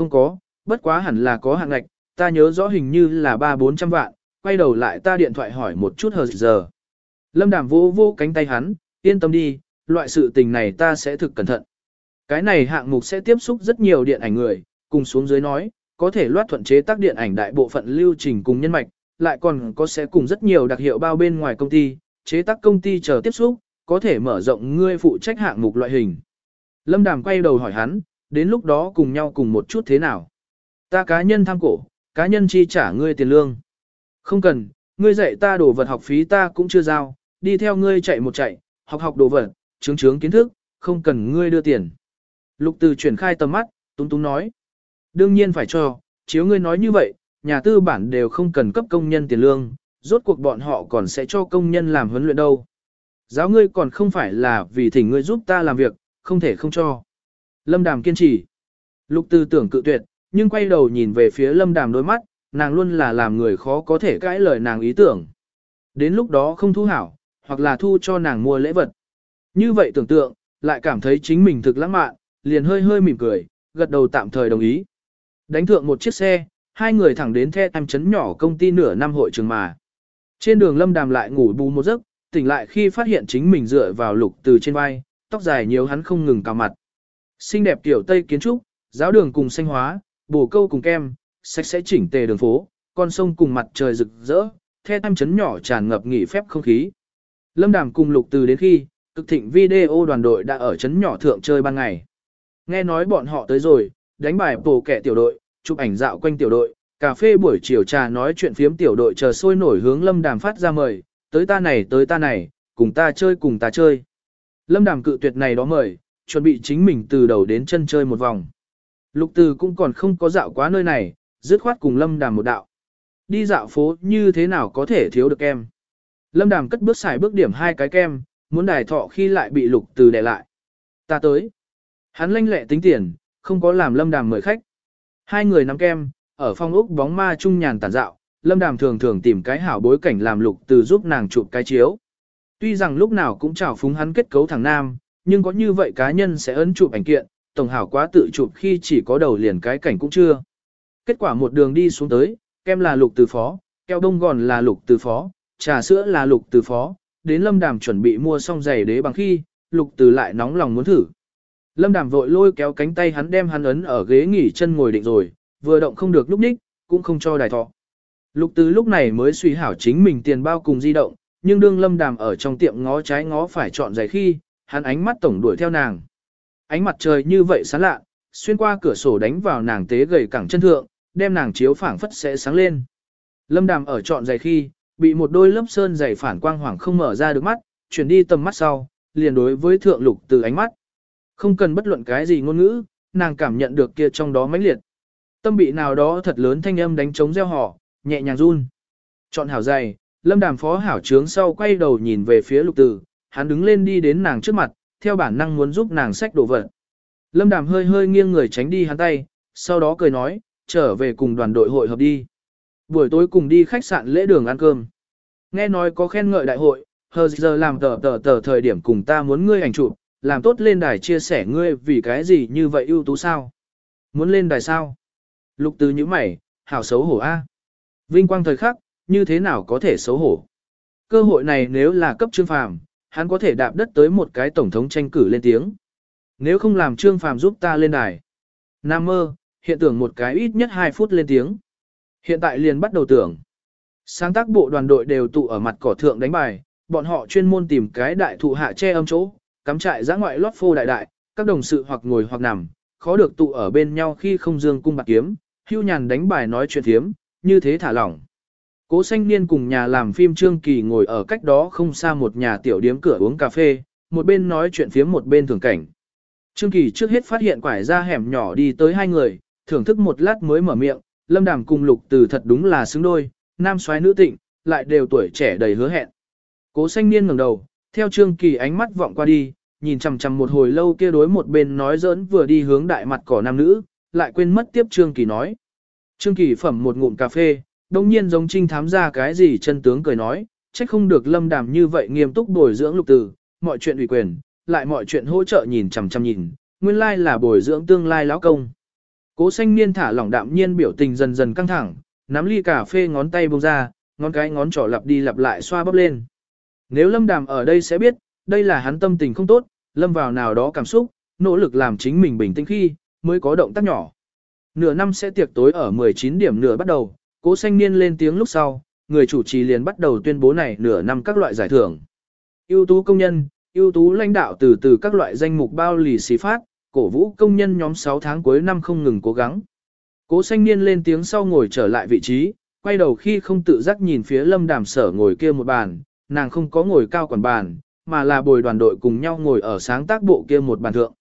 không có, bất quá hẳn là có hạng ngạch, ta nhớ rõ hình như là 3-400 vạn, quay đầu lại ta điện thoại hỏi một chút hờ giờ. Lâm Đàm vô vô cánh tay hắn, yên tâm đi, loại sự tình này ta sẽ thực cẩn thận. Cái này hạng mục sẽ tiếp xúc rất nhiều điện ảnh người, cùng xuống dưới nói, có thể loát thuận chế tác điện ảnh đại bộ phận lưu trình cùng nhân mạch, lại còn có sẽ cùng rất nhiều đặc hiệu bao bên ngoài công ty, chế tác công ty chờ tiếp xúc, có thể mở rộng ngươi phụ trách hạng mục loại hình. Lâm Đàm quay đầu hỏi hắn, đến lúc đó cùng nhau cùng một chút thế nào. Ta cá nhân tham cổ, cá nhân chi trả ngươi tiền lương. Không cần, ngươi dạy ta đồ vật học phí ta cũng chưa giao, đi theo ngươi chạy một chạy, học học đồ vật, chứng chứng kiến thức, không cần ngươi đưa tiền. Lục từ chuyển khai tầm mắt, túng túng nói. Đương nhiên phải cho, chiếu ngươi nói như vậy, nhà tư bản đều không cần cấp công nhân tiền lương, rốt cuộc bọn họ còn sẽ cho công nhân làm huấn luyện đâu. Giáo ngươi còn không phải là vì thỉnh ngươi giúp ta làm việc, không thể không cho. Lâm Đàm kiên trì. Lục Tư tưởng cự tuyệt, nhưng quay đầu nhìn về phía Lâm Đàm đôi mắt, nàng luôn là làm người khó có thể cãi lời nàng ý tưởng. Đến lúc đó không thu hảo, hoặc là thu cho nàng mua lễ vật. Như vậy tưởng tượng, lại cảm thấy chính mình thực lãng mạn, liền hơi hơi mỉm cười, gật đầu tạm thời đồng ý. Đánh thượng một chiếc xe, hai người thẳng đến the tam chấn nhỏ công ty nửa năm hội trường mà. Trên đường Lâm Đàm lại ngủ bù một giấc, tỉnh lại khi phát hiện chính mình dựa vào lục từ trên vai, tóc dài nhiều hắn không ngừng cào mặt. Xinh đẹp tiểu Tây kiến trúc, giáo đường cùng xanh hóa, bổ câu cùng kem, sạch sẽ chỉnh tề đường phố, con sông cùng mặt trời rực rỡ, the tam chấn nhỏ tràn ngập nghỉ phép không khí. Lâm Đàm cùng lục từ đến khi, cực thịnh video đoàn đội đã ở chấn nhỏ thượng chơi ban ngày. Nghe nói bọn họ tới rồi, đánh bài bổ kẻ tiểu đội, chụp ảnh dạo quanh tiểu đội, cà phê buổi chiều trà nói chuyện phiếm tiểu đội chờ sôi nổi hướng Lâm Đàm phát ra mời, tới ta này tới ta này, cùng ta chơi cùng ta chơi. Lâm Đàm cự tuyệt này đó mời, chuẩn bị chính mình từ đầu đến chân chơi một vòng. Lục Từ cũng còn không có dạo quá nơi này, dứt khoát cùng Lâm Đàm một đạo. Đi dạo phố như thế nào có thể thiếu được em. Lâm Đàm cất bước xài bước điểm hai cái kem, muốn đài thọ khi lại bị Lục Từ đè lại. Ta tới. Hắn lanh lẹ tính tiền, không có làm Lâm Đàm mời khách. Hai người nắm kem, ở phong ốc bóng ma trung nhàn tản dạo, Lâm Đàm thường thường tìm cái hảo bối cảnh làm Lục Từ giúp nàng chụp cái chiếu. Tuy rằng lúc nào cũng chào phúng hắn kết cấu thằng nam, nhưng có như vậy cá nhân sẽ ấn chụp ảnh kiện, tổng hảo quá tự chụp khi chỉ có đầu liền cái cảnh cũng chưa. Kết quả một đường đi xuống tới, kem là lục từ phó, keo đông gòn là lục từ phó, trà sữa là lục từ phó, đến lâm đàm chuẩn bị mua xong giày đế bằng khi, lục từ lại nóng lòng muốn thử. Lâm đàm vội lôi kéo cánh tay hắn đem hắn ấn ở ghế nghỉ chân ngồi định rồi, vừa động không được lúc ních, cũng không cho đài thọ. Lục từ lúc này mới suy hảo chính mình tiền bao cùng di động, nhưng đương lâm đàm ở trong tiệm ngó trái ngó phải chọn giày khi, hắn ánh mắt tổng đuổi theo nàng. Ánh mặt trời như vậy sáng lạ, xuyên qua cửa sổ đánh vào nàng tế gầy cẳng chân thượng, đem nàng chiếu phảng phất sẽ sáng lên. Lâm đàm ở chọn giày khi, bị một đôi lớp sơn giày phản quang hoàng không mở ra được mắt, chuyển đi tầm mắt sau, liền đối với thượng lục từ ánh mắt. Không cần bất luận cái gì ngôn ngữ, nàng cảm nhận được kia trong đó mãnh liệt. Tâm bị nào đó thật lớn thanh âm đánh trống gieo họ, nhẹ nhàng run. Chọn hảo giày, lâm đàm phó hảo trướng sau quay đầu nhìn về phía lục tử, hắn đứng lên đi đến nàng trước mặt, theo bản năng muốn giúp nàng xách đồ vật. Lâm đàm hơi hơi nghiêng người tránh đi hắn tay, sau đó cười nói, trở về cùng đoàn đội hội hợp đi. Buổi tối cùng đi khách sạn lễ đường ăn cơm. Nghe nói có khen ngợi đại hội, hờ giờ làm tờ tờ tờ thời điểm cùng ta muốn ngươi ảnh chụp, làm tốt lên đài chia sẻ ngươi vì cái gì như vậy ưu tú sao? Muốn lên đài sao? Lục từ như mày, hảo xấu hổ a. Vinh quang thời khắc, như thế nào có thể xấu hổ? Cơ hội này nếu là cấp trương phàm, hắn có thể đạp đất tới một cái tổng thống tranh cử lên tiếng. Nếu không làm trương phàm giúp ta lên đài. Nam mơ, hiện tưởng một cái ít nhất 2 phút lên tiếng. Hiện tại liền bắt đầu tưởng. Sáng tác bộ đoàn đội đều tụ ở mặt cỏ thượng đánh bài, bọn họ chuyên môn tìm cái đại thụ hạ che âm chỗ, cắm trại giã ngoại lót phô đại đại, các đồng sự hoặc ngồi hoặc nằm, khó được tụ ở bên nhau khi không dương cung bạc kiếm, hưu nhàn đánh bài nói chuyện thiếm, như thế thả lỏng. Cố xanh niên cùng nhà làm phim Trương Kỳ ngồi ở cách đó không xa một nhà tiểu điếm cửa uống cà phê, một bên nói chuyện phiếm một bên thường cảnh. Trương Kỳ trước hết phát hiện quải ra hẻm nhỏ đi tới hai người, thưởng thức một lát mới mở miệng, lâm đàm cùng lục từ thật đúng là xứng đôi, nam soái nữ tịnh, lại đều tuổi trẻ đầy hứa hẹn. Cố xanh niên ngẩng đầu, theo Trương Kỳ ánh mắt vọng qua đi, nhìn chằm chằm một hồi lâu kia đối một bên nói giỡn vừa đi hướng đại mặt cỏ nam nữ, lại quên mất tiếp Trương Kỳ nói. Trương Kỳ phẩm một ngụm cà phê, đông nhiên giống trinh thám ra cái gì chân tướng cười nói, trách không được lâm đàm như vậy nghiêm túc bồi dưỡng lục tử, mọi chuyện ủy quyền, lại mọi chuyện hỗ trợ nhìn chằm chằm nhìn, nguyên lai là bồi dưỡng tương lai lão công. Cố xanh niên thả lỏng đạm nhiên biểu tình dần dần căng thẳng, nắm ly cà phê ngón tay bông ra, ngón cái ngón trỏ lặp đi lặp lại xoa bắp lên. Nếu lâm đàm ở đây sẽ biết, đây là hắn tâm tình không tốt, lâm vào nào đó cảm xúc, nỗ lực làm chính mình bình tĩnh khi, mới có động tác nhỏ. Nửa năm sẽ tiệc tối ở 19 điểm nửa bắt đầu, cố xanh niên lên tiếng lúc sau, người chủ trì liền bắt đầu tuyên bố này nửa năm các loại giải thưởng. ưu tú công nhân, ưu tú lãnh đạo từ từ các loại danh mục bao lì xì phát, cổ vũ công nhân nhóm 6 tháng cuối năm không ngừng cố gắng. Cố xanh niên lên tiếng sau ngồi trở lại vị trí, quay đầu khi không tự giác nhìn phía lâm đàm sở ngồi kia một bàn, nàng không có ngồi cao quản bàn, mà là bồi đoàn đội cùng nhau ngồi ở sáng tác bộ kia một bàn thượng.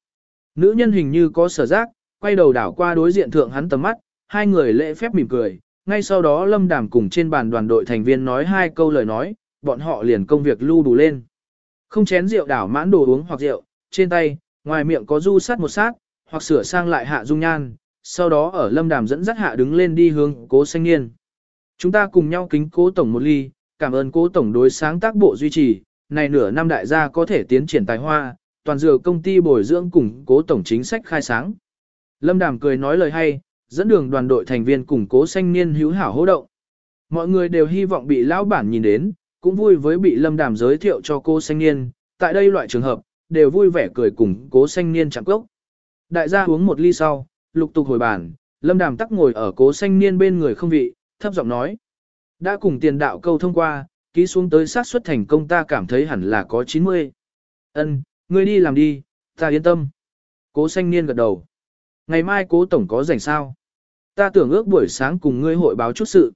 Nữ nhân hình như có sở giác, quay đầu đảo qua đối diện thượng hắn tầm mắt, hai người lễ phép mỉm cười, ngay sau đó lâm đàm cùng trên bàn đoàn đội thành viên nói hai câu lời nói, bọn họ liền công việc lưu đủ lên. Không chén rượu đảo mãn đồ uống hoặc rượu, trên tay, ngoài miệng có du sát một sát, hoặc sửa sang lại hạ dung nhan, sau đó ở lâm đàm dẫn dắt hạ đứng lên đi hướng cố xanh niên. Chúng ta cùng nhau kính cố tổng một ly, cảm ơn cố tổng đối sáng tác bộ duy trì, này nửa năm đại gia có thể tiến triển tài hoa, toàn dựa công ty bồi dưỡng cùng cố tổng chính sách khai sáng. Lâm Đàm cười nói lời hay, dẫn đường đoàn đội thành viên củng cố xanh niên hữu hảo hỗ động. Mọi người đều hy vọng bị lão bản nhìn đến, cũng vui với bị Lâm Đàm giới thiệu cho cô xanh niên, tại đây loại trường hợp, đều vui vẻ cười cùng cố xanh niên chạm cốc. Đại gia uống một ly sau, lục tục hồi bàn, Lâm Đàm tắc ngồi ở cố xanh niên bên người không vị, thấp giọng nói. Đã cùng tiền đạo câu thông qua, ký xuống tới xác suất thành công ta cảm thấy hẳn là có 90. Ân, ngươi đi làm đi, ta yên tâm. Cố xanh niên gật đầu. Ngày mai cố tổng có rảnh sao? Ta tưởng ước buổi sáng cùng ngươi hội báo chút sự.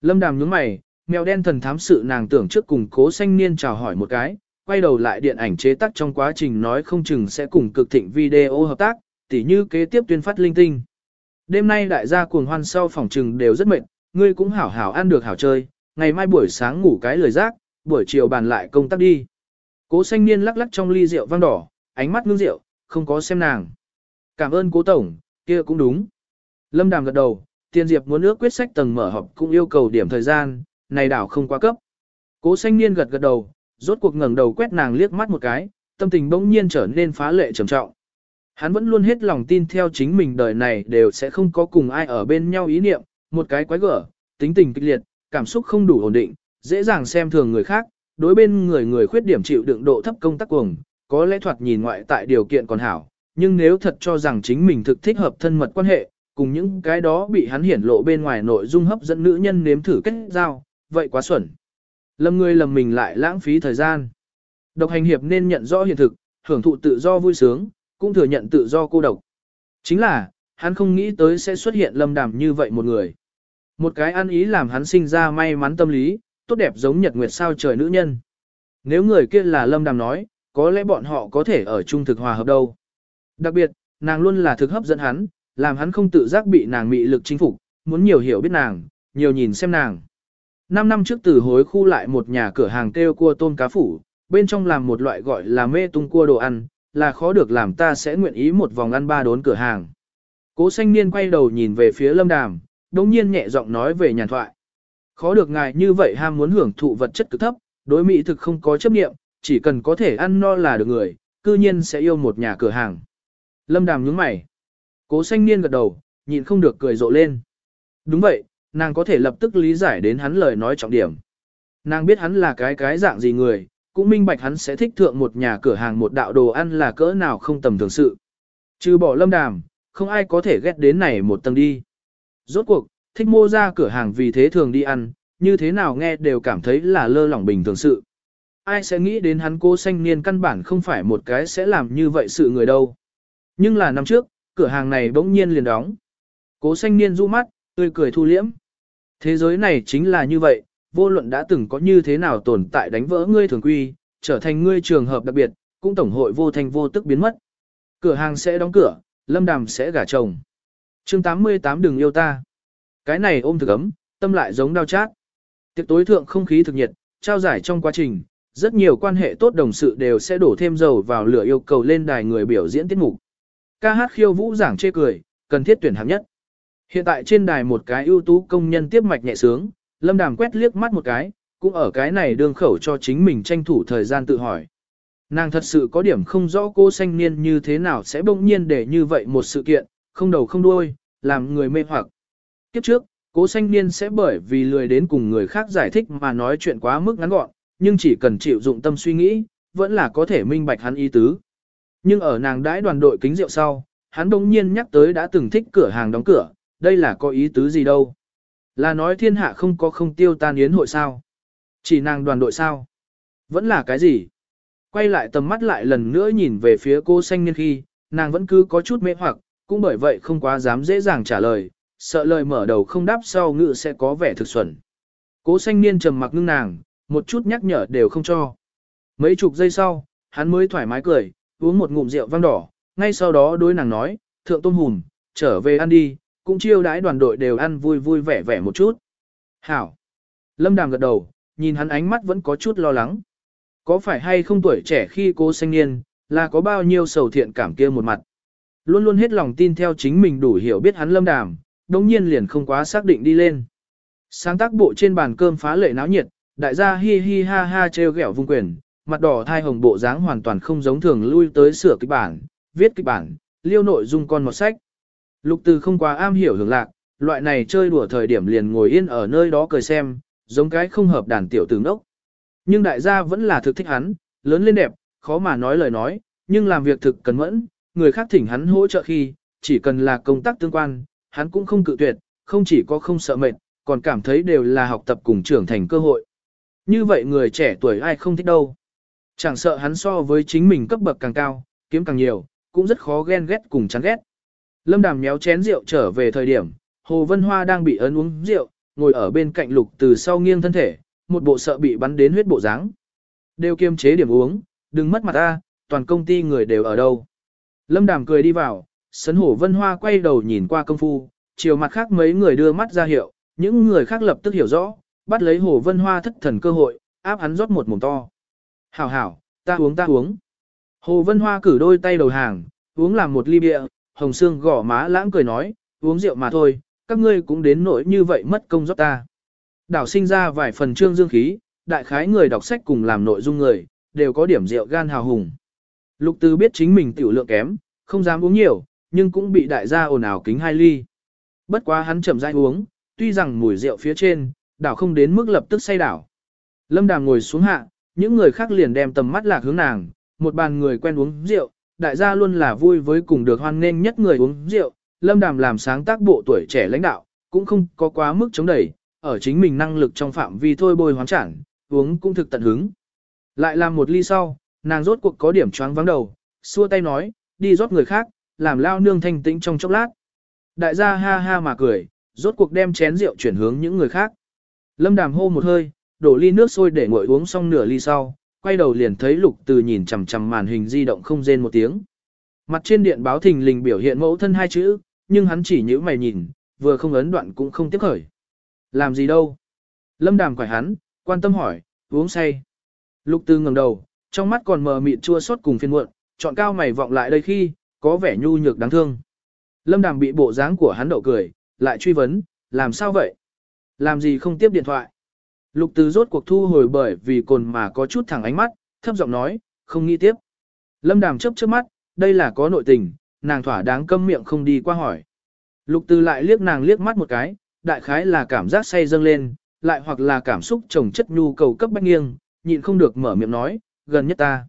Lâm đàm nhướng mày, mèo đen thần thám sự nàng tưởng trước cùng cố xanh niên chào hỏi một cái, quay đầu lại điện ảnh chế tác trong quá trình nói không chừng sẽ cùng cực thịnh video hợp tác, tỉ như kế tiếp tuyên phát linh tinh. Đêm nay đại gia cuồng hoan sau phòng trừng đều rất mệt, ngươi cũng hảo hảo ăn được hảo chơi, ngày mai buổi sáng ngủ cái lời giác buổi chiều bàn lại công tác đi. Cố xanh niên lắc lắc trong ly rượu vang đỏ, ánh mắt ngưng rượu, không có xem nàng. Cảm ơn cố tổng, kia cũng đúng. Lâm Đàm gật đầu, Tiên Diệp muốn ước quyết sách tầng mở họp cũng yêu cầu điểm thời gian, này đảo không quá cấp. Cố xanh niên gật gật đầu, rốt cuộc ngẩng đầu quét nàng liếc mắt một cái, tâm tình bỗng nhiên trở nên phá lệ trầm trọng. Hắn vẫn luôn hết lòng tin theo chính mình đời này đều sẽ không có cùng ai ở bên nhau ý niệm, một cái quái gở, tính tình kịch liệt, cảm xúc không đủ ổn định, dễ dàng xem thường người khác, đối bên người người khuyết điểm chịu đựng độ thấp công tác cuồng, có lẽ thoạt nhìn ngoại tại điều kiện còn hảo, nhưng nếu thật cho rằng chính mình thực thích hợp thân mật quan hệ, cùng những cái đó bị hắn hiển lộ bên ngoài nội dung hấp dẫn nữ nhân nếm thử kết giao, vậy quá xuẩn. Lầm người lầm mình lại lãng phí thời gian. Độc hành hiệp nên nhận rõ hiện thực, hưởng thụ tự do vui sướng, cũng thừa nhận tự do cô độc. Chính là, hắn không nghĩ tới sẽ xuất hiện lâm đàm như vậy một người. Một cái ăn ý làm hắn sinh ra may mắn tâm lý, tốt đẹp giống nhật nguyệt sao trời nữ nhân. Nếu người kia là lâm đàm nói, có lẽ bọn họ có thể ở chung thực hòa hợp đâu. Đặc biệt, nàng luôn là thực hấp dẫn hắn, làm hắn không tự giác bị nàng mị lực chính phục, muốn nhiều hiểu biết nàng, nhiều nhìn xem nàng. Năm năm trước từ hối khu lại một nhà cửa hàng kêu cua tôm cá phủ, bên trong làm một loại gọi là mê tung cua đồ ăn, là khó được làm ta sẽ nguyện ý một vòng ăn ba đốn cửa hàng. Cố xanh niên quay đầu nhìn về phía lâm đàm, đồng nhiên nhẹ giọng nói về nhàn thoại. Khó được ngài như vậy ham muốn hưởng thụ vật chất cực thấp, đối mỹ thực không có chấp nghiệm, chỉ cần có thể ăn no là được người, cư nhiên sẽ yêu một nhà cửa hàng. Lâm đàm nhướng mày. Cố xanh niên gật đầu, nhịn không được cười rộ lên. Đúng vậy, nàng có thể lập tức lý giải đến hắn lời nói trọng điểm. Nàng biết hắn là cái cái dạng gì người, cũng minh bạch hắn sẽ thích thượng một nhà cửa hàng một đạo đồ ăn là cỡ nào không tầm thường sự. Trừ bỏ lâm đàm, không ai có thể ghét đến này một tầng đi. Rốt cuộc, thích mua ra cửa hàng vì thế thường đi ăn, như thế nào nghe đều cảm thấy là lơ lỏng bình thường sự. Ai sẽ nghĩ đến hắn cô xanh niên căn bản không phải một cái sẽ làm như vậy sự người đâu. Nhưng là năm trước, cửa hàng này bỗng nhiên liền đóng. Cố xanh niên du mắt, tươi cười thu liễm. Thế giới này chính là như vậy, vô luận đã từng có như thế nào tồn tại đánh vỡ ngươi thường quy, trở thành ngươi trường hợp đặc biệt, cũng tổng hội vô thành vô tức biến mất. Cửa hàng sẽ đóng cửa, lâm đàm sẽ gả chồng. chương 88 đừng yêu ta. Cái này ôm thực ấm, tâm lại giống đau chát. Tiệc tối thượng không khí thực nhiệt, trao giải trong quá trình, rất nhiều quan hệ tốt đồng sự đều sẽ đổ thêm dầu vào lửa yêu cầu lên đài người biểu diễn tiết mục. Ca hát khiêu vũ giảng chê cười, cần thiết tuyển hạng nhất. Hiện tại trên đài một cái ưu tú công nhân tiếp mạch nhẹ sướng, Lâm Đàm quét liếc mắt một cái, cũng ở cái này đương khẩu cho chính mình tranh thủ thời gian tự hỏi. Nàng thật sự có điểm không rõ cô xanh niên như thế nào sẽ bỗng nhiên để như vậy một sự kiện, không đầu không đuôi, làm người mê hoặc. Kiếp trước, cố xanh niên sẽ bởi vì lười đến cùng người khác giải thích mà nói chuyện quá mức ngắn gọn, nhưng chỉ cần chịu dụng tâm suy nghĩ, vẫn là có thể minh bạch hắn ý tứ. Nhưng ở nàng đãi đoàn đội kính rượu sau, hắn bỗng nhiên nhắc tới đã từng thích cửa hàng đóng cửa, đây là có ý tứ gì đâu. Là nói thiên hạ không có không tiêu tan yến hội sao. Chỉ nàng đoàn đội sao. Vẫn là cái gì? Quay lại tầm mắt lại lần nữa nhìn về phía cô xanh niên khi, nàng vẫn cứ có chút mê hoặc, cũng bởi vậy không quá dám dễ dàng trả lời, sợ lời mở đầu không đáp sau ngự sẽ có vẻ thực xuẩn. Cố xanh niên trầm mặc ngưng nàng, một chút nhắc nhở đều không cho. Mấy chục giây sau, hắn mới thoải mái cười, uống một ngụm rượu vang đỏ, ngay sau đó đối nàng nói, thượng tôm hùm, trở về ăn đi, cũng chiêu đãi đoàn đội đều ăn vui vui vẻ vẻ một chút. Hảo. Lâm Đàm gật đầu, nhìn hắn ánh mắt vẫn có chút lo lắng. Có phải hay không tuổi trẻ khi cô sinh niên, là có bao nhiêu sầu thiện cảm kia một mặt. Luôn luôn hết lòng tin theo chính mình đủ hiểu biết hắn Lâm Đàm, đồng nhiên liền không quá xác định đi lên. Sáng tác bộ trên bàn cơm phá lệ náo nhiệt, đại gia hi hi ha ha treo gẻo vung quyền, mặt đỏ thai hồng bộ dáng hoàn toàn không giống thường lui tới sửa kịch bản, viết kịch bản, liêu nội dung con một sách. Lục từ không quá am hiểu hưởng lạc, loại này chơi đùa thời điểm liền ngồi yên ở nơi đó cười xem, giống cái không hợp đàn tiểu tử ngốc. Nhưng đại gia vẫn là thực thích hắn, lớn lên đẹp, khó mà nói lời nói, nhưng làm việc thực cẩn mẫn, người khác thỉnh hắn hỗ trợ khi, chỉ cần là công tác tương quan, hắn cũng không cự tuyệt, không chỉ có không sợ mệt, còn cảm thấy đều là học tập cùng trưởng thành cơ hội. Như vậy người trẻ tuổi ai không thích đâu. Chẳng sợ hắn so với chính mình cấp bậc càng cao, kiếm càng nhiều, cũng rất khó ghen ghét cùng chán ghét. Lâm Đàm méo chén rượu trở về thời điểm, Hồ Vân Hoa đang bị ấn uống rượu, ngồi ở bên cạnh lục từ sau nghiêng thân thể, một bộ sợ bị bắn đến huyết bộ dáng. Đều kiềm chế điểm uống, đừng mất mặt ta, toàn công ty người đều ở đâu. Lâm Đàm cười đi vào, sấn Hồ Vân Hoa quay đầu nhìn qua công phu, chiều mặt khác mấy người đưa mắt ra hiệu, những người khác lập tức hiểu rõ, bắt lấy Hồ Vân Hoa thất thần cơ hội, áp hắn rót một mồm to. Hảo hảo, ta uống ta uống. Hồ Vân Hoa cử đôi tay đầu hàng, uống làm một ly bia, Hồng Sương gõ má lãng cười nói, uống rượu mà thôi, các ngươi cũng đến nỗi như vậy mất công giúp ta. Đảo sinh ra vài phần trương dương khí, đại khái người đọc sách cùng làm nội dung người, đều có điểm rượu gan hào hùng. Lục Tư biết chính mình tiểu lượng kém, không dám uống nhiều, nhưng cũng bị đại gia ồn ào kính hai ly. Bất quá hắn chậm rãi uống, tuy rằng mùi rượu phía trên, đảo không đến mức lập tức say đảo. Lâm Đàm ngồi xuống hạ, những người khác liền đem tầm mắt lạc hướng nàng, một bàn người quen uống rượu, đại gia luôn là vui với cùng được hoan nghênh nhất người uống rượu, Lâm Đàm làm sáng tác bộ tuổi trẻ lãnh đạo, cũng không có quá mức chống đẩy, ở chính mình năng lực trong phạm vi thôi bôi hoán chản, uống cũng thực tận hứng. Lại làm một ly sau, nàng rốt cuộc có điểm choáng vắng đầu, xua tay nói, đi rót người khác, làm lao nương thanh tĩnh trong chốc lát. Đại gia ha ha mà cười, rốt cuộc đem chén rượu chuyển hướng những người khác. Lâm Đàm hô một hơi, đổ ly nước sôi để nguội uống xong nửa ly sau, quay đầu liền thấy Lục Từ nhìn chằm chằm màn hình di động không rên một tiếng. Mặt trên điện báo thình lình biểu hiện mẫu thân hai chữ, nhưng hắn chỉ nhíu mày nhìn, vừa không ấn đoạn cũng không tiếp khởi. Làm gì đâu? Lâm Đàm quải hắn, quan tâm hỏi, uống say. Lục Từ ngẩng đầu, trong mắt còn mờ mịt chua xót cùng phiền muộn, chọn cao mày vọng lại đây khi, có vẻ nhu nhược đáng thương. Lâm Đàm bị bộ dáng của hắn đậu cười, lại truy vấn, làm sao vậy? Làm gì không tiếp điện thoại? Lục Từ rốt cuộc thu hồi bởi vì cồn mà có chút thẳng ánh mắt, thấp giọng nói, không nghĩ tiếp. Lâm Đàm chớp chớp mắt, đây là có nội tình, nàng thỏa đáng câm miệng không đi qua hỏi. Lục Từ lại liếc nàng liếc mắt một cái, đại khái là cảm giác say dâng lên, lại hoặc là cảm xúc chồng chất nhu cầu cấp bách nghiêng, nhịn không được mở miệng nói, gần nhất ta.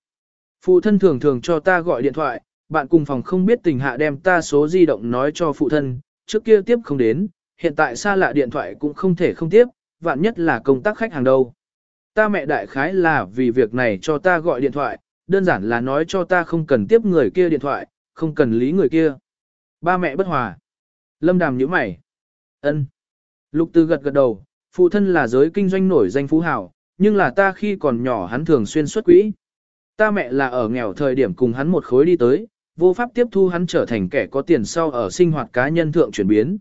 Phụ thân thường thường cho ta gọi điện thoại, bạn cùng phòng không biết tình hạ đem ta số di động nói cho phụ thân, trước kia tiếp không đến, hiện tại xa lạ điện thoại cũng không thể không tiếp, vạn nhất là công tác khách hàng đâu. Ta mẹ đại khái là vì việc này cho ta gọi điện thoại, đơn giản là nói cho ta không cần tiếp người kia điện thoại, không cần lý người kia. Ba mẹ bất hòa. Lâm đàm nhíu mày. ân Lục tư gật gật đầu, phụ thân là giới kinh doanh nổi danh phú hảo, nhưng là ta khi còn nhỏ hắn thường xuyên xuất quỹ. Ta mẹ là ở nghèo thời điểm cùng hắn một khối đi tới, vô pháp tiếp thu hắn trở thành kẻ có tiền sau ở sinh hoạt cá nhân thượng chuyển biến.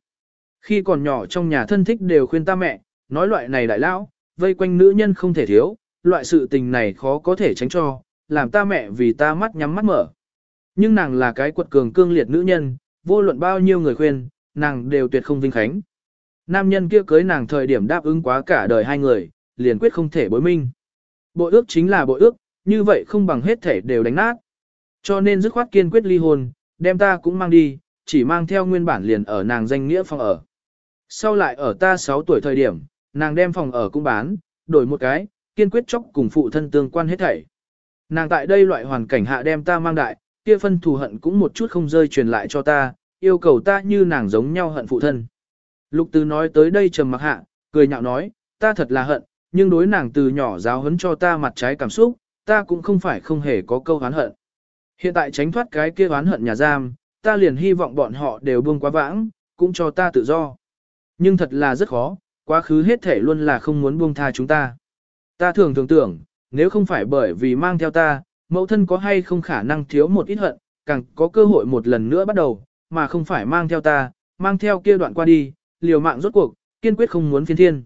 Khi còn nhỏ trong nhà thân thích đều khuyên ta mẹ, nói loại này đại lão, vây quanh nữ nhân không thể thiếu, loại sự tình này khó có thể tránh cho, làm ta mẹ vì ta mắt nhắm mắt mở. Nhưng nàng là cái quật cường cương liệt nữ nhân, vô luận bao nhiêu người khuyên, nàng đều tuyệt không vinh khánh. Nam nhân kia cưới nàng thời điểm đáp ứng quá cả đời hai người, liền quyết không thể bối minh. Bội ước chính là bội ước, như vậy không bằng hết thể đều đánh nát. Cho nên dứt khoát kiên quyết ly hôn, đem ta cũng mang đi, chỉ mang theo nguyên bản liền ở nàng danh nghĩa phòng ở. Sau lại ở ta 6 tuổi thời điểm, nàng đem phòng ở cũng bán, đổi một cái, kiên quyết chóc cùng phụ thân tương quan hết thảy. Nàng tại đây loại hoàn cảnh hạ đem ta mang đại, kia phân thù hận cũng một chút không rơi truyền lại cho ta, yêu cầu ta như nàng giống nhau hận phụ thân. Lục Từ nói tới đây trầm mặc hạ, cười nhạo nói, ta thật là hận, nhưng đối nàng từ nhỏ giáo huấn cho ta mặt trái cảm xúc, ta cũng không phải không hề có câu oán hận. Hiện tại tránh thoát cái kia oán hận nhà giam, ta liền hy vọng bọn họ đều buông quá vãng, cũng cho ta tự do. Nhưng thật là rất khó, quá khứ hết thể luôn là không muốn buông tha chúng ta. Ta thường thường tưởng, nếu không phải bởi vì mang theo ta, mẫu thân có hay không khả năng thiếu một ít hận, càng có cơ hội một lần nữa bắt đầu, mà không phải mang theo ta, mang theo kia đoạn qua đi, liều mạng rốt cuộc, kiên quyết không muốn phiên thiên.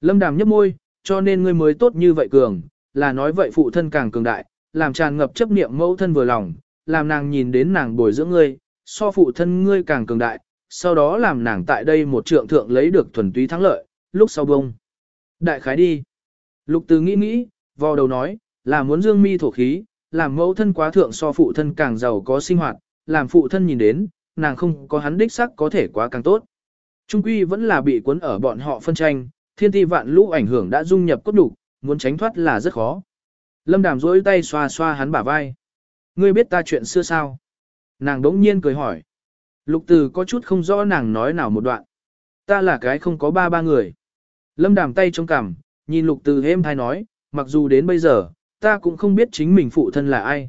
Lâm đàm nhấp môi, cho nên ngươi mới tốt như vậy cường, là nói vậy phụ thân càng cường đại, làm tràn ngập chấp niệm mẫu thân vừa lòng, làm nàng nhìn đến nàng bồi dưỡng ngươi, so phụ thân ngươi càng cường đại, sau đó làm nàng tại đây một trượng thượng lấy được thuần túy thắng lợi, lúc sau bông. Đại khái đi. Lục từ nghĩ nghĩ, vò đầu nói, là muốn dương mi thổ khí, làm mẫu thân quá thượng so phụ thân càng giàu có sinh hoạt, làm phụ thân nhìn đến, nàng không có hắn đích sắc có thể quá càng tốt. Trung quy vẫn là bị cuốn ở bọn họ phân tranh, thiên ti vạn lũ ảnh hưởng đã dung nhập cốt đủ, muốn tránh thoát là rất khó. Lâm đàm duỗi tay xoa xoa hắn bả vai. Ngươi biết ta chuyện xưa sao? Nàng đống nhiên cười hỏi. Lục từ có chút không rõ nàng nói nào một đoạn. Ta là cái không có ba ba người. Lâm đàm tay trong cằm, nhìn lục từ êm hay nói, mặc dù đến bây giờ, ta cũng không biết chính mình phụ thân là ai.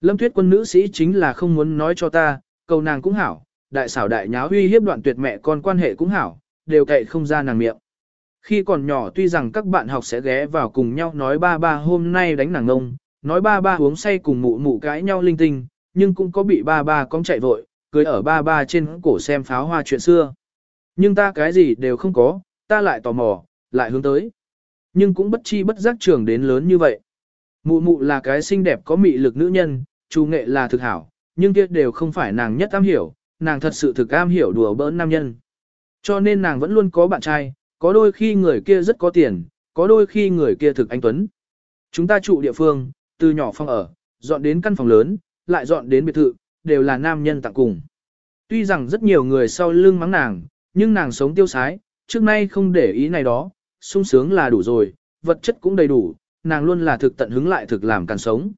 Lâm tuyết quân nữ sĩ chính là không muốn nói cho ta, cầu nàng cũng hảo, đại xảo đại nháo huy hiếp đoạn tuyệt mẹ con quan hệ cũng hảo, đều cậy không ra nàng miệng. Khi còn nhỏ tuy rằng các bạn học sẽ ghé vào cùng nhau nói ba ba hôm nay đánh nàng ngông, nói ba ba uống say cùng mụ mụ cãi nhau linh tinh, nhưng cũng có bị ba ba con chạy vội, cưới ở ba ba trên cổ xem pháo hoa chuyện xưa. Nhưng ta cái gì đều không có, ta lại tò mò, lại hướng tới. Nhưng cũng bất chi bất giác trưởng đến lớn như vậy. Mụ mụ là cái xinh đẹp có mị lực nữ nhân, chú nghệ là thực hảo, nhưng kia đều không phải nàng nhất am hiểu, nàng thật sự thực am hiểu đùa bỡn nam nhân. Cho nên nàng vẫn luôn có bạn trai, có đôi khi người kia rất có tiền, có đôi khi người kia thực anh tuấn. Chúng ta trụ địa phương, từ nhỏ phòng ở, dọn đến căn phòng lớn, lại dọn đến biệt thự, đều là nam nhân tặng cùng. Tuy rằng rất nhiều người sau lưng mắng nàng, nhưng nàng sống tiêu sái, trước nay không để ý này đó, sung sướng là đủ rồi, vật chất cũng đầy đủ, nàng luôn là thực tận hứng lại thực làm càng sống.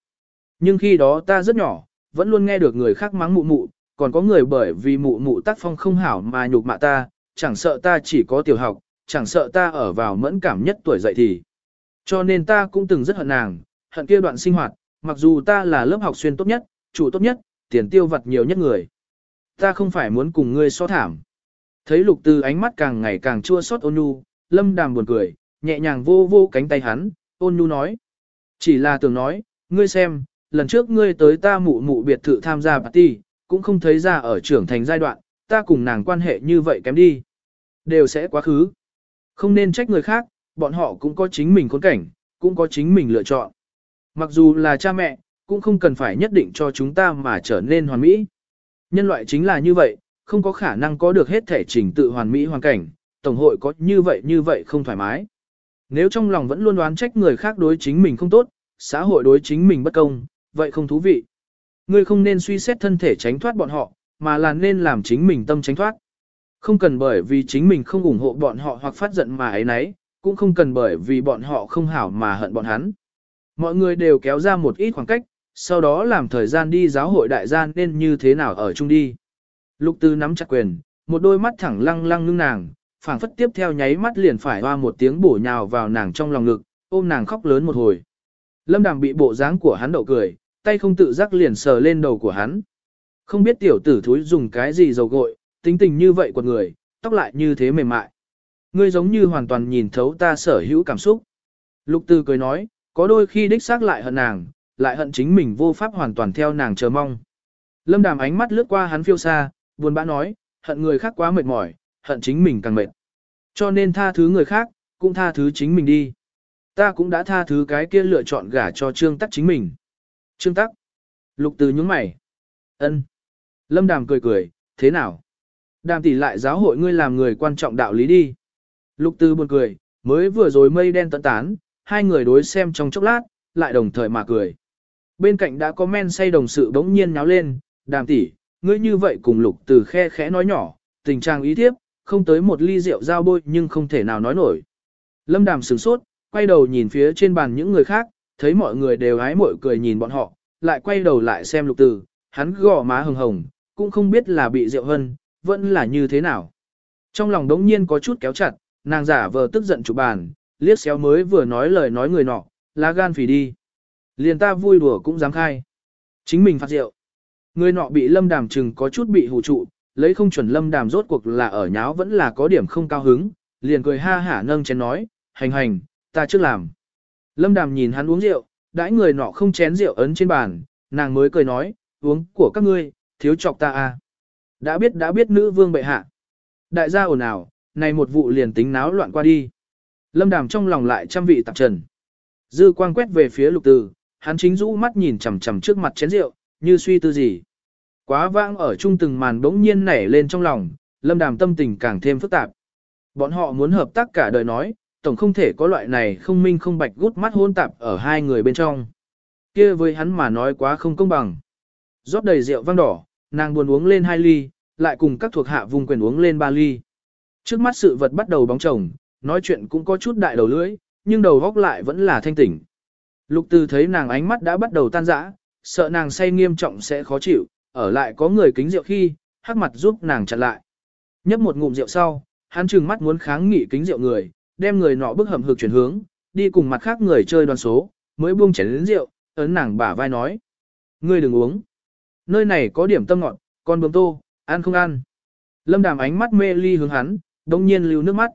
Nhưng khi đó ta rất nhỏ, vẫn luôn nghe được người khác mắng mụ mụ, còn có người bởi vì mụ mụ tác phong không hảo mà nhục mạ ta, chẳng sợ ta chỉ có tiểu học, chẳng sợ ta ở vào mẫn cảm nhất tuổi dậy thì. Cho nên ta cũng từng rất hận nàng, hận kia đoạn sinh hoạt, mặc dù ta là lớp học xuyên tốt nhất, chủ tốt nhất, tiền tiêu vặt nhiều nhất người. Ta không phải muốn cùng ngươi so thảm. Thấy lục từ ánh mắt càng ngày càng chua xót ôn nhu, lâm đàm buồn cười, nhẹ nhàng vô vô cánh tay hắn, ôn nhu nói. Chỉ là tưởng nói, ngươi xem, lần trước ngươi tới ta mụ mụ biệt thự tham gia party, cũng không thấy ra ở trưởng thành giai đoạn, ta cùng nàng quan hệ như vậy kém đi. Đều sẽ quá khứ. Không nên trách người khác, bọn họ cũng có chính mình khốn cảnh, cũng có chính mình lựa chọn. Mặc dù là cha mẹ, cũng không cần phải nhất định cho chúng ta mà trở nên hoàn mỹ. Nhân loại chính là như vậy, không có khả năng có được hết thể trình tự hoàn mỹ hoàn cảnh, tổng hội có như vậy như vậy không thoải mái. Nếu trong lòng vẫn luôn đoán trách người khác đối chính mình không tốt, xã hội đối chính mình bất công, vậy không thú vị. Ngươi không nên suy xét thân thể tránh thoát bọn họ, mà là nên làm chính mình tâm tránh thoát. Không cần bởi vì chính mình không ủng hộ bọn họ hoặc phát giận mà ấy nấy, cũng không cần bởi vì bọn họ không hảo mà hận bọn hắn. Mọi người đều kéo ra một ít khoảng cách, sau đó làm thời gian đi giáo hội đại gian nên như thế nào ở chung đi. Lục tư nắm chặt quyền, một đôi mắt thẳng lăng lăng ngưng nàng, phảng phất tiếp theo nháy mắt liền phải hoa một tiếng bổ nhào vào nàng trong lòng ngực, ôm nàng khóc lớn một hồi. Lâm đàm bị bộ dáng của hắn đậu cười, tay không tự giác liền sờ lên đầu của hắn. Không biết tiểu tử thúi dùng cái gì dầu gội, tính tình như vậy của người, tóc lại như thế mềm mại. Ngươi giống như hoàn toàn nhìn thấu ta sở hữu cảm xúc. Lục tư cười nói, có đôi khi đích xác lại hận nàng, lại hận chính mình vô pháp hoàn toàn theo nàng chờ mong. Lâm đàm ánh mắt lướt qua hắn phiêu xa, buồn bã nói, hận người khác quá mệt mỏi, hận chính mình càng mệt. Cho nên tha thứ người khác, cũng tha thứ chính mình đi. Ta cũng đã tha thứ cái kia lựa chọn gả cho trương tắc chính mình. Trương tắc. Lục từ nhướng mày. ân. Lâm đàm cười cười, thế nào? Đàm tỷ lại giáo hội ngươi làm người quan trọng đạo lý đi. Lục từ buồn cười, mới vừa rồi mây đen tận tán, hai người đối xem trong chốc lát, lại đồng thời mà cười. Bên cạnh đã có men say đồng sự bỗng nhiên nháo lên, đàm tỷ, ngươi như vậy cùng lục từ khe khẽ nói nhỏ, tình trạng ý thiếp, không tới một ly rượu giao bôi nhưng không thể nào nói nổi. Lâm đàm sửng sốt, quay đầu nhìn phía trên bàn những người khác, thấy mọi người đều hái mội cười nhìn bọn họ, lại quay đầu lại xem lục từ, hắn gò má hồng hồng, cũng không biết là bị rượu hân, vẫn là như thế nào. Trong lòng đống nhiên có chút kéo chặt, nàng giả vờ tức giận chủ bàn, liếc xéo mới vừa nói lời nói người nọ, lá gan phì đi. Liền ta vui đùa cũng dám khai. Chính mình phát rượu. Người nọ bị lâm đàm chừng có chút bị hù trụ, lấy không chuẩn lâm đàm rốt cuộc là ở nháo vẫn là có điểm không cao hứng, liền cười ha hả nâng chén nói, hành hành, ta trước làm. Lâm đàm nhìn hắn uống rượu, đãi người nọ không chén rượu ấn trên bàn, nàng mới cười nói, uống của các ngươi, thiếu chọc ta à. Đã biết đã biết nữ vương bệ hạ. Đại gia ồn ào, này một vụ liền tính náo loạn qua đi. Lâm đàm trong lòng lại trăm vị tạp trần. Dư quang quét về phía lục từ, hắn chính rũ mắt nhìn chằm chằm trước mặt chén rượu, như suy tư gì. Quá vãng ở chung từng màn bỗng nhiên nảy lên trong lòng, lâm đàm tâm tình càng thêm phức tạp. Bọn họ muốn hợp tác cả đời nói, tổng không thể có loại này không minh không bạch gút mắt hôn tạp ở hai người bên trong. kia với hắn mà nói quá không công bằng. rót đầy rượu vang đỏ, nàng buồn uống lên hai ly, lại cùng các thuộc hạ vùng quyền uống lên ba ly. Trước mắt sự vật bắt đầu bóng chồng, nói chuyện cũng có chút đại đầu lưỡi, nhưng đầu góc lại vẫn là thanh tỉnh. Lục từ thấy nàng ánh mắt đã bắt đầu tan rã, sợ nàng say nghiêm trọng sẽ khó chịu, ở lại có người kính rượu khi, hắc mặt giúp nàng chặn lại. Nhấp một ngụm rượu sau, hắn trừng mắt muốn kháng nghị kính rượu người, đem người nọ bức hầm hực chuyển hướng, đi cùng mặt khác người chơi đoàn số, mới buông chén đến rượu, ấn nàng bả vai nói. Ngươi đừng uống. Nơi này có điểm tâm ngọt, con bướm tô, ăn không ăn. Lâm đàm ánh mắt mê ly hướng hắn, đông nhiên lưu nước mắt.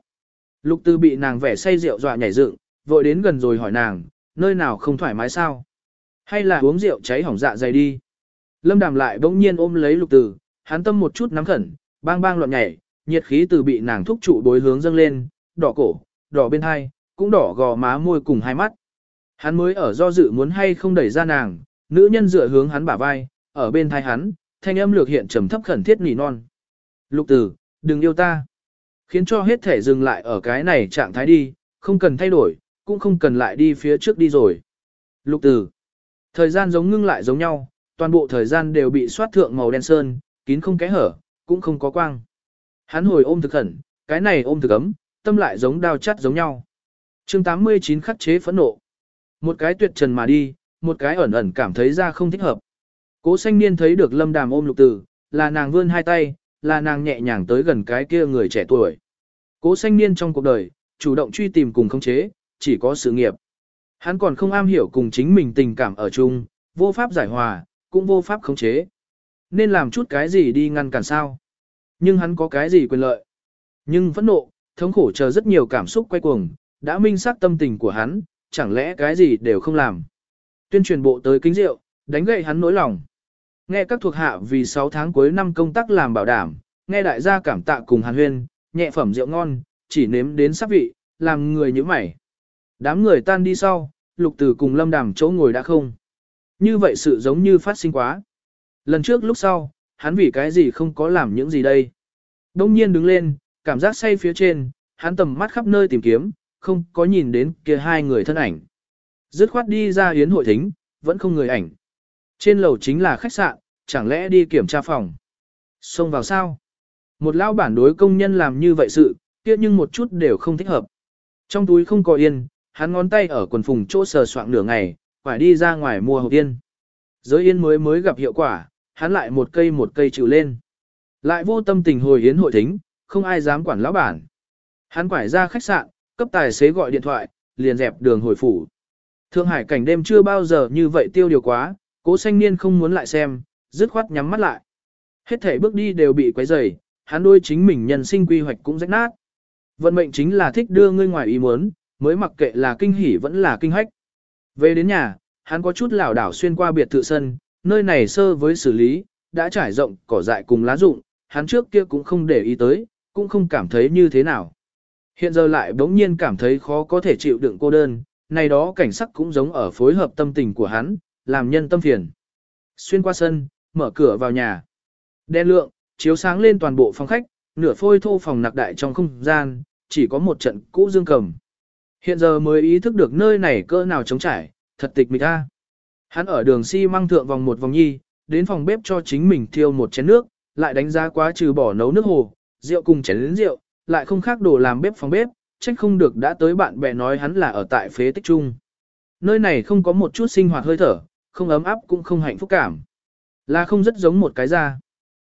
Lục tư bị nàng vẻ say rượu dọa nhảy dựng, vội đến gần rồi hỏi nàng, nơi nào không thoải mái sao? Hay là uống rượu cháy hỏng dạ dày đi? Lâm đàm lại bỗng nhiên ôm lấy lục tử, hắn tâm một chút nắm khẩn, bang bang loạn nhảy, nhiệt khí từ bị nàng thúc trụ đối hướng dâng lên, đỏ cổ, đỏ bên hai, cũng đỏ gò má môi cùng hai mắt. Hắn mới ở do dự muốn hay không đẩy ra nàng, nữ nhân dựa hướng hắn bả vai, ở bên thai hắn, thanh âm lược hiện trầm thấp khẩn thiết nỉ non. Lục tử, đừng yêu ta. Khiến cho hết thể dừng lại ở cái này trạng thái đi, không cần thay đổi, cũng không cần lại đi phía trước đi rồi. Lục tử. Thời gian giống ngưng lại giống nhau, toàn bộ thời gian đều bị soát thượng màu đen sơn, kín không kẽ hở, cũng không có quang. Hắn hồi ôm thực khẩn, cái này ôm thực ấm, tâm lại giống đao chắt giống nhau. chương 89 khắc chế phẫn nộ. Một cái tuyệt trần mà đi, một cái ẩn ẩn cảm thấy ra không thích hợp. Cố xanh niên thấy được lâm đàm ôm lục tử, là nàng vươn hai tay, là nàng nhẹ nhàng tới gần cái kia người trẻ tuổi. Cố xanh niên trong cuộc đời, chủ động truy tìm cùng khống chế, chỉ có sự nghiệp. Hắn còn không am hiểu cùng chính mình tình cảm ở chung, vô pháp giải hòa, cũng vô pháp khống chế. Nên làm chút cái gì đi ngăn cản sao. Nhưng hắn có cái gì quyền lợi. Nhưng phẫn nộ, thống khổ chờ rất nhiều cảm xúc quay cuồng, đã minh xác tâm tình của hắn, chẳng lẽ cái gì đều không làm. Tuyên truyền bộ tới kính rượu, đánh gậy hắn nỗi lòng. Nghe các thuộc hạ vì 6 tháng cuối năm công tác làm bảo đảm, nghe đại gia cảm tạ cùng hàn huyên, nhẹ phẩm rượu ngon, chỉ nếm đến sắc vị, làm người như mày. Đám người tan đi sau, lục tử cùng lâm đàm chỗ ngồi đã không. Như vậy sự giống như phát sinh quá. Lần trước lúc sau, hắn vì cái gì không có làm những gì đây. Đông nhiên đứng lên, cảm giác say phía trên, hắn tầm mắt khắp nơi tìm kiếm, không có nhìn đến kia hai người thân ảnh. Dứt khoát đi ra yến hội thính, vẫn không người ảnh. Trên lầu chính là khách sạn, chẳng lẽ đi kiểm tra phòng. Xông vào sao? Một lão bản đối công nhân làm như vậy sự, kia nhưng một chút đều không thích hợp. Trong túi không có yên, hắn ngón tay ở quần phùng chỗ sờ soạng nửa ngày, phải đi ra ngoài mua hộp yên. Giới yên mới mới gặp hiệu quả, hắn lại một cây một cây chịu lên. Lại vô tâm tình hồi yến hội thính, không ai dám quản lão bản. Hắn quải ra khách sạn, cấp tài xế gọi điện thoại, liền dẹp đường hồi phủ. Thượng Hải cảnh đêm chưa bao giờ như vậy tiêu điều quá, cố xanh niên không muốn lại xem, dứt khoát nhắm mắt lại. Hết thể bước đi đều bị quấy rầy, hắn đôi chính mình nhân sinh quy hoạch cũng rách nát. Vận mệnh chính là thích đưa ngươi ngoài ý muốn, mới mặc kệ là kinh hỉ vẫn là kinh hách. Về đến nhà, hắn có chút lảo đảo xuyên qua biệt thự sân, nơi này sơ với xử lý, đã trải rộng cỏ dại cùng lá rụng, hắn trước kia cũng không để ý tới, cũng không cảm thấy như thế nào. Hiện giờ lại bỗng nhiên cảm thấy khó có thể chịu đựng cô đơn, này đó cảnh sắc cũng giống ở phối hợp tâm tình của hắn, làm nhân tâm phiền. Xuyên qua sân, mở cửa vào nhà. Đen lượng, chiếu sáng lên toàn bộ phòng khách, nửa phôi thô phòng nặc đại trong không gian, chỉ có một trận cũ dương cầm. Hiện giờ mới ý thức được nơi này cỡ nào trống trải, thật tịch mịch ta. Hắn ở đường xi si măng thượng vòng một vòng nhi, đến phòng bếp cho chính mình thiêu một chén nước, lại đánh giá quá trừ bỏ nấu nước hồ, rượu cùng chén đến rượu, lại không khác đồ làm bếp phòng bếp, trách không được đã tới bạn bè nói hắn là ở tại phế tích trung. Nơi này không có một chút sinh hoạt hơi thở, không ấm áp cũng không hạnh phúc cảm. Là không rất giống một cái ra.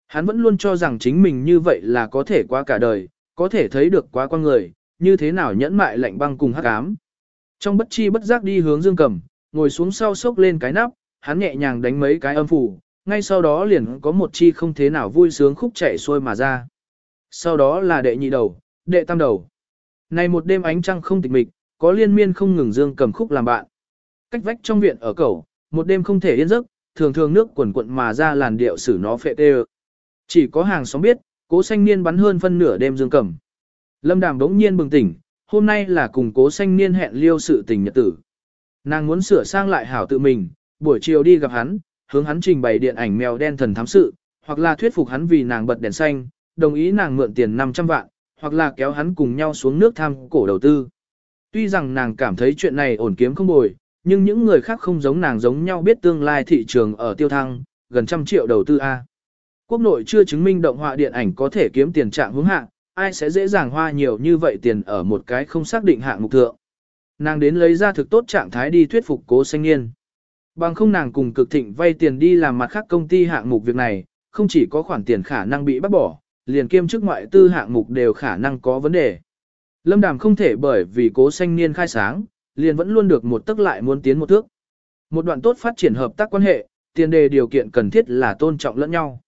Hắn vẫn luôn cho rằng chính mình như vậy là có thể qua cả đời, có thể thấy được quá con người, như thế nào nhẫn mại lạnh băng cùng hắc ám. Trong bất chi bất giác đi hướng dương cầm, ngồi xuống sau sốc lên cái nắp, hắn nhẹ nhàng đánh mấy cái âm phủ, ngay sau đó liền có một chi không thế nào vui sướng khúc chạy xuôi mà ra. Sau đó là đệ nhị đầu, đệ tam đầu. Này một đêm ánh trăng không tịch mịch, có liên miên không ngừng dương cầm khúc làm bạn. Cách vách trong viện ở cầu, một đêm không thể yên giấc, thường thường nước quần quận mà ra làn điệu xử nó phệ tê Chỉ có hàng xóm biết, cố xanh niên bắn hơn phân nửa đêm dương cầm. Lâm đàm đống nhiên bừng tỉnh, hôm nay là cùng cố sanh niên hẹn liêu sự tình nhật tử. Nàng muốn sửa sang lại hảo tự mình, buổi chiều đi gặp hắn, hướng hắn trình bày điện ảnh mèo đen thần thám sự, hoặc là thuyết phục hắn vì nàng bật đèn xanh, đồng ý nàng mượn tiền 500 vạn, hoặc là kéo hắn cùng nhau xuống nước tham cổ đầu tư. Tuy rằng nàng cảm thấy chuyện này ổn kiếm không bồi, nhưng những người khác không giống nàng giống nhau biết tương lai thị trường ở tiêu thăng, gần trăm triệu đầu tư A. Quốc nội chưa chứng minh động họa điện ảnh có thể kiếm tiền trạng hướng hạng, ai sẽ dễ dàng hoa nhiều như vậy tiền ở một cái không xác định hạng mục thượng. Nàng đến lấy ra thực tốt trạng thái đi thuyết phục cố xanh niên. Bằng không nàng cùng cực thịnh vay tiền đi làm mặt khác công ty hạng mục việc này, không chỉ có khoản tiền khả năng bị bắt bỏ, liền kiêm chức ngoại tư hạng mục đều khả năng có vấn đề. Lâm Đàm không thể bởi vì cố xanh niên khai sáng, liền vẫn luôn được một tức lại muốn tiến một thước. Một đoạn tốt phát triển hợp tác quan hệ, tiền đề điều kiện cần thiết là tôn trọng lẫn nhau.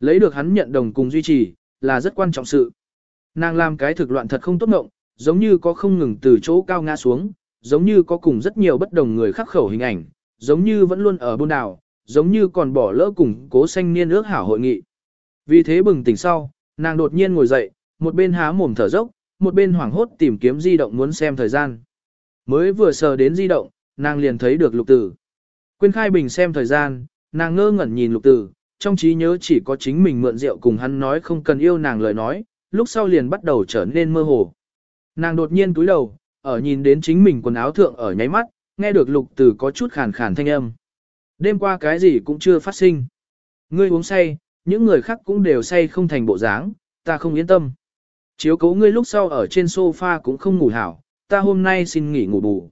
Lấy được hắn nhận đồng cùng duy trì, là rất quan trọng sự. Nàng làm cái thực loạn thật không tốt ngộng, giống như có không ngừng từ chỗ cao ngã xuống, giống như có cùng rất nhiều bất đồng người khắc khẩu hình ảnh, giống như vẫn luôn ở buôn đảo, giống như còn bỏ lỡ cùng cố xanh niên ước hảo hội nghị. Vì thế bừng tỉnh sau, nàng đột nhiên ngồi dậy, một bên há mồm thở dốc, một bên hoảng hốt tìm kiếm di động muốn xem thời gian. Mới vừa sờ đến di động, nàng liền thấy được lục tử. Quên khai bình xem thời gian, nàng ngơ ngẩn nhìn lục tử, trong trí nhớ chỉ có chính mình mượn rượu cùng hắn nói không cần yêu nàng lời nói, lúc sau liền bắt đầu trở nên mơ hồ. Nàng đột nhiên túi đầu, ở nhìn đến chính mình quần áo thượng ở nháy mắt, nghe được lục từ có chút khàn khàn thanh âm. Đêm qua cái gì cũng chưa phát sinh. Ngươi uống say, những người khác cũng đều say không thành bộ dáng, ta không yên tâm. Chiếu cố ngươi lúc sau ở trên sofa cũng không ngủ hảo, ta hôm nay xin nghỉ ngủ bù.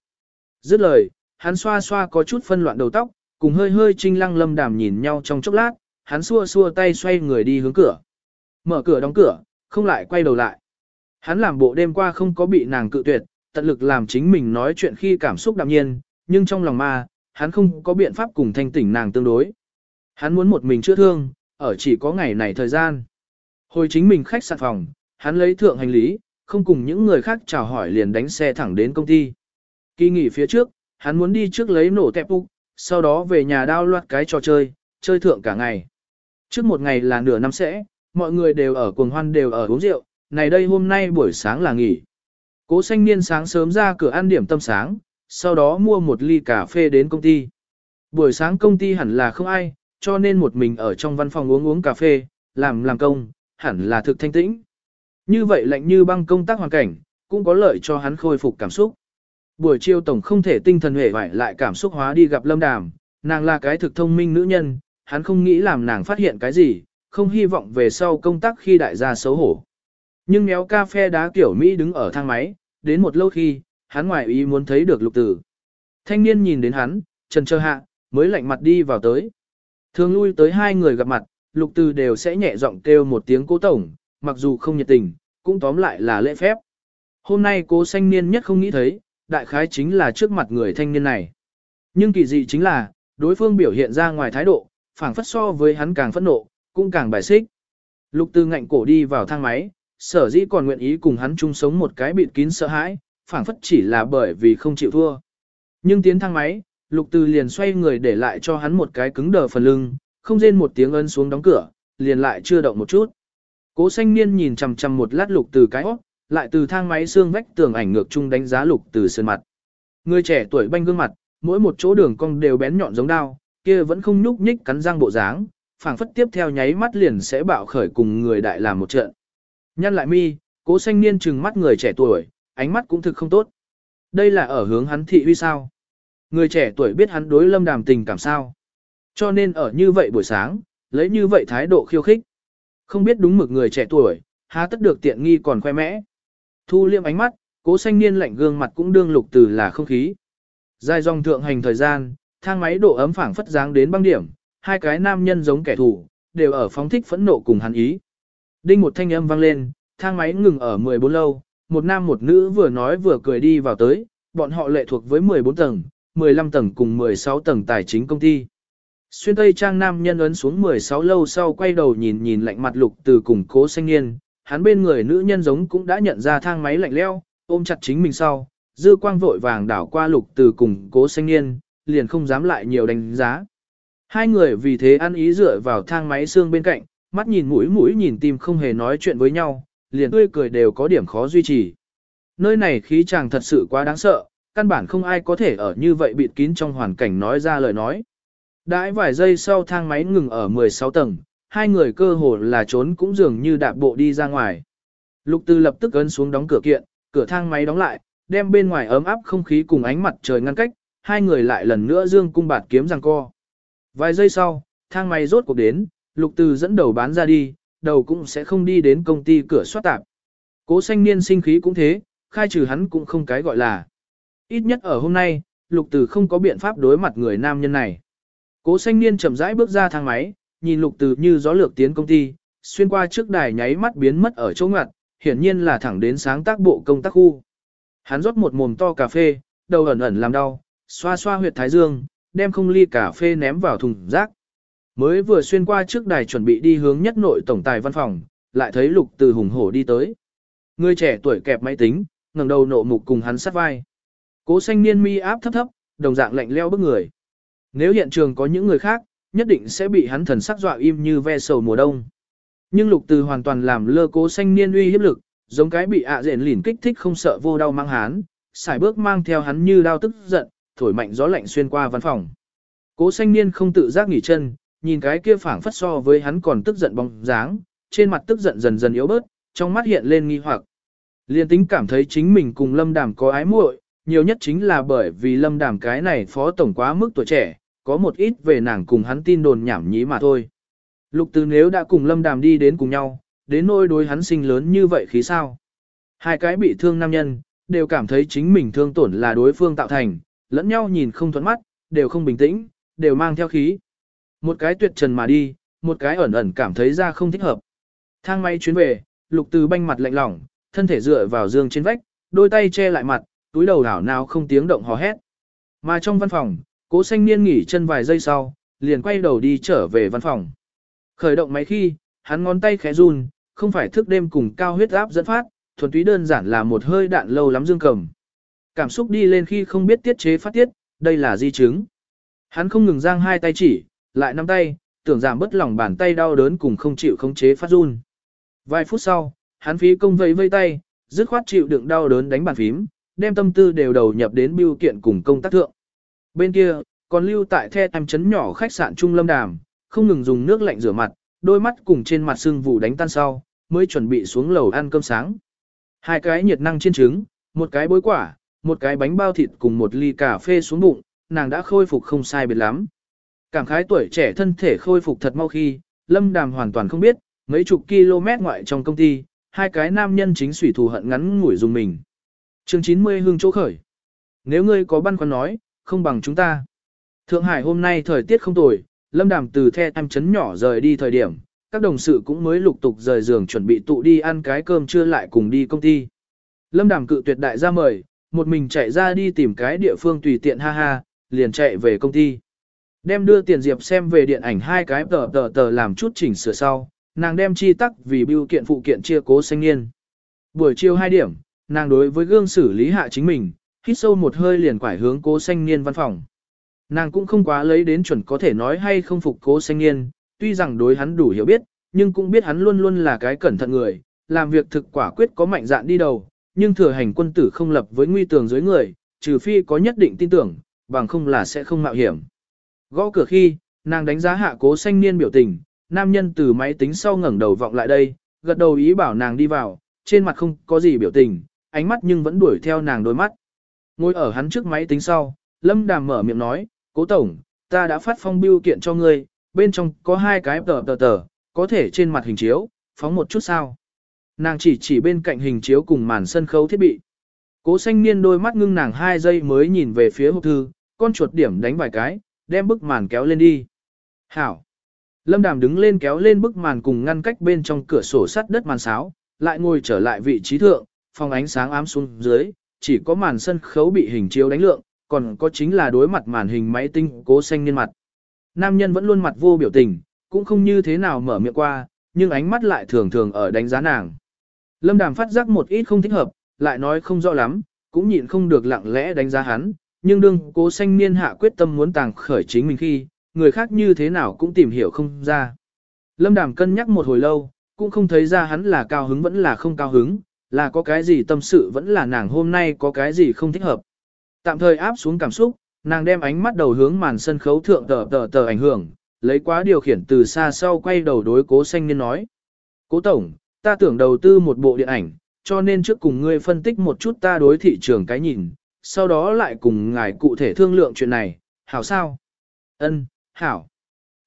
Dứt lời, hắn xoa xoa có chút phân loạn đầu tóc, cùng hơi hơi trinh lăng lâm đàm nhìn nhau trong chốc lát, hắn xua xua tay xoay người đi hướng cửa. Mở cửa đóng cửa, không lại quay đầu lại. Hắn làm bộ đêm qua không có bị nàng cự tuyệt, tận lực làm chính mình nói chuyện khi cảm xúc đạm nhiên, nhưng trong lòng ma, hắn không có biện pháp cùng thanh tỉnh nàng tương đối. Hắn muốn một mình chữa thương, ở chỉ có ngày này thời gian. Hồi chính mình khách sạn phòng, hắn lấy thượng hành lý, không cùng những người khác chào hỏi liền đánh xe thẳng đến công ty. Kỳ nghỉ phía trước, hắn muốn đi trước lấy nổ tẹp úc, sau đó về nhà đao loạt cái trò chơi, chơi thượng cả ngày. Trước một ngày là nửa năm sẽ, mọi người đều ở cuồng hoan đều ở uống rượu, này đây hôm nay buổi sáng là nghỉ. Cố xanh niên sáng sớm ra cửa ăn điểm tâm sáng, sau đó mua một ly cà phê đến công ty. Buổi sáng công ty hẳn là không ai, cho nên một mình ở trong văn phòng uống uống cà phê, làm làm công, hẳn là thực thanh tĩnh. Như vậy lạnh như băng công tác hoàn cảnh, cũng có lợi cho hắn khôi phục cảm xúc. Buổi chiều tổng không thể tinh thần hề vải lại cảm xúc hóa đi gặp Lâm Đàm, nàng là cái thực thông minh nữ nhân, hắn không nghĩ làm nàng phát hiện cái gì, không hy vọng về sau công tác khi đại gia xấu hổ. Nhưng méo cà phê đá kiểu Mỹ đứng ở thang máy, đến một lâu khi, hắn ngoài ý muốn thấy được lục tử. Thanh niên nhìn đến hắn, trần trơ hạ, mới lạnh mặt đi vào tới. Thường lui tới hai người gặp mặt, lục tử đều sẽ nhẹ giọng kêu một tiếng cố tổng, mặc dù không nhiệt tình, cũng tóm lại là lễ phép. Hôm nay cố thanh niên nhất không nghĩ thấy, đại khái chính là trước mặt người thanh niên này. Nhưng kỳ dị chính là, đối phương biểu hiện ra ngoài thái độ, phảng phất so với hắn càng phẫn nộ, cũng càng bài xích. Lục Tư ngạnh cổ đi vào thang máy, sở dĩ còn nguyện ý cùng hắn chung sống một cái bịt kín sợ hãi, phảng phất chỉ là bởi vì không chịu thua. Nhưng tiến thang máy, Lục Tư liền xoay người để lại cho hắn một cái cứng đờ phần lưng, không rên một tiếng ân xuống đóng cửa, liền lại chưa động một chút. Cố xanh niên nhìn chằm chằm một lát Lục Từ cái óc, lại từ thang máy xương vách tường ảnh ngược chung đánh giá Lục Từ sơn mặt. Người trẻ tuổi banh gương mặt, mỗi một chỗ đường cong đều bén nhọn giống đao, kia vẫn không nhúc nhích cắn răng bộ dáng, phảng phất tiếp theo nháy mắt liền sẽ bạo khởi cùng người đại làm một trận. Nhăn lại mi, cố xanh niên trừng mắt người trẻ tuổi, ánh mắt cũng thực không tốt. Đây là ở hướng hắn thị huy sao. Người trẻ tuổi biết hắn đối lâm đàm tình cảm sao. Cho nên ở như vậy buổi sáng, lấy như vậy thái độ khiêu khích. Không biết đúng mực người trẻ tuổi, há tất được tiện nghi còn khoe mẽ. Thu liêm ánh mắt, cố xanh niên lạnh gương mặt cũng đương lục từ là không khí. Dài dòng thượng hành thời gian, thang máy độ ấm phảng phất dáng đến băng điểm, hai cái nam nhân giống kẻ thù, đều ở phóng thích phẫn nộ cùng hắn ý. Đinh một thanh âm vang lên, thang máy ngừng ở 14 lâu, một nam một nữ vừa nói vừa cười đi vào tới, bọn họ lệ thuộc với 14 tầng, 15 tầng cùng 16 tầng tài chính công ty. Xuyên Tây Trang nam nhân ấn xuống 16 lâu sau quay đầu nhìn nhìn lạnh mặt lục từ cùng cố xanh niên, hắn bên người nữ nhân giống cũng đã nhận ra thang máy lạnh leo, ôm chặt chính mình sau, dư quang vội vàng đảo qua lục từ cùng cố xanh niên, liền không dám lại nhiều đánh giá. Hai người vì thế ăn ý dựa vào thang máy xương bên cạnh, mắt nhìn mũi mũi nhìn tim không hề nói chuyện với nhau, liền tươi cười đều có điểm khó duy trì. Nơi này khí chàng thật sự quá đáng sợ, căn bản không ai có thể ở như vậy bịt kín trong hoàn cảnh nói ra lời nói. Đãi vài giây sau thang máy ngừng ở 16 tầng, hai người cơ hồ là trốn cũng dường như đạp bộ đi ra ngoài. Lục Tư lập tức ấn xuống đóng cửa kiện, cửa thang máy đóng lại, đem bên ngoài ấm áp không khí cùng ánh mặt trời ngăn cách, hai người lại lần nữa dương cung bạt kiếm giằng co. Vài giây sau, thang máy rốt cuộc đến, Lục Từ dẫn đầu bán ra đi, đầu cũng sẽ không đi đến công ty cửa soát tạp. Cố xanh niên sinh khí cũng thế, khai trừ hắn cũng không cái gọi là. Ít nhất ở hôm nay, Lục Từ không có biện pháp đối mặt người nam nhân này. Cố xanh niên chậm rãi bước ra thang máy, nhìn Lục Từ như gió lược tiến công ty, xuyên qua trước đài nháy mắt biến mất ở chỗ ngoặt, hiển nhiên là thẳng đến sáng tác bộ công tác khu. Hắn rót một mồm to cà phê, đầu ẩn ẩn làm đau, xoa xoa huyệt thái dương, đem không ly cà phê ném vào thùng rác. Mới vừa xuyên qua trước đài chuẩn bị đi hướng nhất nội tổng tài văn phòng, lại thấy lục từ hùng hổ đi tới. Người trẻ tuổi kẹp máy tính, ngẩng đầu nộ mục cùng hắn sát vai. Cố xanh niên mi áp thấp thấp, đồng dạng lạnh leo bức người. Nếu hiện trường có những người khác, nhất định sẽ bị hắn thần sắc dọa im như ve sầu mùa đông. Nhưng lục từ hoàn toàn làm lơ cố xanh niên uy hiếp lực, giống cái bị ạ à lỉn kích thích không sợ vô đau mang hán, xài bước mang theo hắn như đau tức giận, thổi mạnh gió lạnh xuyên qua văn phòng. Cố xanh niên không tự giác nghỉ chân, nhìn cái kia phảng phất so với hắn còn tức giận bóng dáng, trên mặt tức giận dần dần yếu bớt, trong mắt hiện lên nghi hoặc. Liên tính cảm thấy chính mình cùng Lâm Đàm có ái muội, nhiều nhất chính là bởi vì Lâm Đàm cái này phó tổng quá mức tuổi trẻ, có một ít về nàng cùng hắn tin đồn nhảm nhí mà thôi. Lục Từ nếu đã cùng Lâm Đàm đi đến cùng nhau, đến nỗi đối hắn sinh lớn như vậy khí sao? Hai cái bị thương nam nhân, đều cảm thấy chính mình thương tổn là đối phương tạo thành, lẫn nhau nhìn không thuận mắt, đều không bình tĩnh, đều mang theo khí. Một cái tuyệt trần mà đi, một cái ẩn ẩn cảm thấy ra không thích hợp. Thang máy chuyến về, lục từ banh mặt lạnh lỏng, thân thể dựa vào giường trên vách, đôi tay che lại mặt, túi đầu đảo nào không tiếng động hò hét. Mà trong văn phòng, cố xanh niên nghỉ chân vài giây sau, liền quay đầu đi trở về văn phòng. Khởi động máy khi, hắn ngón tay khẽ run, không phải thức đêm cùng cao huyết áp dẫn phát, thuần túy đơn giản là một hơi đạn lâu lắm dương cầm. Cảm xúc đi lên khi không biết tiết chế phát tiết, đây là di chứng. Hắn không ngừng giang hai tay chỉ, lại nắm tay, tưởng giảm bớt lòng bàn tay đau đớn cùng không chịu khống chế phát run. Vài phút sau, hắn phí công vẫy vây tay, dứt khoát chịu đựng đau đớn đánh bàn phím, đem tâm tư đều đầu nhập đến biêu kiện cùng công tác thượng. Bên kia, còn lưu tại the em chấn nhỏ khách sạn Trung Lâm Đàm, không ngừng dùng nước lạnh rửa mặt, đôi mắt cùng trên mặt sưng vụ đánh tan sau, mới chuẩn bị xuống lầu ăn cơm sáng. Hai cái nhiệt năng chiên trứng, một cái bối quả, một cái bánh bao thịt cùng một ly cà phê xuống bụng, nàng đã khôi phục không sai biệt lắm. Cảm khái tuổi trẻ thân thể khôi phục thật mau khi, Lâm Đàm hoàn toàn không biết, mấy chục km ngoại trong công ty, hai cái nam nhân chính sủy thù hận ngắn ngủi dùng mình. chương 90 hương chỗ khởi. Nếu ngươi có băn khoăn nói, không bằng chúng ta. Thượng Hải hôm nay thời tiết không tồi, Lâm Đàm từ the em chấn nhỏ rời đi thời điểm, các đồng sự cũng mới lục tục rời giường chuẩn bị tụ đi ăn cái cơm trưa lại cùng đi công ty. Lâm Đàm cự tuyệt đại ra mời, một mình chạy ra đi tìm cái địa phương tùy tiện ha ha, liền chạy về công ty. Đem đưa tiền Diệp xem về điện ảnh hai cái tờ tờ tờ làm chút chỉnh sửa sau, nàng đem chi tắc vì biêu kiện phụ kiện chia cố sinh niên. Buổi chiều 2 điểm, nàng đối với gương xử lý hạ chính mình, hít sâu một hơi liền quải hướng cố sinh niên văn phòng. Nàng cũng không quá lấy đến chuẩn có thể nói hay không phục cố sinh niên, tuy rằng đối hắn đủ hiểu biết, nhưng cũng biết hắn luôn luôn là cái cẩn thận người, làm việc thực quả quyết có mạnh dạn đi đầu, nhưng thừa hành quân tử không lập với nguy tường dưới người, trừ phi có nhất định tin tưởng, bằng không là sẽ không mạo hiểm. Gõ cửa khi, nàng đánh giá hạ cố xanh niên biểu tình, nam nhân từ máy tính sau ngẩng đầu vọng lại đây, gật đầu ý bảo nàng đi vào, trên mặt không có gì biểu tình, ánh mắt nhưng vẫn đuổi theo nàng đôi mắt. Ngồi ở hắn trước máy tính sau, Lâm Đàm mở miệng nói, cố tổng, ta đã phát phong biêu kiện cho ngươi, bên trong có hai cái tờ tờ tờ, có thể trên mặt hình chiếu, phóng một chút sao. Nàng chỉ chỉ bên cạnh hình chiếu cùng màn sân khấu thiết bị. Cố xanh niên đôi mắt ngưng nàng hai giây mới nhìn về phía hộp thư, con chuột điểm đánh vài cái, đem bức màn kéo lên đi. Hảo. Lâm Đàm đứng lên kéo lên bức màn cùng ngăn cách bên trong cửa sổ sắt đất màn sáo, lại ngồi trở lại vị trí thượng, phòng ánh sáng ám xuống dưới, chỉ có màn sân khấu bị hình chiếu đánh lượng, còn có chính là đối mặt màn hình máy tinh cố xanh niên mặt. Nam nhân vẫn luôn mặt vô biểu tình, cũng không như thế nào mở miệng qua, nhưng ánh mắt lại thường thường ở đánh giá nàng. Lâm Đàm phát giác một ít không thích hợp, lại nói không rõ lắm, cũng nhịn không được lặng lẽ đánh giá hắn, nhưng đương cố xanh niên hạ quyết tâm muốn tàng khởi chính mình khi, người khác như thế nào cũng tìm hiểu không ra. Lâm Đàm cân nhắc một hồi lâu, cũng không thấy ra hắn là cao hứng vẫn là không cao hứng, là có cái gì tâm sự vẫn là nàng hôm nay có cái gì không thích hợp. Tạm thời áp xuống cảm xúc, nàng đem ánh mắt đầu hướng màn sân khấu thượng tờ tờ tờ ảnh hưởng, lấy quá điều khiển từ xa sau quay đầu đối cố xanh niên nói. Cố tổng, ta tưởng đầu tư một bộ điện ảnh, cho nên trước cùng ngươi phân tích một chút ta đối thị trường cái nhìn, sau đó lại cùng ngài cụ thể thương lượng chuyện này, hảo sao? Ân, hảo.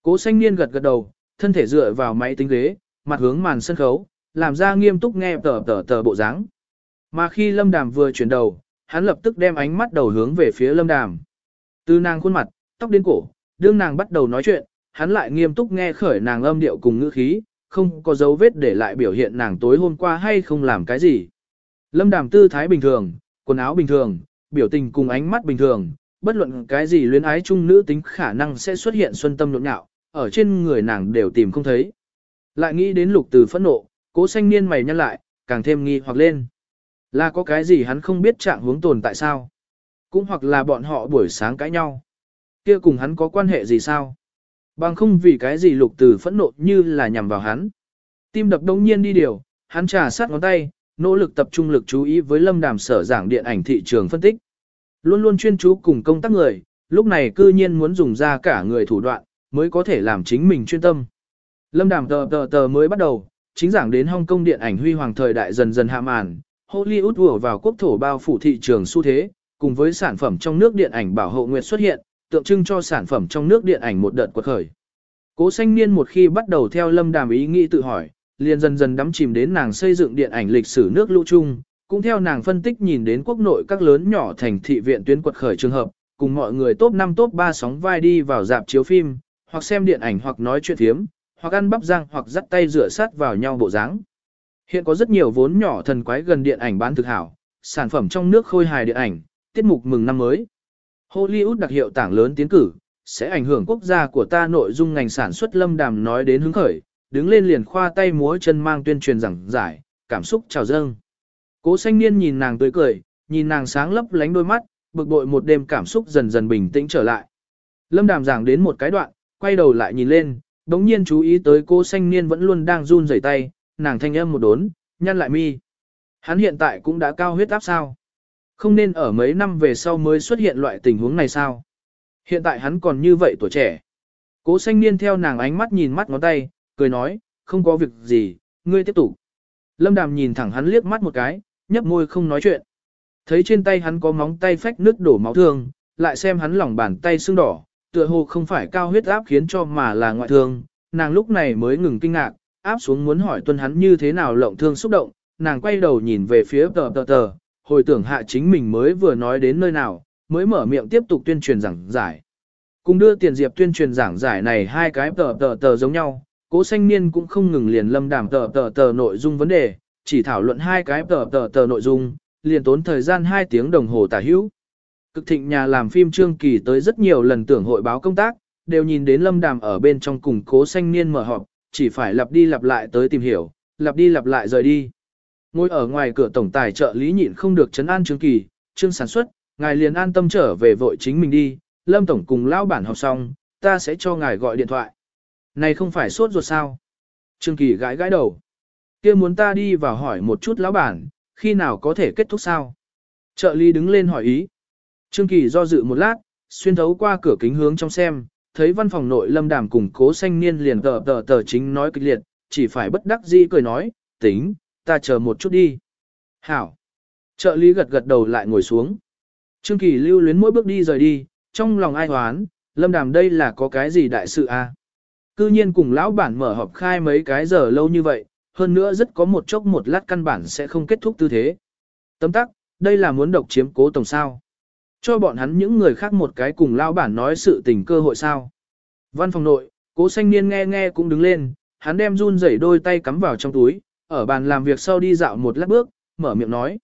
Cố xanh niên gật gật đầu, thân thể dựa vào máy tính ghế, mặt hướng màn sân khấu, làm ra nghiêm túc nghe tờ tờ tờ bộ dáng. Mà khi Lâm Đàm vừa chuyển đầu, hắn lập tức đem ánh mắt đầu hướng về phía Lâm Đàm. Từ nàng khuôn mặt, tóc đến cổ, đương nàng bắt đầu nói chuyện, hắn lại nghiêm túc nghe khởi nàng âm điệu cùng ngữ khí, không có dấu vết để lại biểu hiện nàng tối hôm qua hay không làm cái gì. Lâm Đàm tư thái bình thường, quần áo bình thường, biểu tình cùng ánh mắt bình thường, bất luận cái gì luyến ái chung nữ tính khả năng sẽ xuất hiện xuân tâm nhộn nhạo, ở trên người nàng đều tìm không thấy. Lại nghĩ đến lục từ phẫn nộ, cố xanh niên mày nhăn lại, càng thêm nghi hoặc lên. Là có cái gì hắn không biết trạng hướng tồn tại sao? Cũng hoặc là bọn họ buổi sáng cãi nhau. Kia cùng hắn có quan hệ gì sao? Bằng không vì cái gì lục từ phẫn nộ như là nhằm vào hắn. Tim đập đông nhiên đi điều, hắn trà sát ngón tay, nỗ lực tập trung lực chú ý với lâm đàm sở giảng điện ảnh thị trường phân tích. Luôn luôn chuyên chú cùng công tác người, lúc này cư nhiên muốn dùng ra cả người thủ đoạn, mới có thể làm chính mình chuyên tâm. Lâm đàm tờ tờ tờ mới bắt đầu, chính giảng đến Hong Kong điện ảnh huy hoàng thời đại dần dần hạ màn, Hollywood vừa vào quốc thổ bao phủ thị trường xu thế, cùng với sản phẩm trong nước điện ảnh bảo hộ nguyệt xuất hiện, tượng trưng cho sản phẩm trong nước điện ảnh một đợt quật khởi. Cố xanh niên một khi bắt đầu theo lâm đàm ý nghĩ tự hỏi, liền dần dần đắm chìm đến nàng xây dựng điện ảnh lịch sử nước lũ chung, cũng theo nàng phân tích nhìn đến quốc nội các lớn nhỏ thành thị viện tuyến quật khởi trường hợp, cùng mọi người top 5 top 3 sóng vai đi vào dạp chiếu phim, hoặc xem điện ảnh hoặc nói chuyện thiếm, hoặc ăn bắp rang hoặc dắt tay rửa sát vào nhau bộ dáng. Hiện có rất nhiều vốn nhỏ thần quái gần điện ảnh bán thực hảo, sản phẩm trong nước khôi hài điện ảnh, tiết mục mừng năm mới. Hollywood đặc hiệu tảng lớn tiến cử, sẽ ảnh hưởng quốc gia của ta nội dung ngành sản xuất lâm đàm nói đến hứng khởi, đứng lên liền khoa tay múa chân mang tuyên truyền rằng giải, cảm xúc trào dâng. Cố xanh niên nhìn nàng tươi cười, nhìn nàng sáng lấp lánh đôi mắt, bực bội một đêm cảm xúc dần dần bình tĩnh trở lại. Lâm đàm giảng đến một cái đoạn, quay đầu lại nhìn lên, đống nhiên chú ý tới cô xanh niên vẫn luôn đang run rẩy tay, nàng thanh âm một đốn, nhăn lại mi. Hắn hiện tại cũng đã cao huyết áp sao? Không nên ở mấy năm về sau mới xuất hiện loại tình huống này sao? Hiện tại hắn còn như vậy tuổi trẻ. Cố xanh niên theo nàng ánh mắt nhìn mắt ngón tay, cười nói, không có việc gì, ngươi tiếp tục. Lâm đàm nhìn thẳng hắn liếc mắt một cái, nhấp môi không nói chuyện. Thấy trên tay hắn có móng tay phách nước đổ máu thương, lại xem hắn lỏng bàn tay sưng đỏ, tựa hồ không phải cao huyết áp khiến cho mà là ngoại thương, nàng lúc này mới ngừng kinh ngạc, áp xuống muốn hỏi tuân hắn như thế nào lộng thương xúc động, nàng quay đầu nhìn về phía tờ tờ tờ, hồi tưởng hạ chính mình mới vừa nói đến nơi nào, mới mở miệng tiếp tục tuyên truyền giảng giải. Cùng đưa tiền diệp tuyên truyền giảng giải này hai cái tờ tờ tờ giống nhau, cố sanh niên cũng không ngừng liền lâm đảm tờ tờ tờ nội dung vấn đề, chỉ thảo luận hai cái tờ tờ tờ nội dung, liền tốn thời gian 2 tiếng đồng hồ tả hữu. Cực thịnh nhà làm phim Trương Kỳ tới rất nhiều lần tưởng hội báo công tác, đều nhìn đến lâm đàm ở bên trong cùng cố sanh niên mở họp, chỉ phải lặp đi lặp lại tới tìm hiểu, lặp đi lặp lại rời đi. Ngồi ở ngoài cửa tổng tài trợ lý nhịn không được chấn an Trương Kỳ, Trương sản xuất, ngài liền an tâm trở về vội chính mình đi, Lâm Tổng cùng lao bản học xong, ta sẽ cho ngài gọi điện thoại. Này không phải sốt ruột sao? Trương Kỳ gãi gãi đầu. kia muốn ta đi vào hỏi một chút lão bản, khi nào có thể kết thúc sao? Trợ lý đứng lên hỏi ý. Trương Kỳ do dự một lát, xuyên thấu qua cửa kính hướng trong xem, thấy văn phòng nội lâm đàm cùng cố xanh niên liền tờ tờ tờ chính nói kịch liệt, chỉ phải bất đắc dĩ cười nói, tính, ta chờ một chút đi. Hảo. Trợ lý gật gật đầu lại ngồi xuống. Trương Kỳ lưu luyến mỗi bước đi rời đi, trong lòng ai hoán, Lâm Đàm đây là có cái gì đại sự? À? Cư nhiên cùng lão bản mở họp khai mấy cái giờ lâu như vậy, hơn nữa rất có một chốc một lát căn bản sẽ không kết thúc tư thế. Tấm tắc, đây là muốn độc chiếm cố tổng sao. Cho bọn hắn những người khác một cái cùng lão bản nói sự tình cơ hội sao. Văn phòng nội, cố xanh niên nghe nghe cũng đứng lên, hắn đem run rẩy đôi tay cắm vào trong túi, ở bàn làm việc sau đi dạo một lát bước, mở miệng nói.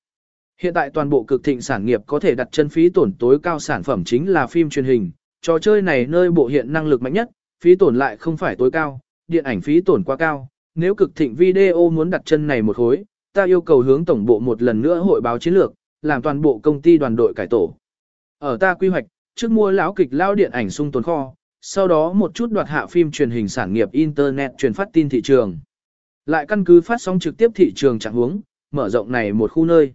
Hiện tại toàn bộ cực thịnh sản nghiệp có thể đặt chân phí tổn tối cao sản phẩm chính là phim truyền hình, trò chơi này nơi bộ hiện năng lực mạnh nhất, phí tổn lại không phải tối cao, điện ảnh phí tổn quá cao. Nếu cực thịnh video muốn đặt chân này một hối, ta yêu cầu hướng tổng bộ một lần nữa hội báo chiến lược, làm toàn bộ công ty đoàn đội cải tổ. Ở ta quy hoạch, trước mua lão kịch lao điện ảnh sung tồn kho, sau đó một chút đoạt hạ phim truyền hình sản nghiệp Internet truyền phát tin thị trường. Lại căn cứ phát sóng trực tiếp thị trường trạng huống, mở rộng này một khu nơi.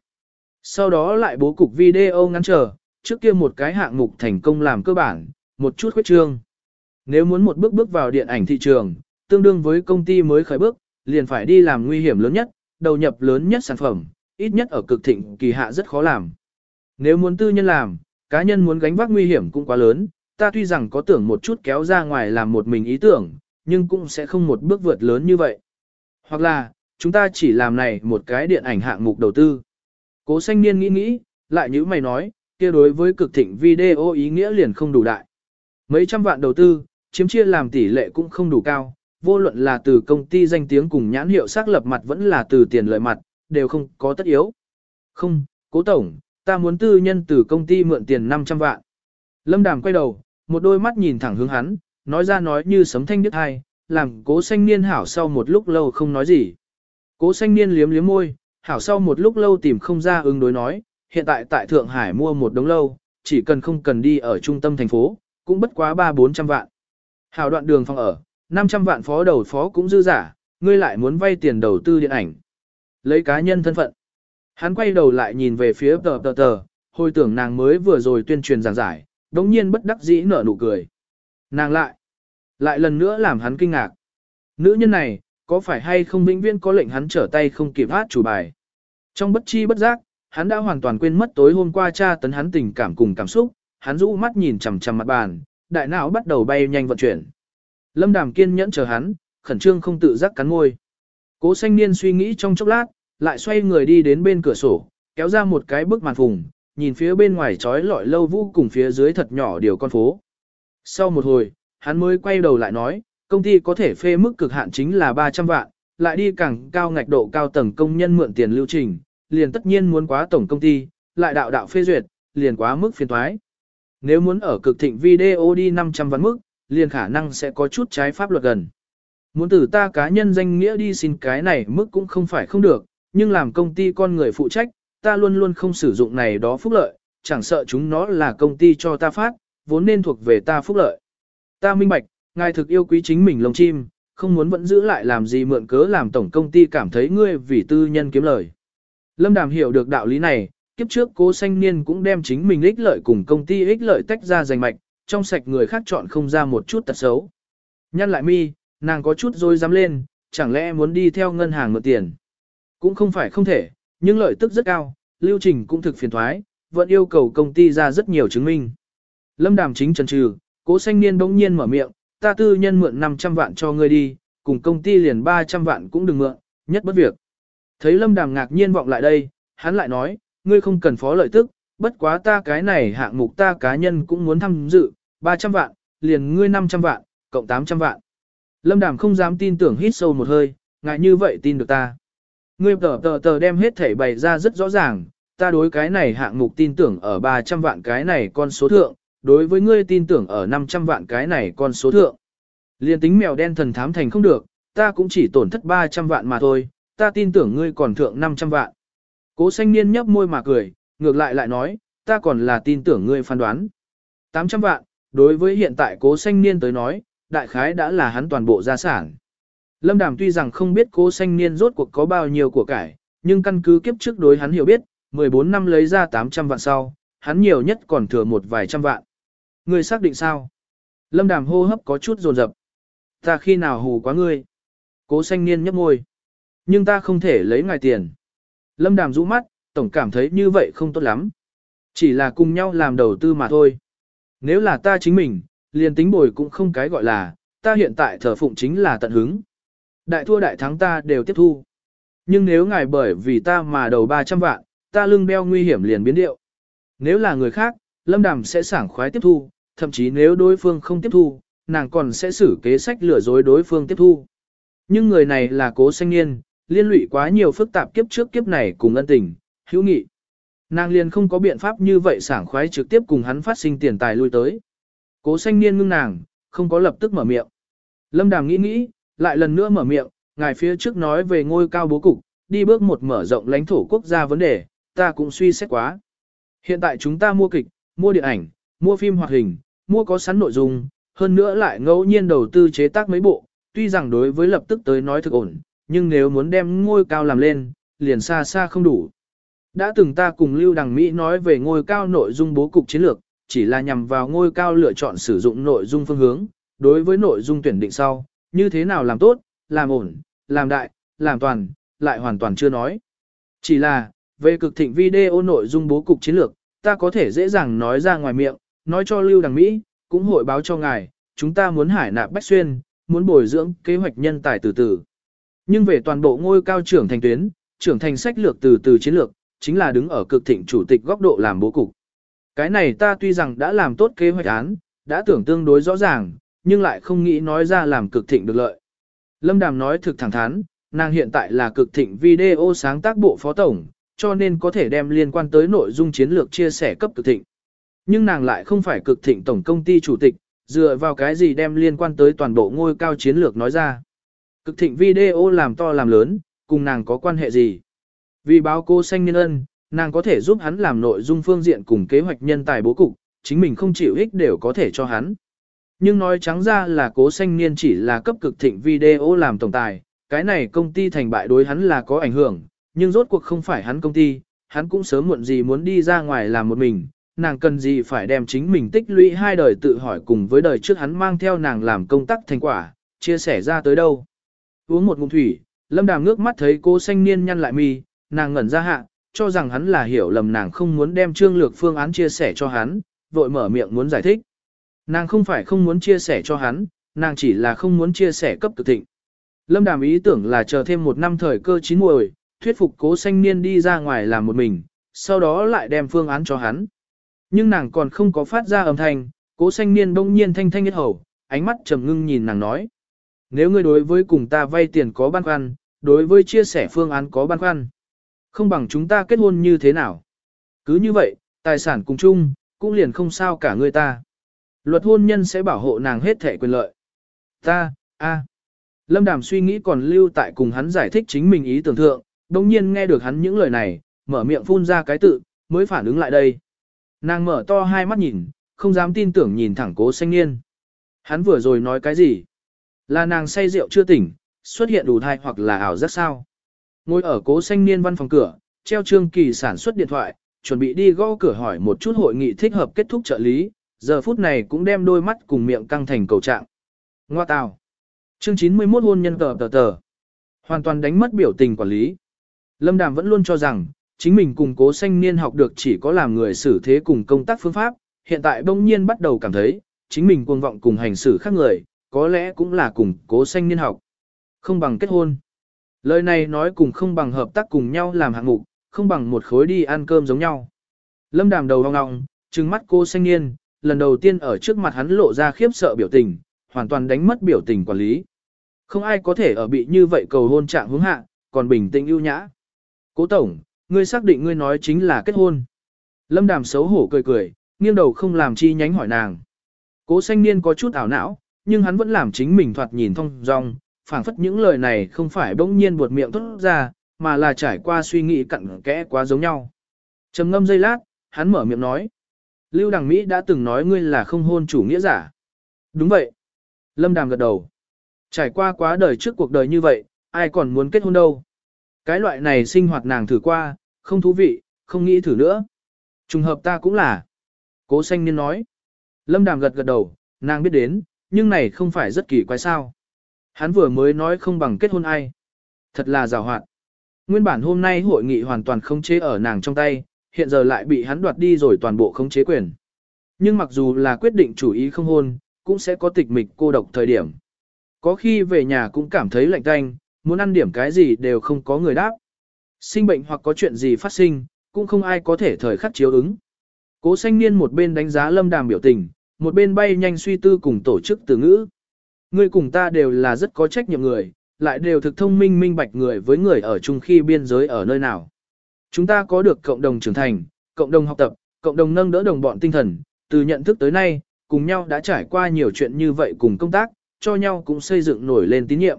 Sau đó lại bố cục video ngắn chờ, trước kia một cái hạng mục thành công làm cơ bản, một chút khuyết trương. Nếu muốn một bước bước vào điện ảnh thị trường, tương đương với công ty mới khởi bước, liền phải đi làm nguy hiểm lớn nhất, đầu nhập lớn nhất sản phẩm, ít nhất ở cực thịnh kỳ hạ rất khó làm. Nếu muốn tư nhân làm, cá nhân muốn gánh vác nguy hiểm cũng quá lớn, ta tuy rằng có tưởng một chút kéo ra ngoài làm một mình ý tưởng, nhưng cũng sẽ không một bước vượt lớn như vậy. Hoặc là, chúng ta chỉ làm này một cái điện ảnh hạng mục đầu tư. Cố xanh niên nghĩ nghĩ, lại như mày nói, kia đối với cực thịnh video ý nghĩa liền không đủ đại. Mấy trăm vạn đầu tư, chiếm chia làm tỷ lệ cũng không đủ cao, vô luận là từ công ty danh tiếng cùng nhãn hiệu xác lập mặt vẫn là từ tiền lợi mặt, đều không có tất yếu. Không, cố tổng, ta muốn tư nhân từ công ty mượn tiền 500 vạn. Lâm Đàm quay đầu, một đôi mắt nhìn thẳng hướng hắn, nói ra nói như sấm thanh đứt hai, làm cố xanh niên hảo sau một lúc lâu không nói gì. Cố xanh niên liếm liếm môi, hảo sau một lúc lâu tìm không ra ứng đối nói, hiện tại tại Thượng Hải mua một đống lâu, chỉ cần không cần đi ở trung tâm thành phố, cũng bất quá 3-400 vạn. Hảo đoạn đường phòng ở, 500 vạn phó đầu phó cũng dư giả, ngươi lại muốn vay tiền đầu tư điện ảnh. Lấy cá nhân thân phận. Hắn quay đầu lại nhìn về phía tờ tờ tờ, hồi tưởng nàng mới vừa rồi tuyên truyền giảng giải, đống nhiên bất đắc dĩ nở nụ cười. Nàng lại, lại lần nữa làm hắn kinh ngạc. Nữ nhân này, có phải hay không vĩnh viên có lệnh hắn trở tay không kịp hát chủ bài. Trong bất chi bất giác, hắn đã hoàn toàn quên mất tối hôm qua cha tấn hắn tình cảm cùng cảm xúc, hắn rũ mắt nhìn chằm chằm mặt bàn, đại não bắt đầu bay nhanh vận chuyển. Lâm Đàm kiên nhẫn chờ hắn, khẩn trương không tự giác cắn môi. Cố Xanh Niên suy nghĩ trong chốc lát, lại xoay người đi đến bên cửa sổ, kéo ra một cái bức màn phùng, nhìn phía bên ngoài trói lọi lâu vũ cùng phía dưới thật nhỏ điều con phố. Sau một hồi, hắn mới quay đầu lại nói, công ty có thể phê mức cực hạn chính là 300 vạn, lại đi càng cao ngạch độ cao tầng công nhân mượn tiền lưu trình, liền tất nhiên muốn quá tổng công ty, lại đạo đạo phê duyệt, liền quá mức phiền thoái. Nếu muốn ở cực thịnh video đi 500 vạn mức, liền khả năng sẽ có chút trái pháp luật gần. Muốn từ ta cá nhân danh nghĩa đi xin cái này mức cũng không phải không được, nhưng làm công ty con người phụ trách, ta luôn luôn không sử dụng này đó phúc lợi, chẳng sợ chúng nó là công ty cho ta phát, vốn nên thuộc về ta phúc lợi. Ta minh bạch, ngài thực yêu quý chính mình lồng chim, không muốn vẫn giữ lại làm gì mượn cớ làm tổng công ty cảm thấy ngươi vì tư nhân kiếm lời. Lâm Đàm hiểu được đạo lý này, kiếp trước cố sanh niên cũng đem chính mình ích lợi cùng công ty ích lợi tách ra giành mạch, trong sạch người khác chọn không ra một chút tật xấu. Nhăn lại mi, nàng có chút dối dám lên, chẳng lẽ muốn đi theo ngân hàng mượn tiền. Cũng không phải không thể, nhưng lợi tức rất cao, lưu trình cũng thực phiền thoái, vẫn yêu cầu công ty ra rất nhiều chứng minh. Lâm Đàm chính trần trừ, cố xanh niên bỗng nhiên mở miệng, ta tư nhân mượn 500 vạn cho ngươi đi, cùng công ty liền 300 vạn cũng đừng mượn, nhất bất việc. Thấy Lâm Đàm ngạc nhiên vọng lại đây, hắn lại nói, ngươi không cần phó lợi tức, bất quá ta cái này hạng mục ta cá nhân cũng muốn tham dự, 300 vạn, liền ngươi 500 vạn, cộng 800 vạn. Lâm Đàm không dám tin tưởng hít sâu một hơi, ngại như vậy tin được ta. Ngươi tờ tờ tờ đem hết thể bày ra rất rõ ràng, ta đối cái này hạng mục tin tưởng ở 300 vạn cái này con số thượng, đối với ngươi tin tưởng ở 500 vạn cái này con số thượng. Liên tính mèo đen thần thám thành không được, ta cũng chỉ tổn thất 300 vạn mà thôi, ta tin tưởng ngươi còn thượng 500 vạn. Cố xanh niên nhấp môi mà cười, ngược lại lại nói, ta còn là tin tưởng ngươi phán đoán. 800 vạn, đối với hiện tại cố xanh niên tới nói, đại khái đã là hắn toàn bộ gia sản. Lâm Đàm tuy rằng không biết cố xanh niên rốt cuộc có bao nhiêu của cải, nhưng căn cứ kiếp trước đối hắn hiểu biết, 14 năm lấy ra 800 vạn sau, hắn nhiều nhất còn thừa một vài trăm vạn. Ngươi xác định sao? Lâm Đàm hô hấp có chút rồn rập. Ta khi nào hù quá ngươi? Cố xanh niên nhấp môi. Nhưng ta không thể lấy ngài tiền. Lâm Đàm rũ mắt, tổng cảm thấy như vậy không tốt lắm. Chỉ là cùng nhau làm đầu tư mà thôi. Nếu là ta chính mình, liền tính bồi cũng không cái gọi là, ta hiện tại thờ phụng chính là tận hứng. Đại thua đại thắng ta đều tiếp thu. Nhưng nếu ngài bởi vì ta mà đầu 300 vạn, ta lưng đeo nguy hiểm liền biến điệu. Nếu là người khác, Lâm Đàm sẽ sảng khoái tiếp thu, thậm chí nếu đối phương không tiếp thu, nàng còn sẽ xử kế sách lừa dối đối phương tiếp thu. Nhưng người này là cố sanh niên, liên lụy quá nhiều phức tạp kiếp trước kiếp này cùng ân tình, hữu nghị. Nàng liền không có biện pháp như vậy sảng khoái trực tiếp cùng hắn phát sinh tiền tài lui tới. Cố sanh niên ngưng nàng, không có lập tức mở miệng. Lâm Đàm nghĩ nghĩ, lại lần nữa mở miệng, ngài phía trước nói về ngôi cao bố cục, đi bước một mở rộng lãnh thổ quốc gia vấn đề, ta cũng suy xét quá. Hiện tại chúng ta mua kịch, mua điện ảnh, mua phim hoạt hình, mua có sẵn nội dung, hơn nữa lại ngẫu nhiên đầu tư chế tác mấy bộ, tuy rằng đối với lập tức tới nói thực ổn, nhưng nếu muốn đem ngôi cao làm lên, liền xa xa không đủ. Đã từng ta cùng Lưu Đằng Mỹ nói về ngôi cao nội dung bố cục chiến lược, chỉ là nhằm vào ngôi cao lựa chọn sử dụng nội dung phương hướng, đối với nội dung tuyển định sau, như thế nào làm tốt, làm ổn, làm đại, làm toàn, lại hoàn toàn chưa nói. Chỉ là, về cực thịnh video nội dung bố cục chiến lược, ta có thể dễ dàng nói ra ngoài miệng, nói cho Lưu Đằng Mỹ, cũng hội báo cho ngài, chúng ta muốn hải nạp bách xuyên, muốn bồi dưỡng kế hoạch nhân tài từ từ. Nhưng về toàn bộ ngôi cao trưởng thành tuyến, trưởng thành sách lược từ từ chiến lược, chính là đứng ở cực thịnh chủ tịch góc độ làm bố cục. Cái này ta tuy rằng đã làm tốt kế hoạch án, đã tưởng tương đối rõ ràng, nhưng lại không nghĩ nói ra làm cực thịnh được lợi. Lâm Đàm nói thực thẳng thắn, nàng hiện tại là cực thịnh video sáng tác bộ phó tổng, cho nên có thể đem liên quan tới nội dung chiến lược chia sẻ cấp cực thịnh. Nhưng nàng lại không phải cực thịnh tổng công ty chủ tịch, dựa vào cái gì đem liên quan tới toàn bộ ngôi cao chiến lược nói ra. Cực thịnh video làm to làm lớn, cùng nàng có quan hệ gì? Vì báo cô xanh niên ân, nàng có thể giúp hắn làm nội dung phương diện cùng kế hoạch nhân tài bố cục, chính mình không chịu ích đều có thể cho hắn. Nhưng nói trắng ra là cố xanh niên chỉ là cấp cực thịnh video làm tổng tài, cái này công ty thành bại đối hắn là có ảnh hưởng, nhưng rốt cuộc không phải hắn công ty, hắn cũng sớm muộn gì muốn đi ra ngoài làm một mình, nàng cần gì phải đem chính mình tích lũy hai đời tự hỏi cùng với đời trước hắn mang theo nàng làm công tác thành quả, chia sẻ ra tới đâu. Uống một ngụm thủy, lâm đàm ngước mắt thấy cô xanh niên nhăn lại mi, nàng ngẩn ra hạ, cho rằng hắn là hiểu lầm nàng không muốn đem trương lược phương án chia sẻ cho hắn, vội mở miệng muốn giải thích. Nàng không phải không muốn chia sẻ cho hắn, nàng chỉ là không muốn chia sẻ cấp cực thịnh. Lâm đàm ý tưởng là chờ thêm một năm thời cơ chín muồi, thuyết phục cố xanh niên đi ra ngoài làm một mình, sau đó lại đem phương án cho hắn. Nhưng nàng còn không có phát ra âm thanh, cố xanh niên bỗng nhiên thanh thanh nhất hầu, ánh mắt trầm ngưng nhìn nàng nói. Nếu ngươi đối với cùng ta vay tiền có băn khoăn, đối với chia sẻ phương án có băn khoăn, không bằng chúng ta kết hôn như thế nào. Cứ như vậy, tài sản cùng chung, cũng liền không sao cả người ta. Luật hôn nhân sẽ bảo hộ nàng hết thể quyền lợi. Ta, a. Lâm Đàm suy nghĩ còn lưu tại cùng hắn giải thích chính mình ý tưởng thượng, đồng nhiên nghe được hắn những lời này, mở miệng phun ra cái tự, mới phản ứng lại đây. Nàng mở to hai mắt nhìn, không dám tin tưởng nhìn thẳng cố xanh niên. Hắn vừa rồi nói cái gì? Là nàng say rượu chưa tỉnh, xuất hiện đủ thai hoặc là ảo giác sao? Ngồi ở cố xanh niên văn phòng cửa, treo trương kỳ sản xuất điện thoại, chuẩn bị đi gõ cửa hỏi một chút hội nghị thích hợp kết thúc trợ lý, giờ phút này cũng đem đôi mắt cùng miệng căng thành cầu trạng. Ngoa tào. Chương 91 hôn nhân tờ tờ tờ. Hoàn toàn đánh mất biểu tình quản lý. Lâm Đàm vẫn luôn cho rằng, chính mình cùng cố sanh niên học được chỉ có làm người xử thế cùng công tác phương pháp, hiện tại bỗng nhiên bắt đầu cảm thấy, chính mình cuồng vọng cùng hành xử khác người, có lẽ cũng là cùng cố sanh niên học. Không bằng kết hôn. Lời này nói cùng không bằng hợp tác cùng nhau làm hạng mục, không bằng một khối đi ăn cơm giống nhau. Lâm đàm đầu hoang ngọng, trừng mắt cô sanh niên, lần đầu tiên ở trước mặt hắn lộ ra khiếp sợ biểu tình, hoàn toàn đánh mất biểu tình quản lý. Không ai có thể ở bị như vậy cầu hôn trạng hướng hạ, còn bình tĩnh ưu nhã. Cố tổng, ngươi xác định ngươi nói chính là kết hôn. Lâm đàm xấu hổ cười cười, nghiêng đầu không làm chi nhánh hỏi nàng. Cố xanh niên có chút ảo não, nhưng hắn vẫn làm chính mình thoạt nhìn thông dong, phảng phất những lời này không phải bỗng nhiên buột miệng thốt ra, mà là trải qua suy nghĩ cặn kẽ quá giống nhau. trầm ngâm giây lát, hắn mở miệng nói. Lưu Đằng Mỹ đã từng nói ngươi là không hôn chủ nghĩa giả. Đúng vậy. Lâm Đàm gật đầu. Trải qua quá đời trước cuộc đời như vậy, ai còn muốn kết hôn đâu. Cái loại này sinh hoạt nàng thử qua, không thú vị, không nghĩ thử nữa. Trùng hợp ta cũng là. Cố xanh niên nói. Lâm Đàm gật gật đầu, nàng biết đến, nhưng này không phải rất kỳ quái sao. Hắn vừa mới nói không bằng kết hôn ai. Thật là rào hoạt. Nguyên bản hôm nay hội nghị hoàn toàn không chế ở nàng trong tay, hiện giờ lại bị hắn đoạt đi rồi toàn bộ không chế quyền. Nhưng mặc dù là quyết định chủ ý không hôn, cũng sẽ có tịch mịch cô độc thời điểm. Có khi về nhà cũng cảm thấy lạnh tanh, muốn ăn điểm cái gì đều không có người đáp. Sinh bệnh hoặc có chuyện gì phát sinh, cũng không ai có thể thời khắc chiếu ứng. Cố xanh niên một bên đánh giá lâm đàm biểu tình, một bên bay nhanh suy tư cùng tổ chức từ ngữ. Ngươi cùng ta đều là rất có trách nhiệm người, lại đều thực thông minh minh bạch người với người ở chung khi biên giới ở nơi nào. Chúng ta có được cộng đồng trưởng thành, cộng đồng học tập, cộng đồng nâng đỡ đồng bọn tinh thần, từ nhận thức tới nay, cùng nhau đã trải qua nhiều chuyện như vậy cùng công tác, cho nhau cũng xây dựng nổi lên tín nhiệm.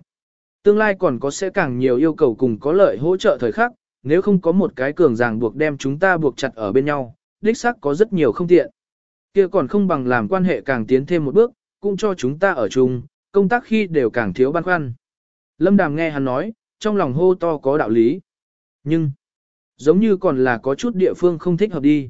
Tương lai còn có sẽ càng nhiều yêu cầu cùng có lợi hỗ trợ thời khắc, nếu không có một cái cường ràng buộc đem chúng ta buộc chặt ở bên nhau, đích xác có rất nhiều không tiện. Kia còn không bằng làm quan hệ càng tiến thêm một bước, cũng cho chúng ta ở chung, công tác khi đều càng thiếu băn khoăn. Lâm Đàm nghe hắn nói, trong lòng hô to có đạo lý. Nhưng, giống như còn là có chút địa phương không thích hợp đi.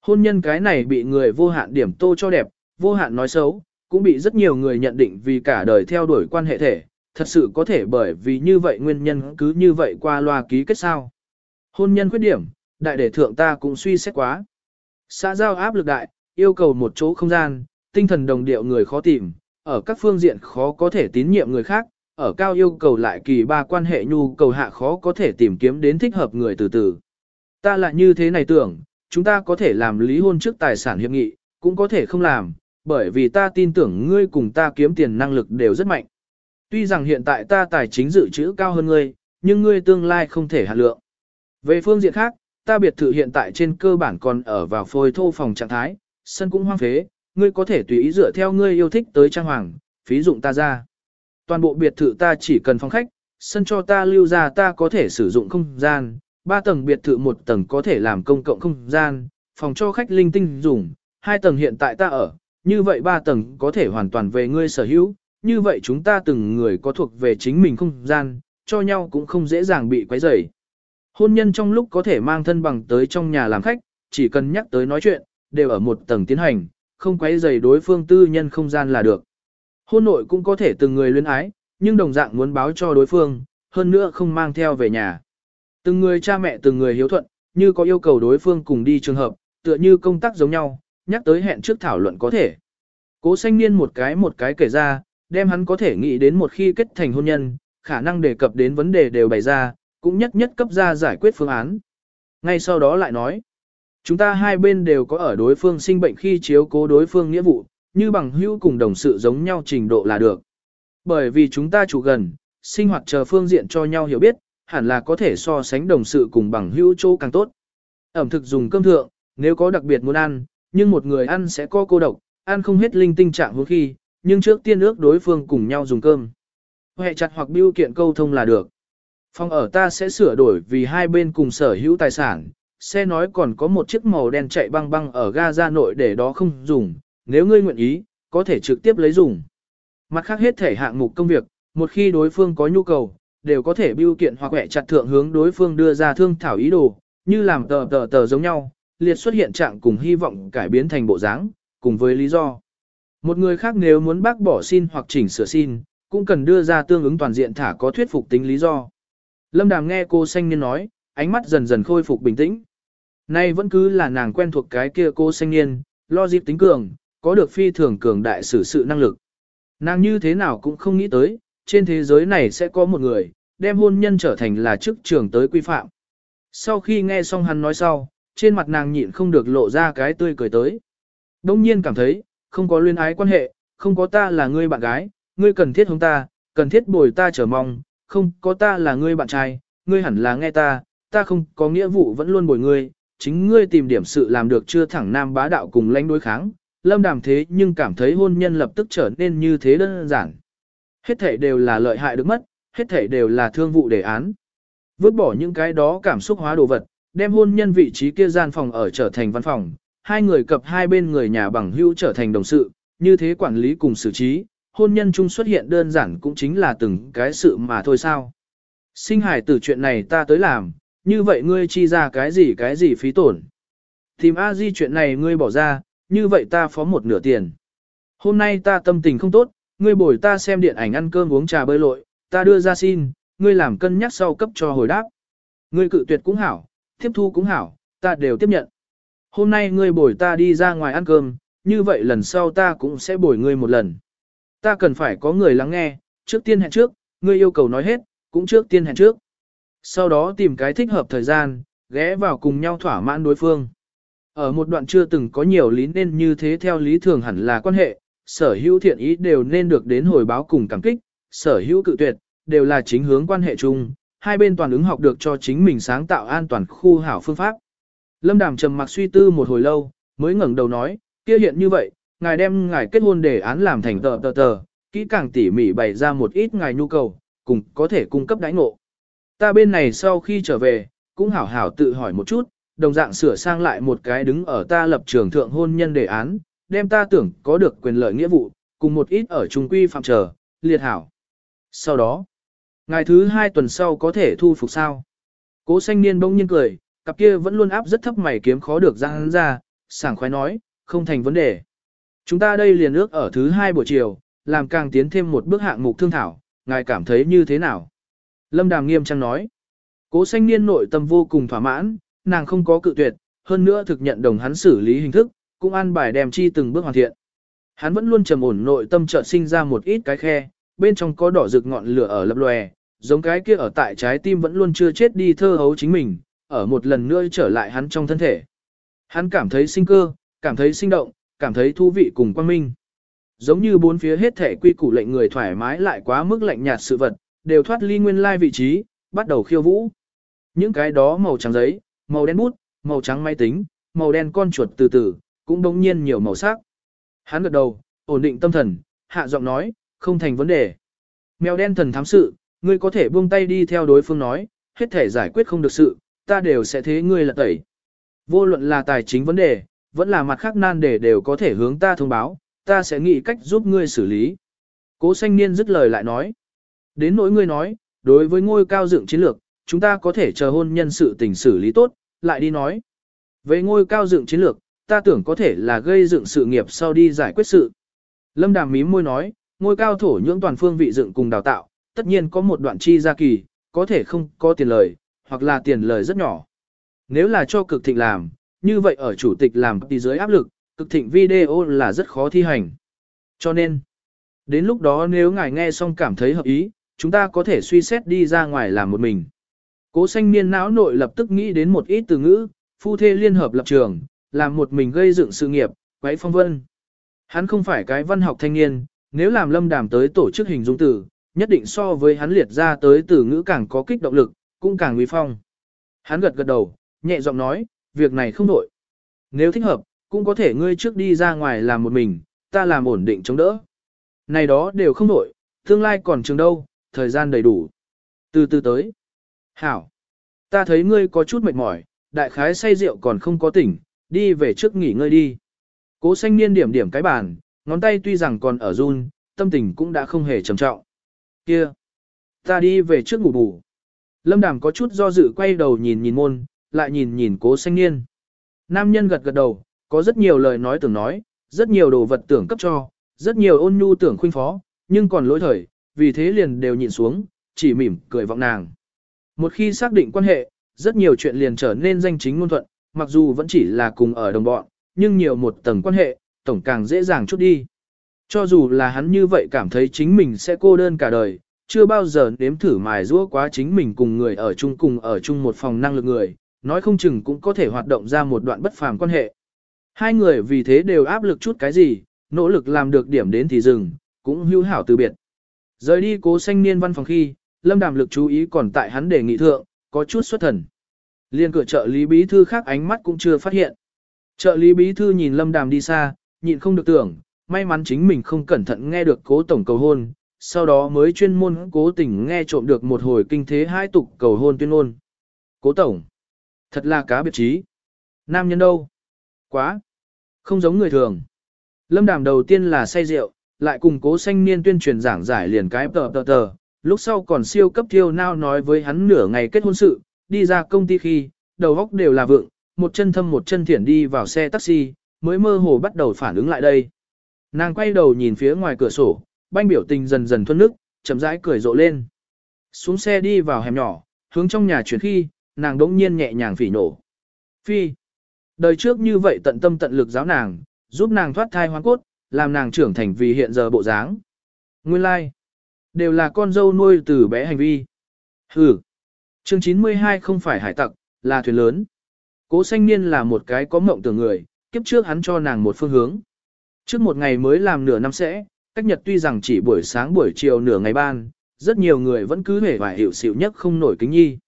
Hôn nhân cái này bị người vô hạn điểm tô cho đẹp, vô hạn nói xấu, cũng bị rất nhiều người nhận định vì cả đời theo đuổi quan hệ thể, thật sự có thể bởi vì như vậy nguyên nhân cứ như vậy qua loa ký kết sao. Hôn nhân khuyết điểm, đại để thượng ta cũng suy xét quá. Xã giao áp lực đại, yêu cầu một chỗ không gian, tinh thần đồng điệu người khó tìm, ở các phương diện khó có thể tín nhiệm người khác, ở cao yêu cầu lại kỳ ba quan hệ nhu cầu hạ khó có thể tìm kiếm đến thích hợp người từ từ. Ta lại như thế này tưởng, chúng ta có thể làm lý hôn trước tài sản hiệp nghị, cũng có thể không làm, bởi vì ta tin tưởng ngươi cùng ta kiếm tiền năng lực đều rất mạnh. Tuy rằng hiện tại ta tài chính dự trữ cao hơn ngươi, nhưng ngươi tương lai không thể hạ lượng. Về phương diện khác, ta biệt thự hiện tại trên cơ bản còn ở vào phôi thô phòng trạng thái, sân cũng hoang phế, ngươi có thể tùy ý dựa theo ngươi yêu thích tới trang hoàng, phí dụng ta ra. Toàn bộ biệt thự ta chỉ cần phòng khách, sân cho ta lưu ra ta có thể sử dụng không gian, ba tầng biệt thự một tầng có thể làm công cộng không gian, phòng cho khách linh tinh dùng, hai tầng hiện tại ta ở, như vậy ba tầng có thể hoàn toàn về ngươi sở hữu, như vậy chúng ta từng người có thuộc về chính mình không gian, cho nhau cũng không dễ dàng bị quấy rầy. Hôn nhân trong lúc có thể mang thân bằng tới trong nhà làm khách, chỉ cần nhắc tới nói chuyện, đều ở một tầng tiến hành, không quấy rầy đối phương tư nhân không gian là được. Hôn nội cũng có thể từng người luyến ái, nhưng đồng dạng muốn báo cho đối phương, hơn nữa không mang theo về nhà. Từng người cha mẹ từng người hiếu thuận, như có yêu cầu đối phương cùng đi trường hợp, tựa như công tác giống nhau, nhắc tới hẹn trước thảo luận có thể. Cố xanh niên một cái một cái kể ra, đem hắn có thể nghĩ đến một khi kết thành hôn nhân, khả năng đề cập đến vấn đề đều bày ra, cũng nhất nhất cấp ra giải quyết phương án. Ngay sau đó lại nói, chúng ta hai bên đều có ở đối phương sinh bệnh khi chiếu cố đối phương nghĩa vụ, như bằng hữu cùng đồng sự giống nhau trình độ là được. Bởi vì chúng ta chủ gần, sinh hoạt chờ phương diện cho nhau hiểu biết, hẳn là có thể so sánh đồng sự cùng bằng hữu chỗ càng tốt. Ẩm thực dùng cơm thượng, nếu có đặc biệt muốn ăn, nhưng một người ăn sẽ có cô độc, ăn không hết linh tinh trạng hướng khi, nhưng trước tiên ước đối phương cùng nhau dùng cơm. Hệ chặt hoặc biêu kiện câu thông là được. Phòng ở ta sẽ sửa đổi vì hai bên cùng sở hữu tài sản, xe nói còn có một chiếc màu đen chạy băng băng ở ga ra nội để đó không dùng, nếu ngươi nguyện ý, có thể trực tiếp lấy dùng. Mặt khác hết thể hạng mục công việc, một khi đối phương có nhu cầu, đều có thể biêu kiện hoặc quẹ chặt thượng hướng đối phương đưa ra thương thảo ý đồ, như làm tờ tờ tờ giống nhau, liệt xuất hiện trạng cùng hy vọng cải biến thành bộ dáng, cùng với lý do. Một người khác nếu muốn bác bỏ xin hoặc chỉnh sửa xin, cũng cần đưa ra tương ứng toàn diện thả có thuyết phục tính lý do. Lâm Đàm nghe cô xanh niên nói, ánh mắt dần dần khôi phục bình tĩnh. Nay vẫn cứ là nàng quen thuộc cái kia cô xanh niên, lo dịp tính cường, có được phi thường cường đại sử sự năng lực. Nàng như thế nào cũng không nghĩ tới, trên thế giới này sẽ có một người, đem hôn nhân trở thành là chức trường tới quy phạm. Sau khi nghe xong hắn nói sau, trên mặt nàng nhịn không được lộ ra cái tươi cười tới. Đông nhiên cảm thấy, không có luyên ái quan hệ, không có ta là ngươi bạn gái, ngươi cần thiết hướng ta, cần thiết bồi ta chờ mong, không có ta là ngươi bạn trai, ngươi hẳn là nghe ta, ta không có nghĩa vụ vẫn luôn bồi ngươi, chính ngươi tìm điểm sự làm được chưa thẳng nam bá đạo cùng lãnh đối kháng, lâm đàm thế nhưng cảm thấy hôn nhân lập tức trở nên như thế đơn giản. Hết thể đều là lợi hại được mất, hết thể đều là thương vụ đề án. Vứt bỏ những cái đó cảm xúc hóa đồ vật, đem hôn nhân vị trí kia gian phòng ở trở thành văn phòng, hai người cập hai bên người nhà bằng hữu trở thành đồng sự, như thế quản lý cùng xử trí, hôn nhân chung xuất hiện đơn giản cũng chính là từng cái sự mà thôi sao. Sinh hải từ chuyện này ta tới làm, như vậy ngươi chi ra cái gì cái gì phí tổn. Tìm a di chuyện này ngươi bỏ ra, như vậy ta phó một nửa tiền. Hôm nay ta tâm tình không tốt, ngươi bồi ta xem điện ảnh ăn cơm uống trà bơi lội, ta đưa ra xin, ngươi làm cân nhắc sau cấp cho hồi đáp. Ngươi cự tuyệt cũng hảo, tiếp thu cũng hảo, ta đều tiếp nhận. Hôm nay ngươi bồi ta đi ra ngoài ăn cơm, như vậy lần sau ta cũng sẽ bồi ngươi một lần. Ta cần phải có người lắng nghe, trước tiên hẹn trước, ngươi yêu cầu nói hết, cũng trước tiên hẹn trước. Sau đó tìm cái thích hợp thời gian, ghé vào cùng nhau thỏa mãn đối phương. Ở một đoạn chưa từng có nhiều lý nên như thế theo lý thường hẳn là quan hệ, sở hữu thiện ý đều nên được đến hồi báo cùng cảm kích, sở hữu cự tuyệt, đều là chính hướng quan hệ chung, hai bên toàn ứng học được cho chính mình sáng tạo an toàn khu hảo phương pháp. Lâm Đàm trầm mặc suy tư một hồi lâu, mới ngẩng đầu nói, kia hiện như vậy, ngài đem ngài kết hôn đề án làm thành tờ tờ tờ, kỹ càng tỉ mỉ bày ra một ít ngài nhu cầu, cùng có thể cung cấp đãi ngộ. Ta bên này sau khi trở về, cũng hảo hảo tự hỏi một chút, đồng dạng sửa sang lại một cái đứng ở ta lập trường thượng hôn nhân đề án, đem ta tưởng có được quyền lợi nghĩa vụ, cùng một ít ở trung quy phạm trở, liệt hảo. Sau đó, ngày thứ hai tuần sau có thể thu phục sao. Cố xanh niên bỗng nhiên cười, cặp kia vẫn luôn áp rất thấp mày kiếm khó được ra hắn ra, sảng khoái nói, không thành vấn đề. Chúng ta đây liền ước ở thứ hai buổi chiều, làm càng tiến thêm một bước hạng mục thương thảo, ngài cảm thấy như thế nào? Lâm Đàm nghiêm trang nói, cố xanh niên nội tâm vô cùng thỏa mãn, nàng không có cự tuyệt, hơn nữa thực nhận đồng hắn xử lý hình thức, cũng an bài đem chi từng bước hoàn thiện. Hắn vẫn luôn trầm ổn nội tâm chợt sinh ra một ít cái khe, bên trong có đỏ rực ngọn lửa ở lập lòe, giống cái kia ở tại trái tim vẫn luôn chưa chết đi thơ hấu chính mình, ở một lần nữa trở lại hắn trong thân thể. Hắn cảm thấy sinh cơ, cảm thấy sinh động, cảm thấy thú vị cùng quan minh. Giống như bốn phía hết thể quy củ lệnh người thoải mái lại quá mức lạnh nhạt sự vật, đều thoát ly nguyên lai vị trí, bắt đầu khiêu vũ. Những cái đó màu trắng giấy, màu đen bút, màu trắng máy tính, màu đen con chuột từ từ, cũng đống nhiên nhiều màu sắc. Hắn gật đầu, ổn định tâm thần, hạ giọng nói, không thành vấn đề. Mèo đen thần thám sự, ngươi có thể buông tay đi theo đối phương nói, hết thể giải quyết không được sự, ta đều sẽ thế ngươi là tẩy. Vô luận là tài chính vấn đề, vẫn là mặt khác nan đề đều có thể hướng ta thông báo, ta sẽ nghĩ cách giúp ngươi xử lý. Cố sanh niên dứt lời lại nói. Đến nỗi ngươi nói, đối với ngôi cao dựng chiến lược, chúng ta có thể chờ hôn nhân sự tình xử lý tốt, lại đi nói. Về ngôi cao dựng chiến lược, ta tưởng có thể là gây dựng sự nghiệp sau đi giải quyết sự. Lâm Đàm mím môi nói, ngôi cao thổ nhưỡng toàn phương vị dựng cùng đào tạo, tất nhiên có một đoạn chi ra kỳ, có thể không có tiền lời, hoặc là tiền lời rất nhỏ. Nếu là cho cực thịnh làm, như vậy ở chủ tịch làm thì dưới áp lực, cực thịnh video là rất khó thi hành. Cho nên, đến lúc đó nếu ngài nghe xong cảm thấy hợp ý, chúng ta có thể suy xét đi ra ngoài làm một mình. Cố xanh niên não nội lập tức nghĩ đến một ít từ ngữ, phu thê liên hợp lập trường, làm một mình gây dựng sự nghiệp, quấy phong vân. Hắn không phải cái văn học thanh niên, nếu làm lâm đàm tới tổ chức hình dung từ, nhất định so với hắn liệt ra tới từ ngữ càng có kích động lực, cũng càng nguy phong. Hắn gật gật đầu, nhẹ giọng nói, việc này không đổi. Nếu thích hợp, cũng có thể ngươi trước đi ra ngoài làm một mình, ta làm ổn định chống đỡ. Này đó đều không đổi, tương lai còn trường đâu, thời gian đầy đủ. Từ từ tới. Hảo. Ta thấy ngươi có chút mệt mỏi, đại khái say rượu còn không có tỉnh, đi về trước nghỉ ngơi đi. Cố xanh niên điểm điểm cái bàn, ngón tay tuy rằng còn ở run, tâm tình cũng đã không hề trầm trọng. Kia. Ta đi về trước ngủ bù. Lâm Đàm có chút do dự quay đầu nhìn nhìn môn, lại nhìn nhìn cố xanh niên. Nam nhân gật gật đầu, có rất nhiều lời nói tưởng nói, rất nhiều đồ vật tưởng cấp cho, rất nhiều ôn nhu tưởng khuynh phó, nhưng còn lỗi thời, vì thế liền đều nhìn xuống, chỉ mỉm cười vọng nàng. Một khi xác định quan hệ, rất nhiều chuyện liền trở nên danh chính ngôn thuận, mặc dù vẫn chỉ là cùng ở đồng bọn, nhưng nhiều một tầng quan hệ, tổng càng dễ dàng chút đi. Cho dù là hắn như vậy cảm thấy chính mình sẽ cô đơn cả đời, chưa bao giờ nếm thử mài giũa quá chính mình cùng người ở chung cùng ở chung một phòng năng lực người, nói không chừng cũng có thể hoạt động ra một đoạn bất phàm quan hệ. Hai người vì thế đều áp lực chút cái gì, nỗ lực làm được điểm đến thì dừng, cũng hữu hảo từ biệt. Rời đi cố sanh niên văn phòng khi, lâm đàm lực chú ý còn tại hắn đề nghị thượng, có chút xuất thần. Liên cửa trợ lý bí thư khác ánh mắt cũng chưa phát hiện. Trợ lý bí thư nhìn lâm đàm đi xa, nhịn không được tưởng, may mắn chính mình không cẩn thận nghe được cố tổng cầu hôn, sau đó mới chuyên môn cố tình nghe trộm được một hồi kinh thế hai tục cầu hôn tuyên ngôn. Cố tổng, thật là cá biệt trí. Nam nhân đâu? Quá, không giống người thường. Lâm đàm đầu tiên là say rượu, lại cùng cố sanh niên tuyên truyền giảng giải liền cái tờ tờ tờ, lúc sau còn siêu cấp thiêu nao nói với hắn nửa ngày kết hôn sự, đi ra công ty khi, đầu góc đều là vượng, một chân thâm một chân thiển đi vào xe taxi, mới mơ hồ bắt đầu phản ứng lại đây. Nàng quay đầu nhìn phía ngoài cửa sổ, banh biểu tình dần dần thuân nước, chậm rãi cười rộ lên. Xuống xe đi vào hẻm nhỏ, hướng trong nhà chuyển khi, nàng đỗng nhiên nhẹ nhàng phỉ nổ. Phi. Đời trước như vậy tận tâm tận lực giáo nàng, giúp nàng thoát thai hoang cốt, làm nàng trưởng thành vì hiện giờ bộ dáng. Nguyên lai, like. đều là con dâu nuôi từ bé hành vi. Hừ. Chương 92 không phải hải tặc, là thuyền lớn. Cố sanh niên là một cái có mộng tưởng người, kiếp trước hắn cho nàng một phương hướng. Trước một ngày mới làm nửa năm sẽ, cách nhật tuy rằng chỉ buổi sáng buổi chiều nửa ngày ban, rất nhiều người vẫn cứ hề và hiểu xịu nhất không nổi kính nhi.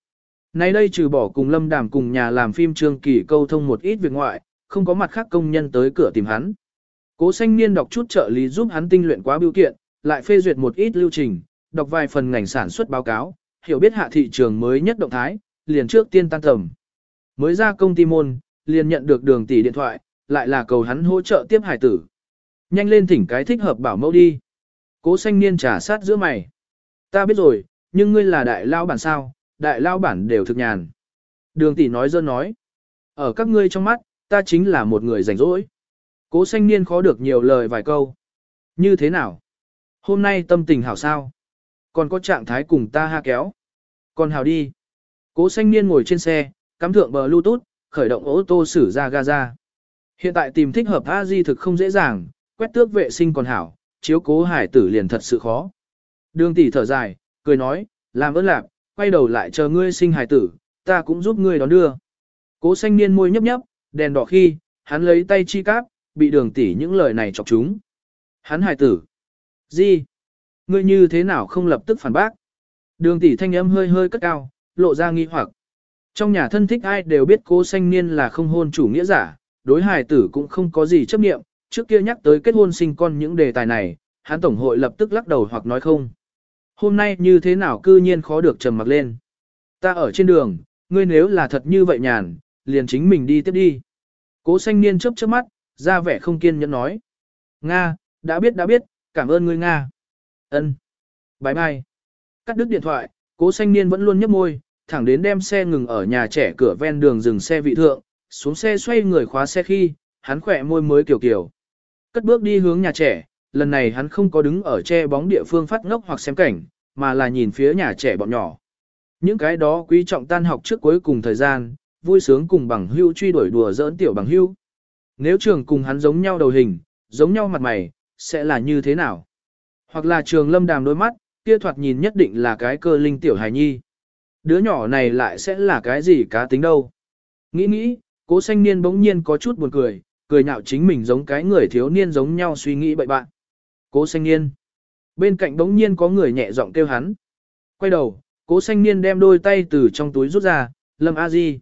Nay đây trừ bỏ cùng lâm đàm cùng nhà làm phim trương kỳ câu thông một ít việc ngoại, không có mặt khác công nhân tới cửa tìm hắn. Cố Sanh niên đọc chút trợ lý giúp hắn tinh luyện quá biểu kiện, lại phê duyệt một ít lưu trình, đọc vài phần ngành sản xuất báo cáo, hiểu biết hạ thị trường mới nhất động thái, liền trước tiên tan tầm. Mới ra công ty môn, liền nhận được đường tỷ điện thoại, lại là cầu hắn hỗ trợ tiếp hải tử. Nhanh lên thỉnh cái thích hợp bảo mẫu đi. Cố xanh niên trả sát giữa mày. Ta biết rồi, nhưng ngươi là đại lao bản sao, đại lao bản đều thực nhàn. Đường tỷ nói dơ nói. Ở các ngươi trong mắt, ta chính là một người rảnh rỗi. Cố xanh niên khó được nhiều lời vài câu. Như thế nào? Hôm nay tâm tình hảo sao? Còn có trạng thái cùng ta ha kéo. Còn hảo đi. Cố xanh niên ngồi trên xe, cắm thượng bờ Bluetooth, khởi động ô tô xử ra Gaza. Hiện tại tìm thích hợp a di thực không dễ dàng, quét tước vệ sinh còn hảo, chiếu cố hải tử liền thật sự khó. Đường tỷ thở dài, cười nói, làm ơn lạc, quay đầu lại chờ ngươi sinh hải tử, ta cũng giúp ngươi đón đưa. Cố xanh niên môi nhấp nhấp, đèn đỏ khi, hắn lấy tay chi cáp, bị đường tỷ những lời này chọc chúng. Hắn hải tử. Gì? Ngươi như thế nào không lập tức phản bác? Đường tỷ thanh âm hơi hơi cất cao, lộ ra nghi hoặc. Trong nhà thân thích ai đều biết cố xanh niên là không hôn chủ nghĩa giả, đối hài tử cũng không có gì chấp nghiệm, trước kia nhắc tới kết hôn sinh con những đề tài này, hắn tổng hội lập tức lắc đầu hoặc nói không. Hôm nay như thế nào cư nhiên khó được trầm mặc lên. Ta ở trên đường, ngươi nếu là thật như vậy nhàn, liền chính mình đi tiếp đi. Cố xanh niên chớp chớp mắt, ra vẻ không kiên nhẫn nói. Nga, đã biết đã biết, cảm ơn ngươi Nga. Ân. Bye bye. Cắt đứt điện thoại, cố xanh niên vẫn luôn nhấp môi, thẳng đến đem xe ngừng ở nhà trẻ cửa ven đường dừng xe vị thượng, xuống xe xoay người khóa xe khi, hắn khỏe môi mới kiểu kiểu. Cất bước đi hướng nhà trẻ, lần này hắn không có đứng ở che bóng địa phương phát ngốc hoặc xem cảnh, mà là nhìn phía nhà trẻ bọn nhỏ. Những cái đó quý trọng tan học trước cuối cùng thời gian, vui sướng cùng bằng hưu truy đuổi đùa giỡn tiểu bằng hưu. Nếu trường cùng hắn giống nhau đầu hình, giống nhau mặt mày, sẽ là như thế nào? Hoặc là trường lâm đàm đôi mắt, kia thoạt nhìn nhất định là cái cơ linh tiểu hài nhi. Đứa nhỏ này lại sẽ là cái gì cá tính đâu? Nghĩ nghĩ, cố xanh niên bỗng nhiên có chút buồn cười, cười nhạo chính mình giống cái người thiếu niên giống nhau suy nghĩ bậy bạn. Cố xanh niên. Bên cạnh đống nhiên có người nhẹ giọng kêu hắn. Quay đầu, cố xanh niên đem đôi tay từ trong túi rút ra, Lâm A Di.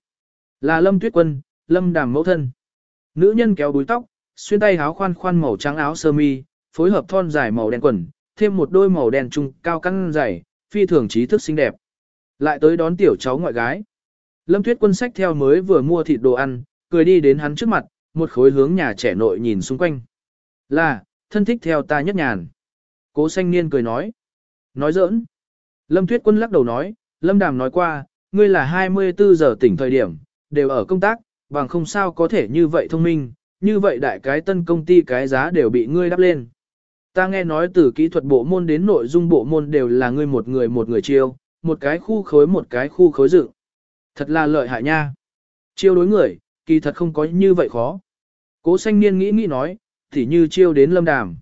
Là Lâm Tuyết Quân, Lâm Đàm mẫu thân. Nữ nhân kéo đuôi tóc, xuyên tay áo khoan khoan màu trắng áo sơ mi, phối hợp thon dài màu đen quần, thêm một đôi màu đen trung cao căng dày, phi thường trí thức xinh đẹp. Lại tới đón tiểu cháu ngoại gái. Lâm Tuyết Quân sách theo mới vừa mua thịt đồ ăn, cười đi đến hắn trước mặt, một khối hướng nhà trẻ nội nhìn xung quanh. Là, thân thích theo ta nhất nhàn. Cố xanh niên cười nói. Nói giỡn. Lâm Tuyết Quân lắc đầu nói, Lâm Đàm nói qua, ngươi là 24 giờ tỉnh thời điểm, đều ở công tác, bằng không sao có thể như vậy thông minh, như vậy đại cái tân công ty cái giá đều bị ngươi đắp lên. Ta nghe nói từ kỹ thuật bộ môn đến nội dung bộ môn đều là ngươi một người một người chiêu, một cái khu khối một cái khu khối dựng. Thật là lợi hại nha. Chiêu đối người, kỳ thật không có như vậy khó. Cố xanh niên nghĩ nghĩ nói, thì như chiêu đến lâm đàm.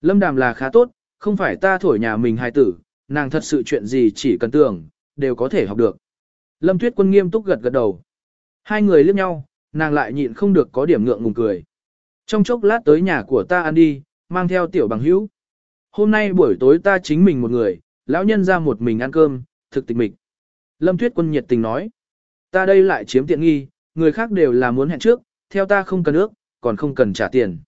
Lâm đàm là khá tốt, không phải ta thổi nhà mình hài tử, nàng thật sự chuyện gì chỉ cần tưởng, đều có thể học được. Lâm tuyết quân nghiêm túc gật gật đầu. Hai người liếc nhau, nàng lại nhịn không được có điểm ngượng ngùng cười. Trong chốc lát tới nhà của ta ăn đi, mang theo tiểu bằng hữu. Hôm nay buổi tối ta chính mình một người, lão nhân ra một mình ăn cơm, thực tịch mịch. Lâm Tuyết Quân nhiệt tình nói, ta đây lại chiếm tiện nghi, người khác đều là muốn hẹn trước, theo ta không cần ước, còn không cần trả tiền.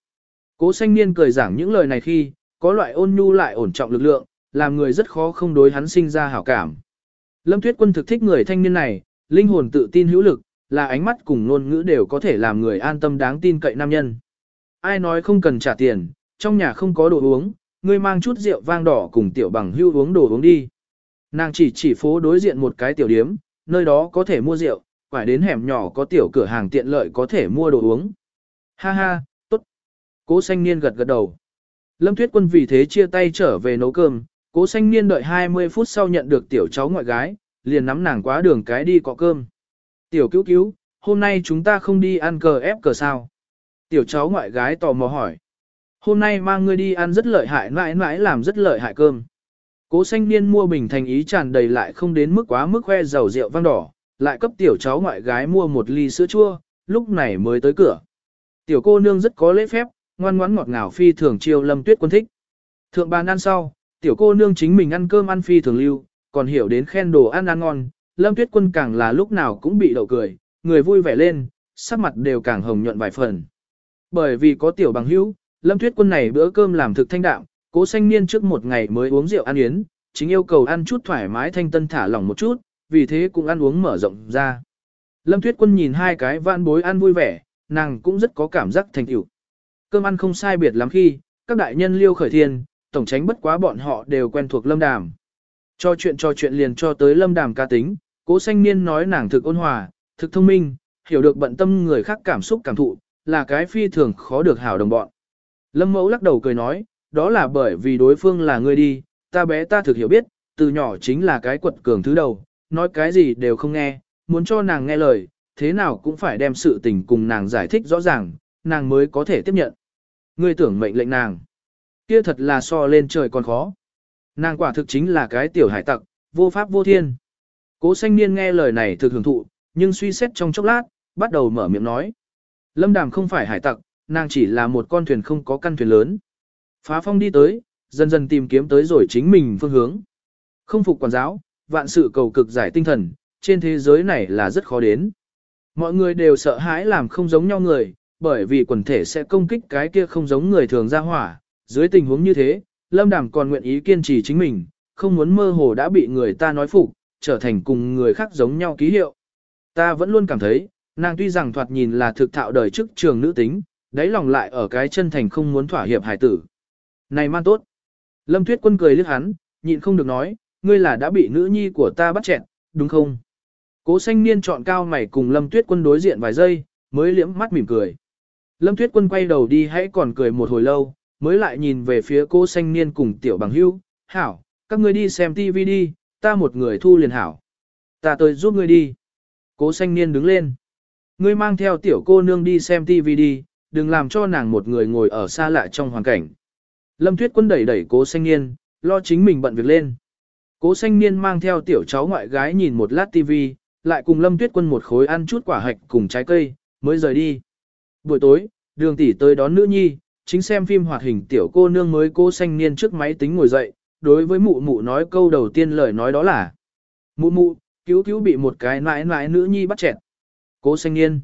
Cố xanh niên cười giảng những lời này khi, có loại ôn nhu lại ổn trọng lực lượng, làm người rất khó không đối hắn sinh ra hảo cảm. Lâm Tuyết Quân thực thích người thanh niên này, linh hồn tự tin hữu lực, là ánh mắt cùng ngôn ngữ đều có thể làm người an tâm đáng tin cậy nam nhân. Ai nói không cần trả tiền, trong nhà không có đồ uống, ngươi mang chút rượu vang đỏ cùng tiểu bằng hưu uống đồ uống đi. Nàng chỉ chỉ phố đối diện một cái tiểu điếm, nơi đó có thể mua rượu, phải đến hẻm nhỏ có tiểu cửa hàng tiện lợi có thể mua đồ uống. Ha ha, tốt. Cố xanh niên gật gật đầu. Lâm Tuyết Quân vì thế chia tay trở về nấu cơm, cố xanh niên đợi 20 phút sau nhận được tiểu cháu ngoại gái, liền nắm nàng quá đường cái đi cọ cơm. Tiểu cứu cứu, hôm nay chúng ta không đi ăn cờ ép cờ sao. Tiểu cháu ngoại gái tò mò hỏi. Hôm nay mang ngươi đi ăn rất lợi hại mãi mãi làm rất lợi hại cơm. Cố xanh niên mua bình thành ý tràn đầy lại không đến mức quá mức khoe dầu rượu vang đỏ, lại cấp tiểu cháu ngoại gái mua một ly sữa chua, lúc này mới tới cửa. Tiểu cô nương rất có lễ phép, ngoan ngoãn ngọt ngào phi thường chiêu lâm tuyết quân thích. Thượng bàn ăn sau, tiểu cô nương chính mình ăn cơm ăn phi thường lưu, còn hiểu đến khen đồ ăn ăn ngon, lâm tuyết quân càng là lúc nào cũng bị đậu cười, người vui vẻ lên, sắc mặt đều càng hồng nhuận vài phần. Bởi vì có tiểu bằng hữu, lâm tuyết quân này bữa cơm làm thực thanh đạm, cố sanh niên trước một ngày mới uống rượu ăn yến, chính yêu cầu ăn chút thoải mái thanh tân thả lỏng một chút, vì thế cũng ăn uống mở rộng ra. Lâm tuyết quân nhìn hai cái vạn bối ăn vui vẻ, nàng cũng rất có cảm giác thành tựu. Cơm ăn không sai biệt lắm khi, các đại nhân liêu khởi thiên, tổng tránh bất quá bọn họ đều quen thuộc lâm đàm. Cho chuyện cho chuyện liền cho tới lâm đàm ca tính, cố sanh niên nói nàng thực ôn hòa, thực thông minh, hiểu được bận tâm người khác cảm xúc cảm thụ, là cái phi thường khó được hảo đồng bọn. Lâm mẫu lắc đầu cười nói, đó là bởi vì đối phương là người đi, ta bé ta thực hiểu biết, từ nhỏ chính là cái quật cường thứ đầu, nói cái gì đều không nghe, muốn cho nàng nghe lời, thế nào cũng phải đem sự tình cùng nàng giải thích rõ ràng, nàng mới có thể tiếp nhận. Ngươi tưởng mệnh lệnh nàng. Kia thật là so lên trời còn khó. Nàng quả thực chính là cái tiểu hải tặc, vô pháp vô thiên. Cố xanh niên nghe lời này thực hưởng thụ, nhưng suy xét trong chốc lát, bắt đầu mở miệng nói. Lâm đàm không phải hải tặc, nàng chỉ là một con thuyền không có căn thuyền lớn. Phá phong đi tới, dần dần tìm kiếm tới rồi chính mình phương hướng. Không phục quản giáo, vạn sự cầu cực giải tinh thần, trên thế giới này là rất khó đến. Mọi người đều sợ hãi làm không giống nhau người, bởi vì quần thể sẽ công kích cái kia không giống người thường ra hỏa. Dưới tình huống như thế, Lâm Đàm còn nguyện ý kiên trì chính mình, không muốn mơ hồ đã bị người ta nói phục, trở thành cùng người khác giống nhau ký hiệu. Ta vẫn luôn cảm thấy, nàng tuy rằng thoạt nhìn là thực thạo đời trước trường nữ tính, đáy lòng lại ở cái chân thành không muốn thỏa hiệp hải tử. Này man tốt. Lâm Tuyết Quân cười liếc hắn, nhịn không được nói, ngươi là đã bị nữ nhi của ta bắt chẹn, đúng không? Cố xanh niên chọn cao mày cùng Lâm Tuyết Quân đối diện vài giây, mới liễm mắt mỉm cười. Lâm Tuyết Quân quay đầu đi hãy còn cười một hồi lâu, mới lại nhìn về phía cô xanh niên cùng tiểu bằng hưu, hảo, các ngươi đi xem TV đi, ta một người thu liền hảo. Ta tới giúp ngươi đi. Cố xanh niên đứng lên. Ngươi mang theo tiểu cô nương đi xem TV đi, đừng làm cho nàng một người ngồi ở xa lạ trong hoàn cảnh. Lâm Tuyết Quân đẩy đẩy cố xanh niên, lo chính mình bận việc lên. Cố xanh niên mang theo tiểu cháu ngoại gái nhìn một lát TV, lại cùng Lâm Tuyết Quân một khối ăn chút quả hạch cùng trái cây, mới rời đi. Buổi tối, đường tỷ tới đón nữ nhi, chính xem phim hoạt hình tiểu cô nương mới cô xanh niên trước máy tính ngồi dậy, đối với mụ mụ nói câu đầu tiên lời nói đó là Mụ mụ, cứu cứu bị một cái nãi nãi nữ nhi bắt chẹt. Cố xanh niên.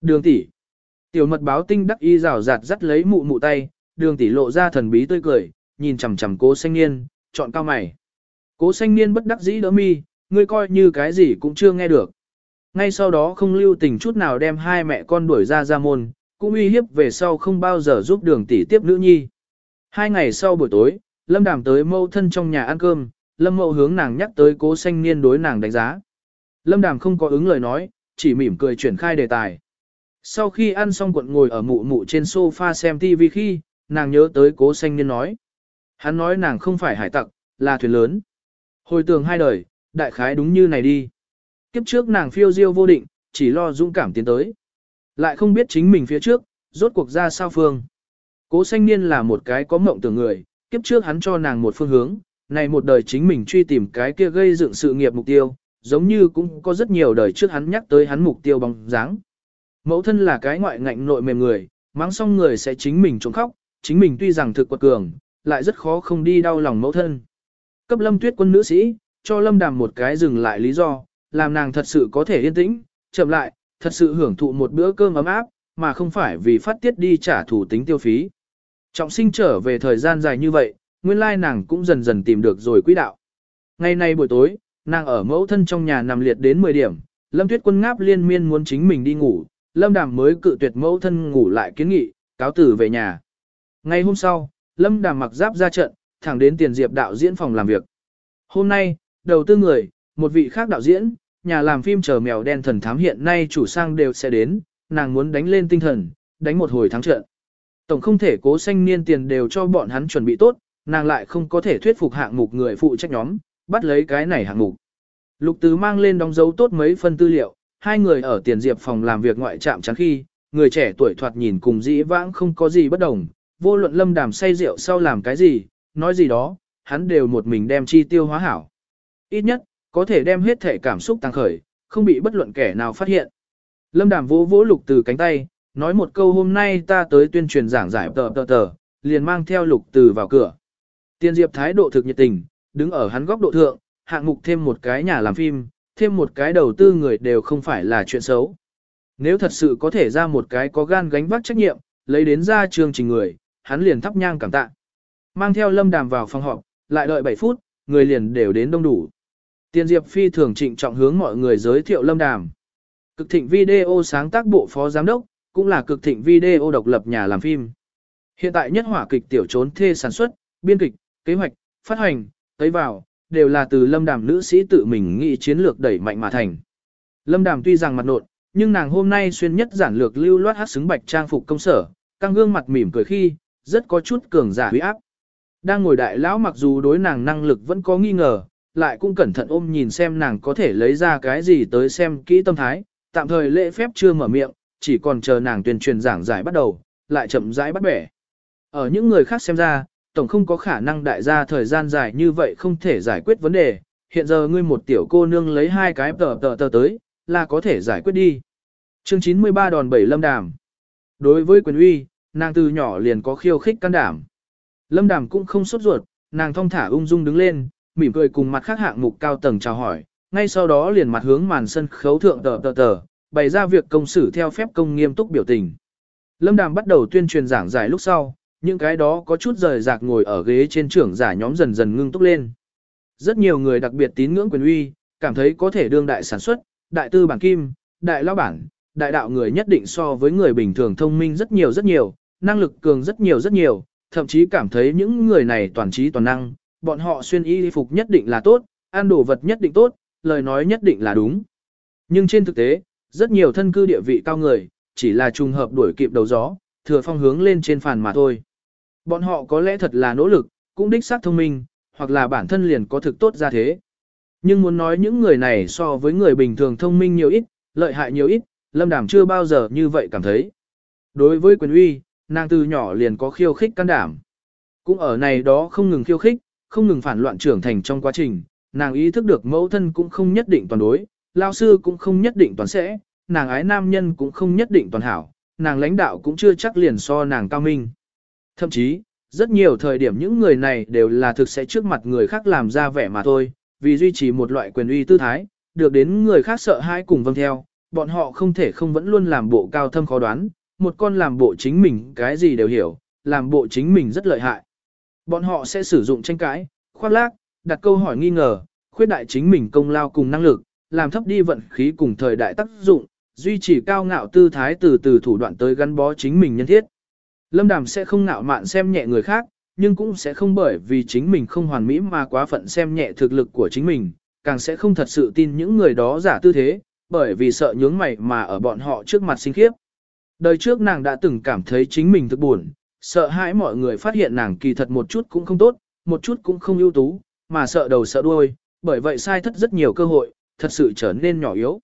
Đường tỷ. Tiểu mật báo tinh đắc y rào rạt dắt lấy mụ mụ tay, đường tỷ lộ ra thần bí tươi cười, nhìn chằm chằm cố xanh niên, chọn cao mày. Cố xanh niên bất đắc dĩ đỡ mi, ngươi coi như cái gì cũng chưa nghe được. Ngay sau đó không lưu tình chút nào đem hai mẹ con đuổi ra ra môn, cũng uy hiếp về sau không bao giờ giúp đường tỷ tiếp nữ nhi. Hai ngày sau buổi tối, Lâm Đàm tới mâu thân trong nhà ăn cơm, Lâm Mậu hướng nàng nhắc tới cố sanh niên đối nàng đánh giá. Lâm Đàm không có ứng lời nói, chỉ mỉm cười chuyển khai đề tài. Sau khi ăn xong cuộn ngồi ở mụ mụ trên sofa xem TV khi, nàng nhớ tới cố sanh niên nói. Hắn nói nàng không phải hải tặc, là thuyền lớn. Hồi tường hai đời, đại khái đúng như này đi. Kiếp trước nàng phiêu diêu vô định, chỉ lo dũng cảm tiến tới. Lại không biết chính mình phía trước, rốt cuộc ra sao phương. Cố sanh niên là một cái có mộng tưởng người, kiếp trước hắn cho nàng một phương hướng, này một đời chính mình truy tìm cái kia gây dựng sự nghiệp mục tiêu, giống như cũng có rất nhiều đời trước hắn nhắc tới hắn mục tiêu bóng dáng. Mẫu thân là cái ngoại ngạnh nội mềm người, mắng xong người sẽ chính mình trốn khóc, chính mình tuy rằng thực quật cường, lại rất khó không đi đau lòng mẫu thân. Cấp lâm tuyết quân nữ sĩ, cho lâm đàm một cái dừng lại lý do, làm nàng thật sự có thể yên tĩnh, chậm lại, thật sự hưởng thụ một bữa cơm ấm áp, mà không phải vì phát tiết đi trả thủ tính tiêu phí. Trọng sinh trở về thời gian dài như vậy, nguyên lai nàng cũng dần dần tìm được rồi quỹ đạo. Ngày nay buổi tối, nàng ở mẫu thân trong nhà nằm liệt đến 10 điểm, Lâm Tuyết Quân ngáp liên miên muốn chính mình đi ngủ, Lâm Đàm mới cự tuyệt mẫu thân ngủ lại kiến nghị, cáo tử về nhà. Ngày hôm sau, Lâm Đàm mặc giáp ra trận, thẳng đến tiền diệp đạo diễn phòng làm việc. Hôm nay, đầu tư người, một vị khác đạo diễn, nhà làm phim chờ mèo đen thần thám hiện nay chủ sang đều sẽ đến, nàng muốn đánh lên tinh thần, đánh một hồi thắng trận. Tổng không thể cố xanh niên tiền đều cho bọn hắn chuẩn bị tốt, nàng lại không có thể thuyết phục hạng mục người phụ trách nhóm, bắt lấy cái này hạng mục. Lục Tứ mang lên đóng dấu tốt mấy phân tư liệu, hai người ở tiền diệp phòng làm việc ngoại trạm trắng khi, người trẻ tuổi thoạt nhìn cùng dĩ vãng không có gì bất đồng, vô luận lâm đàm say rượu sau làm cái gì, nói gì đó, hắn đều một mình đem chi tiêu hóa hảo. Ít nhất, có thể đem hết thể cảm xúc tăng khởi, không bị bất luận kẻ nào phát hiện. Lâm đàm vỗ vỗ lục từ cánh tay, nói một câu hôm nay ta tới tuyên truyền giảng giải tờ tờ tờ, liền mang theo lục từ vào cửa. Tiên Diệp thái độ thực nhiệt tình, đứng ở hắn góc độ thượng, hạng mục thêm một cái nhà làm phim, thêm một cái đầu tư người đều không phải là chuyện xấu. Nếu thật sự có thể ra một cái có gan gánh vác trách nhiệm, lấy đến ra chương trình người, hắn liền thắp nhang cảm tạ. Mang theo lâm đàm vào phòng họp, lại đợi 7 phút, người liền đều đến đông đủ. Tiền Diệp phi thường trịnh trọng hướng mọi người giới thiệu lâm đàm. Cực thịnh video sáng tác bộ phó giám đốc, cũng là cực thịnh video độc lập nhà làm phim. Hiện tại nhất hỏa kịch tiểu trốn thê sản xuất, biên kịch, kế hoạch, phát hành, tới vào, đều là từ lâm đàm nữ sĩ tự mình nghĩ chiến lược đẩy mạnh mà thành. Lâm đàm tuy rằng mặt nộn, nhưng nàng hôm nay xuyên nhất giản lược lưu loát hát xứng bạch trang phục công sở, căng gương mặt mỉm cười khi, rất có chút cường giả huy áp. Đang ngồi đại lão mặc dù đối nàng năng lực vẫn có nghi ngờ, lại cũng cẩn thận ôm nhìn xem nàng có thể lấy ra cái gì tới xem kỹ tâm thái, tạm thời lễ phép chưa mở miệng, chỉ còn chờ nàng tuyên truyền giảng giải bắt đầu, lại chậm rãi bắt bẻ. Ở những người khác xem ra, tổng không có khả năng đại gia thời gian dài như vậy không thể giải quyết vấn đề, hiện giờ ngươi một tiểu cô nương lấy hai cái tờ tờ tờ tới, là có thể giải quyết đi. Chương 93 đòn bảy lâm đàm. Đối với quyền uy, nàng từ nhỏ liền có khiêu khích can đảm. Lâm đàm cũng không sốt ruột, nàng thong thả ung dung đứng lên, mỉm cười cùng mặt khác hạng mục cao tầng chào hỏi, ngay sau đó liền mặt hướng màn sân khấu thượng tờ tờ tờ, bày ra việc công xử theo phép công nghiêm túc biểu tình. Lâm đàm bắt đầu tuyên truyền giảng giải lúc sau, những cái đó có chút rời rạc ngồi ở ghế trên trưởng giả nhóm dần dần ngưng túc lên. Rất nhiều người đặc biệt tín ngưỡng quyền uy, cảm thấy có thể đương đại sản xuất, đại tư bản kim, đại lao bản, đại đạo người nhất định so với người bình thường thông minh rất nhiều rất nhiều, năng lực cường rất nhiều rất nhiều, thậm chí cảm thấy những người này toàn trí toàn năng, bọn họ xuyên y phục nhất định là tốt, ăn đồ vật nhất định tốt, lời nói nhất định là đúng. Nhưng trên thực tế, rất nhiều thân cư địa vị cao người, chỉ là trùng hợp đuổi kịp đầu gió, thừa phong hướng lên trên phàn mà thôi. Bọn họ có lẽ thật là nỗ lực, cũng đích xác thông minh, hoặc là bản thân liền có thực tốt ra thế. Nhưng muốn nói những người này so với người bình thường thông minh nhiều ít, lợi hại nhiều ít, Lâm Đàm chưa bao giờ như vậy cảm thấy. Đối với quyền uy, nàng từ nhỏ liền có khiêu khích can đảm. Cũng ở này đó không ngừng khiêu khích, không ngừng phản loạn trưởng thành trong quá trình, nàng ý thức được mẫu thân cũng không nhất định toàn đối, lao sư cũng không nhất định toàn sẽ, nàng ái nam nhân cũng không nhất định toàn hảo, nàng lãnh đạo cũng chưa chắc liền so nàng cao minh. Thậm chí, rất nhiều thời điểm những người này đều là thực sẽ trước mặt người khác làm ra vẻ mà thôi, vì duy trì một loại quyền uy tư thái, được đến người khác sợ hãi cùng vâng theo, bọn họ không thể không vẫn luôn làm bộ cao thâm khó đoán, một con làm bộ chính mình cái gì đều hiểu, làm bộ chính mình rất lợi hại. Bọn họ sẽ sử dụng tranh cãi, khoác lác, đặt câu hỏi nghi ngờ, khuyết đại chính mình công lao cùng năng lực, làm thấp đi vận khí cùng thời đại tác dụng, duy trì cao ngạo tư thái từ từ thủ đoạn tới gắn bó chính mình nhân thiết. Lâm Đàm sẽ không ngạo mạn xem nhẹ người khác, nhưng cũng sẽ không bởi vì chính mình không hoàn mỹ mà quá phận xem nhẹ thực lực của chính mình, càng sẽ không thật sự tin những người đó giả tư thế, bởi vì sợ nhướng mày mà ở bọn họ trước mặt sinh khiếp. Đời trước nàng đã từng cảm thấy chính mình thực buồn, sợ hãi mọi người phát hiện nàng kỳ thật một chút cũng không tốt, một chút cũng không ưu tú, mà sợ đầu sợ đuôi, bởi vậy sai thất rất nhiều cơ hội, thật sự trở nên nhỏ yếu.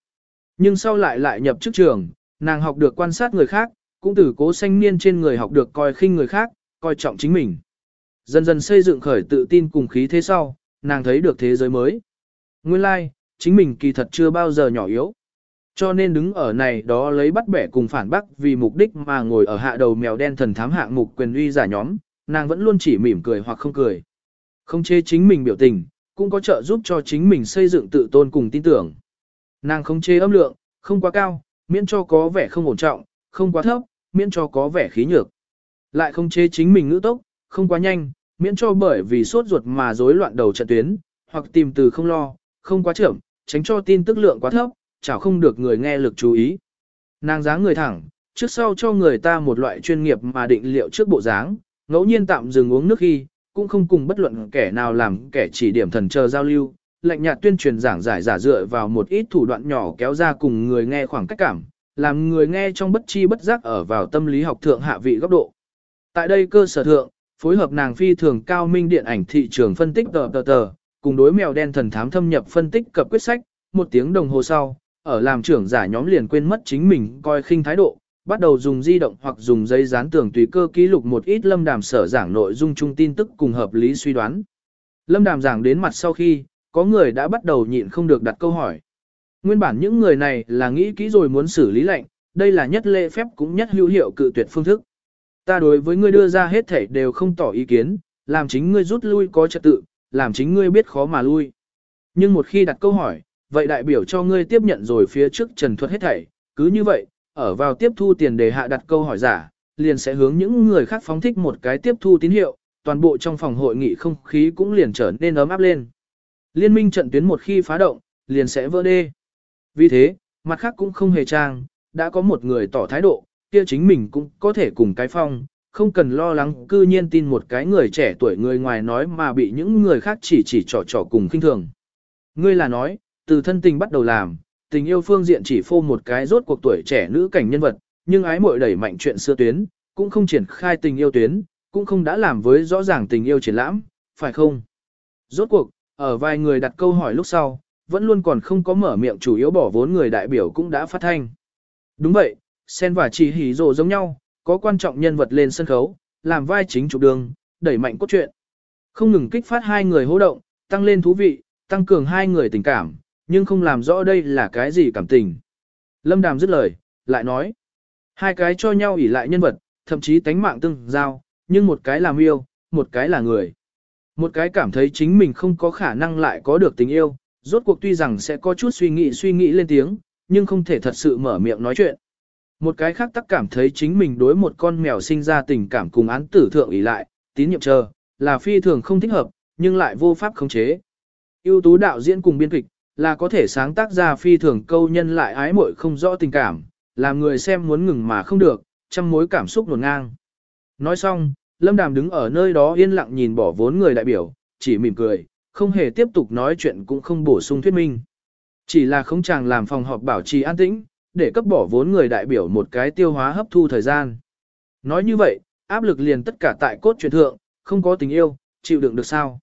Nhưng sau lại lại nhập chức trường, nàng học được quan sát người khác, cũng từ cố sanh niên trên người học được coi khinh người khác, coi trọng chính mình. Dần dần xây dựng khởi tự tin cùng khí thế sau, nàng thấy được thế giới mới. Nguyên lai, like, chính mình kỳ thật chưa bao giờ nhỏ yếu. Cho nên đứng ở này đó lấy bắt bẻ cùng phản bác vì mục đích mà ngồi ở hạ đầu mèo đen thần thám hạng mục quyền uy giả nhóm, nàng vẫn luôn chỉ mỉm cười hoặc không cười. Không chê chính mình biểu tình, cũng có trợ giúp cho chính mình xây dựng tự tôn cùng tin tưởng. Nàng không chê âm lượng, không quá cao, miễn cho có vẻ không ổn trọng, không quá thấp, miễn cho có vẻ khí nhược. Lại không chê chính mình ngữ tốc, không quá nhanh, miễn cho bởi vì sốt ruột mà rối loạn đầu trận tuyến, hoặc tìm từ không lo, không quá chậm, tránh cho tin tức lượng quá thấp, chảo không được người nghe lực chú ý. Nàng dáng người thẳng, trước sau cho người ta một loại chuyên nghiệp mà định liệu trước bộ dáng, ngẫu nhiên tạm dừng uống nước khi, cũng không cùng bất luận kẻ nào làm kẻ chỉ điểm thần chờ giao lưu, lạnh nhạt tuyên truyền giảng giải giả dựa vào một ít thủ đoạn nhỏ kéo ra cùng người nghe khoảng cách cảm, làm người nghe trong bất chi bất giác ở vào tâm lý học thượng hạ vị góc độ. Tại đây cơ sở thượng, phối hợp nàng phi thường cao minh điện ảnh thị trường phân tích tờ tờ tờ, cùng đối mèo đen thần thám thâm nhập phân tích cập quyết sách, một tiếng đồng hồ sau, ở làm trưởng giả nhóm liền quên mất chính mình coi khinh thái độ, bắt đầu dùng di động hoặc dùng giấy dán tường tùy cơ ký lục một ít lâm đàm sở giảng nội dung chung tin tức cùng hợp lý suy đoán. Lâm đàm giảng đến mặt sau khi, có người đã bắt đầu nhịn không được đặt câu hỏi. Nguyên bản những người này là nghĩ kỹ rồi muốn xử lý lệnh, đây là nhất lễ phép cũng nhất hữu hiệu cự tuyệt phương thức. Ta đối với ngươi đưa ra hết thể đều không tỏ ý kiến, làm chính ngươi rút lui có trật tự, làm chính ngươi biết khó mà lui. Nhưng một khi đặt câu hỏi, vậy đại biểu cho ngươi tiếp nhận rồi phía trước trần thuật hết thảy, cứ như vậy, ở vào tiếp thu tiền đề hạ đặt câu hỏi giả, liền sẽ hướng những người khác phóng thích một cái tiếp thu tín hiệu, toàn bộ trong phòng hội nghị không khí cũng liền trở nên ấm áp lên. Liên minh trận tuyến một khi phá động, liền sẽ vỡ đê. Vì thế, mặt khác cũng không hề trang, đã có một người tỏ thái độ, kia chính mình cũng có thể cùng cái phong, không cần lo lắng cư nhiên tin một cái người trẻ tuổi người ngoài nói mà bị những người khác chỉ chỉ trò trò cùng kinh thường. Ngươi là nói, từ thân tình bắt đầu làm, tình yêu phương diện chỉ phô một cái rốt cuộc tuổi trẻ nữ cảnh nhân vật, nhưng ái muội đẩy mạnh chuyện xưa tuyến, cũng không triển khai tình yêu tuyến, cũng không đã làm với rõ ràng tình yêu triển lãm, phải không? Rốt cuộc, ở vài người đặt câu hỏi lúc sau, vẫn luôn còn không có mở miệng chủ yếu bỏ vốn người đại biểu cũng đã phát thanh. Đúng vậy, Sen và Chỉ Hỉ Rồ giống nhau, có quan trọng nhân vật lên sân khấu, làm vai chính chủ đường, đẩy mạnh cốt truyện. Không ngừng kích phát hai người hô động, tăng lên thú vị, tăng cường hai người tình cảm, nhưng không làm rõ đây là cái gì cảm tình. Lâm Đàm dứt lời, lại nói, hai cái cho nhau ỉ lại nhân vật, thậm chí tánh mạng tương giao, nhưng một cái là yêu, một cái là người. Một cái cảm thấy chính mình không có khả năng lại có được tình yêu, rốt cuộc tuy rằng sẽ có chút suy nghĩ suy nghĩ lên tiếng, nhưng không thể thật sự mở miệng nói chuyện. Một cái khác tắc cảm thấy chính mình đối một con mèo sinh ra tình cảm cùng án tử thượng ý lại, tín nhiệm chờ, là phi thường không thích hợp, nhưng lại vô pháp khống chế. ưu tú đạo diễn cùng biên kịch, là có thể sáng tác ra phi thường câu nhân lại ái muội không rõ tình cảm, làm người xem muốn ngừng mà không được, trăm mối cảm xúc nổn ngang. Nói xong, Lâm Đàm đứng ở nơi đó yên lặng nhìn bỏ vốn người đại biểu, chỉ mỉm cười, không hề tiếp tục nói chuyện cũng không bổ sung thuyết minh. Chỉ là không chàng làm phòng họp bảo trì an tĩnh, để cấp bỏ vốn người đại biểu một cái tiêu hóa hấp thu thời gian. Nói như vậy, áp lực liền tất cả tại cốt truyện thượng, không có tình yêu, chịu đựng được sao.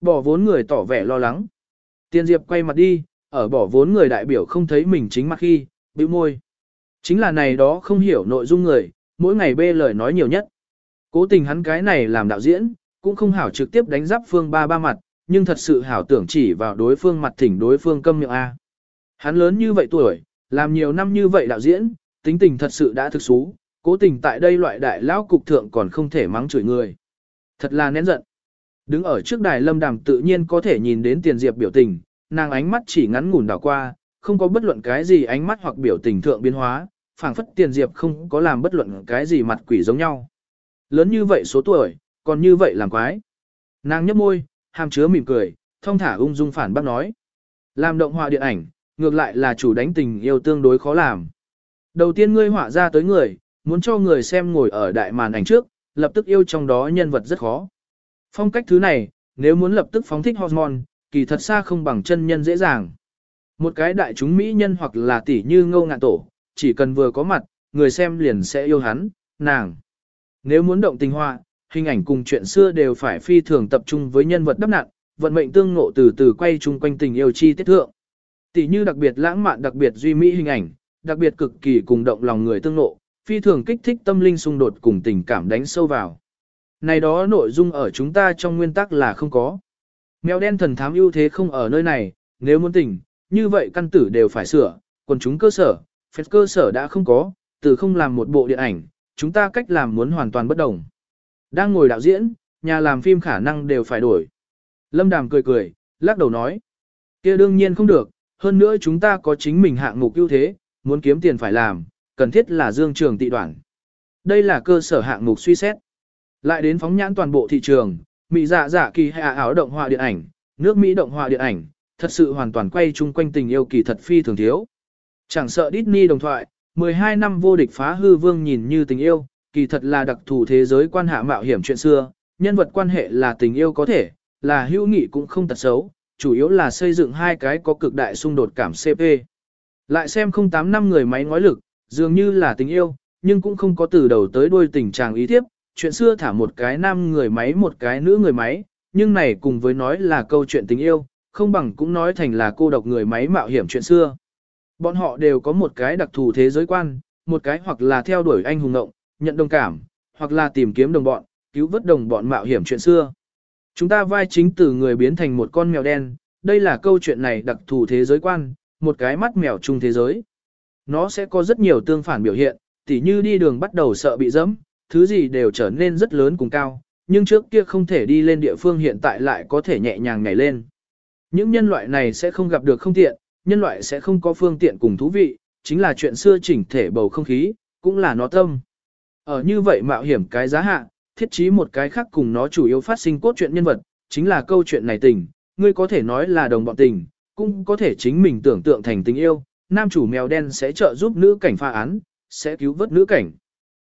Bỏ vốn người tỏ vẻ lo lắng. Tiên Diệp quay mặt đi, ở bỏ vốn người đại biểu không thấy mình chính mặt khi, bĩu môi. Chính là này đó không hiểu nội dung người, mỗi ngày bê lời nói nhiều nhất. Cố tình hắn cái này làm đạo diễn, cũng không hảo trực tiếp đánh giáp phương ba ba mặt, nhưng thật sự hảo tưởng chỉ vào đối phương mặt thỉnh đối phương câm miệng A. Hắn lớn như vậy tuổi, làm nhiều năm như vậy đạo diễn, tính tình thật sự đã thực xú, cố tình tại đây loại đại lão cục thượng còn không thể mắng chửi người. Thật là nén giận. Đứng ở trước đài lâm đàm tự nhiên có thể nhìn đến tiền diệp biểu tình, nàng ánh mắt chỉ ngắn ngủn đảo qua, không có bất luận cái gì ánh mắt hoặc biểu tình thượng biến hóa, phảng phất tiền diệp không có làm bất luận cái gì mặt quỷ giống nhau. Lớn như vậy số tuổi, còn như vậy làm quái. Nàng nhấp môi, hàm chứa mỉm cười, thông thả ung dung phản bác nói. Làm động họa điện ảnh, ngược lại là chủ đánh tình yêu tương đối khó làm. Đầu tiên ngươi họa ra tới người, muốn cho người xem ngồi ở đại màn ảnh trước, lập tức yêu trong đó nhân vật rất khó. Phong cách thứ này, nếu muốn lập tức phóng thích hormone, kỳ thật xa không bằng chân nhân dễ dàng. Một cái đại chúng mỹ nhân hoặc là tỷ như ngâu ngạn tổ, chỉ cần vừa có mặt, người xem liền sẽ yêu hắn, nàng. Nếu muốn động tình họa, hình ảnh cùng chuyện xưa đều phải phi thường tập trung với nhân vật đắp nạn, vận mệnh tương ngộ từ từ quay chung quanh tình yêu chi tiết thượng. Tỷ như đặc biệt lãng mạn đặc biệt duy mỹ hình ảnh, đặc biệt cực kỳ cùng động lòng người tương ngộ, phi thường kích thích tâm linh xung đột cùng tình cảm đánh sâu vào. Này đó nội dung ở chúng ta trong nguyên tắc là không có. Mèo đen thần thám ưu thế không ở nơi này, nếu muốn tỉnh như vậy căn tử đều phải sửa, còn chúng cơ sở, phép cơ sở đã không có, từ không làm một bộ điện ảnh, chúng ta cách làm muốn hoàn toàn bất đồng. Đang ngồi đạo diễn, nhà làm phim khả năng đều phải đổi. Lâm Đàm cười cười, lắc đầu nói. kia đương nhiên không được, hơn nữa chúng ta có chính mình hạng mục ưu thế, muốn kiếm tiền phải làm, cần thiết là dương trường tị đoạn. Đây là cơ sở hạng mục suy xét. Lại đến phóng nhãn toàn bộ thị trường, Mỹ dạ dạ kỳ hạ áo động họa điện ảnh, nước Mỹ động họa điện ảnh, thật sự hoàn toàn quay chung quanh tình yêu kỳ thật phi thường thiếu. Chẳng sợ Disney đồng thoại, 12 năm vô địch phá hư vương nhìn như tình yêu, kỳ thật là đặc thù thế giới quan hạ mạo hiểm chuyện xưa, nhân vật quan hệ là tình yêu có thể, là hữu nghị cũng không tật xấu, chủ yếu là xây dựng hai cái có cực đại xung đột cảm CP. Lại xem 08 năm người máy ngói lực, dường như là tình yêu, nhưng cũng không có từ đầu tới đuôi tình trạng ý tiếp, chuyện xưa thả một cái nam người máy một cái nữ người máy, nhưng này cùng với nói là câu chuyện tình yêu, không bằng cũng nói thành là cô độc người máy mạo hiểm chuyện xưa. Bọn họ đều có một cái đặc thù thế giới quan, một cái hoặc là theo đuổi anh hùng ngộng, nhận đồng cảm, hoặc là tìm kiếm đồng bọn, cứu vớt đồng bọn mạo hiểm chuyện xưa. Chúng ta vai chính từ người biến thành một con mèo đen, đây là câu chuyện này đặc thù thế giới quan, một cái mắt mèo chung thế giới. Nó sẽ có rất nhiều tương phản biểu hiện, tỉ như đi đường bắt đầu sợ bị dẫm, thứ gì đều trở nên rất lớn cùng cao, nhưng trước kia không thể đi lên địa phương hiện tại lại có thể nhẹ nhàng nhảy lên. Những nhân loại này sẽ không gặp được không tiện, nhân loại sẽ không có phương tiện cùng thú vị, chính là chuyện xưa chỉnh thể bầu không khí, cũng là nó tâm. Ở như vậy mạo hiểm cái giá hạ, thiết trí một cái khác cùng nó chủ yếu phát sinh cốt truyện nhân vật, chính là câu chuyện này tình, ngươi có thể nói là đồng bọn tình, cũng có thể chính mình tưởng tượng thành tình yêu, nam chủ mèo đen sẽ trợ giúp nữ cảnh pha án, sẽ cứu vớt nữ cảnh.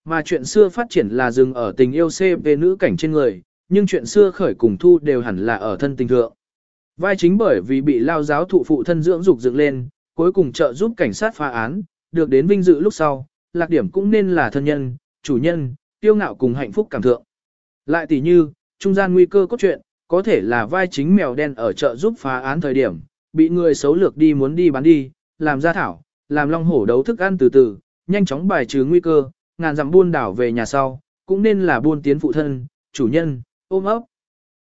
Mà chuyện xưa phát triển là dừng ở tình yêu CP nữ cảnh trên người, nhưng chuyện xưa khởi cùng thu đều hẳn là ở thân tình thượng. Vai chính bởi vì bị lao giáo thụ phụ thân dưỡng dục dựng lên, cuối cùng trợ giúp cảnh sát phá án, được đến vinh dự lúc sau, lạc điểm cũng nên là thân nhân, chủ nhân, tiêu ngạo cùng hạnh phúc cảm thượng. Lại tỷ như, trung gian nguy cơ cốt truyện, có thể là vai chính mèo đen ở chợ giúp phá án thời điểm, bị người xấu lược đi muốn đi bán đi, làm ra thảo, làm long hổ đấu thức ăn từ từ, nhanh chóng bài trừ nguy cơ, ngàn dặm buôn đảo về nhà sau, cũng nên là buôn tiến phụ thân, chủ nhân, ôm ấp.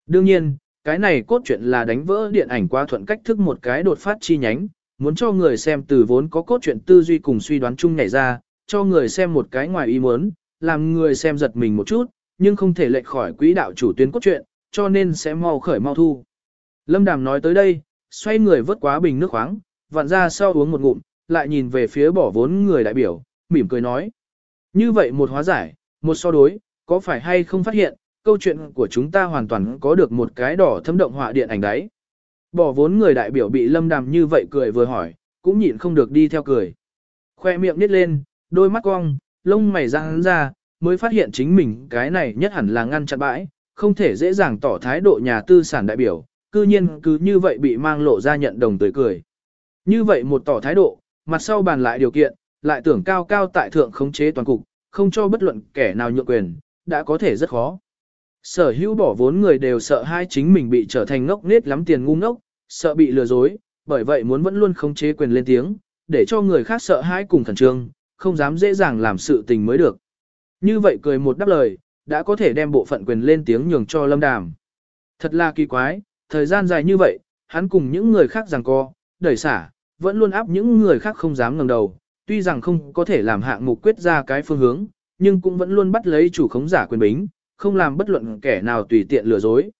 Đương nhiên, cái này cốt truyện là đánh vỡ điện ảnh qua thuận cách thức một cái đột phát chi nhánh, muốn cho người xem từ vốn có cốt truyện tư duy cùng suy đoán chung nhảy ra, cho người xem một cái ngoài ý muốn, làm người xem giật mình một chút, nhưng không thể lệch khỏi quỹ đạo chủ tuyến cốt truyện, cho nên sẽ mau khởi mau thu. Lâm Đàm nói tới đây, xoay người vớt quá bình nước khoáng, vặn ra sau uống một ngụm, lại nhìn về phía bỏ vốn người đại biểu, mỉm cười nói. Như vậy một hóa giải, một so đối, có phải hay không phát hiện, câu chuyện của chúng ta hoàn toàn có được một cái đỏ thâm động họa điện ảnh đấy. Bỏ vốn người đại biểu bị lâm đàm như vậy cười vừa hỏi, cũng nhịn không được đi theo cười. Khoe miệng nít lên, đôi mắt cong, lông mày răng ra, mới phát hiện chính mình cái này nhất hẳn là ngăn chặn bãi, không thể dễ dàng tỏ thái độ nhà tư sản đại biểu, cư nhiên cứ như vậy bị mang lộ ra nhận đồng tới cười. Như vậy một tỏ thái độ, mặt sau bàn lại điều kiện, lại tưởng cao cao tại thượng khống chế toàn cục, không cho bất luận kẻ nào nhượng quyền, đã có thể rất khó. Sở hữu bỏ vốn người đều sợ hai chính mình bị trở thành ngốc nết lắm tiền ngu ngốc, sợ bị lừa dối, bởi vậy muốn vẫn luôn khống chế quyền lên tiếng, để cho người khác sợ hãi cùng khẩn trương, không dám dễ dàng làm sự tình mới được. Như vậy cười một đáp lời, đã có thể đem bộ phận quyền lên tiếng nhường cho lâm đàm. Thật là kỳ quái, thời gian dài như vậy, hắn cùng những người khác rằng co, đẩy xả, vẫn luôn áp những người khác không dám ngẩng đầu, tuy rằng không có thể làm hạng mục quyết ra cái phương hướng, nhưng cũng vẫn luôn bắt lấy chủ khống giả quyền bính, không làm bất luận kẻ nào tùy tiện lừa dối.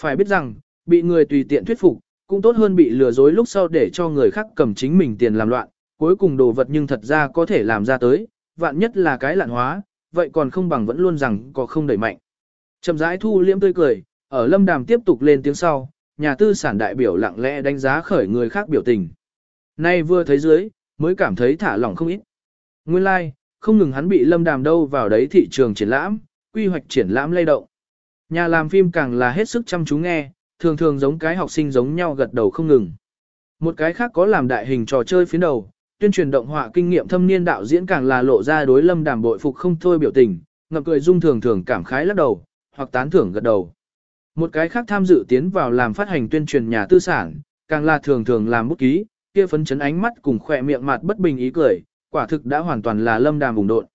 Phải biết rằng, bị người tùy tiện thuyết phục, cũng tốt hơn bị lừa dối lúc sau để cho người khác cầm chính mình tiền làm loạn, cuối cùng đồ vật nhưng thật ra có thể làm ra tới, vạn nhất là cái lạn hóa, vậy còn không bằng vẫn luôn rằng có không đẩy mạnh. Chậm rãi thu liễm tươi cười, ở lâm đàm tiếp tục lên tiếng sau, nhà tư sản đại biểu lặng lẽ đánh giá khởi người khác biểu tình. Nay vừa thấy dưới, mới cảm thấy thả lỏng không ít. Nguyên lai, like, không ngừng hắn bị lâm đàm đâu vào đấy thị trường triển lãm, quy hoạch triển lãm lay động. Nhà làm phim càng là hết sức chăm chú nghe, thường thường giống cái học sinh giống nhau gật đầu không ngừng. Một cái khác có làm đại hình trò chơi phía đầu, tuyên truyền động họa kinh nghiệm thâm niên đạo diễn càng là lộ ra đối lâm đàm bội phục không thôi biểu tình, ngập cười dung thường thường cảm khái lắc đầu, hoặc tán thưởng gật đầu. Một cái khác tham dự tiến vào làm phát hành tuyên truyền nhà tư sản, càng là thường thường làm bút ký, kia phấn chấn ánh mắt cùng khỏe miệng mặt bất bình ý cười, quả thực đã hoàn toàn là lâm đàm vùng độn.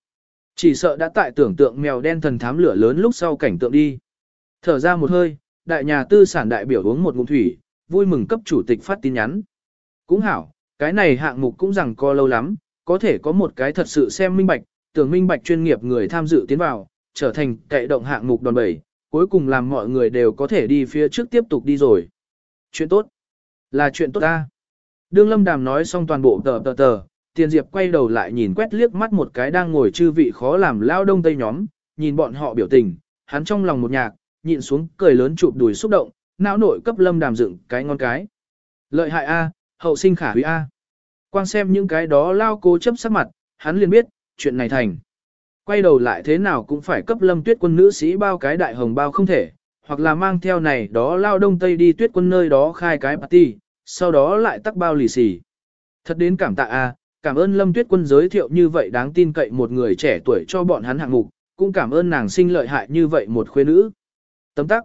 Chỉ sợ đã tại tưởng tượng mèo đen thần thám lửa lớn lúc sau cảnh tượng đi. Thở ra một hơi, đại nhà tư sản đại biểu uống một ngụm thủy, vui mừng cấp chủ tịch phát tin nhắn. Cũng hảo, cái này hạng mục cũng rằng co lâu lắm, có thể có một cái thật sự xem minh bạch, tưởng minh bạch chuyên nghiệp người tham dự tiến vào, trở thành cậy động hạng mục đòn bẩy, cuối cùng làm mọi người đều có thể đi phía trước tiếp tục đi rồi. Chuyện tốt, là chuyện tốt ta. Đương Lâm Đàm nói xong toàn bộ tờ tờ tờ, Tiền Diệp quay đầu lại nhìn quét liếc mắt một cái đang ngồi chư vị khó làm lao đông tây nhóm, nhìn bọn họ biểu tình, hắn trong lòng một nhạc, nhịn xuống cười lớn chụp đùi xúc động, não nội cấp Lâm Đàm dựng cái ngon cái. Lợi hại A, hậu sinh khả hủy A. Quang xem những cái đó lao cố chấp sắc mặt, hắn liền biết, chuyện này thành. Quay đầu lại thế nào cũng phải cấp lâm tuyết quân nữ sĩ bao cái đại hồng bao không thể, hoặc là mang theo này đó lao đông tây đi tuyết quân nơi đó khai cái party, sau đó lại tắc bao lì xì. Thật đến cảm tạ a, cảm ơn lâm tuyết quân giới thiệu như vậy đáng tin cậy một người trẻ tuổi cho bọn hắn hạng mục, cũng cảm ơn nàng sinh lợi hại như vậy một khuê nữ. Tấm tắc.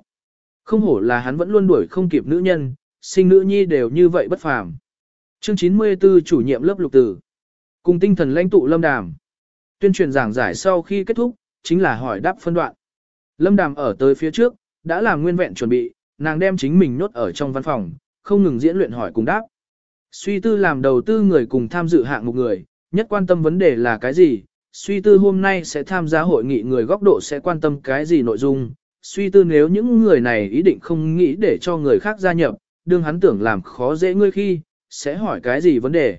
Không hổ là hắn vẫn luôn đuổi không kịp nữ nhân, sinh nữ nhi đều như vậy bất phàm. Chương 94 chủ nhiệm lớp lục tử. Cùng tinh thần lãnh tụ lâm đàm. Tuyên truyền giảng giải sau khi kết thúc, chính là hỏi đáp phân đoạn. Lâm Đàm ở tới phía trước, đã làm nguyên vẹn chuẩn bị, nàng đem chính mình nốt ở trong văn phòng, không ngừng diễn luyện hỏi cùng đáp. Suy tư làm đầu tư người cùng tham dự hạng mục người, nhất quan tâm vấn đề là cái gì, suy tư hôm nay sẽ tham gia hội nghị người góc độ sẽ quan tâm cái gì nội dung, suy tư nếu những người này ý định không nghĩ để cho người khác gia nhập, đương hắn tưởng làm khó dễ ngươi khi, sẽ hỏi cái gì vấn đề.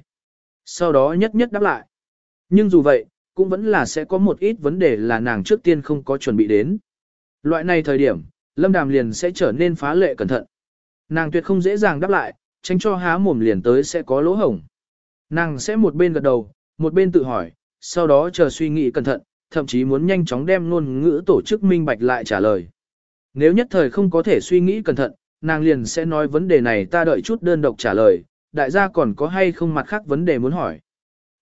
Sau đó nhất nhất đáp lại. Nhưng dù vậy, cũng vẫn là sẽ có một ít vấn đề là nàng trước tiên không có chuẩn bị đến. Loại này thời điểm, Lâm Đàm liền sẽ trở nên phá lệ cẩn thận. Nàng tuyệt không dễ dàng đáp lại, tránh cho há mồm liền tới sẽ có lỗ hổng. Nàng sẽ một bên gật đầu, một bên tự hỏi, sau đó chờ suy nghĩ cẩn thận, thậm chí muốn nhanh chóng đem ngôn ngữ tổ chức minh bạch lại trả lời. Nếu nhất thời không có thể suy nghĩ cẩn thận, nàng liền sẽ nói vấn đề này ta đợi chút đơn độc trả lời, đại gia còn có hay không mặt khác vấn đề muốn hỏi.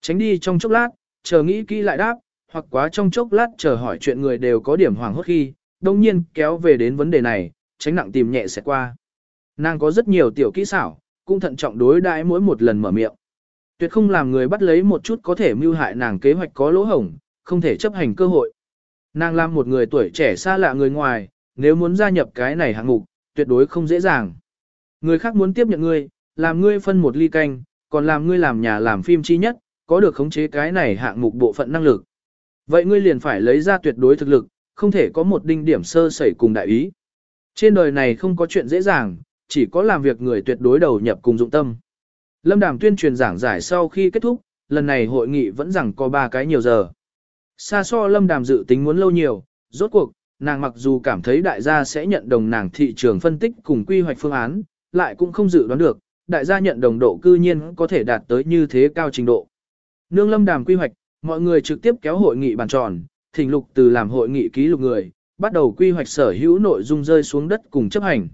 Tránh đi trong chốc lát, chờ nghĩ kỹ lại đáp, hoặc quá trong chốc lát chờ hỏi chuyện người đều có điểm hoàng hốt khi, đồng nhiên kéo về đến vấn đề này, tránh nặng tìm nhẹ sẽ qua. Nàng có rất nhiều tiểu kỹ xảo, cũng thận trọng đối đãi mỗi một lần mở miệng. Tuyệt không làm người bắt lấy một chút có thể mưu hại nàng kế hoạch có lỗ hổng, không thể chấp hành cơ hội. Nàng làm một người tuổi trẻ xa lạ người ngoài, nếu muốn gia nhập cái này hạng mục, tuyệt đối không dễ dàng. Người khác muốn tiếp nhận ngươi, làm ngươi phân một ly canh, còn làm ngươi làm nhà làm phim chi nhất, có được khống chế cái này hạng mục bộ phận năng lực. Vậy ngươi liền phải lấy ra tuyệt đối thực lực, không thể có một đinh điểm sơ sẩy cùng đại ý. Trên đời này không có chuyện dễ dàng, chỉ có làm việc người tuyệt đối đầu nhập cùng dụng tâm. Lâm Đàm tuyên truyền giảng giải sau khi kết thúc, lần này hội nghị vẫn rằng có 3 cái nhiều giờ. Xa so Lâm Đàm dự tính muốn lâu nhiều, rốt cuộc, nàng mặc dù cảm thấy đại gia sẽ nhận đồng nàng thị trường phân tích cùng quy hoạch phương án, lại cũng không dự đoán được, đại gia nhận đồng độ cư nhiên có thể đạt tới như thế cao trình độ. Nương Lâm Đàm quy hoạch, mọi người trực tiếp kéo hội nghị bàn tròn, thỉnh lục từ làm hội nghị ký lục người, bắt đầu quy hoạch sở hữu nội dung rơi xuống đất cùng chấp hành.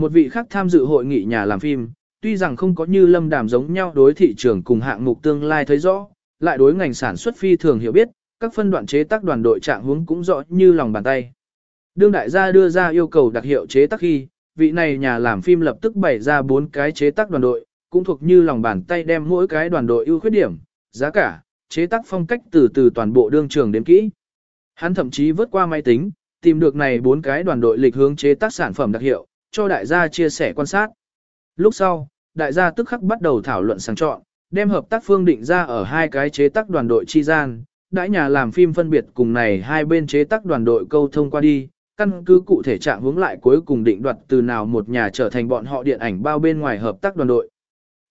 Một vị khác tham dự hội nghị nhà làm phim, tuy rằng không có như lâm đàm giống nhau đối thị trường cùng hạng mục tương lai thấy rõ, lại đối ngành sản xuất phi thường hiểu biết, các phân đoạn chế tác đoàn đội trạng hướng cũng rõ như lòng bàn tay. Đương đại gia đưa ra yêu cầu đặc hiệu chế tác khi, vị này nhà làm phim lập tức bày ra bốn cái chế tác đoàn đội, cũng thuộc như lòng bàn tay đem mỗi cái đoàn đội ưu khuyết điểm, giá cả, chế tác phong cách từ từ toàn bộ đương trường đến kỹ. Hắn thậm chí vớt qua máy tính, tìm được này bốn cái đoàn đội lịch hướng chế tác sản phẩm đặc hiệu, cho đại gia chia sẻ quan sát. Lúc sau, đại gia tức khắc bắt đầu thảo luận sang chọn, đem hợp tác phương định ra ở hai cái chế tác đoàn đội chi gian, đại nhà làm phim phân biệt cùng này hai bên chế tác đoàn đội câu thông qua đi, căn cứ cụ thể trạng hướng lại cuối cùng định đoạt từ nào một nhà trở thành bọn họ điện ảnh bao bên ngoài hợp tác đoàn đội.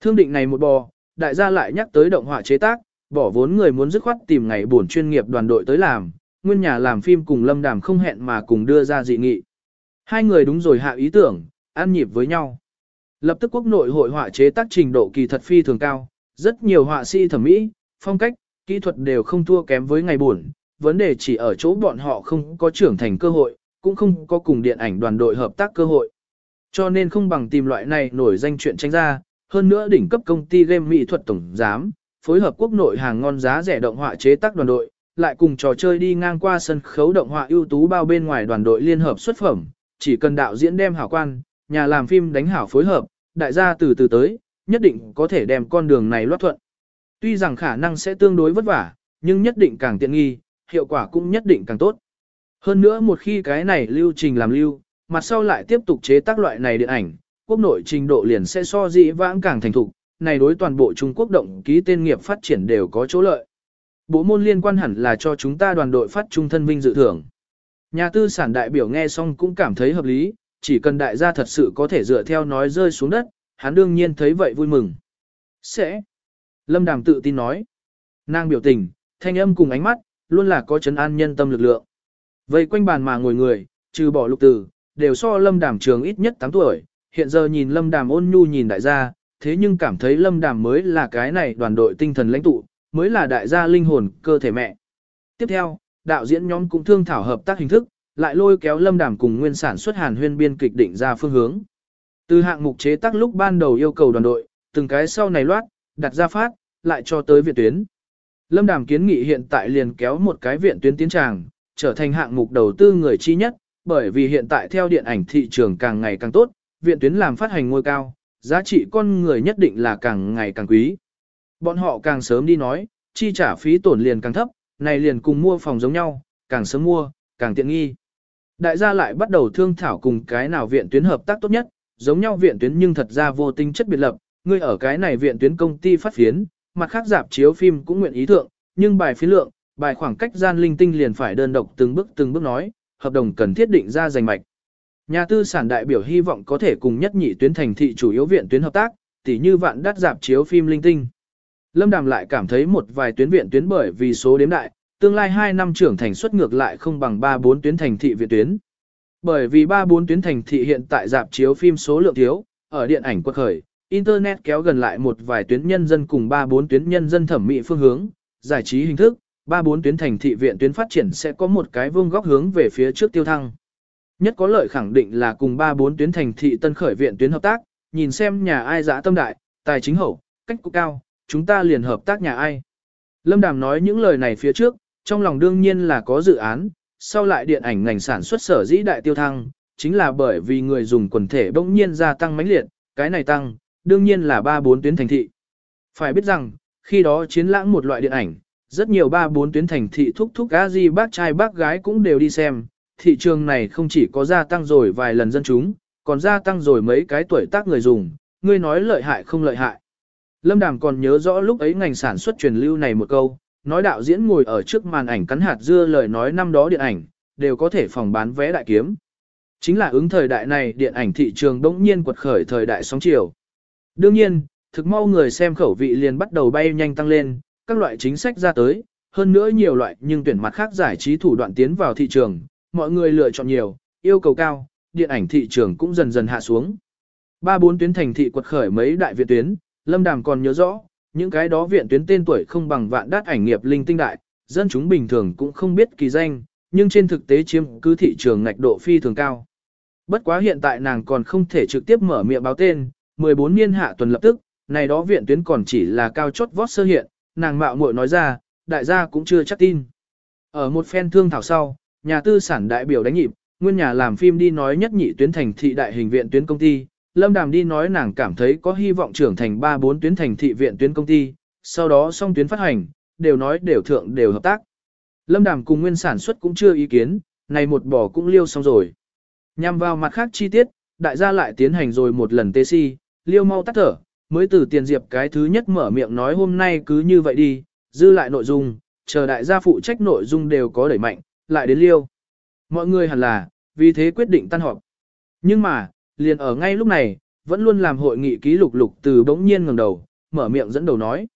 Thương định này một bò, đại gia lại nhắc tới động họa chế tác, bỏ vốn người muốn dứt khoát tìm ngày buồn chuyên nghiệp đoàn đội tới làm, nguyên nhà làm phim cùng Lâm Đàm không hẹn mà cùng đưa ra dị nghị. Hai người đúng rồi hạ ý tưởng, ăn nhịp với nhau. Lập tức quốc nội hội họa chế tác trình độ kỳ thật phi thường cao, rất nhiều họa sĩ thẩm mỹ, phong cách, kỹ thuật đều không thua kém với ngày buồn, vấn đề chỉ ở chỗ bọn họ không có trưởng thành cơ hội, cũng không có cùng điện ảnh đoàn đội hợp tác cơ hội. Cho nên không bằng tìm loại này nổi danh chuyện tranh ra, hơn nữa đỉnh cấp công ty game mỹ thuật tổng giám, phối hợp quốc nội hàng ngon giá rẻ động họa chế tác đoàn đội, lại cùng trò chơi đi ngang qua sân khấu động họa ưu tú bao bên ngoài đoàn đội liên hợp xuất phẩm, chỉ cần đạo diễn đem hảo quan, nhà làm phim đánh hảo phối hợp, đại gia từ từ tới, nhất định có thể đem con đường này loát thuận. Tuy rằng khả năng sẽ tương đối vất vả, nhưng nhất định càng tiện nghi, hiệu quả cũng nhất định càng tốt. Hơn nữa một khi cái này lưu trình làm lưu, mặt sau lại tiếp tục chế tác loại này điện ảnh, quốc nội trình độ liền sẽ so dĩ vãng càng thành thục, này đối toàn bộ Trung Quốc động ký tên nghiệp phát triển đều có chỗ lợi. Bộ môn liên quan hẳn là cho chúng ta đoàn đội phát trung thân vinh dự thưởng. Nhà tư sản đại biểu nghe xong cũng cảm thấy hợp lý, chỉ cần đại gia thật sự có thể dựa theo nói rơi xuống đất, hắn đương nhiên thấy vậy vui mừng. Sẽ. Lâm Đàm tự tin nói. Nàng biểu tình, thanh âm cùng ánh mắt, luôn là có chấn an nhân tâm lực lượng. Vậy quanh bàn mà ngồi người, trừ bỏ lục tử, đều so Lâm Đàm trường ít nhất 8 tuổi, hiện giờ nhìn Lâm Đàm ôn nhu nhìn đại gia, thế nhưng cảm thấy Lâm Đàm mới là cái này đoàn đội tinh thần lãnh tụ, mới là đại gia linh hồn, cơ thể mẹ. Tiếp theo, đạo diễn nhóm cũng thương thảo hợp tác hình thức, lại lôi kéo Lâm Đàm cùng nguyên sản xuất Hàn Huyên biên kịch định ra phương hướng. Từ hạng mục chế tác lúc ban đầu yêu cầu đoàn đội, từng cái sau này loát, đặt ra phát, lại cho tới viện tuyến. Lâm Đàm kiến nghị hiện tại liền kéo một cái viện tuyến tiến tràng, trở thành hạng mục đầu tư người chi nhất, bởi vì hiện tại theo điện ảnh thị trường càng ngày càng tốt, viện tuyến làm phát hành ngôi cao, giá trị con người nhất định là càng ngày càng quý. Bọn họ càng sớm đi nói, chi trả phí tổn liền càng thấp, này liền cùng mua phòng giống nhau, càng sớm mua, càng tiện nghi. Đại gia lại bắt đầu thương thảo cùng cái nào viện tuyến hợp tác tốt nhất, giống nhau viện tuyến nhưng thật ra vô tinh chất biệt lập, ngươi ở cái này viện tuyến công ty phát phiến, mặt khác dạp chiếu phim cũng nguyện ý thượng, nhưng bài phí lượng, bài khoảng cách gian linh tinh liền phải đơn độc từng bước từng bước nói, hợp đồng cần thiết định ra giành mạch. Nhà tư sản đại biểu hy vọng có thể cùng nhất nhị tuyến thành thị chủ yếu viện tuyến hợp tác, tỉ như vạn đắt dạp chiếu phim linh tinh. Lâm Đàm lại cảm thấy một vài tuyến viện tuyến bởi vì số đếm đại, tương lai 2 năm trưởng thành suất ngược lại không bằng 3-4 tuyến thành thị viện tuyến. Bởi vì 3-4 tuyến thành thị hiện tại dạp chiếu phim số lượng thiếu, ở điện ảnh quật khởi, Internet kéo gần lại một vài tuyến nhân dân cùng 3-4 tuyến nhân dân thẩm mỹ phương hướng, giải trí hình thức, 3-4 tuyến thành thị viện tuyến phát triển sẽ có một cái vương góc hướng về phía trước tiêu thăng. Nhất có lợi khẳng định là cùng 3-4 tuyến thành thị tân khởi viện tuyến hợp tác, nhìn xem nhà ai giã tâm đại, tài chính hậu, cách cục cao, chúng ta liền hợp tác nhà ai. Lâm Đàm nói những lời này phía trước, trong lòng đương nhiên là có dự án, sau lại điện ảnh ngành sản xuất sở dĩ đại tiêu thăng, chính là bởi vì người dùng quần thể bỗng nhiên gia tăng mãnh liệt, cái này tăng, đương nhiên là 3-4 tuyến thành thị. Phải biết rằng, khi đó chiến lãng một loại điện ảnh, rất nhiều 3-4 tuyến thành thị thúc thúc gà gì bác trai bác gái cũng đều đi xem, thị trường này không chỉ có gia tăng rồi vài lần dân chúng, còn gia tăng rồi mấy cái tuổi tác người dùng, ngươi nói lợi hại không lợi hại. Lâm Đàm còn nhớ rõ lúc ấy ngành sản xuất truyền lưu này một câu, nói đạo diễn ngồi ở trước màn ảnh cắn hạt dưa lời nói năm đó điện ảnh, đều có thể phòng bán vé đại kiếm. Chính là ứng thời đại này điện ảnh thị trường đống nhiên quật khởi thời đại sóng chiều. Đương nhiên, thực mau người xem khẩu vị liền bắt đầu bay nhanh tăng lên, các loại chính sách ra tới, hơn nữa nhiều loại nhưng tuyển mặt khác giải trí thủ đoạn tiến vào thị trường, mọi người lựa chọn nhiều, yêu cầu cao, điện ảnh thị trường cũng dần dần hạ xuống. Ba bốn tuyến thành thị quật khởi mấy đại viện tuyến, Lâm Đàm còn nhớ rõ, những cái đó viện tuyến tên tuổi không bằng vạn đát ảnh nghiệp linh tinh đại, dân chúng bình thường cũng không biết kỳ danh, nhưng trên thực tế chiếm cứ thị trường ngạch độ phi thường cao. Bất quá hiện tại nàng còn không thể trực tiếp mở miệng báo tên, 14 niên hạ tuần lập tức, này đó viện tuyến còn chỉ là cao chốt vót sơ hiện, nàng mạo muội nói ra, đại gia cũng chưa chắc tin. Ở một phen thương thảo sau, nhà tư sản đại biểu đánh nhịp, nguyên nhà làm phim đi nói nhất nhị tuyến thành thị đại hình viện tuyến công ty, Lâm Đàm đi nói nàng cảm thấy có hy vọng trưởng thành 3-4 tuyến thành thị viện tuyến công ty, sau đó xong tuyến phát hành, đều nói đều thượng đều hợp tác. Lâm Đàm cùng nguyên sản xuất cũng chưa ý kiến, này một bỏ cũng liêu xong rồi. Nhằm vào mặt khác chi tiết, đại gia lại tiến hành rồi một lần tê si, liêu mau tắt thở, mới từ tiền diệp cái thứ nhất mở miệng nói hôm nay cứ như vậy đi, dư lại nội dung, chờ đại gia phụ trách nội dung đều có đẩy mạnh, lại đến liêu. Mọi người hẳn là, vì thế quyết định tan họp. Nhưng mà, liền ở ngay lúc này, vẫn luôn làm hội nghị ký lục lục từ bỗng nhiên ngẩng đầu, mở miệng dẫn đầu nói.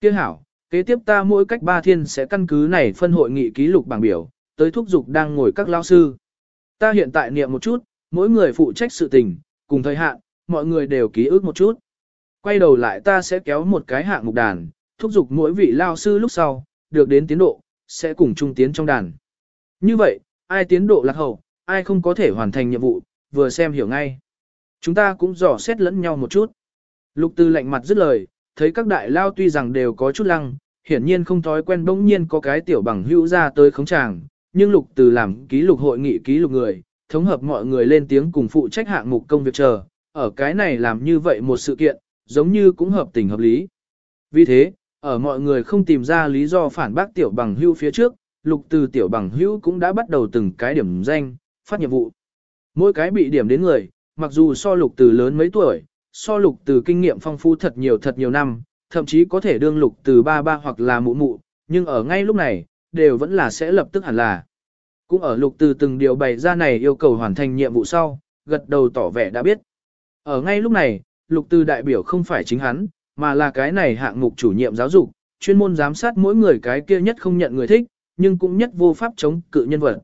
kia hảo, kế tiếp ta mỗi cách ba thiên sẽ căn cứ này phân hội nghị ký lục bảng biểu, tới thúc dục đang ngồi các lao sư. Ta hiện tại niệm một chút, mỗi người phụ trách sự tình, cùng thời hạn, mọi người đều ký ức một chút. Quay đầu lại ta sẽ kéo một cái hạng mục đàn, thúc giục mỗi vị lao sư lúc sau, được đến tiến độ, sẽ cùng chung tiến trong đàn. Như vậy, ai tiến độ lạc hậu, ai không có thể hoàn thành nhiệm vụ, vừa xem hiểu ngay. Chúng ta cũng dò xét lẫn nhau một chút. Lục tư lạnh mặt dứt lời, thấy các đại lao tuy rằng đều có chút lăng, hiển nhiên không thói quen bỗng nhiên có cái tiểu bằng hữu ra tới khống tràng, nhưng lục từ làm ký lục hội nghị ký lục người, thống hợp mọi người lên tiếng cùng phụ trách hạng mục công việc chờ, ở cái này làm như vậy một sự kiện, giống như cũng hợp tình hợp lý. Vì thế, ở mọi người không tìm ra lý do phản bác tiểu bằng hữu phía trước, lục từ tiểu bằng hữu cũng đã bắt đầu từng cái điểm danh, phát nhiệm vụ. Mỗi cái bị điểm đến người, mặc dù so lục từ lớn mấy tuổi, so lục từ kinh nghiệm phong phú thật nhiều thật nhiều năm, thậm chí có thể đương lục từ ba ba hoặc là mụ mụ, nhưng ở ngay lúc này, đều vẫn là sẽ lập tức hẳn là. Cũng ở lục từ từng điều bày ra này yêu cầu hoàn thành nhiệm vụ sau, gật đầu tỏ vẻ đã biết. Ở ngay lúc này, lục từ đại biểu không phải chính hắn, mà là cái này hạng mục chủ nhiệm giáo dục, chuyên môn giám sát mỗi người cái kia nhất không nhận người thích, nhưng cũng nhất vô pháp chống cự nhân vật.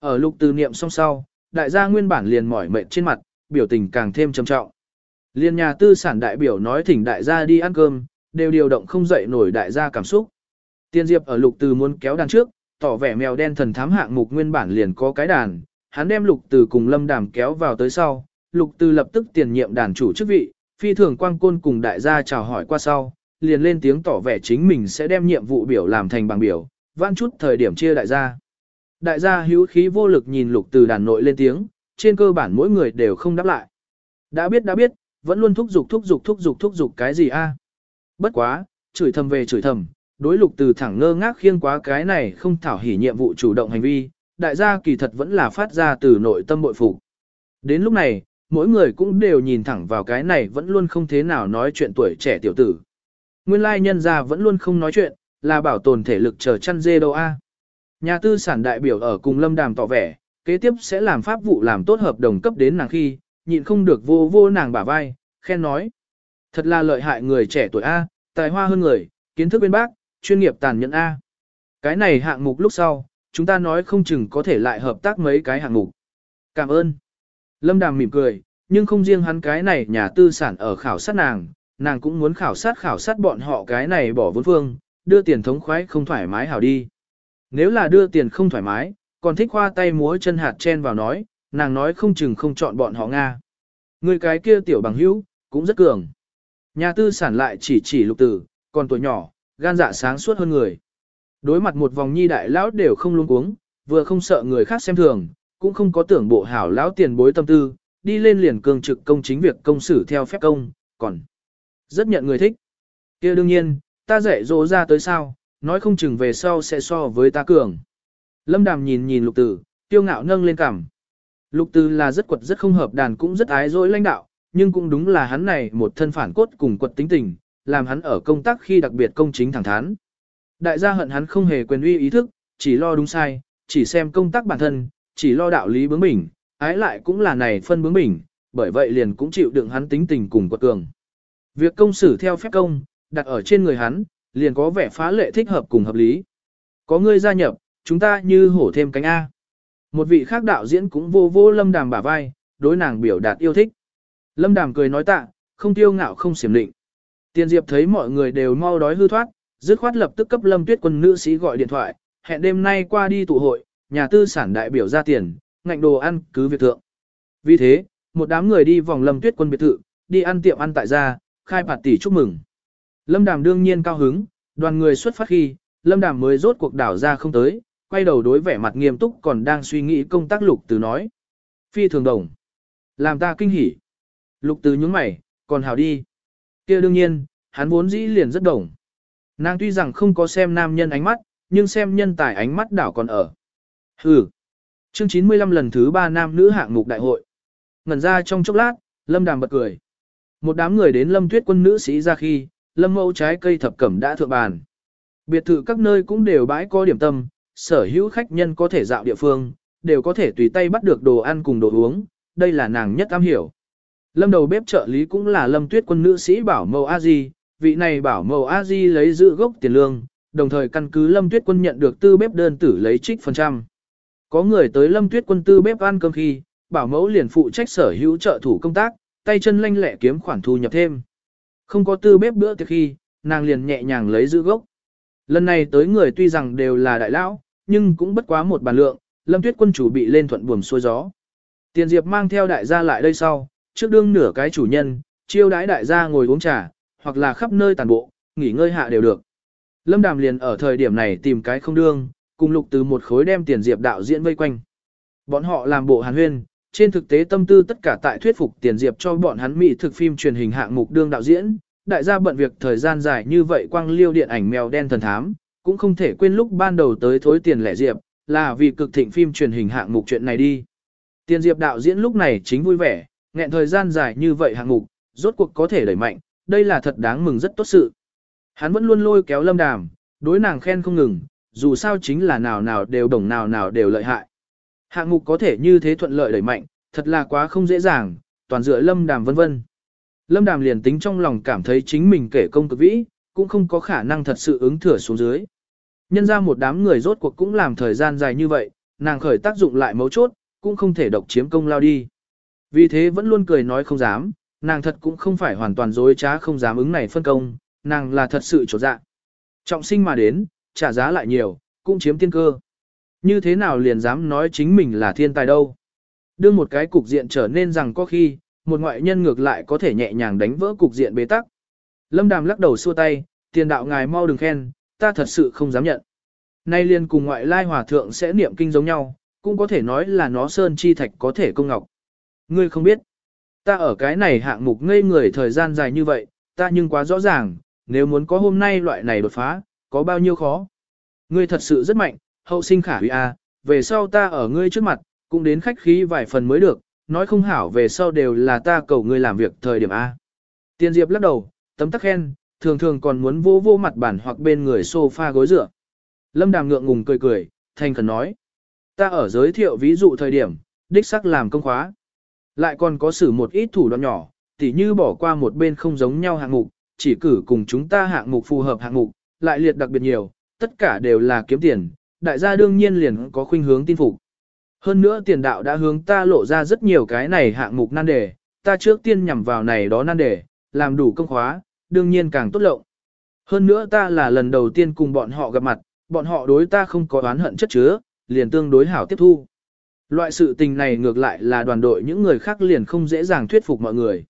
Ở lục từ niệm song sau, đại gia nguyên bản liền mỏi mệt trên mặt, biểu tình càng thêm trầm trọng. Liên nhà tư sản đại biểu nói thỉnh đại gia đi ăn cơm, đều điều động không dậy nổi đại gia cảm xúc. Tiên Diệp ở lục từ muốn kéo đàn trước, tỏ vẻ mèo đen thần thám hạng mục nguyên bản liền có cái đàn, hắn đem lục từ cùng lâm đàm kéo vào tới sau, lục từ lập tức tiền nhiệm đàn chủ chức vị, phi thường quang côn cùng đại gia chào hỏi qua sau, liền lên tiếng tỏ vẻ chính mình sẽ đem nhiệm vụ biểu làm thành bằng biểu, vãn chút thời điểm chia đại gia. Đại gia hữu khí vô lực nhìn lục từ đàn nội lên tiếng, trên cơ bản mỗi người đều không đáp lại. Đã biết đã biết, vẫn luôn thúc giục thúc giục thúc giục thúc giục cái gì a? Bất quá, chửi thầm về chửi thầm, đối lục từ thẳng ngơ ngác khiêng quá cái này không thảo hỉ nhiệm vụ chủ động hành vi, đại gia kỳ thật vẫn là phát ra từ nội tâm bội phục. Đến lúc này, mỗi người cũng đều nhìn thẳng vào cái này vẫn luôn không thế nào nói chuyện tuổi trẻ tiểu tử. Nguyên lai nhân gia vẫn luôn không nói chuyện, là bảo tồn thể lực chờ chăn dê đâu a. Nhà tư sản đại biểu ở cùng lâm đàm tỏ vẻ, kế tiếp sẽ làm pháp vụ làm tốt hợp đồng cấp đến nàng khi, nhịn không được vô vô nàng bả vai, khen nói. Thật là lợi hại người trẻ tuổi A, tài hoa hơn người, kiến thức bên bác, chuyên nghiệp tàn nhẫn A. Cái này hạng mục lúc sau, chúng ta nói không chừng có thể lại hợp tác mấy cái hạng mục. Cảm ơn. Lâm Đàm mỉm cười, nhưng không riêng hắn cái này nhà tư sản ở khảo sát nàng, nàng cũng muốn khảo sát khảo sát bọn họ cái này bỏ vốn phương, đưa tiền thống khoái không thoải mái hảo đi. Nếu là đưa tiền không thoải mái, còn thích hoa tay múa chân hạt chen vào nói, nàng nói không chừng không chọn bọn họ Nga. Người cái kia tiểu bằng hữu, cũng rất cường. Nhà tư sản lại chỉ chỉ lục tử, còn tuổi nhỏ, gan dạ sáng suốt hơn người. Đối mặt một vòng nhi đại lão đều không luôn cuống, vừa không sợ người khác xem thường, cũng không có tưởng bộ hảo lão tiền bối tâm tư, đi lên liền cường trực công chính việc công xử theo phép công, còn rất nhận người thích. kia đương nhiên, ta dạy dỗ ra tới sao, nói không chừng về sau sẽ so với ta cường. Lâm Đàm nhìn nhìn lục tử, tiêu ngạo nâng lên cằm. Lục tử là rất quật rất không hợp đàn cũng rất ái dỗi lãnh đạo, nhưng cũng đúng là hắn này một thân phản cốt cùng quật tính tình, làm hắn ở công tác khi đặc biệt công chính thẳng thắn. Đại gia hận hắn không hề quyền uy ý thức, chỉ lo đúng sai, chỉ xem công tác bản thân, chỉ lo đạo lý bướng bỉnh, ái lại cũng là này phân bướng bỉnh, bởi vậy liền cũng chịu đựng hắn tính tình cùng quật cường. Việc công xử theo phép công, đặt ở trên người hắn, liền có vẻ phá lệ thích hợp cùng hợp lý. Có người gia nhập, chúng ta như hổ thêm cánh A. Một vị khác đạo diễn cũng vô vô lâm đàm bả vai, đối nàng biểu đạt yêu thích. Lâm đàm cười nói tạ, không tiêu ngạo không xiểm định. Tiền Diệp thấy mọi người đều mau đói hư thoát, dứt khoát lập tức cấp Lâm Tuyết quân nữ sĩ gọi điện thoại, hẹn đêm nay qua đi tụ hội, nhà tư sản đại biểu ra tiền, ngạnh đồ ăn cứ việc thượng. Vì thế, một đám người đi vòng Lâm Tuyết quân biệt thự, đi ăn tiệm ăn tại gia, khai bạt tỷ chúc mừng. Lâm Đàm đương nhiên cao hứng, đoàn người xuất phát khi, Lâm Đàm mới rốt cuộc đảo ra không tới, quay đầu đối vẻ mặt nghiêm túc còn đang suy nghĩ công tác lục từ nói. Phi thường đồng. Làm ta kinh hỉ. Lục từ nhúng mày, còn hào đi. kia đương nhiên, hắn vốn dĩ liền rất đồng. Nàng tuy rằng không có xem nam nhân ánh mắt, nhưng xem nhân tài ánh mắt đảo còn ở. Hừ. Chương 95 lần thứ 3 nam nữ hạng mục đại hội. Ngẩn ra trong chốc lát, Lâm Đàm bật cười. Một đám người đến Lâm Tuyết quân nữ sĩ ra khi, Lâm mẫu trái cây thập cẩm đã thượng bàn. Biệt thự các nơi cũng đều bãi có điểm tâm, sở hữu khách nhân có thể dạo địa phương, đều có thể tùy tay bắt được đồ ăn cùng đồ uống, đây là nàng nhất am hiểu. Lâm đầu bếp trợ lý cũng là Lâm Tuyết quân nữ sĩ bảo mẫu A Di, vị này bảo mẫu A Di lấy giữ gốc tiền lương, đồng thời căn cứ Lâm Tuyết quân nhận được tư bếp đơn tử lấy trích phần trăm. Có người tới Lâm Tuyết quân tư bếp ăn cơm khi, bảo mẫu liền phụ trách sở hữu trợ thủ công tác, tay chân lanh lẹ kiếm khoản thu nhập thêm. Không có tư bếp bữa tiệc khi, nàng liền nhẹ nhàng lấy giữ gốc. Lần này tới người tuy rằng đều là đại lão, nhưng cũng bất quá một bàn lượng, Lâm Tuyết quân chủ bị lên thuận buồm xuôi gió. Tiền Diệp mang theo đại gia lại đây sau, trước đương nửa cái chủ nhân, chiêu đãi đại gia ngồi uống trà, hoặc là khắp nơi tàn bộ, nghỉ ngơi hạ đều được. Lâm Đàm liền ở thời điểm này tìm cái không đương, cùng lục từ một khối đem tiền diệp đạo diễn vây quanh. Bọn họ làm bộ hàn huyên, trên thực tế tâm tư tất cả tại thuyết phục tiền diệp cho bọn hắn mỹ thực phim truyền hình hạng mục đương đạo diễn. Đại gia bận việc thời gian dài như vậy quang liêu điện ảnh mèo đen thần thám, cũng không thể quên lúc ban đầu tới thối tiền lẻ diệp, là vì cực thịnh phim truyền hình hạng mục chuyện này đi. Tiền diệp đạo diễn lúc này chính vui vẻ, nghẹn thời gian dài như vậy hạng mục, rốt cuộc có thể đẩy mạnh, đây là thật đáng mừng rất tốt sự. Hắn vẫn luôn lôi kéo lâm đàm, đối nàng khen không ngừng, dù sao chính là nào nào đều đồng nào nào đều lợi hại. Hạng mục có thể như thế thuận lợi đẩy mạnh, thật là quá không dễ dàng, toàn dựa lâm đàm vân vân. Lâm đàm liền tính trong lòng cảm thấy chính mình kể công cực vĩ, cũng không có khả năng thật sự ứng thừa xuống dưới. Nhân ra một đám người rốt cuộc cũng làm thời gian dài như vậy, nàng khởi tác dụng lại mấu chốt, cũng không thể độc chiếm công lao đi. Vì thế vẫn luôn cười nói không dám, nàng thật cũng không phải hoàn toàn dối trá không dám ứng này phân công, nàng là thật sự trột dạ. Trọng sinh mà đến, trả giá lại nhiều, cũng chiếm tiên cơ. Như thế nào liền dám nói chính mình là thiên tài đâu. Đưa một cái cục diện trở nên rằng có khi, một ngoại nhân ngược lại có thể nhẹ nhàng đánh vỡ cục diện bế tắc. Lâm Đàm lắc đầu xua tay, tiền đạo ngài mau đừng khen, ta thật sự không dám nhận. Nay liền cùng ngoại lai hòa thượng sẽ niệm kinh giống nhau, cũng có thể nói là nó sơn chi thạch có thể công ngọc. Ngươi không biết, ta ở cái này hạng mục ngây người thời gian dài như vậy, ta nhưng quá rõ ràng, nếu muốn có hôm nay loại này đột phá, có bao nhiêu khó. Ngươi thật sự rất mạnh, hậu sinh khả hủy a, về sau ta ở ngươi trước mặt, cũng đến khách khí vài phần mới được, nói không hảo về sau đều là ta cầu ngươi làm việc thời điểm A. Tiên Diệp lắc đầu, tấm tắc khen, thường thường còn muốn vô vô mặt bản hoặc bên người sofa gối dựa. Lâm Đàm ngượng ngùng cười cười, thành khẩn nói. Ta ở giới thiệu ví dụ thời điểm, đích sắc làm công khóa. Lại còn có sử một ít thủ đoạn nhỏ, tỉ như bỏ qua một bên không giống nhau hạng mục, chỉ cử cùng chúng ta hạng mục phù hợp hạng mục, lại liệt đặc biệt nhiều, tất cả đều là kiếm tiền, đại gia đương nhiên liền có khuynh hướng tin phục. Hơn nữa tiền đạo đã hướng ta lộ ra rất nhiều cái này hạng mục nan đề, ta trước tiên nhằm vào này đó nan đề, làm đủ công khóa, đương nhiên càng tốt lộng. Hơn nữa ta là lần đầu tiên cùng bọn họ gặp mặt, bọn họ đối ta không có oán hận chất chứa, liền tương đối hảo tiếp thu. Loại sự tình này ngược lại là đoàn đội những người khác liền không dễ dàng thuyết phục mọi người.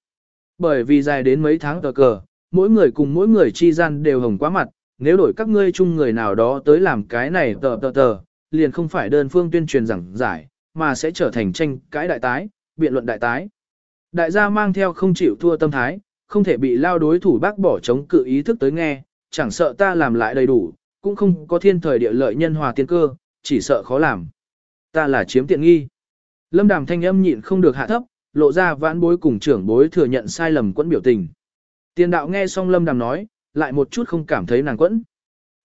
Bởi vì dài đến mấy tháng cờ cờ, mỗi người cùng mỗi người chi gian đều hồng quá mặt, nếu đổi các ngươi chung người nào đó tới làm cái này tờ tờ tờ, liền không phải đơn phương tuyên truyền giảng giải, mà sẽ trở thành tranh cãi đại tái, biện luận đại tái. Đại gia mang theo không chịu thua tâm thái, không thể bị lao đối thủ bác bỏ chống cự ý thức tới nghe, chẳng sợ ta làm lại đầy đủ, cũng không có thiên thời địa lợi nhân hòa tiên cơ, chỉ sợ khó làm. Ta là chiếm tiện nghi. Lâm đàm thanh âm nhịn không được hạ thấp, lộ ra vãn bối cùng trưởng bối thừa nhận sai lầm quẫn biểu tình. Tiên đạo nghe xong lâm đàm nói, lại một chút không cảm thấy nàng quẫn.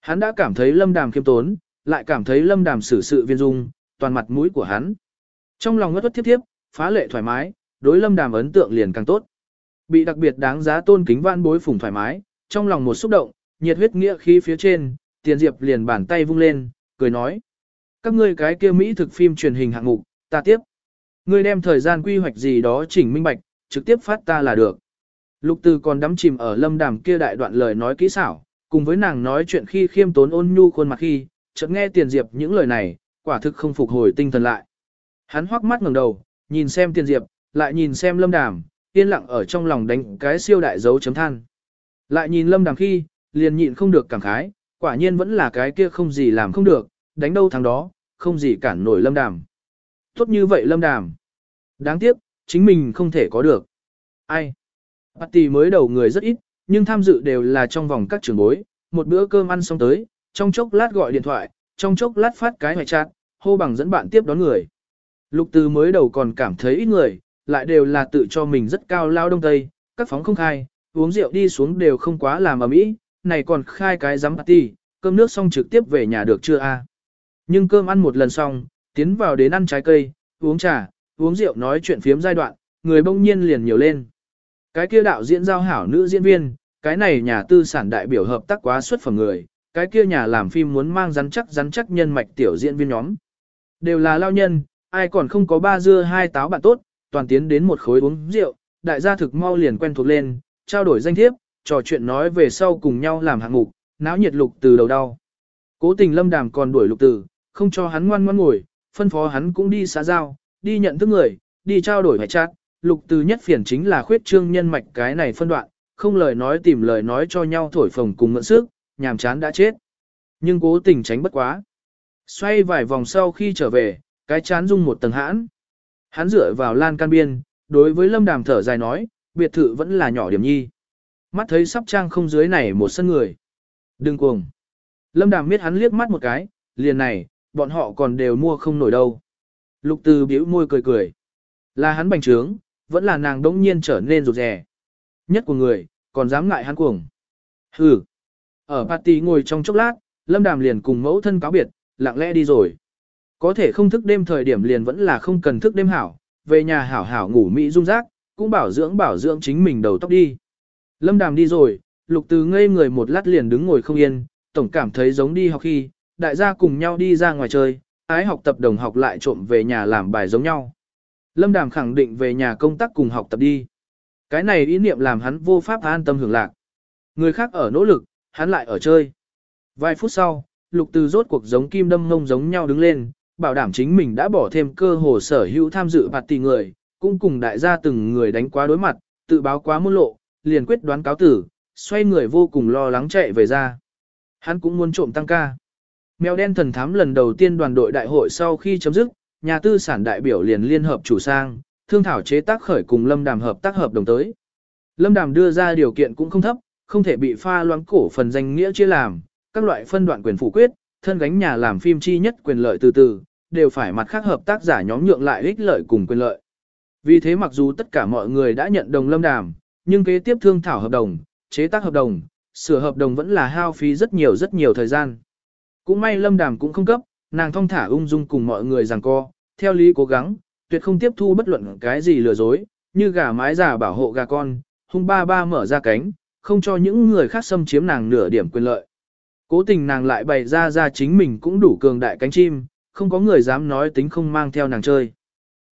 Hắn đã cảm thấy lâm đàm khiêm tốn, lại cảm thấy lâm đàm xử sự viên dung, toàn mặt mũi của hắn. Trong lòng ngất ngất thiếp thiếp, phá lệ thoải mái, đối lâm đàm ấn tượng liền càng tốt. Bị đặc biệt đáng giá tôn kính vãn bối phùng thoải mái, trong lòng một xúc động, nhiệt huyết nghĩa khí phía trên, tiền diệp liền bàn tay vung lên, cười nói. Các ngươi cái kia Mỹ thực phim truyền hình hạng mục, ta tiếp. Ngươi đem thời gian quy hoạch gì đó chỉnh minh bạch, trực tiếp phát ta là được. Lục từ còn đắm chìm ở lâm đàm kia đại đoạn lời nói kỹ xảo, cùng với nàng nói chuyện khi khiêm tốn ôn nhu khuôn mặt khi, chợt nghe tiền diệp những lời này, quả thực không phục hồi tinh thần lại. Hắn hoắc mắt ngẩng đầu, nhìn xem tiền diệp, lại nhìn xem lâm đàm, yên lặng ở trong lòng đánh cái siêu đại dấu chấm than. Lại nhìn lâm đàm khi, liền nhịn không được cảm khái, quả nhiên vẫn là cái kia không gì làm không được, đánh đâu thằng đó, không gì cản nổi lâm đàm. Tốt như vậy lâm đàm. Đáng tiếc, chính mình không thể có được. Ai? Party mới đầu người rất ít, nhưng tham dự đều là trong vòng các trường bối, một bữa cơm ăn xong tới, trong chốc lát gọi điện thoại, trong chốc lát phát cái hoài chat, hô bằng dẫn bạn tiếp đón người. Lục từ mới đầu còn cảm thấy ít người, lại đều là tự cho mình rất cao lao đông tây, các phóng không khai, uống rượu đi xuống đều không quá làm ở mỹ, này còn khai cái giám party, cơm nước xong trực tiếp về nhà được chưa a? Nhưng cơm ăn một lần xong, tiến vào đến ăn trái cây, uống trà, uống rượu nói chuyện phiếm giai đoạn, người bỗng nhiên liền nhiều lên. Cái kia đạo diễn giao hảo nữ diễn viên, cái này nhà tư sản đại biểu hợp tác quá xuất phẩm người, cái kia nhà làm phim muốn mang rắn chắc rắn chắc nhân mạch tiểu diễn viên nhóm. Đều là lao nhân, ai còn không có ba dưa hai táo bạn tốt, toàn tiến đến một khối uống rượu, đại gia thực mau liền quen thuộc lên, trao đổi danh thiếp, trò chuyện nói về sau cùng nhau làm hạng mục, náo nhiệt lục từ đầu đau. Cố tình lâm đàm còn đuổi lục từ, không cho hắn ngoan ngoan ngồi, phân phó hắn cũng đi xã giao, đi nhận thức người, đi trao đổi hải chát. Lục từ nhất phiền chính là khuyết trương nhân mạch cái này phân đoạn, không lời nói tìm lời nói cho nhau thổi phồng cùng mượn sức, nhàm chán đã chết. Nhưng cố tình tránh bất quá. Xoay vài vòng sau khi trở về, cái chán rung một tầng hãn. Hắn dựa vào lan can biên, đối với lâm đàm thở dài nói, biệt thự vẫn là nhỏ điểm nhi. Mắt thấy sắp trang không dưới này một sân người. Đừng cuồng. Lâm đàm biết hắn liếc mắt một cái, liền này, bọn họ còn đều mua không nổi đâu. Lục từ biểu môi cười cười. Là hắn bành trướng, vẫn là nàng đống nhiên trở nên rụt rè. Nhất của người, còn dám ngại hắn cuồng. Hừ. Ở party ngồi trong chốc lát, Lâm Đàm liền cùng mẫu thân cáo biệt, lặng lẽ đi rồi. Có thể không thức đêm thời điểm liền vẫn là không cần thức đêm hảo, về nhà hảo hảo ngủ mỹ dung rác, cũng bảo dưỡng bảo dưỡng chính mình đầu tóc đi. Lâm Đàm đi rồi, Lục Từ ngây người một lát liền đứng ngồi không yên, tổng cảm thấy giống đi học khi, đại gia cùng nhau đi ra ngoài chơi, ái học tập đồng học lại trộm về nhà làm bài giống nhau. Lâm Đàm khẳng định về nhà công tác cùng học tập đi. Cái này ý niệm làm hắn vô pháp an tâm hưởng lạc. Người khác ở nỗ lực, hắn lại ở chơi. Vài phút sau, lục từ rốt cuộc giống kim đâm ngông giống nhau đứng lên, bảo đảm chính mình đã bỏ thêm cơ hồ sở hữu tham dự bạt tỷ người, cũng cùng đại gia từng người đánh quá đối mặt, tự báo quá môn lộ, liền quyết đoán cáo tử, xoay người vô cùng lo lắng chạy về ra. Hắn cũng muốn trộm tăng ca. Mèo đen thần thám lần đầu tiên đoàn đội đại hội sau khi chấm dứt, nhà tư sản đại biểu liền liên hợp chủ sang, thương thảo chế tác khởi cùng Lâm Đàm hợp tác hợp đồng tới. Lâm Đàm đưa ra điều kiện cũng không thấp, không thể bị pha loãng cổ phần danh nghĩa chia làm, các loại phân đoạn quyền phủ quyết, thân gánh nhà làm phim chi nhất quyền lợi từ từ, đều phải mặt khác hợp tác giả nhóm nhượng lại ích lợi cùng quyền lợi. Vì thế mặc dù tất cả mọi người đã nhận đồng lâm đàm, nhưng kế tiếp thương thảo hợp đồng, chế tác hợp đồng, sửa hợp đồng vẫn là hao phí rất nhiều rất nhiều thời gian. Cũng may lâm đàm cũng không cấp, nàng thong thả ung dung cùng mọi người rằng co, theo lý cố gắng, tuyệt không tiếp thu bất luận cái gì lừa dối, như gà mái già bảo hộ gà con, hung ba ba mở ra cánh, không cho những người khác xâm chiếm nàng nửa điểm quyền lợi. Cố tình nàng lại bày ra ra chính mình cũng đủ cường đại cánh chim, không có người dám nói tính không mang theo nàng chơi.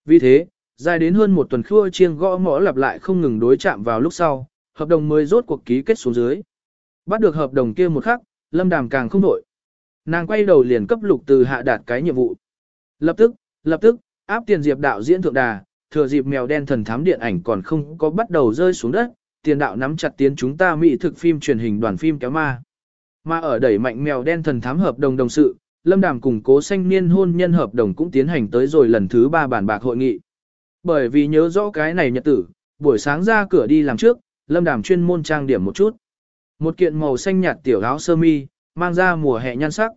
Vì thế, dài đến hơn một tuần khua chiêng gõ mõ lặp lại không ngừng đối chạm vào lúc sau, hợp đồng mới rốt cuộc ký kết xuống dưới. Bắt được hợp đồng kia một khắc, lâm đàm càng không đổi. Nàng quay đầu liền cấp lục từ hạ đạt cái nhiệm vụ. Lập tức, lập tức, áp tiền diệp đạo diễn thượng đà, thừa dịp mèo đen thần thám điện ảnh còn không có bắt đầu rơi xuống đất, tiền đạo nắm chặt tiến chúng ta mỹ thực phim truyền hình đoàn phim kéo ma. Mà ở đẩy mạnh mèo đen thần thám hợp đồng đồng sự, Lâm Đàm cùng cố sanh niên hôn nhân hợp đồng cũng tiến hành tới rồi lần thứ ba bản bạc hội nghị. Bởi vì nhớ rõ cái này nhật tử, buổi sáng ra cửa đi làm trước, Lâm Đàm chuyên môn trang điểm một chút. Một kiện màu xanh nhạt tiểu áo sơ mi, mang ra mùa hè nhan sắc.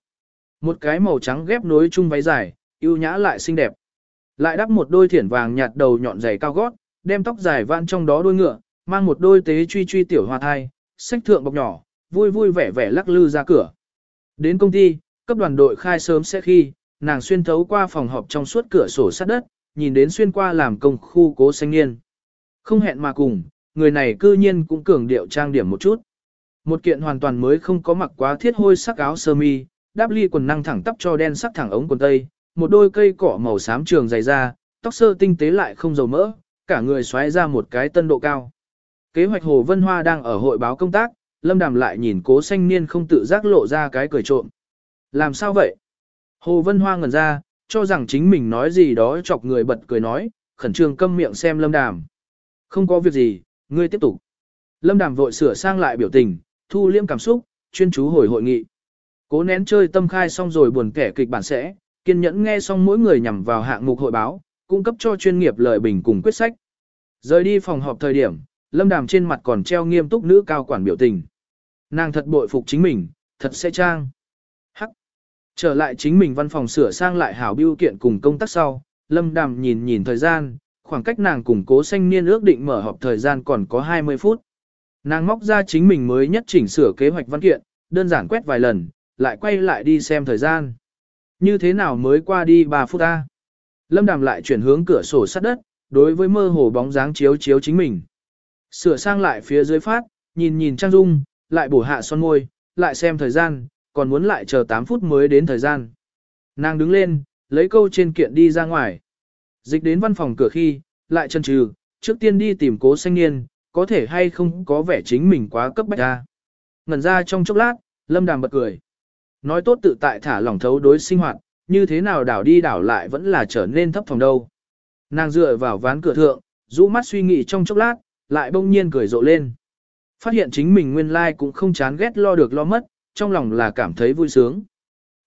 Một cái màu trắng ghép nối chung váy dài, yêu nhã lại xinh đẹp. Lại đắp một đôi thiển vàng nhạt đầu nhọn dày cao gót, đem tóc dài vạn trong đó đôi ngựa, mang một đôi tế truy truy tiểu hoa thai, sách thượng bọc nhỏ, vui vui vẻ vẻ lắc lư ra cửa. Đến công ty, cấp đoàn đội khai sớm sẽ khi, nàng xuyên thấu qua phòng họp trong suốt cửa sổ sát đất, nhìn đến xuyên qua làm công khu cố xanh niên. Không hẹn mà cùng, người này cư nhiên cũng cường điệu trang điểm một chút. Một kiện hoàn toàn mới không có mặc quá thiết hôi sắc áo sơ mi, đáp ly quần năng thẳng tắp cho đen sắc thẳng ống quần tây, một đôi cây cỏ màu xám trường dày da, tóc sơ tinh tế lại không dầu mỡ, cả người xoáy ra một cái tân độ cao. Kế hoạch Hồ Vân Hoa đang ở hội báo công tác, Lâm Đàm lại nhìn cố xanh niên không tự giác lộ ra cái cười trộm. Làm sao vậy? Hồ Vân Hoa ngẩn ra, cho rằng chính mình nói gì đó chọc người bật cười nói, khẩn trương câm miệng xem Lâm Đàm. Không có việc gì, ngươi tiếp tục. Lâm Đàm vội sửa sang lại biểu tình, thu liêm cảm xúc, chuyên chú hồi hội nghị. Cố nén chơi tâm khai xong rồi buồn kẻ kịch bản sẽ, kiên nhẫn nghe xong mỗi người nhằm vào hạng mục hội báo, cung cấp cho chuyên nghiệp lợi bình cùng quyết sách. Rời đi phòng họp thời điểm, Lâm Đàm trên mặt còn treo nghiêm túc nữ cao quản biểu tình. Nàng thật bội phục chính mình, thật sẽ trang. Hắc. Trở lại chính mình văn phòng sửa sang lại hảo biêu kiện cùng công tác sau, Lâm Đàm nhìn nhìn thời gian, khoảng cách nàng cùng cố xanh niên ước định mở họp thời gian còn có 20 phút. Nàng móc ra chính mình mới nhất chỉnh sửa kế hoạch văn kiện, đơn giản quét vài lần, lại quay lại đi xem thời gian. Như thế nào mới qua đi 3 phút ta? Lâm Đàm lại chuyển hướng cửa sổ sát đất, đối với mơ hồ bóng dáng chiếu chiếu chính mình. Sửa sang lại phía dưới phát, nhìn nhìn Trang Dung, lại bổ hạ son môi, lại xem thời gian, còn muốn lại chờ 8 phút mới đến thời gian. Nàng đứng lên, lấy câu trên kiện đi ra ngoài. Dịch đến văn phòng cửa khi, lại chân trừ, trước tiên đi tìm cố xanh niên, có thể hay không có vẻ chính mình quá cấp bách ra. Ngần ra trong chốc lát, lâm đàm bật cười. Nói tốt tự tại thả lỏng thấu đối sinh hoạt, như thế nào đảo đi đảo lại vẫn là trở nên thấp phòng đâu. Nàng dựa vào ván cửa thượng, rũ mắt suy nghĩ trong chốc lát, lại bỗng nhiên cười rộ lên. Phát hiện chính mình nguyên lai like cũng không chán ghét lo được lo mất, trong lòng là cảm thấy vui sướng.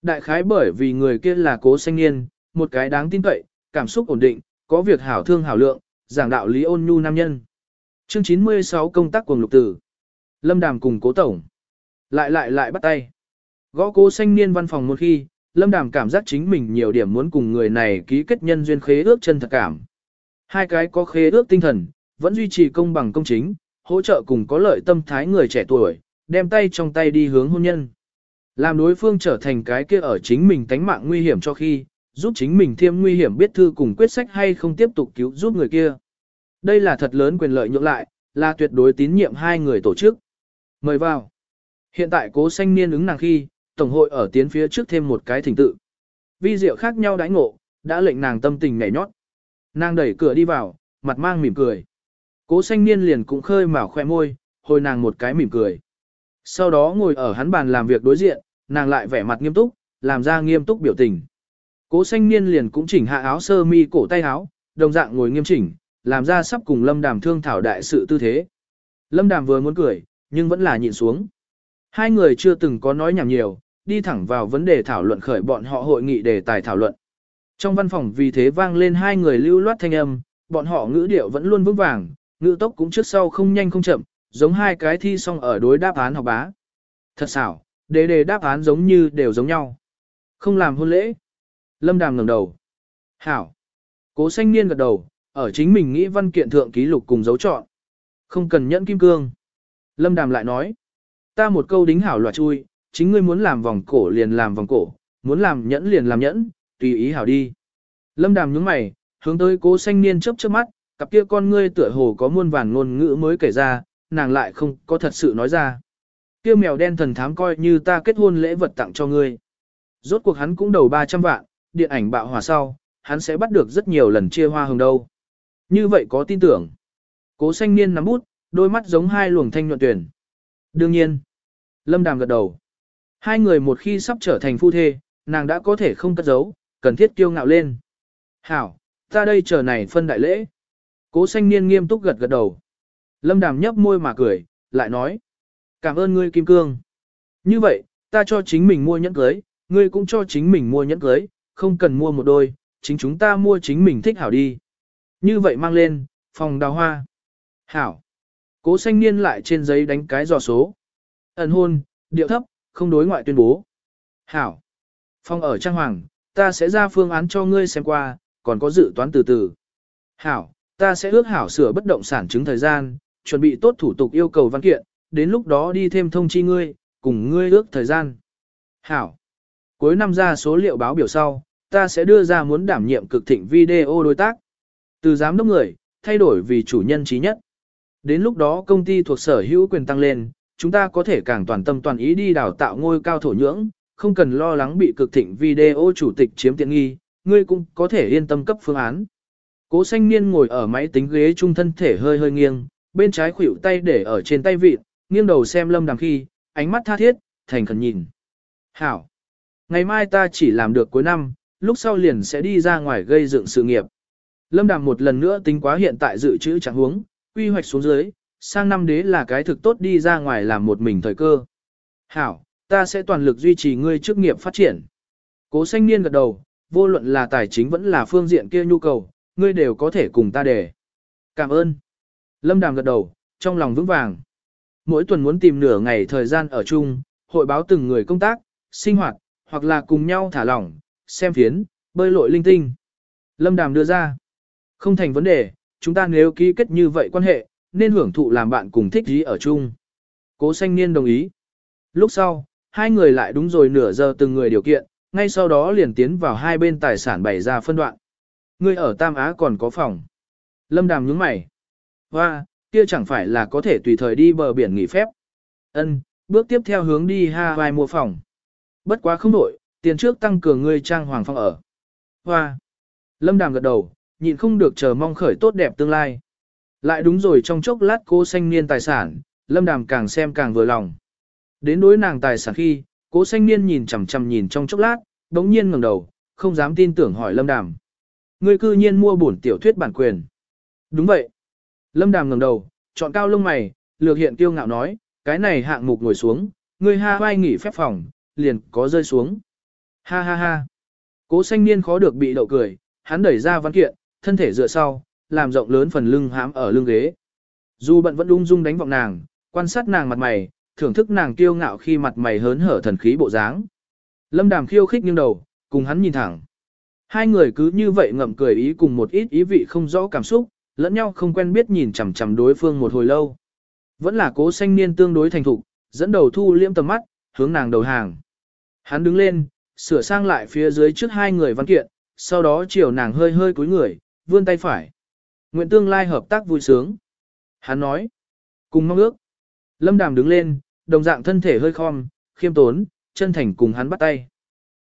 Đại khái bởi vì người kia là cố sanh niên, một cái đáng tin cậy, cảm xúc ổn định, có việc hảo thương hảo lượng, giảng đạo lý ôn nhu nam nhân. Chương 96 công tác cùng lục tử. Lâm Đàm cùng cố tổng. Lại lại lại bắt tay. Gõ cố xanh niên văn phòng một khi, Lâm Đàm cảm giác chính mình nhiều điểm muốn cùng người này ký kết nhân duyên khế ước chân thật cảm. Hai cái có khế ước tinh thần, vẫn duy trì công bằng công chính, hỗ trợ cùng có lợi tâm thái người trẻ tuổi, đem tay trong tay đi hướng hôn nhân. Làm đối phương trở thành cái kia ở chính mình tánh mạng nguy hiểm cho khi, giúp chính mình thêm nguy hiểm biết thư cùng quyết sách hay không tiếp tục cứu giúp người kia. Đây là thật lớn quyền lợi nhượng lại, là tuyệt đối tín nhiệm hai người tổ chức. Mời vào. Hiện tại cố sanh niên ứng nàng khi, Tổng hội ở tiến phía trước thêm một cái thỉnh tự. Vi diệu khác nhau đãi ngộ, đã lệnh nàng tâm tình nhảy nhót. Nàng đẩy cửa đi vào, mặt mang mỉm cười. Cố sanh niên liền cũng khơi mào khoe môi, hồi nàng một cái mỉm cười. Sau đó ngồi ở hắn bàn làm việc đối diện, nàng lại vẻ mặt nghiêm túc, làm ra nghiêm túc biểu tình. Cố sanh niên liền cũng chỉnh hạ áo sơ mi cổ tay áo, đồng dạng ngồi nghiêm chỉnh, làm ra sắp cùng lâm đàm thương thảo đại sự tư thế. Lâm đàm vừa muốn cười, nhưng vẫn là nhịn xuống. Hai người chưa từng có nói nhảm nhiều, đi thẳng vào vấn đề thảo luận khởi bọn họ hội nghị đề tài thảo luận. Trong văn phòng vì thế vang lên hai người lưu loát thanh âm, bọn họ ngữ điệu vẫn luôn vững vàng, ngữ tốc cũng trước sau không nhanh không chậm, giống hai cái thi xong ở đối đáp án học bá. Thật xảo, đề đề đáp án giống như đều giống nhau. Không làm hôn lễ. Lâm Đàm ngẩng đầu. Hảo. Cố xanh niên gật đầu, ở chính mình nghĩ văn kiện thượng ký lục cùng dấu chọn. Không cần nhẫn kim cương. Lâm Đàm lại nói. Ta một câu đính hảo loạt chui, chính ngươi muốn làm vòng cổ liền làm vòng cổ, muốn làm nhẫn liền làm nhẫn, tùy ý hảo đi. Lâm Đàm nhướng mày, hướng tới cố xanh niên chớp chớp mắt, cặp kia con ngươi tựa hồ có muôn vàn ngôn ngữ mới kể ra, nàng lại không có thật sự nói ra. Kia mèo đen thần thám coi như ta kết hôn lễ vật tặng cho ngươi. Rốt cuộc hắn cũng đầu 300 vạn, điện ảnh bạo hòa sau, hắn sẽ bắt được rất nhiều lần chia hoa hồng đâu. Như vậy có tin tưởng. Cố xanh niên nắm bút, đôi mắt giống hai luồng thanh nhuận tuyển. Đương nhiên. Lâm Đàm gật đầu. Hai người một khi sắp trở thành phu thê, nàng đã có thể không cất giấu, cần thiết kiêu ngạo lên. Hảo, ta đây chờ này phân đại lễ. Cố xanh niên nghiêm túc gật gật đầu. Lâm Đàm nhấp môi mà cười, lại nói. Cảm ơn ngươi Kim Cương. Như vậy, ta cho chính mình mua nhẫn cưới, ngươi cũng cho chính mình mua nhẫn cưới, không cần mua một đôi, chính chúng ta mua chính mình thích hảo đi. Như vậy mang lên, phòng đào hoa. Hảo. Cố xanh niên lại trên giấy đánh cái dò số. Ẩn hôn, điệu thấp, không đối ngoại tuyên bố. Hảo. Phòng ở Trang Hoàng, ta sẽ ra phương án cho ngươi xem qua, còn có dự toán từ từ. Hảo, ta sẽ ước hảo sửa bất động sản chứng thời gian, chuẩn bị tốt thủ tục yêu cầu văn kiện, đến lúc đó đi thêm thông chi ngươi, cùng ngươi ước thời gian. Hảo. Cuối năm ra số liệu báo biểu sau, ta sẽ đưa ra muốn đảm nhiệm cực thịnh video đối tác. Từ giám đốc người, thay đổi vì chủ nhân trí nhất. Đến lúc đó công ty thuộc sở hữu quyền tăng lên, chúng ta có thể càng toàn tâm toàn ý đi đào tạo ngôi cao thổ nhưỡng, không cần lo lắng bị cực thịnh video chủ tịch chiếm tiện nghi, ngươi cũng có thể yên tâm cấp phương án. Cố xanh niên ngồi ở máy tính ghế trung thân thể hơi hơi nghiêng, bên trái khuỷu tay để ở trên tay vịt, nghiêng đầu xem lâm đằng khi, ánh mắt tha thiết, thành khẩn nhìn. Hảo! Ngày mai ta chỉ làm được cuối năm, lúc sau liền sẽ đi ra ngoài gây dựng sự nghiệp. Lâm Đàm một lần nữa tính quá hiện tại dự trữ trạng huống, quy hoạch xuống dưới, sang năm đế là cái thực tốt đi ra ngoài làm một mình thời cơ. Hảo, ta sẽ toàn lực duy trì ngươi chức nghiệp phát triển. Cố xanh niên gật đầu, vô luận là tài chính vẫn là phương diện kia nhu cầu, ngươi đều có thể cùng ta để. Cảm ơn. Lâm Đàm gật đầu, trong lòng vững vàng. Mỗi tuần muốn tìm nửa ngày thời gian ở chung, hội báo từng người công tác, sinh hoạt, hoặc là cùng nhau thả lỏng, xem phiến, bơi lội linh tinh. Lâm Đàm đưa ra. Không thành vấn đề, chúng ta nếu ký kết như vậy quan hệ, nên hưởng thụ làm bạn cùng thích gì ở chung. Cố xanh niên đồng ý. Lúc sau, hai người lại đúng rồi nửa giờ từng người điều kiện, ngay sau đó liền tiến vào hai bên tài sản bày ra phân đoạn. Người ở Tam Á còn có phòng. Lâm Đàm nhướng mày. Hoa, kia chẳng phải là có thể tùy thời đi bờ biển nghỉ phép. Ân, bước tiếp theo hướng đi Hawaii mua phòng. Bất quá không đổi, tiền trước tăng cường người trang hoàng phong ở. Hoa. Lâm Đàm gật đầu, nhịn không được chờ mong khởi tốt đẹp tương lai. Lại đúng rồi trong chốc lát cố xanh niên tài sản, Lâm Đàm càng xem càng vừa lòng. Đến đối nàng tài sản khi, cố xanh niên nhìn chằm chằm nhìn trong chốc lát, đống nhiên ngẩng đầu, không dám tin tưởng hỏi Lâm Đàm. Ngươi cư nhiên mua bổn tiểu thuyết bản quyền. Đúng vậy. Lâm Đàm ngẩng đầu, chọn cao lông mày, lược hiện kiêu ngạo nói, cái này hạng mục ngồi xuống, ngươi ha vai nghỉ phép phòng, liền có rơi xuống. Ha ha ha. Cố xanh niên khó được bị đậu cười, hắn đẩy ra văn kiện, thân thể dựa sau, làm rộng lớn phần lưng hãm ở lưng ghế. Dù bận vẫn ung dung đánh vọng nàng, quan sát nàng mặt mày, thưởng thức nàng kiêu ngạo khi mặt mày hớn hở thần khí bộ dáng. Lâm Đàm khiêu khích nghiêng đầu, cùng hắn nhìn thẳng. Hai người cứ như vậy ngậm cười ý cùng một ít ý vị không rõ cảm xúc, lẫn nhau không quen biết nhìn chằm chằm đối phương một hồi lâu. Vẫn là cố xanh niên tương đối thành thục, dẫn đầu thu liễm tầm mắt, hướng nàng đầu hàng. Hắn đứng lên, sửa sang lại phía dưới trước hai người văn kiện, sau đó chiều nàng hơi hơi cúi người, vươn tay phải. Nguyện tương lai hợp tác vui sướng. Hắn nói. Cùng mong ước. Lâm Đàm đứng lên, đồng dạng thân thể hơi khom, khiêm tốn, chân thành cùng hắn bắt tay.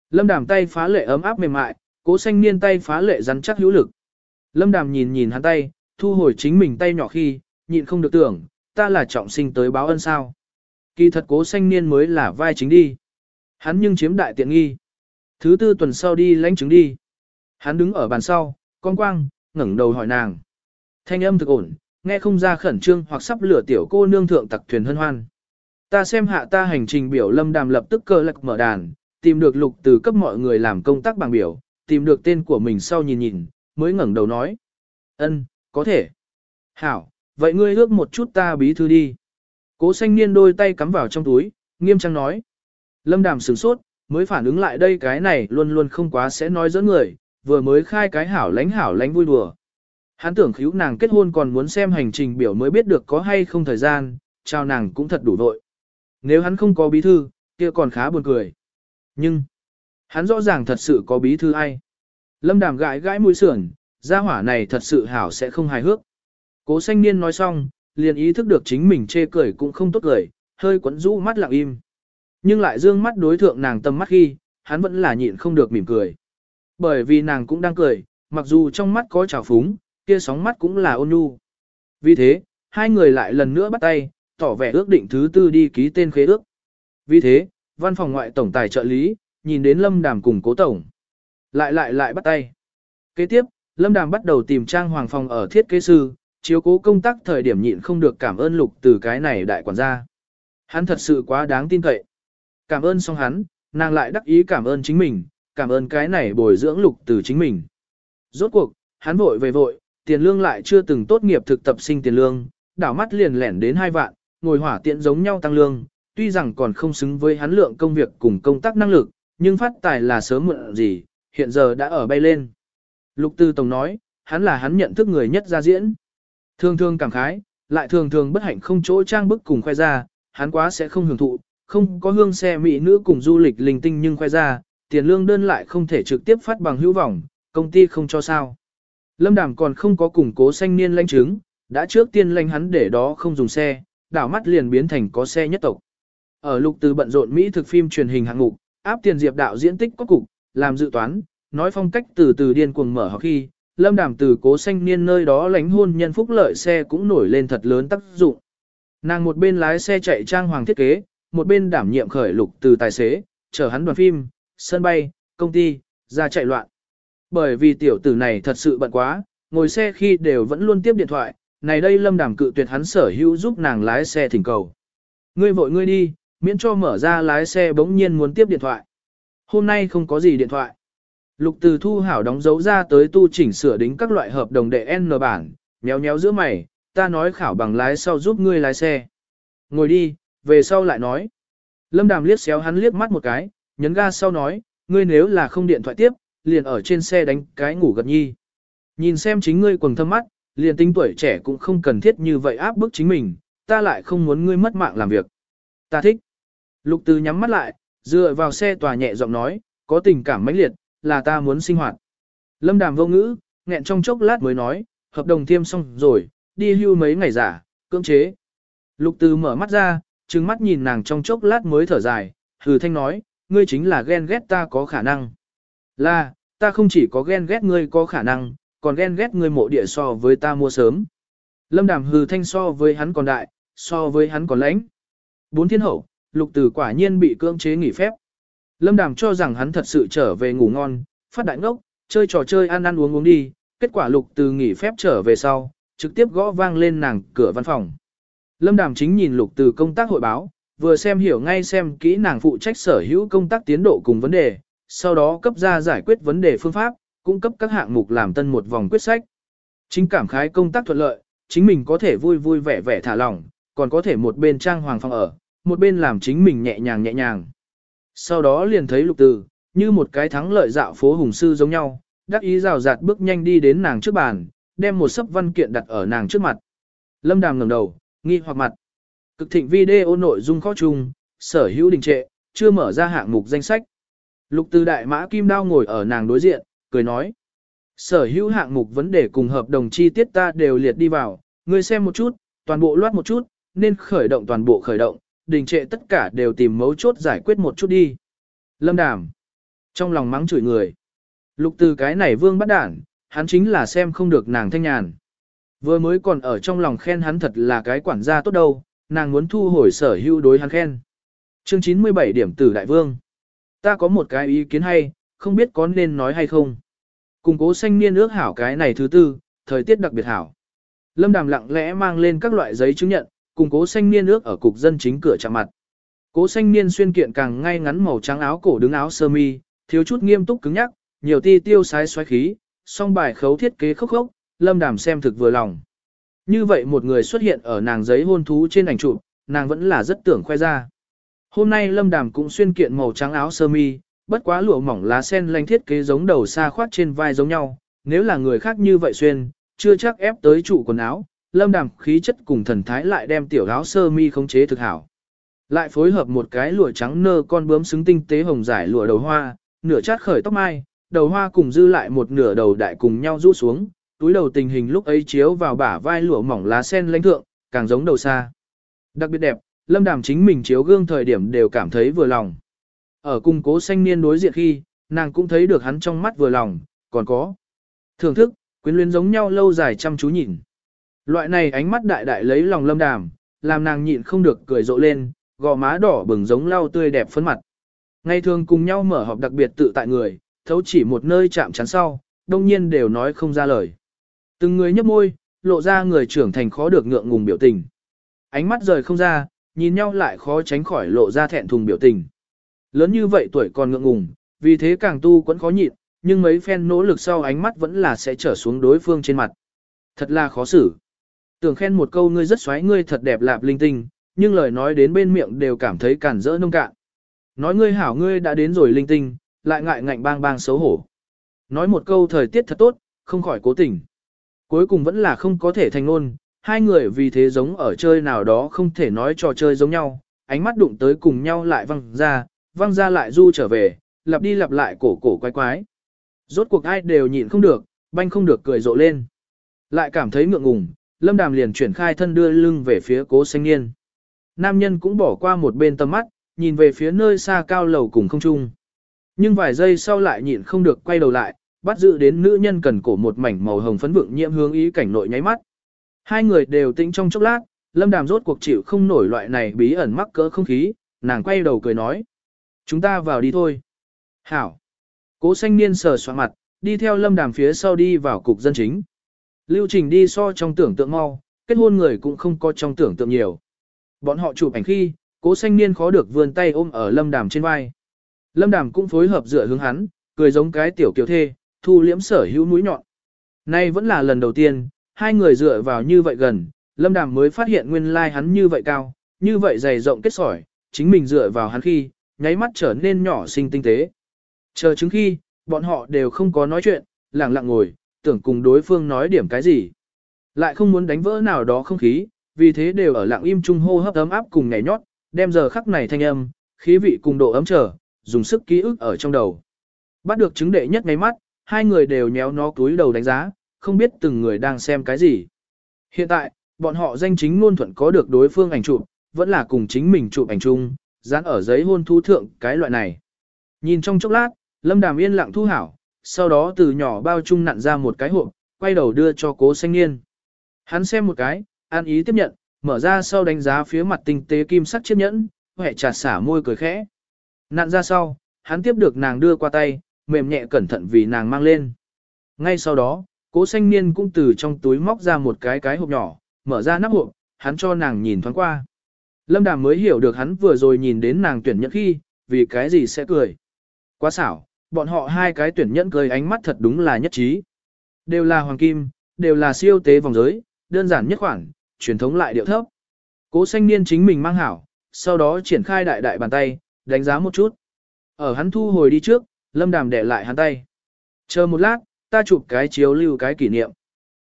Lâm Đàm tay phá lệ ấm áp mềm mại, cố xanh niên tay phá lệ rắn chắc hữu lực. Lâm Đàm nhìn nhìn hắn tay, thu hồi chính mình tay nhỏ khi, nhịn không được tưởng, ta là trọng sinh tới báo ân sao. Kỳ thật cố xanh niên mới là vai chính đi. Hắn nhưng chiếm đại tiện nghi. Thứ tư tuần sau đi lãnh chứng đi. Hắn đứng ở bàn sau, con quang, ngẩng đầu hỏi nàng. Thanh âm thực ổn, nghe không ra khẩn trương hoặc sắp lửa tiểu cô nương thượng tặc thuyền hân hoan. Ta xem hạ ta hành trình biểu lâm đàm lập tức cơ lạc mở đàn, tìm được lục từ cấp mọi người làm công tác bằng biểu, tìm được tên của mình sau nhìn nhìn, mới ngẩng đầu nói. ân có thể. Hảo, vậy ngươi ước một chút ta bí thư đi. Cố xanh niên đôi tay cắm vào trong túi, nghiêm trang nói. Lâm Đàm sửng sốt, mới phản ứng lại đây cái này luôn luôn không quá sẽ nói dẫn người, vừa mới khai cái hảo lánh hảo lánh vui đùa. Hắn tưởng khíu nàng kết hôn còn muốn xem hành trình biểu mới biết được có hay không thời gian, chào nàng cũng thật đủ vội. Nếu hắn không có bí thư, kia còn khá buồn cười. Nhưng, hắn rõ ràng thật sự có bí thư ai. Lâm đàm gãi gãi mũi sườn, gia hỏa này thật sự hảo sẽ không hài hước. Cố xanh niên nói xong, liền ý thức được chính mình chê cười cũng không tốt cười, hơi quấn rũ mắt lặng im. Nhưng lại dương mắt đối thượng nàng tâm mắt khi, hắn vẫn là nhịn không được mỉm cười. Bởi vì nàng cũng đang cười, mặc dù trong mắt có trào phúng, kia sóng mắt cũng là ôn nhu. Vì thế, hai người lại lần nữa bắt tay, tỏ vẻ ước định thứ tư đi ký tên khế ước. Vì thế, văn phòng ngoại tổng tài trợ lý, nhìn đến Lâm Đàm cùng cố tổng. Lại lại lại bắt tay. Kế tiếp, Lâm Đàm bắt đầu tìm trang hoàng phòng ở thiết kế sư, chiếu cố công tác thời điểm nhịn không được cảm ơn lục từ cái này đại quản gia. Hắn thật sự quá đáng tin cậy. Cảm ơn xong hắn, nàng lại đắc ý cảm ơn chính mình, cảm ơn cái này bồi dưỡng lục từ chính mình. Rốt cuộc, hắn vội về vội, tiền lương lại chưa từng tốt nghiệp thực tập sinh tiền lương, đảo mắt liền lẻn đến hai vạn, ngồi hỏa tiện giống nhau tăng lương, tuy rằng còn không xứng với hắn lượng công việc cùng công tác năng lực, nhưng phát tài là sớm muộn gì, hiện giờ đã ở bay lên. Lục Tư Tổng nói, hắn là hắn nhận thức người nhất ra diễn. Thường thường cảm khái, lại thường thường bất hạnh không chỗ trang bức cùng khoe ra, hắn quá sẽ không hưởng thụ, không có hương xe mỹ nữ cùng du lịch linh tinh nhưng khoe ra, tiền lương đơn lại không thể trực tiếp phát bằng hữu vọng, công ty không cho sao. Lâm Đàm còn không có củng cố xanh niên lãnh chứng, đã trước tiên lãnh hắn để đó không dùng xe, đảo mắt liền biến thành có xe nhất tộc. Ở lục từ bận rộn Mỹ thực phim truyền hình hạng mục, áp tiền diệp đạo diễn tích có cục, làm dự toán, nói phong cách từ từ điên cuồng mở học khi, lâm đàm từ cố xanh niên nơi đó lãnh hôn nhân phúc lợi xe cũng nổi lên thật lớn tác dụng. Nàng một bên lái xe chạy trang hoàng thiết kế, một bên đảm nhiệm khởi lục từ tài xế, chở hắn đoàn phim, sân bay, công ty, ra chạy loạn. Bởi vì tiểu tử này thật sự bận quá, ngồi xe khi đều vẫn luôn tiếp điện thoại, này đây lâm đàm cự tuyệt hắn sở hữu giúp nàng lái xe thỉnh cầu. Ngươi vội ngươi đi, miễn cho mở ra lái xe bỗng nhiên muốn tiếp điện thoại. Hôm nay không có gì điện thoại. Lục từ thu hảo đóng dấu ra tới tu chỉnh sửa đính các loại hợp đồng đệ N bản, nhéo nhéo giữa mày, ta nói khảo bằng lái sau giúp ngươi lái xe. Ngồi đi, về sau lại nói. Lâm đàm liếc xéo hắn liếc mắt một cái, nhấn ga sau nói, ngươi nếu là không điện thoại tiếp, liền ở trên xe đánh cái ngủ gật nhi. Nhìn xem chính ngươi quần thâm mắt, liền tính tuổi trẻ cũng không cần thiết như vậy áp bức chính mình, ta lại không muốn ngươi mất mạng làm việc. Ta thích. Lục từ nhắm mắt lại, dựa vào xe tòa nhẹ giọng nói, có tình cảm mãnh liệt, là ta muốn sinh hoạt. Lâm đàm vô ngữ, nghẹn trong chốc lát mới nói, hợp đồng thiêm xong rồi, đi hưu mấy ngày giả, cưỡng chế. Lục từ mở mắt ra, trừng mắt nhìn nàng trong chốc lát mới thở dài, hừ thanh nói, ngươi chính là ghen ghét ta có khả năng. Là, ta không chỉ có ghen ghét ngươi có khả năng, còn ghen ghét ngươi mộ địa so với ta mua sớm. Lâm đàm hừ thanh so với hắn còn đại, so với hắn còn lãnh. Bốn thiên hậu, lục tử quả nhiên bị cưỡng chế nghỉ phép. Lâm đàm cho rằng hắn thật sự trở về ngủ ngon, phát đại ngốc, chơi trò chơi ăn ăn uống uống đi, kết quả lục từ nghỉ phép trở về sau, trực tiếp gõ vang lên nàng cửa văn phòng. Lâm đàm chính nhìn lục từ công tác hội báo, vừa xem hiểu ngay xem kỹ nàng phụ trách sở hữu công tác tiến độ cùng vấn đề, sau đó cấp ra giải quyết vấn đề phương pháp, cung cấp các hạng mục làm tân một vòng quyết sách. Chính cảm khái công tác thuận lợi, chính mình có thể vui vui vẻ vẻ thả lỏng, còn có thể một bên trang hoàng phòng ở, một bên làm chính mình nhẹ nhàng nhẹ nhàng. Sau đó liền thấy lục từ, như một cái thắng lợi dạo phố hùng sư giống nhau, đắc ý rào rạt bước nhanh đi đến nàng trước bàn, đem một sấp văn kiện đặt ở nàng trước mặt. Lâm đàm ngẩng đầu, nghi hoặc mặt. Cực thịnh video nội dung khó chung, sở hữu đình trệ, chưa mở ra hạng mục danh sách. Lục từ đại mã kim đao ngồi ở nàng đối diện, cười nói. Sở hữu hạng mục vấn đề cùng hợp đồng chi tiết ta đều liệt đi vào, ngươi xem một chút, toàn bộ loát một chút, nên khởi động toàn bộ khởi động, đình trệ tất cả đều tìm mấu chốt giải quyết một chút đi. Lâm đàm. Trong lòng mắng chửi người. Lục từ cái này vương bắt đản, hắn chính là xem không được nàng thanh nhàn. Vừa mới còn ở trong lòng khen hắn thật là cái quản gia tốt đâu, nàng muốn thu hồi sở hữu đối hắn khen. Chương 97 điểm tử đại vương. Ta có một cái ý kiến hay, không biết có nên nói hay không. Cùng cố xanh niên ước hảo cái này thứ tư, thời tiết đặc biệt hảo. Lâm Đàm lặng lẽ mang lên các loại giấy chứng nhận, cùng cố xanh niên ước ở cục dân chính cửa chạm mặt. Cố xanh niên xuyên kiện càng ngay ngắn màu trắng áo cổ đứng áo sơ mi, thiếu chút nghiêm túc cứng nhắc, nhiều ti tiêu sái xoáy khí, song bài khấu thiết kế khốc khốc, lâm đàm xem thực vừa lòng. Như vậy một người xuất hiện ở nàng giấy hôn thú trên ảnh chụp, nàng vẫn là rất tưởng khoe ra. Hôm nay Lâm Đàm cũng xuyên kiện màu trắng áo sơ mi, bất quá lụa mỏng lá sen lanh thiết kế giống đầu xa khoát trên vai giống nhau, nếu là người khác như vậy xuyên, chưa chắc ép tới trụ quần áo, Lâm Đàm khí chất cùng thần thái lại đem tiểu áo sơ mi khống chế thực hảo. Lại phối hợp một cái lụa trắng nơ con bướm xứng tinh tế hồng giải lụa đầu hoa, nửa chát khởi tóc mai, đầu hoa cùng dư lại một nửa đầu đại cùng nhau rũ xuống, túi đầu tình hình lúc ấy chiếu vào bả vai lụa mỏng lá sen lãnh thượng, càng giống đầu xa. Đặc biệt đẹp, Lâm Đàm chính mình chiếu gương thời điểm đều cảm thấy vừa lòng. Ở cung cố xanh niên đối diện khi, nàng cũng thấy được hắn trong mắt vừa lòng, còn có. Thưởng thức, quyến luyến giống nhau lâu dài chăm chú nhìn. Loại này ánh mắt đại đại lấy lòng Lâm Đàm, làm nàng nhịn không được cười rộ lên, gò má đỏ bừng giống lau tươi đẹp phấn mặt. Ngày thường cùng nhau mở họp đặc biệt tự tại người, thấu chỉ một nơi chạm chắn sau, đông nhiên đều nói không ra lời. Từng người nhấp môi, lộ ra người trưởng thành khó được ngượng ngùng biểu tình. Ánh mắt rời không ra, nhìn nhau lại khó tránh khỏi lộ ra thẹn thùng biểu tình. Lớn như vậy tuổi còn ngượng ngùng, vì thế càng tu quẫn khó nhịn, nhưng mấy phen nỗ lực sau ánh mắt vẫn là sẽ trở xuống đối phương trên mặt. Thật là khó xử. Tưởng khen một câu ngươi rất xoáy ngươi thật đẹp lạp linh tinh, nhưng lời nói đến bên miệng đều cảm thấy cản rỡ nông cạn. Nói ngươi hảo ngươi đã đến rồi linh tinh, lại ngại ngạnh bang bang xấu hổ. Nói một câu thời tiết thật tốt, không khỏi cố tình. Cuối cùng vẫn là không có thể thành ngôn, hai người vì thế giống ở chơi nào đó không thể nói trò chơi giống nhau, ánh mắt đụng tới cùng nhau lại văng ra, văng ra lại du trở về, lặp đi lặp lại cổ cổ quái quái. Rốt cuộc ai đều nhịn không được, banh không được cười rộ lên. Lại cảm thấy ngượng ngùng, lâm đàm liền chuyển khai thân đưa lưng về phía cố xanh niên. Nam nhân cũng bỏ qua một bên tầm mắt, nhìn về phía nơi xa cao lầu cùng không trung. Nhưng vài giây sau lại nhịn không được quay đầu lại, bắt giữ đến nữ nhân cần cổ một mảnh màu hồng phấn vượng nhiễm hướng ý cảnh nội nháy mắt. Hai người đều tĩnh trong chốc lát, lâm đàm rốt cuộc chịu không nổi loại này bí ẩn mắc cỡ không khí, nàng quay đầu cười nói. Chúng ta vào đi thôi. Hảo. Cố xanh niên sờ soạn mặt, đi theo lâm đàm phía sau đi vào cục dân chính. Lưu trình đi so trong tưởng tượng mau, kết hôn người cũng không có trong tưởng tượng nhiều. Bọn họ chụp ảnh khi, cố xanh niên khó được vươn tay ôm ở lâm đàm trên vai. Lâm đàm cũng phối hợp dựa hướng hắn, cười giống cái tiểu kiều thê, thu liễm sở hữu mũi nhọn. Nay vẫn là lần đầu tiên, hai người dựa vào như vậy gần, lâm đàm mới phát hiện nguyên lai hắn như vậy cao, như vậy dày rộng kết sỏi, chính mình dựa vào hắn khi, nháy mắt trở nên nhỏ xinh tinh tế. Chờ chứng khi, bọn họ đều không có nói chuyện, lặng lặng ngồi, tưởng cùng đối phương nói điểm cái gì. Lại không muốn đánh vỡ nào đó không khí, vì thế đều ở lặng im chung hô hấp ấm áp cùng nhảy nhót, đem giờ khắc này thanh âm, khí vị cùng độ ấm trở, dùng sức ký ức ở trong đầu. Bắt được chứng đệ nhất ngay mắt, hai người đều nhéo nó túi đầu đánh giá, không biết từng người đang xem cái gì. Hiện tại, bọn họ danh chính ngôn thuận có được đối phương ảnh chụp, vẫn là cùng chính mình chụp ảnh chung, dán ở giấy hôn thú thượng cái loại này. Nhìn trong chốc lát, Lâm Đàm yên lặng thu hảo, sau đó từ nhỏ bao chung nặn ra một cái hộp, quay đầu đưa cho cố xanh niên. Hắn xem một cái, an ý tiếp nhận, mở ra sau đánh giá phía mặt tinh tế kim sắc chiếc nhẫn, hẹ chặt xả môi cười khẽ. Nặn ra sau, hắn tiếp được nàng đưa qua tay, mềm nhẹ cẩn thận vì nàng mang lên. Ngay sau đó, cố xanh niên cũng từ trong túi móc ra một cái cái hộp nhỏ, mở ra nắp hộp, hắn cho nàng nhìn thoáng qua. Lâm Đàm mới hiểu được hắn vừa rồi nhìn đến nàng tuyển nhẫn khi, vì cái gì sẽ cười. Quá xảo, bọn họ hai cái tuyển nhẫn cười ánh mắt thật đúng là nhất trí. Đều là hoàng kim, đều là siêu tế vòng giới, đơn giản nhất khoản, truyền thống lại điệu thấp. Cố xanh niên chính mình mang hảo, sau đó triển khai đại đại bàn tay, đánh giá một chút. Ở hắn thu hồi đi trước, lâm đàm để lại hắn tay. Chờ một lát, ta chụp cái chiếu lưu cái kỷ niệm.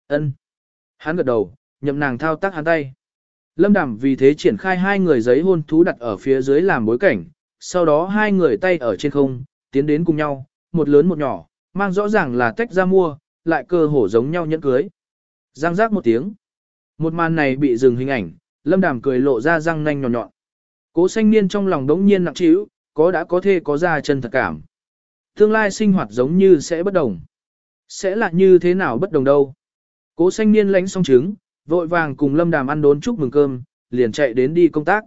ân Hắn gật đầu, nhậm nàng thao tác hắn tay. Lâm Đàm vì thế triển khai hai người giấy hôn thú đặt ở phía dưới làm bối cảnh, sau đó hai người tay ở trên không, tiến đến cùng nhau, một lớn một nhỏ, mang rõ ràng là tách ra mua, lại cơ hổ giống nhau nhẫn cưới. Giang giác một tiếng. Một màn này bị dừng hình ảnh, Lâm Đàm cười lộ ra răng nanh nhọn nhọn. Cố xanh niên trong lòng đống nhiên nặng trĩu, có đã có thể có ra chân thật cảm. Tương lai sinh hoạt giống như sẽ bất đồng. Sẽ là như thế nào bất đồng đâu. Cố xanh niên lánh xong trứng, vội vàng cùng Lâm Đàm ăn đốn chúc mừng cơm, liền chạy đến đi công tác.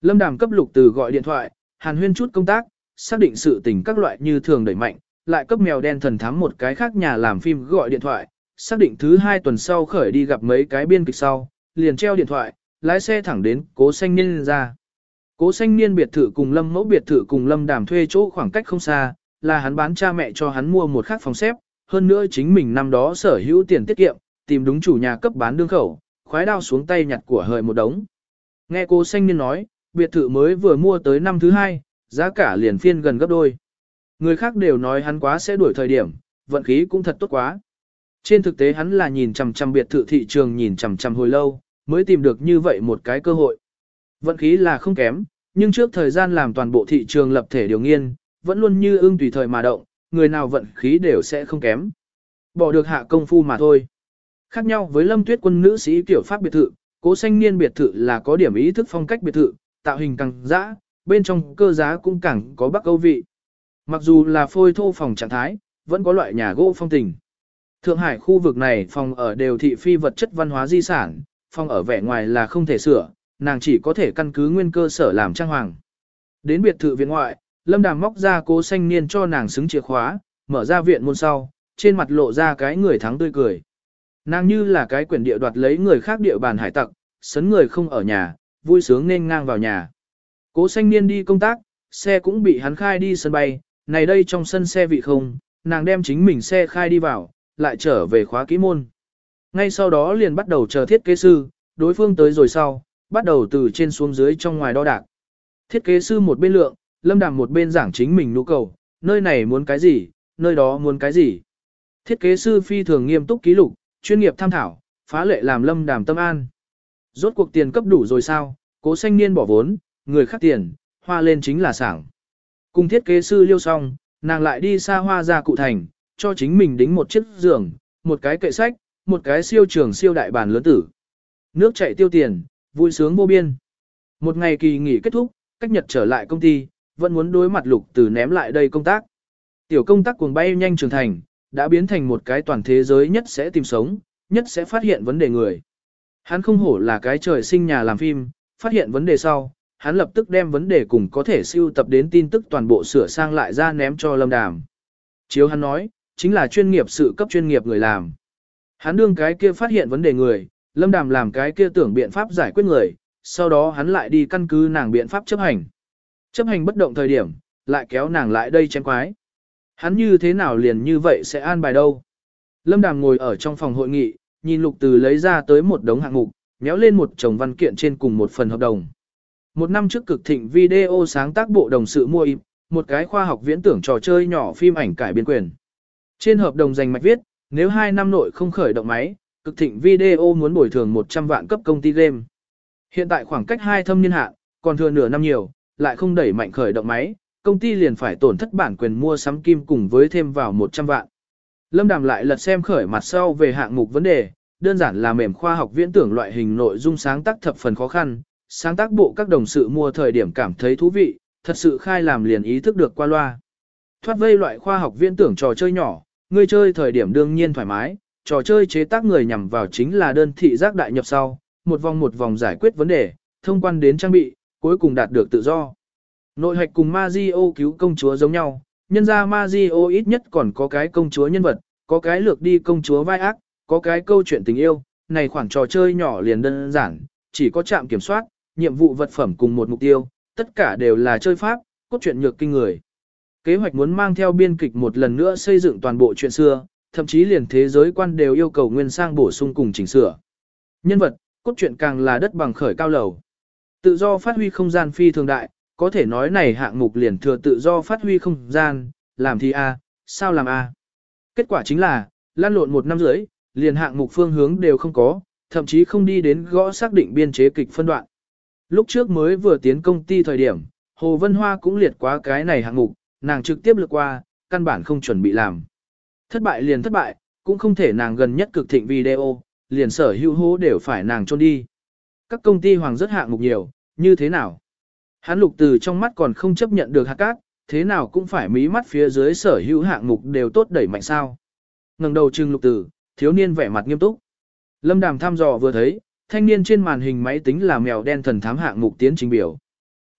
Lâm Đàm cấp lục từ gọi điện thoại, hàn huyên chút công tác, xác định sự tình các loại như thường đẩy mạnh, lại cấp mèo đen thần thám một cái khác nhà làm phim gọi điện thoại, xác định thứ hai tuần sau khởi đi gặp mấy cái biên kịch sau, liền treo điện thoại, lái xe thẳng đến cố xanh niên ra. Cố xanh niên biệt thự cùng lâm mẫu biệt thự cùng lâm đàm thuê chỗ khoảng cách không xa, là hắn bán cha mẹ cho hắn mua một khác phòng xếp, hơn nữa chính mình năm đó sở hữu tiền tiết kiệm, tìm đúng chủ nhà cấp bán đương khẩu, khoái đao xuống tay nhặt của hời một đống. Nghe cô xanh niên nói, biệt thự mới vừa mua tới năm thứ hai, giá cả liền phiên gần gấp đôi. Người khác đều nói hắn quá sẽ đuổi thời điểm, vận khí cũng thật tốt quá. Trên thực tế hắn là nhìn chằm chằm biệt thự thị trường nhìn chằm chằm hồi lâu, mới tìm được như vậy một cái cơ hội. Vận khí là không kém, nhưng trước thời gian làm toàn bộ thị trường lập thể điều nghiên, vẫn luôn như ưng tùy thời mà động, người nào vận khí đều sẽ không kém. Bỏ được hạ công phu mà thôi. Khác nhau với lâm tuyết quân nữ sĩ kiểu pháp biệt thự, cố xanh niên biệt thự là có điểm ý thức phong cách biệt thự, tạo hình càng dã, bên trong cơ giá cũng càng có bắc âu vị. Mặc dù là phôi thô phòng trạng thái, vẫn có loại nhà gỗ phong tình. Thượng Hải khu vực này phòng ở đều thị phi vật chất văn hóa di sản, phòng ở vẻ ngoài là không thể sửa, nàng chỉ có thể căn cứ nguyên cơ sở làm trang hoàng. Đến biệt thự viện ngoại, Lâm Đàm móc ra cố xanh niên cho nàng xứng chìa khóa, mở ra viện môn sau, trên mặt lộ ra cái người thắng tươi cười. Nàng như là cái quyển địa đoạt lấy người khác địa bàn hải tặc, sấn người không ở nhà, vui sướng nên ngang vào nhà. Cố xanh niên đi công tác, xe cũng bị hắn khai đi sân bay, này đây trong sân xe vị không, nàng đem chính mình xe khai đi vào, lại trở về khóa kỹ môn. Ngay sau đó liền bắt đầu chờ thiết kế sư, đối phương tới rồi sau, bắt đầu từ trên xuống dưới trong ngoài đo đạc. Thiết kế sư một bên lượng, lâm đàm một bên giảng chính mình nhu cầu, nơi này muốn cái gì, nơi đó muốn cái gì. Thiết kế sư phi thường nghiêm túc ký lục, chuyên nghiệp tham thảo, phá lệ làm lâm đàm tâm an. Rốt cuộc tiền cấp đủ rồi sao, cố sanh niên bỏ vốn, người khác tiền, hoa lên chính là sảng. Cùng thiết kế sư liêu xong, nàng lại đi xa hoa ra cụ thành, cho chính mình đính một chiếc giường, một cái kệ sách, một cái siêu trường siêu đại bàn lớn tử. Nước chạy tiêu tiền, vui sướng vô biên. Một ngày kỳ nghỉ kết thúc, cách nhật trở lại công ty, vẫn muốn đối mặt lục từ ném lại đây công tác. Tiểu công tác cuồng bay nhanh trưởng thành, đã biến thành một cái toàn thế giới nhất sẽ tìm sống, nhất sẽ phát hiện vấn đề người. Hắn không hổ là cái trời sinh nhà làm phim, phát hiện vấn đề sau, hắn lập tức đem vấn đề cùng có thể siêu tập đến tin tức toàn bộ sửa sang lại ra ném cho Lâm Đàm. Chiếu hắn nói, chính là chuyên nghiệp sự cấp chuyên nghiệp người làm. Hắn đương cái kia phát hiện vấn đề người, Lâm Đàm làm cái kia tưởng biện pháp giải quyết người, sau đó hắn lại đi căn cứ nàng biện pháp chấp hành. Chấp hành bất động thời điểm, lại kéo nàng lại đây chém quái. Hắn như thế nào liền như vậy sẽ an bài đâu. Lâm Đàm ngồi ở trong phòng hội nghị, nhìn Lục Từ lấy ra tới một đống hạng mục, méo lên một chồng văn kiện trên cùng một phần hợp đồng. Một năm trước cực thịnh video sáng tác bộ đồng sự mua im, một cái khoa học viễn tưởng trò chơi nhỏ phim ảnh cải biên quyền. Trên hợp đồng dành mạch viết, nếu 2 năm nội không khởi động máy, cực thịnh video muốn bồi thường 100 vạn cấp công ty game. Hiện tại khoảng cách 2 thâm niên hạn, còn thừa nửa năm nhiều, lại không đẩy mạnh khởi động máy, công ty liền phải tổn thất bản quyền mua sắm kim cùng với thêm vào 100 vạn. Lâm Đàm lại lật xem khởi mặt sau về hạng mục vấn đề, đơn giản là mềm khoa học viễn tưởng loại hình nội dung sáng tác thập phần khó khăn, sáng tác bộ các đồng sự mua thời điểm cảm thấy thú vị, thật sự khai làm liền ý thức được qua loa. Thoát vây loại khoa học viễn tưởng trò chơi nhỏ, người chơi thời điểm đương nhiên thoải mái, trò chơi chế tác người nhằm vào chính là đơn thị giác đại nhập sau, một vòng một vòng giải quyết vấn đề, thông quan đến trang bị, cuối cùng đạt được tự do. Nội hạch cùng Mazio cứu công chúa giống nhau, nhân ra Mazio ít nhất còn có cái công chúa nhân vật, có cái lược đi công chúa vai ác, có cái câu chuyện tình yêu, này khoảng trò chơi nhỏ liền đơn giản, chỉ có trạm kiểm soát, nhiệm vụ vật phẩm cùng một mục tiêu, tất cả đều là chơi pháp, cốt truyện nhược kinh người. Kế hoạch muốn mang theo biên kịch một lần nữa xây dựng toàn bộ chuyện xưa, thậm chí liền thế giới quan đều yêu cầu nguyên sang bổ sung cùng chỉnh sửa. Nhân vật, cốt truyện càng là đất bằng khởi cao lầu. Tự do phát huy không gian phi thường đại, có thể nói này hạng mục liền thừa tự do phát huy không gian, làm thì A, sao làm A. Kết quả chính là, lan lộn một năm rưỡi, liền hạng mục phương hướng đều không có, thậm chí không đi đến gõ xác định biên chế kịch phân đoạn. Lúc trước mới vừa tiến công ty thời điểm, Hồ Vân Hoa cũng liệt quá cái này hạng mục, nàng trực tiếp lược qua, căn bản không chuẩn bị làm. Thất bại liền thất bại, cũng không thể nàng gần nhất cực thịnh video, liền sở hữu hố đều phải nàng trôn đi. Các công ty hoàng rất hạng mục nhiều, như thế nào? Hắn lục từ trong mắt còn không chấp nhận được hạt cát, thế nào cũng phải mí mắt phía dưới sở hữu hạng mục đều tốt đẩy mạnh sao. ngẩng đầu trưng lục từ, thiếu niên vẻ mặt nghiêm túc. Lâm đàm thăm dò vừa thấy, thanh niên trên màn hình máy tính là mèo đen thần thám hạng mục tiến trình biểu.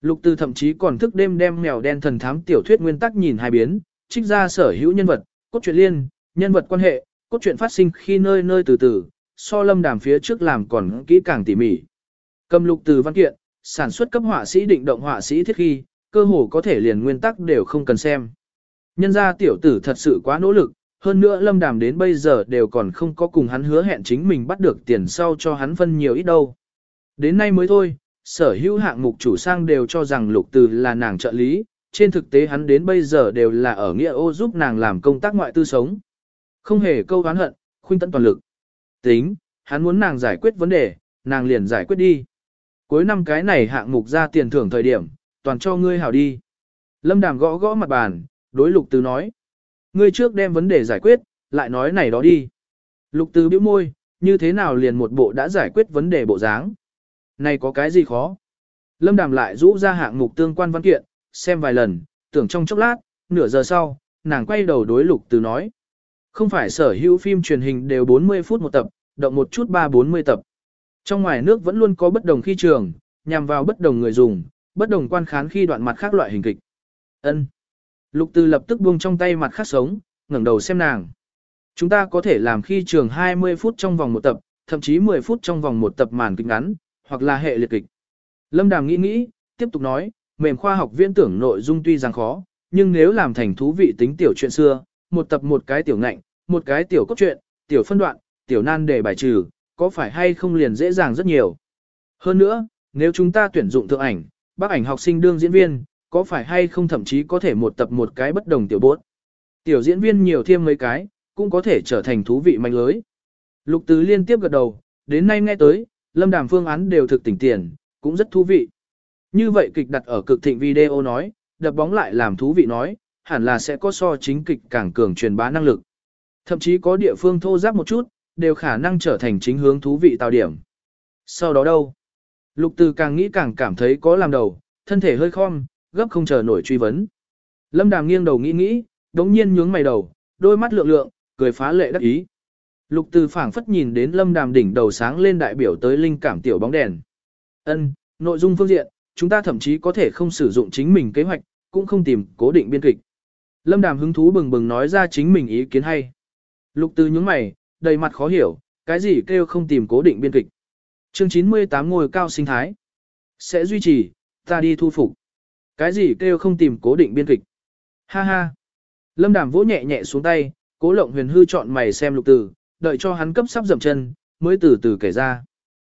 Lục từ thậm chí còn thức đêm đem mèo đen thần thám tiểu thuyết nguyên tắc nhìn hai biến, trích ra sở hữu nhân vật, cốt truyện liên, nhân vật quan hệ, cốt truyện phát sinh khi nơi nơi từ từ, so lâm đàm phía trước làm còn kỹ càng tỉ mỉ. Cầm lục từ văn kiện, sản xuất cấp họa sĩ định động họa sĩ thiết khi, cơ hồ có thể liền nguyên tắc đều không cần xem. Nhân ra tiểu tử thật sự quá nỗ lực, hơn nữa lâm đàm đến bây giờ đều còn không có cùng hắn hứa hẹn chính mình bắt được tiền sau cho hắn phân nhiều ít đâu. Đến nay mới thôi, sở hữu hạng mục chủ sang đều cho rằng lục từ là nàng trợ lý, trên thực tế hắn đến bây giờ đều là ở nghĩa ô giúp nàng làm công tác ngoại tư sống. Không hề câu oán hận, khuyên tận toàn lực. Tính, hắn muốn nàng giải quyết vấn đề, nàng liền giải quyết đi. Cuối năm cái này hạng mục ra tiền thưởng thời điểm, toàn cho ngươi hảo đi. Lâm Đàm gõ gõ mặt bàn, đối lục từ nói. Ngươi trước đem vấn đề giải quyết, lại nói này đó đi. Lục từ bĩu môi, như thế nào liền một bộ đã giải quyết vấn đề bộ dáng. Này có cái gì khó? Lâm Đàm lại rũ ra hạng mục tương quan văn kiện, xem vài lần, tưởng trong chốc lát, nửa giờ sau, nàng quay đầu đối lục từ nói. Không phải sở hữu phim truyền hình đều 40 phút một tập, động một chút 3-40 tập. Trong ngoài nước vẫn luôn có bất đồng khi trường, nhằm vào bất đồng người dùng, bất đồng quan khán khi đoạn mặt khác loại hình kịch. Ân. Lục Từ lập tức buông trong tay mặt khác sống, ngẩng đầu xem nàng. Chúng ta có thể làm khi trường 20 phút trong vòng một tập, thậm chí 10 phút trong vòng một tập màn kịch ngắn, hoặc là hệ liệt kịch. Lâm Đàm nghĩ nghĩ, tiếp tục nói, mềm khoa học viên tưởng nội dung tuy rằng khó, nhưng nếu làm thành thú vị tính tiểu chuyện xưa, một tập một cái tiểu ngạnh, một cái tiểu cốt truyện, tiểu phân đoạn, tiểu nan đề bài trừ, có phải hay không liền dễ dàng rất nhiều. Hơn nữa, nếu chúng ta tuyển dụng thượng ảnh, bác ảnh học sinh đương diễn viên, có phải hay không thậm chí có thể một tập một cái bất đồng tiểu bốt. Tiểu diễn viên nhiều thêm mấy cái, cũng có thể trở thành thú vị mạnh lưới. Lục Tứ liên tiếp gật đầu, đến nay nghe tới, lâm đàm phương án đều thực tỉnh tiền, cũng rất thú vị. Như vậy kịch đặt ở cực thịnh video nói, đập bóng lại làm thú vị nói, hẳn là sẽ có so chính kịch càng cường truyền bá năng lực. Thậm chí có địa phương thô giáp một chút, đều khả năng trở thành chính hướng thú vị tạo điểm. Sau đó đâu? Lục từ càng nghĩ càng cảm thấy có làm đầu, thân thể hơi khom, gấp không chờ nổi truy vấn. Lâm đàm nghiêng đầu nghĩ nghĩ, đống nhiên nhướng mày đầu, đôi mắt lượng lượng, cười phá lệ đắc ý. Lục từ phảng phất nhìn đến lâm đàm đỉnh đầu sáng lên đại biểu tới linh cảm tiểu bóng đèn. Ân, nội dung phương diện, chúng ta thậm chí có thể không sử dụng chính mình kế hoạch, cũng không tìm cố định biên kịch. Lâm đàm hứng thú bừng bừng nói ra chính mình ý kiến hay. Lục từ nhướng mày, đầy mặt khó hiểu, cái gì kêu không tìm cố định biên kịch. Chương 98 ngồi cao sinh thái. Sẽ duy trì, ta đi thu phục. Cái gì kêu không tìm cố định biên kịch. Ha ha. Lâm đàm vỗ nhẹ nhẹ xuống tay, cố lộng huyền hư chọn mày xem lục từ, đợi cho hắn cấp sắp dậm chân, mới từ từ kể ra.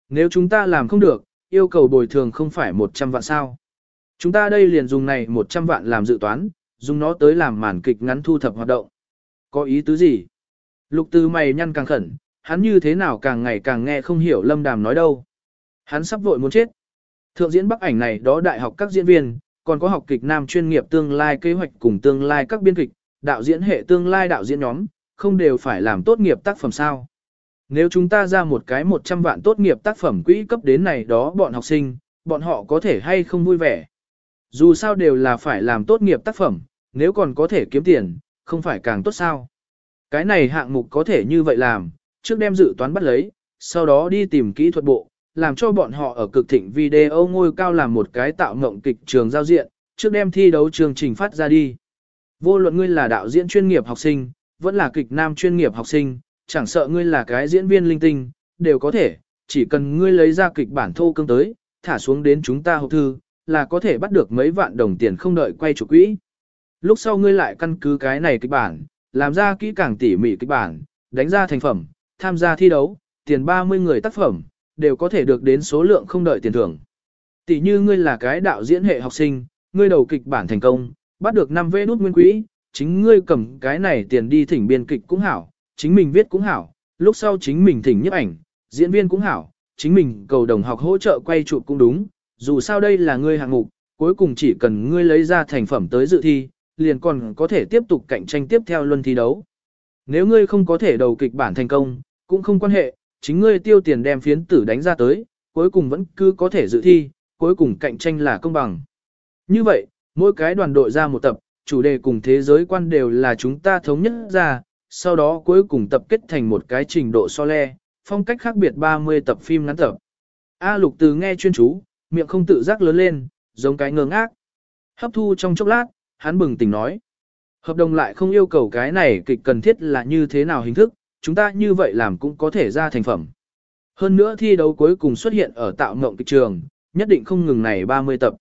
Nếu chúng ta làm không được, yêu cầu bồi thường không phải 100 vạn sao. Chúng ta đây liền dùng này 100 vạn làm dự toán, dùng nó tới làm màn kịch ngắn thu thập hoạt động. Có ý tứ gì? Lục từ mày nhăn càng khẩn, hắn như thế nào càng ngày càng nghe không hiểu lâm đàm nói đâu. Hắn sắp vội muốn chết. Thượng diễn bắc ảnh này đó đại học các diễn viên, còn có học kịch nam chuyên nghiệp tương lai kế hoạch cùng tương lai các biên kịch, đạo diễn hệ tương lai đạo diễn nhóm, không đều phải làm tốt nghiệp tác phẩm sao. Nếu chúng ta ra một cái 100 vạn tốt nghiệp tác phẩm quỹ cấp đến này đó bọn học sinh, bọn họ có thể hay không vui vẻ. Dù sao đều là phải làm tốt nghiệp tác phẩm, nếu còn có thể kiếm tiền, không phải càng tốt sao. Cái này hạng mục có thể như vậy làm, trước đem dự toán bắt lấy, sau đó đi tìm kỹ thuật bộ, làm cho bọn họ ở cực thịnh video ngôi cao làm một cái tạo ngộng kịch trường giao diện, trước đem thi đấu chương trình phát ra đi. Vô luận ngươi là đạo diễn chuyên nghiệp học sinh, vẫn là kịch nam chuyên nghiệp học sinh, chẳng sợ ngươi là cái diễn viên linh tinh, đều có thể, chỉ cần ngươi lấy ra kịch bản thô cương tới, thả xuống đến chúng ta hộp thư, là có thể bắt được mấy vạn đồng tiền không đợi quay chủ quỹ. Lúc sau ngươi lại căn cứ cái này kịch bản, làm ra kỹ càng tỉ mỉ kịch bản, đánh ra thành phẩm, tham gia thi đấu, tiền 30 người tác phẩm, đều có thể được đến số lượng không đợi tiền thưởng. Tỷ như ngươi là cái đạo diễn hệ học sinh, ngươi đầu kịch bản thành công, bắt được 5 vé nút nguyên quỹ, chính ngươi cầm cái này tiền đi thỉnh biên kịch cũng hảo, chính mình viết cũng hảo, lúc sau chính mình thỉnh nhiếp ảnh, diễn viên cũng hảo, chính mình cầu đồng học hỗ trợ quay chụp cũng đúng, dù sao đây là ngươi hạng mục, cuối cùng chỉ cần ngươi lấy ra thành phẩm tới dự thi, liền còn có thể tiếp tục cạnh tranh tiếp theo luân thi đấu. Nếu ngươi không có thể đầu kịch bản thành công, cũng không quan hệ, chính ngươi tiêu tiền đem phiến tử đánh ra tới, cuối cùng vẫn cứ có thể dự thi, cuối cùng cạnh tranh là công bằng. Như vậy, mỗi cái đoàn đội ra một tập, chủ đề cùng thế giới quan đều là chúng ta thống nhất ra, sau đó cuối cùng tập kết thành một cái trình độ so le, phong cách khác biệt 30 tập phim ngắn tập. A lục từ nghe chuyên chú, miệng không tự giác lớn lên, giống cái ngơ ngác. Hấp thu trong chốc lát, hắn bừng tỉnh nói. Hợp đồng lại không yêu cầu cái này kịch cần thiết là như thế nào hình thức, chúng ta như vậy làm cũng có thể ra thành phẩm. Hơn nữa thi đấu cuối cùng xuất hiện ở tạo ngộng kịch trường, nhất định không ngừng này 30 tập.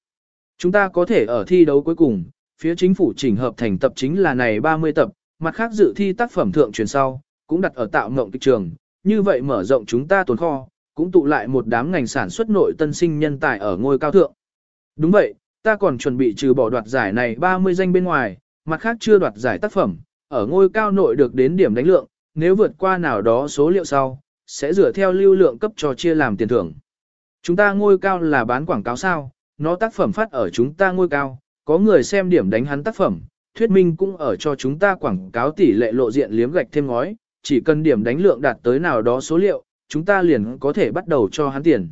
Chúng ta có thể ở thi đấu cuối cùng, phía chính phủ chỉnh hợp thành tập chính là này 30 tập, mặt khác dự thi tác phẩm thượng truyền sau, cũng đặt ở tạo ngộng kịch trường, như vậy mở rộng chúng ta tồn kho, cũng tụ lại một đám ngành sản xuất nội tân sinh nhân tài ở ngôi cao thượng. Đúng vậy, ta còn chuẩn bị trừ bỏ đoạt giải này 30 danh bên ngoài, mặt khác chưa đoạt giải tác phẩm, ở ngôi cao nội được đến điểm đánh lượng, nếu vượt qua nào đó số liệu sau, sẽ dựa theo lưu lượng cấp cho chia làm tiền thưởng. Chúng ta ngôi cao là bán quảng cáo sao, nó tác phẩm phát ở chúng ta ngôi cao, có người xem điểm đánh hắn tác phẩm, thuyết minh cũng ở cho chúng ta quảng cáo tỷ lệ lộ diện liếm gạch thêm ngói, chỉ cần điểm đánh lượng đạt tới nào đó số liệu, chúng ta liền có thể bắt đầu cho hắn tiền.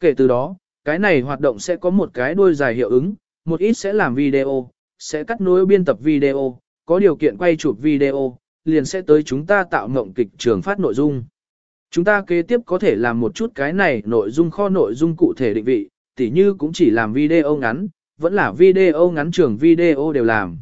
Kể từ đó, cái này hoạt động sẽ có một cái đuôi dài hiệu ứng, một ít sẽ làm video, sẽ cắt nối biên tập video, có điều kiện quay chụp video, liền sẽ tới chúng ta tạo ngộng kịch trường phát nội dung. Chúng ta kế tiếp có thể làm một chút cái này nội dung kho nội dung cụ thể định vị, tỉ như cũng chỉ làm video ngắn, vẫn là video ngắn trường video đều làm.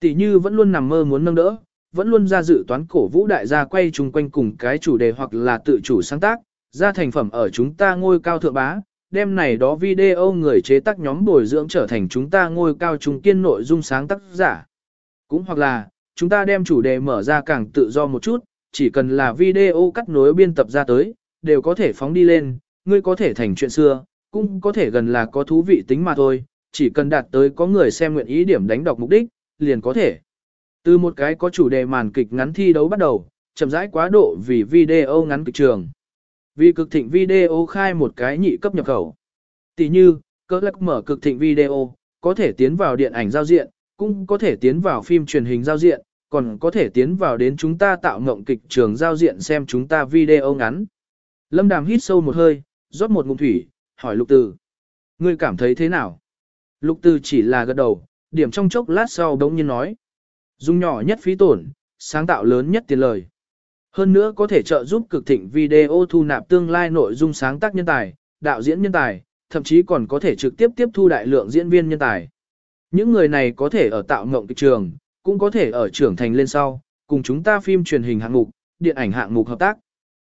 Tỷ như vẫn luôn nằm mơ muốn nâng đỡ, vẫn luôn ra dự toán cổ vũ đại gia quay chung quanh cùng cái chủ đề hoặc là tự chủ sáng tác, ra thành phẩm ở chúng ta ngôi cao thượng bá, đêm này đó video người chế tác nhóm bồi dưỡng trở thành chúng ta ngôi cao trung kiên nội dung sáng tác giả. Cũng hoặc là, chúng ta đem chủ đề mở ra càng tự do một chút, chỉ cần là video cắt nối biên tập ra tới, đều có thể phóng đi lên, ngươi có thể thành chuyện xưa, cũng có thể gần là có thú vị tính mà thôi, chỉ cần đạt tới có người xem nguyện ý điểm đánh đọc mục đích, liền có thể. Từ một cái có chủ đề màn kịch ngắn thi đấu bắt đầu, chậm rãi quá độ vì video ngắn kịch trường. Vì cực thịnh video khai một cái nhị cấp nhập khẩu. Tỷ như, cơ lắc mở cực thịnh video, có thể tiến vào điện ảnh giao diện, cũng có thể tiến vào phim truyền hình giao diện, còn có thể tiến vào đến chúng ta tạo ngộng kịch trường giao diện xem chúng ta video ngắn. Lâm Đàm hít sâu một hơi, rót một ngụm thủy, hỏi Lục Từ. Ngươi cảm thấy thế nào? Lục Từ chỉ là gật đầu, điểm trong chốc lát sau đống nhiên nói. Dung nhỏ nhất phí tổn, sáng tạo lớn nhất tiền lời. Hơn nữa có thể trợ giúp cực thịnh video thu nạp tương lai nội dung sáng tác nhân tài, đạo diễn nhân tài, thậm chí còn có thể trực tiếp tiếp thu đại lượng diễn viên nhân tài. Những người này có thể ở tạo ngộng kịch trường, cũng có thể ở trưởng thành lên sau, cùng chúng ta phim truyền hình hạng mục, điện ảnh hạng mục hợp tác.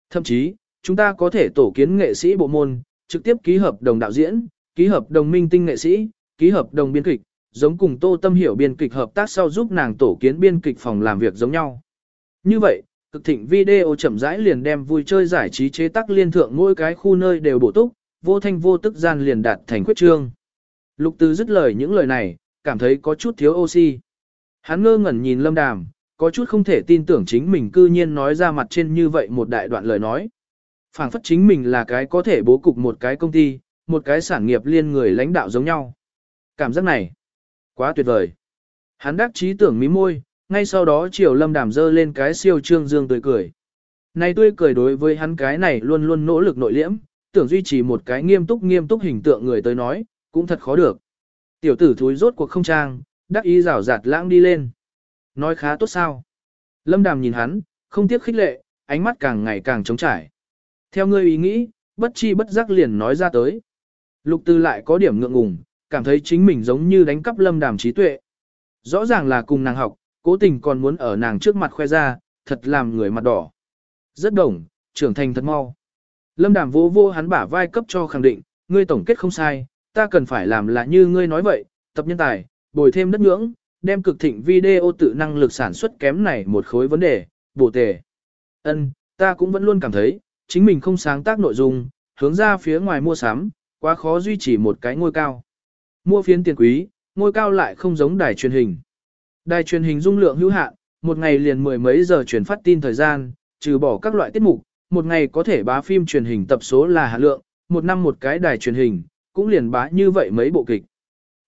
Thậm chí, chúng ta có thể tổ kiến nghệ sĩ bộ môn, trực tiếp ký hợp đồng đạo diễn, ký hợp đồng minh tinh nghệ sĩ, ký hợp đồng biên kịch, giống cùng Tô Tâm Hiểu biên kịch hợp tác sau giúp nàng tổ kiến biên kịch phòng làm việc giống nhau. Như vậy, cực thịnh video chậm rãi liền đem vui chơi giải trí chế tác liên thượng mỗi cái khu nơi đều bổ túc, vô thanh vô tức gian liền đạt thành quyết trương. Lục Từ dứt lời những lời này, cảm thấy có chút thiếu oxy. Hắn ngơ ngẩn nhìn Lâm Đàm, có chút không thể tin tưởng chính mình cư nhiên nói ra mặt trên như vậy một đại đoạn lời nói. phảng phất chính mình là cái có thể bố cục một cái công ty, một cái sản nghiệp liên người lãnh đạo giống nhau. Cảm giác này, Quá tuyệt vời. Hắn đắc trí tưởng mí môi, ngay sau đó triều lâm đàm dơ lên cái siêu trương dương tươi cười. Này tươi cười đối với hắn cái này luôn luôn nỗ lực nội liễm, tưởng duy trì một cái nghiêm túc nghiêm túc hình tượng người tới nói, cũng thật khó được. Tiểu tử thúi rốt cuộc không trang, đắc ý rảo rạt lãng đi lên. Nói khá tốt sao. Lâm đàm nhìn hắn, không tiếc khích lệ, ánh mắt càng ngày càng trống trải. Theo ngươi ý nghĩ, bất chi bất giác liền nói ra tới. Lục tư lại có điểm ngượng ngùng, cảm thấy chính mình giống như đánh cắp lâm đàm trí tuệ. Rõ ràng là cùng nàng học, cố tình còn muốn ở nàng trước mặt khoe ra, thật làm người mặt đỏ. Rất đồng, trưởng thành thật mau. Lâm đàm vô vô hắn bả vai cấp cho khẳng định, ngươi tổng kết không sai, ta cần phải làm là như ngươi nói vậy, tập nhân tài, bồi thêm đất nhưỡng, đem cực thịnh video tự năng lực sản xuất kém này một khối vấn đề, bổ tề. Ân, ta cũng vẫn luôn cảm thấy, chính mình không sáng tác nội dung, hướng ra phía ngoài mua sắm, quá khó duy trì một cái ngôi cao. Mua phiến tiền quý, ngôi cao lại không giống đài truyền hình. Đài truyền hình dung lượng hữu hạn, một ngày liền mười mấy giờ truyền phát tin thời gian, trừ bỏ các loại tiết mục, một ngày có thể bá phim truyền hình tập số là hạ lượng, một năm một cái đài truyền hình, cũng liền bá như vậy mấy bộ kịch.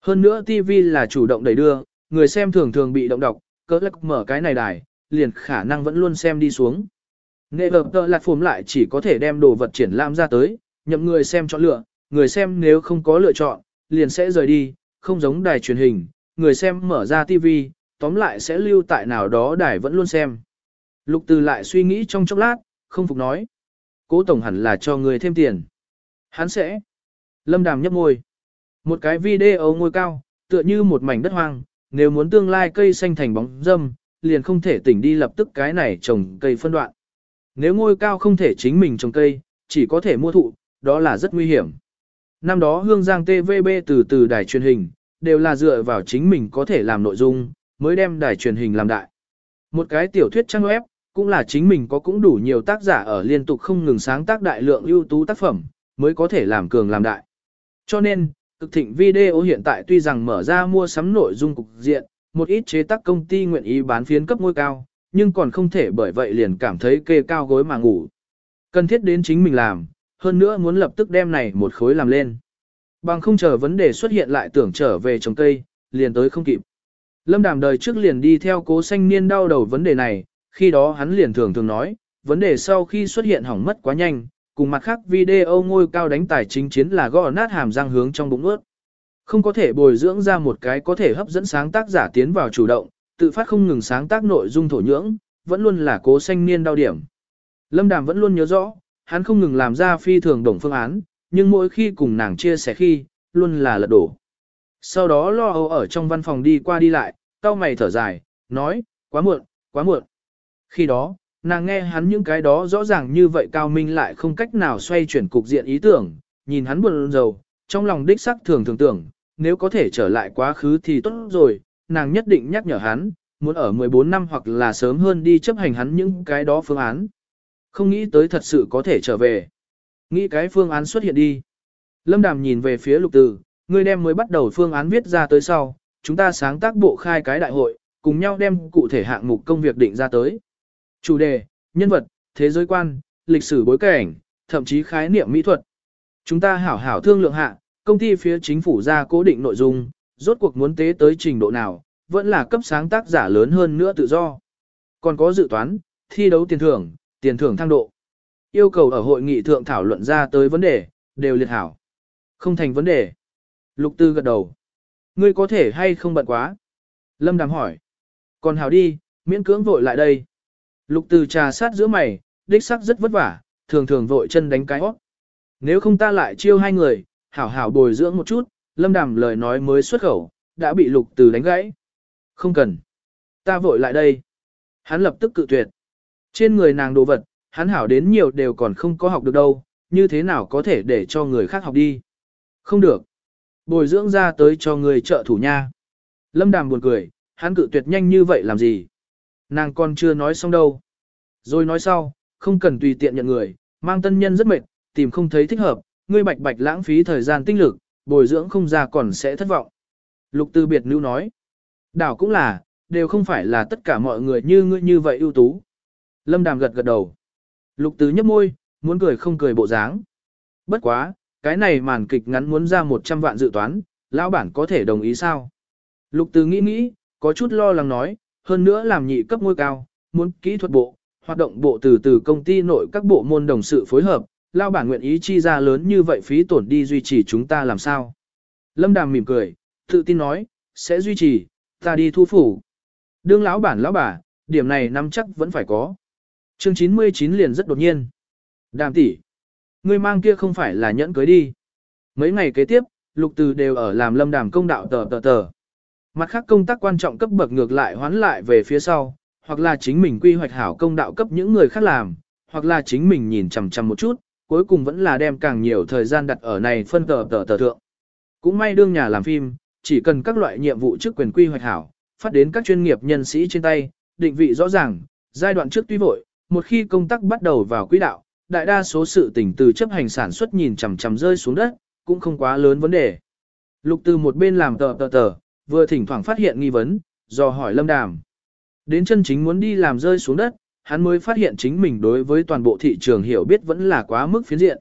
Hơn nữa TV là chủ động đẩy đưa, người xem thường thường bị động đọc, cỡ lắc mở cái này đài, liền khả năng vẫn luôn xem đi xuống. Nghệ hợp tờ lạc phồm lại chỉ có thể đem đồ vật triển lãm ra tới, nhậm người xem chọn lựa, người xem nếu không có lựa chọn, liền sẽ rời đi, không giống đài truyền hình, người xem mở ra TV, tóm lại sẽ lưu tại nào đó đài vẫn luôn xem. Lục từ lại suy nghĩ trong chốc lát, không phục nói. Cố tổng hẳn là cho người thêm tiền. Hắn sẽ. Lâm đàm nhấp môi. Một cái video ngôi cao, tựa như một mảnh đất hoang, nếu muốn tương lai cây xanh thành bóng dâm, liền không thể tỉnh đi lập tức cái này trồng cây phân đoạn. Nếu ngôi cao không thể chính mình trồng cây, chỉ có thể mua thụ, đó là rất nguy hiểm. Năm đó Hương Giang TVB từ từ đài truyền hình, đều là dựa vào chính mình có thể làm nội dung, mới đem đài truyền hình làm đại. Một cái tiểu thuyết trang web, cũng là chính mình có cũng đủ nhiều tác giả ở liên tục không ngừng sáng tác đại lượng ưu tú tác phẩm, mới có thể làm cường làm đại. Cho nên, cực thịnh video hiện tại tuy rằng mở ra mua sắm nội dung cục diện, một ít chế tác công ty nguyện ý bán phiến cấp ngôi cao, nhưng còn không thể bởi vậy liền cảm thấy kê cao gối mà ngủ. Cần thiết đến chính mình làm, hơn nữa muốn lập tức đem này một khối làm lên. Bằng không chờ vấn đề xuất hiện lại tưởng trở về trồng cây, liền tới không kịp. Lâm đàm đời trước liền đi theo cố xanh niên đau đầu vấn đề này, khi đó hắn liền thường thường nói, vấn đề sau khi xuất hiện hỏng mất quá nhanh, cùng mặt khác video ngôi cao đánh tài chính chiến là gõ nát hàm răng hướng trong bụng ướt. Không có thể bồi dưỡng ra một cái có thể hấp dẫn sáng tác giả tiến vào chủ động, tự phát không ngừng sáng tác nội dung thổ nhưỡng, vẫn luôn là cố xanh niên đau điểm. Lâm Đàm vẫn luôn nhớ rõ, hắn không ngừng làm ra phi thường đồng phương án, nhưng mỗi khi cùng nàng chia sẻ khi, luôn là lật đổ. Sau đó lo âu ở trong văn phòng đi qua đi lại, cau mày thở dài, nói, quá muộn, quá muộn. Khi đó, nàng nghe hắn những cái đó rõ ràng như vậy cao minh lại không cách nào xoay chuyển cục diện ý tưởng, nhìn hắn buồn rầu, trong lòng đích sắc thường thường tưởng, nếu có thể trở lại quá khứ thì tốt rồi, nàng nhất định nhắc nhở hắn, muốn ở 14 năm hoặc là sớm hơn đi chấp hành hắn những cái đó phương án. Không nghĩ tới thật sự có thể trở về. Nghĩ cái phương án xuất hiện đi. Lâm Đàm nhìn về phía lục từ, người đem mới bắt đầu phương án viết ra tới sau, chúng ta sáng tác bộ khai cái đại hội, cùng nhau đem cụ thể hạng mục công việc định ra tới. Chủ đề, nhân vật, thế giới quan, lịch sử bối cảnh, thậm chí khái niệm mỹ thuật. Chúng ta hảo hảo thương lượng hạ, công ty phía chính phủ ra cố định nội dung, rốt cuộc muốn tế tới trình độ nào, vẫn là cấp sáng tác giả lớn hơn nữa tự do. Còn có dự toán, thi đấu tiền thưởng, tiền thưởng thăng độ. Yêu cầu ở hội nghị thượng thảo luận ra tới vấn đề, đều liệt hảo. Không thành vấn đề. Lục tư gật đầu. Ngươi có thể hay không bận quá? Lâm đàm hỏi. Còn hảo đi, miễn cưỡng vội lại đây. Lục từ trà sát giữa mày, đích sắc rất vất vả, thường thường vội chân đánh cái óc. Nếu không ta lại chiêu hai người, hảo hảo bồi dưỡng một chút, lâm đàm lời nói mới xuất khẩu, đã bị lục từ đánh gãy. Không cần. Ta vội lại đây. Hắn lập tức cự tuyệt. Trên người nàng đồ vật, hắn hảo đến nhiều đều còn không có học được đâu, như thế nào có thể để cho người khác học đi. Không được. Bồi dưỡng ra tới cho người trợ thủ nha. Lâm đàm buồn cười, hắn cự tuyệt nhanh như vậy làm gì. Nàng còn chưa nói xong đâu. Rồi nói sau, không cần tùy tiện nhận người, mang tân nhân rất mệt, tìm không thấy thích hợp, ngươi bạch bạch lãng phí thời gian tinh lực, bồi dưỡng không ra còn sẽ thất vọng. Lục tư biệt lưu nói. Đảo cũng là, đều không phải là tất cả mọi người như ngươi như vậy ưu tú. Lâm đàm gật gật đầu. Lục tứ nhấp môi, muốn cười không cười bộ dáng. Bất quá, cái này màn kịch ngắn muốn ra 100 vạn dự toán, lão bản có thể đồng ý sao? Lục từ nghĩ nghĩ, có chút lo lắng nói, hơn nữa làm nhị cấp ngôi cao, muốn kỹ thuật bộ, hoạt động bộ từ từ công ty nội các bộ môn đồng sự phối hợp, lão bản nguyện ý chi ra lớn như vậy phí tổn đi duy trì chúng ta làm sao. Lâm Đàm mỉm cười, tự tin nói, sẽ duy trì, ta đi thu phủ. Đương lão bản lão bà, điểm này nắm chắc vẫn phải có. Chương 99 liền rất đột nhiên. Đàm tỷ, ngươi mang kia không phải là nhẫn cưới đi. Mấy ngày kế tiếp, lục từ đều ở làm lâm đàm công đạo tờ tờ tờ. Mặt khác công tác quan trọng cấp bậc ngược lại hoán lại về phía sau, hoặc là chính mình quy hoạch hảo công đạo cấp những người khác làm, hoặc là chính mình nhìn chằm chằm một chút, cuối cùng vẫn là đem càng nhiều thời gian đặt ở này phân tờ tờ tờ thượng. Cũng may đương nhà làm phim, chỉ cần các loại nhiệm vụ chức quyền quy hoạch hảo, phát đến các chuyên nghiệp nhân sĩ trên tay, định vị rõ ràng, giai đoạn trước tuy vội, một khi công tác bắt đầu vào quỹ đạo, đại đa số sự tình từ chấp hành sản xuất nhìn chằm chằm rơi xuống đất, cũng không quá lớn vấn đề. Lục từ một bên làm tờ tờ tờ, vừa thỉnh thoảng phát hiện nghi vấn, do hỏi lâm đàm. Đến chân chính muốn đi làm rơi xuống đất, hắn mới phát hiện chính mình đối với toàn bộ thị trường hiểu biết vẫn là quá mức phiến diện.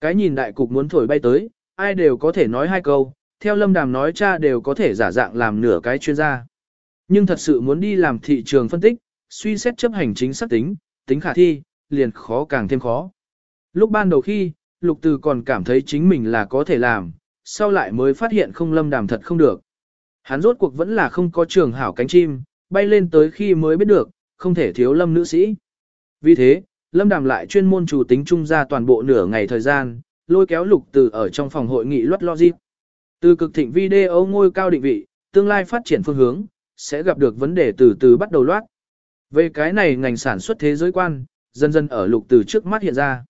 Cái nhìn đại cục muốn thổi bay tới, ai đều có thể nói hai câu, theo lâm đàm nói cha đều có thể giả dạng làm nửa cái chuyên gia. Nhưng thật sự muốn đi làm thị trường phân tích, suy xét chấp hành chính xác tính, tính khả thi, liền khó càng thêm khó. Lúc ban đầu khi, lục từ còn cảm thấy chính mình là có thể làm, sau lại mới phát hiện không lâm đàm thật không được. Hắn rốt cuộc vẫn là không có trường hảo cánh chim, bay lên tới khi mới biết được, không thể thiếu lâm nữ sĩ. Vì thế, lâm đàm lại chuyên môn chủ tính trung ra toàn bộ nửa ngày thời gian, lôi kéo lục từ ở trong phòng hội nghị loát logic. Từ cực thịnh video ngôi cao định vị, tương lai phát triển phương hướng, sẽ gặp được vấn đề từ từ bắt đầu loát. Về cái này ngành sản xuất thế giới quan, dần dần ở lục từ trước mắt hiện ra.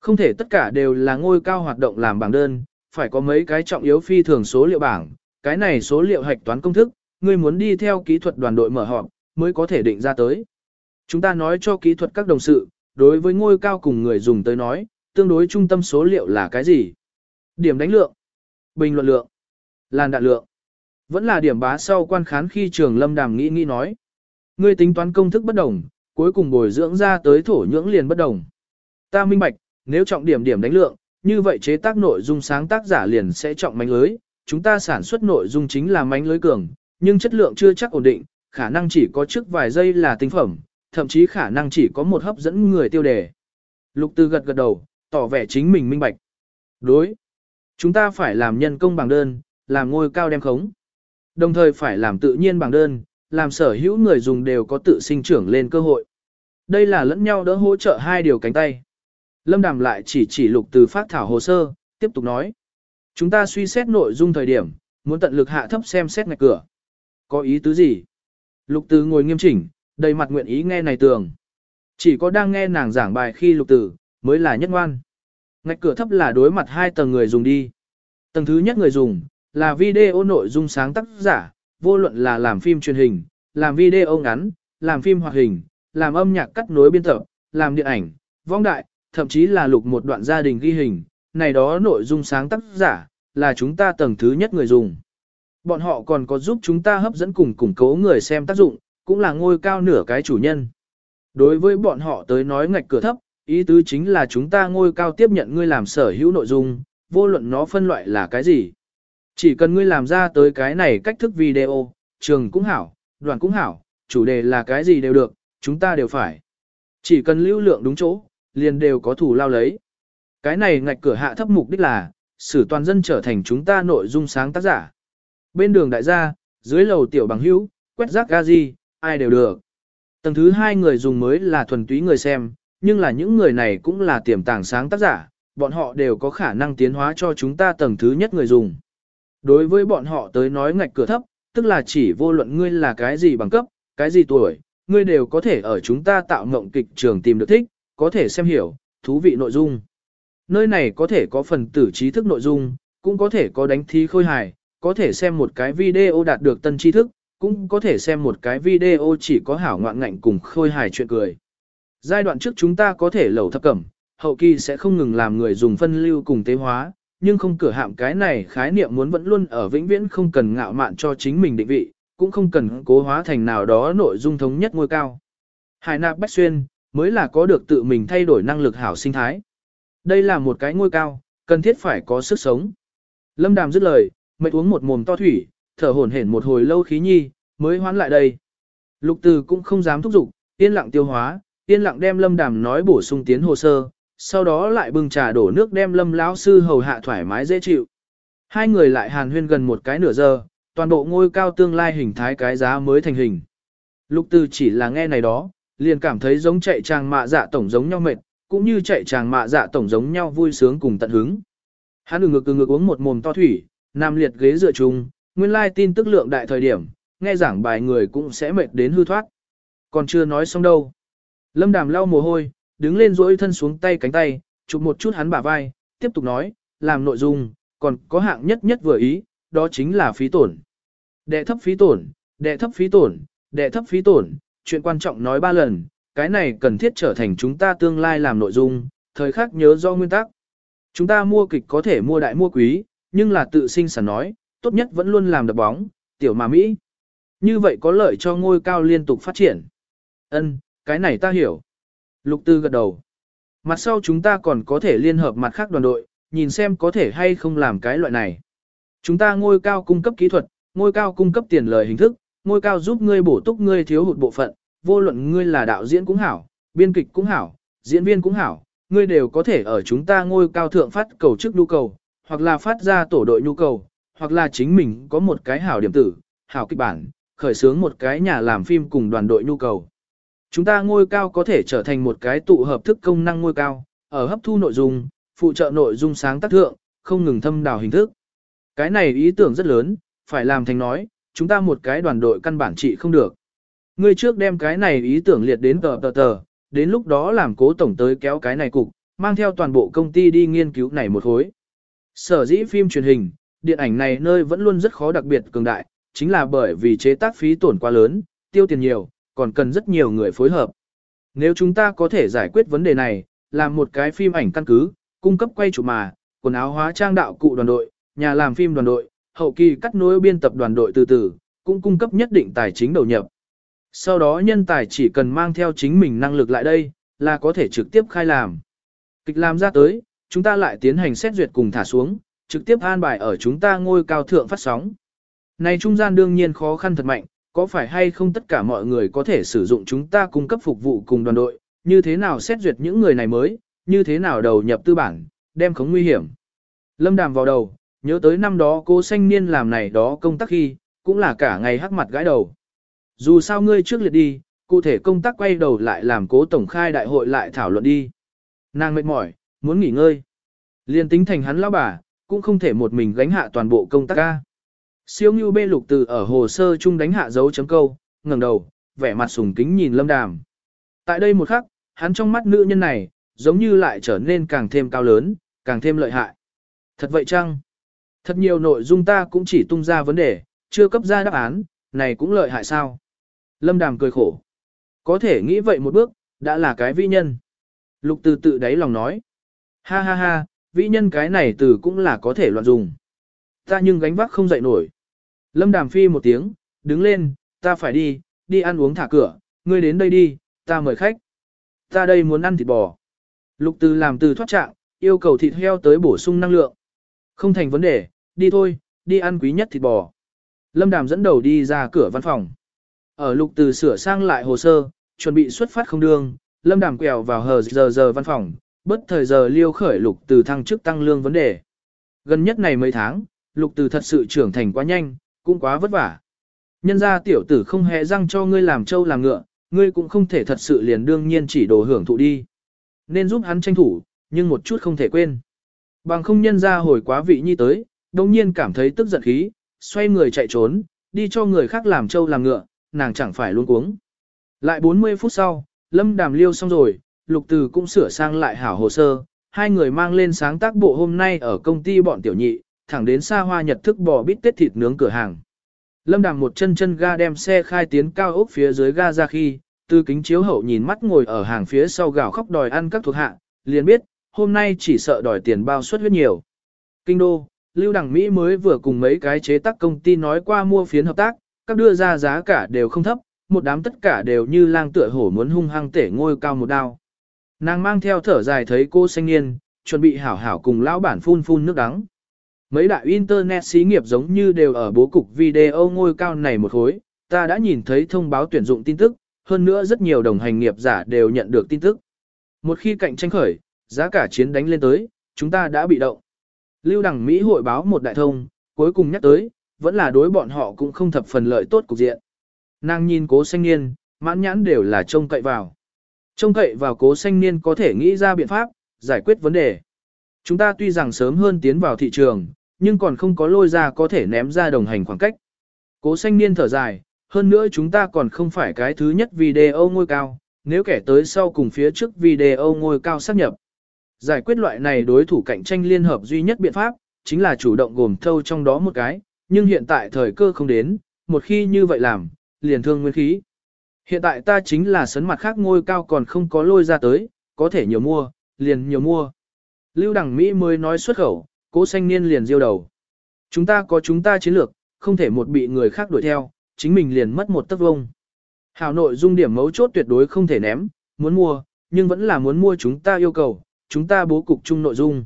Không thể tất cả đều là ngôi cao hoạt động làm bảng đơn, phải có mấy cái trọng yếu phi thường số liệu bảng, cái này số liệu hạch toán công thức, ngươi muốn đi theo kỹ thuật đoàn đội mở họp, mới có thể định ra tới. Chúng ta nói cho kỹ thuật các đồng sự, đối với ngôi cao cùng người dùng tới nói, tương đối trung tâm số liệu là cái gì? Điểm đánh lượng, bình luận lượng, làn đạn lượng. Vẫn là điểm bá sau quan khán khi trường lâm đàm nghĩ nghĩ nói. Ngươi tính toán công thức bất đồng, cuối cùng bồi dưỡng ra tới thổ nhưỡng liền bất đồng. Ta minh bạch, nếu trọng điểm điểm đánh lượng, như vậy chế tác nội dung sáng tác giả liền sẽ trọng mánh lưới. Chúng ta sản xuất nội dung chính là mánh lưới cường, nhưng chất lượng chưa chắc ổn định, khả năng chỉ có trước vài giây là tinh phẩm, thậm chí khả năng chỉ có một hấp dẫn người tiêu đề. Lục Tư gật gật đầu, tỏ vẻ chính mình minh bạch. Đối. Chúng ta phải làm nhân công bằng đơn, làm ngôi cao đem khống. Đồng thời phải làm tự nhiên bằng đơn, làm sở hữu người dùng đều có tự sinh trưởng lên cơ hội. Đây là lẫn nhau đỡ hỗ trợ hai điều cánh tay. Lâm Đàm lại chỉ chỉ lục từ phát thảo hồ sơ, tiếp tục nói. Chúng ta suy xét nội dung thời điểm, muốn tận lực hạ thấp xem xét ngạch cửa. Có ý tứ gì? Lục từ ngồi nghiêm chỉnh, đầy mặt nguyện ý nghe này tường. Chỉ có đang nghe nàng giảng bài khi lục từ, mới là nhất ngoan. Ngạch cửa thấp là đối mặt hai tầng người dùng đi. Tầng thứ nhất người dùng, là video nội dung sáng tác giả, vô luận là làm phim truyền hình, làm video ngắn, làm phim hoạt hình, làm âm nhạc cắt nối biên tập, làm điện ảnh, vong đại, thậm chí là lục một đoạn gia đình ghi hình, này đó nội dung sáng tác giả, là chúng ta tầng thứ nhất người dùng. Bọn họ còn có giúp chúng ta hấp dẫn cùng củng cố người xem tác dụng, cũng là ngôi cao nửa cái chủ nhân. Đối với bọn họ tới nói ngạch cửa thấp, ý tứ chính là chúng ta ngôi cao tiếp nhận ngươi làm sở hữu nội dung, vô luận nó phân loại là cái gì. Chỉ cần ngươi làm ra tới cái này cách thức video, trường cũng hảo, đoàn cũng hảo, chủ đề là cái gì đều được, chúng ta đều phải. Chỉ cần lưu lượng đúng chỗ, liền đều có thủ lao lấy. Cái này ngạch cửa hạ thấp mục đích là, xử toàn dân trở thành chúng ta nội dung sáng tác giả. Bên đường đại gia, dưới lầu tiểu bằng hữu, quét rác gazi, ai đều được. Tầng thứ hai người dùng mới là thuần túy người xem, nhưng là những người này cũng là tiềm tàng sáng tác giả, bọn họ đều có khả năng tiến hóa cho chúng ta tầng thứ nhất người dùng. Đối với bọn họ tới nói ngạch cửa thấp, tức là chỉ vô luận ngươi là cái gì bằng cấp, cái gì tuổi, ngươi đều có thể ở chúng ta tạo ngộng kịch trường tìm được thích, có thể xem hiểu, thú vị nội dung. Nơi này có thể có phần tử trí thức nội dung, cũng có thể có đánh thi khôi hài, có thể xem một cái video đạt được tân tri thức, cũng có thể xem một cái video chỉ có hảo ngoạn ngạnh cùng khôi hài chuyện cười. Giai đoạn trước chúng ta có thể lẩu thập cẩm, hậu kỳ sẽ không ngừng làm người dùng phân lưu cùng tế hóa, nhưng không cửa hạm cái này khái niệm muốn vẫn luôn ở vĩnh viễn không cần ngạo mạn cho chính mình định vị, cũng không cần cố hóa thành nào đó nội dung thống nhất ngôi cao. Hải nạp bách xuyên, mới là có được tự mình thay đổi năng lực hảo sinh thái. Đây là một cái ngôi cao, cần thiết phải có sức sống. Lâm Đàm dứt lời, mệt uống một mồm to thủy, thở hổn hển một hồi lâu khí nhi, mới hoán lại đây. Lục Từ cũng không dám thúc giục, yên lặng tiêu hóa, yên lặng đem Lâm Đàm nói bổ sung tiến hồ sơ, sau đó lại bưng trà đổ nước đem Lâm lão sư hầu hạ thoải mái dễ chịu. Hai người lại hàn huyên gần một cái nửa giờ, toàn bộ ngôi cao tương lai hình thái cái giá mới thành hình. Lục Từ chỉ là nghe này đó, liền cảm thấy giống chạy tràng mạ dạ tổng giống nhau mệt, cũng như chạy tràng mạ dạ tổng giống nhau vui sướng cùng tận hứng. Hắn ngực ngực ngược uống một mồm to thủy, nằm liệt ghế dựa chung, nguyên lai tin tức lượng đại thời điểm, nghe giảng bài người cũng sẽ mệt đến hư thoát. Còn chưa nói xong đâu. Lâm Đàm lau mồ hôi, đứng lên duỗi thân xuống tay cánh tay, chụp một chút hắn bả vai, tiếp tục nói, làm nội dung, còn có hạng nhất nhất vừa ý, đó chính là phí tổn. Đệ thấp phí tổn, đệ thấp phí tổn, đệ thấp phí tổn, chuyện quan trọng nói ba lần, cái này cần thiết trở thành chúng ta tương lai làm nội dung, thời khắc nhớ do nguyên tắc. Chúng ta mua kịch có thể mua đại mua quý, nhưng là tự sinh sản nói, tốt nhất vẫn luôn làm đập bóng, tiểu mà Mỹ. Như vậy có lợi cho ngôi cao liên tục phát triển. Ân, cái này ta hiểu. Lục Tư gật đầu. Mặt sau chúng ta còn có thể liên hợp mặt khác đoàn đội, nhìn xem có thể hay không làm cái loại này. Chúng ta ngôi cao cung cấp kỹ thuật, ngôi cao cung cấp tiền lời hình thức, ngôi cao giúp ngươi bổ túc ngươi thiếu hụt bộ phận, vô luận ngươi là đạo diễn cũng hảo, biên kịch cũng hảo, diễn viên cũng hảo, ngươi đều có thể ở chúng ta ngôi cao thượng phát cầu chức nhu cầu, hoặc là phát ra tổ đội nhu cầu, hoặc là chính mình có một cái hảo điểm tử, hảo kịch bản, khởi xướng một cái nhà làm phim cùng đoàn đội nhu cầu. Chúng ta ngôi cao có thể trở thành một cái tụ hợp thức công năng ngôi cao, ở hấp thu nội dung, phụ trợ nội dung sáng tác thượng, không ngừng thâm đào hình thức. Cái này ý tưởng rất lớn, phải làm thành nói, chúng ta một cái đoàn đội căn bản trị không được. Ngươi trước đem cái này ý tưởng liệt đến tờ tờ tờ, đến lúc đó làm cố tổng tới kéo cái này cục, mang theo toàn bộ công ty đi nghiên cứu này một hối. Sở dĩ phim truyền hình, điện ảnh này nơi vẫn luôn rất khó đặc biệt cường đại, chính là bởi vì chế tác phí tổn quá lớn, tiêu tiền nhiều, còn cần rất nhiều người phối hợp. nếu chúng ta có thể giải quyết vấn đề này, làm một cái phim ảnh căn cứ, cung cấp quay chụp mà, quần áo hóa trang đạo cụ đoàn đội, nhà làm phim đoàn đội, hậu kỳ cắt nối biên tập đoàn đội từ từ, cũng cung cấp nhất định tài chính đầu nhập. Sau đó nhân tài chỉ cần mang theo chính mình năng lực lại đây, là có thể trực tiếp khai làm. Kịch làm ra tới, chúng ta lại tiến hành xét duyệt cùng thả xuống, trực tiếp an bài ở chúng ta ngôi cao thượng phát sóng. Này trung gian đương nhiên khó khăn thật mạnh, có phải hay không tất cả mọi người có thể sử dụng chúng ta cung cấp phục vụ cùng đoàn đội, như thế nào xét duyệt những người này mới, như thế nào đầu nhập tư bản, đem khống nguy hiểm. Lâm đàm vào đầu, nhớ tới năm đó cô sanh niên làm này đó công tác khi, cũng là cả ngày hắc mặt gãi đầu. Dù sao ngươi trước liệt đi, cụ thể công tác quay đầu lại làm cố tổng khai đại hội lại thảo luận đi. Nàng mệt mỏi, muốn nghỉ ngơi. Liên tính thành hắn lão bà, cũng không thể một mình gánh hạ toàn bộ công tác ca. Siêu Ngưu bê lục từ ở hồ sơ chung đánh hạ dấu chấm câu, ngẩng đầu, vẻ mặt sùng kính nhìn Lâm Đàm. Tại đây một khắc, hắn trong mắt nữ nhân này, giống như lại trở nên càng thêm cao lớn, càng thêm lợi hại. Thật vậy chăng? Thật nhiều nội dung ta cũng chỉ tung ra vấn đề, chưa cấp ra đáp án, này cũng lợi hại sao? Lâm Đàm cười khổ. Có thể nghĩ vậy một bước, đã là cái vĩ nhân. Lục từ tự đáy lòng nói. Ha ha ha, vĩ nhân cái này từ cũng là có thể loạn dùng. Ta nhưng gánh vác không dậy nổi. Lâm đàm phi một tiếng, đứng lên, ta phải đi, đi ăn uống thả cửa, ngươi đến đây đi, ta mời khách. Ta đây muốn ăn thịt bò. Lục từ làm từ thoát trạng, yêu cầu thịt heo tới bổ sung năng lượng. Không thành vấn đề, đi thôi, đi ăn quý nhất thịt bò. Lâm đàm dẫn đầu đi ra cửa văn phòng. Ở lục từ sửa sang lại hồ sơ, chuẩn bị xuất phát không đương, lâm đàm quẹo vào hờ giờ giờ văn phòng, bất thời giờ liêu khởi lục từ thăng chức tăng lương vấn đề. Gần nhất này mấy tháng, lục từ thật sự trưởng thành quá nhanh, cũng quá vất vả. Nhân ra tiểu tử không hề răng cho ngươi làm trâu làm ngựa, ngươi cũng không thể thật sự liền đương nhiên chỉ đồ hưởng thụ đi. Nên giúp hắn tranh thủ, nhưng một chút không thể quên. Bằng không nhân ra hồi quá vị nhi tới, đồng nhiên cảm thấy tức giận khí, xoay người chạy trốn, đi cho người khác làm trâu làm ngựa, nàng chẳng phải luôn cuống. Lại 40 phút sau, Lâm Đàm liêu xong rồi, Lục Từ cũng sửa sang lại hảo hồ sơ, hai người mang lên sáng tác bộ hôm nay ở công ty bọn tiểu nhị, thẳng đến xa hoa nhật thức bò bít tết thịt nướng cửa hàng. Lâm Đàm một chân chân ga đem xe khai tiến cao ốc phía dưới ga ra khi, từ kính chiếu hậu nhìn mắt ngồi ở hàng phía sau gào khóc đòi ăn các thuộc hạ, liền biết, hôm nay chỉ sợ đòi tiền bao suất huyết nhiều. Kinh đô, Lưu Đằng Mỹ mới vừa cùng mấy cái chế tác công ty nói qua mua phiến hợp tác, các đưa ra giá cả đều không thấp, một đám tất cả đều như lang tựa hổ muốn hung hăng tể ngôi cao một đao. Nàng mang theo thở dài thấy cô xanh niên, chuẩn bị hảo hảo cùng lão bản phun phun nước đắng. Mấy đại internet xí nghiệp giống như đều ở bố cục video ngôi cao này một khối, ta đã nhìn thấy thông báo tuyển dụng tin tức, hơn nữa rất nhiều đồng hành nghiệp giả đều nhận được tin tức. Một khi cạnh tranh khởi, giá cả chiến đánh lên tới, chúng ta đã bị động. Lưu đẳng Mỹ hội báo một đại thông, cuối cùng nhắc tới, vẫn là đối bọn họ cũng không thập phần lợi tốt cục diện. Nàng nhìn cố xanh niên, mãn nhãn đều là trông cậy vào. Trông cậy vào cố xanh niên có thể nghĩ ra biện pháp, giải quyết vấn đề. Chúng ta tuy rằng sớm hơn tiến vào thị trường, nhưng còn không có lôi ra có thể ném ra đồng hành khoảng cách. Cố xanh niên thở dài, hơn nữa chúng ta còn không phải cái thứ nhất video ngôi cao, nếu kẻ tới sau cùng phía trước video ngôi cao xác nhập. Giải quyết loại này đối thủ cạnh tranh liên hợp duy nhất biện pháp, chính là chủ động gồm thâu trong đó một cái, nhưng hiện tại thời cơ không đến, một khi như vậy làm, liền thương nguyên khí. Hiện tại ta chính là sấn mặt khác ngôi cao còn không có lôi ra tới, có thể nhiều mua, liền nhiều mua. Lưu Đằng Mỹ mới nói xuất khẩu, cố xanh niên liền diêu đầu. Chúng ta có chúng ta chiến lược, không thể một bị người khác đuổi theo, chính mình liền mất một tấc vông. Hào nội dung điểm mấu chốt tuyệt đối không thể ném, muốn mua, nhưng vẫn là muốn mua chúng ta yêu cầu, chúng ta bố cục chung nội dung.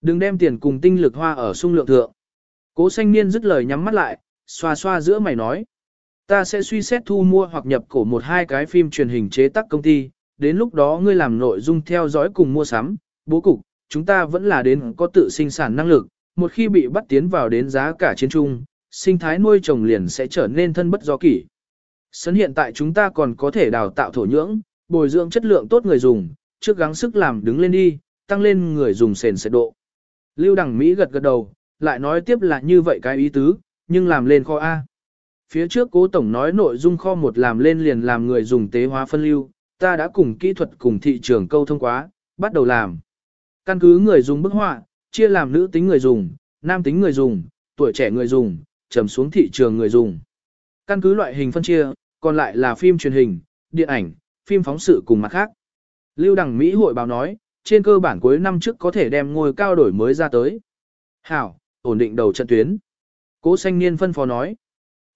Đừng đem tiền cùng tinh lực hoa ở sung lượng thượng. Cố xanh niên dứt lời nhắm mắt lại, xoa xoa giữa mày nói. Ta sẽ suy xét thu mua hoặc nhập cổ một hai cái phim truyền hình chế tác công ty, đến lúc đó ngươi làm nội dung theo dõi cùng mua sắm, bố cục, chúng ta vẫn là đến có tự sinh sản năng lực, một khi bị bắt tiến vào đến giá cả chiến trung, sinh thái nuôi trồng liền sẽ trở nên thân bất do kỷ. Sân hiện tại chúng ta còn có thể đào tạo thổ nhưỡng, bồi dưỡng chất lượng tốt người dùng, trước gắng sức làm đứng lên đi, tăng lên người dùng sền sệt độ. Lưu Đằng Mỹ gật gật đầu, lại nói tiếp là như vậy cái ý tứ, nhưng làm lên kho A. Phía trước cố tổng nói nội dung kho một làm lên liền làm người dùng tế hóa phân lưu, ta đã cùng kỹ thuật cùng thị trường câu thông quá, bắt đầu làm. Căn cứ người dùng bức họa, chia làm nữ tính người dùng, nam tính người dùng, tuổi trẻ người dùng, trầm xuống thị trường người dùng. Căn cứ loại hình phân chia, còn lại là phim truyền hình, điện ảnh, phim phóng sự cùng mặt khác. Lưu Đằng Mỹ hội báo nói, trên cơ bản cuối năm trước có thể đem ngôi cao đổi mới ra tới. Hảo, ổn định đầu trận tuyến. Cố xanh niên phân phó nói.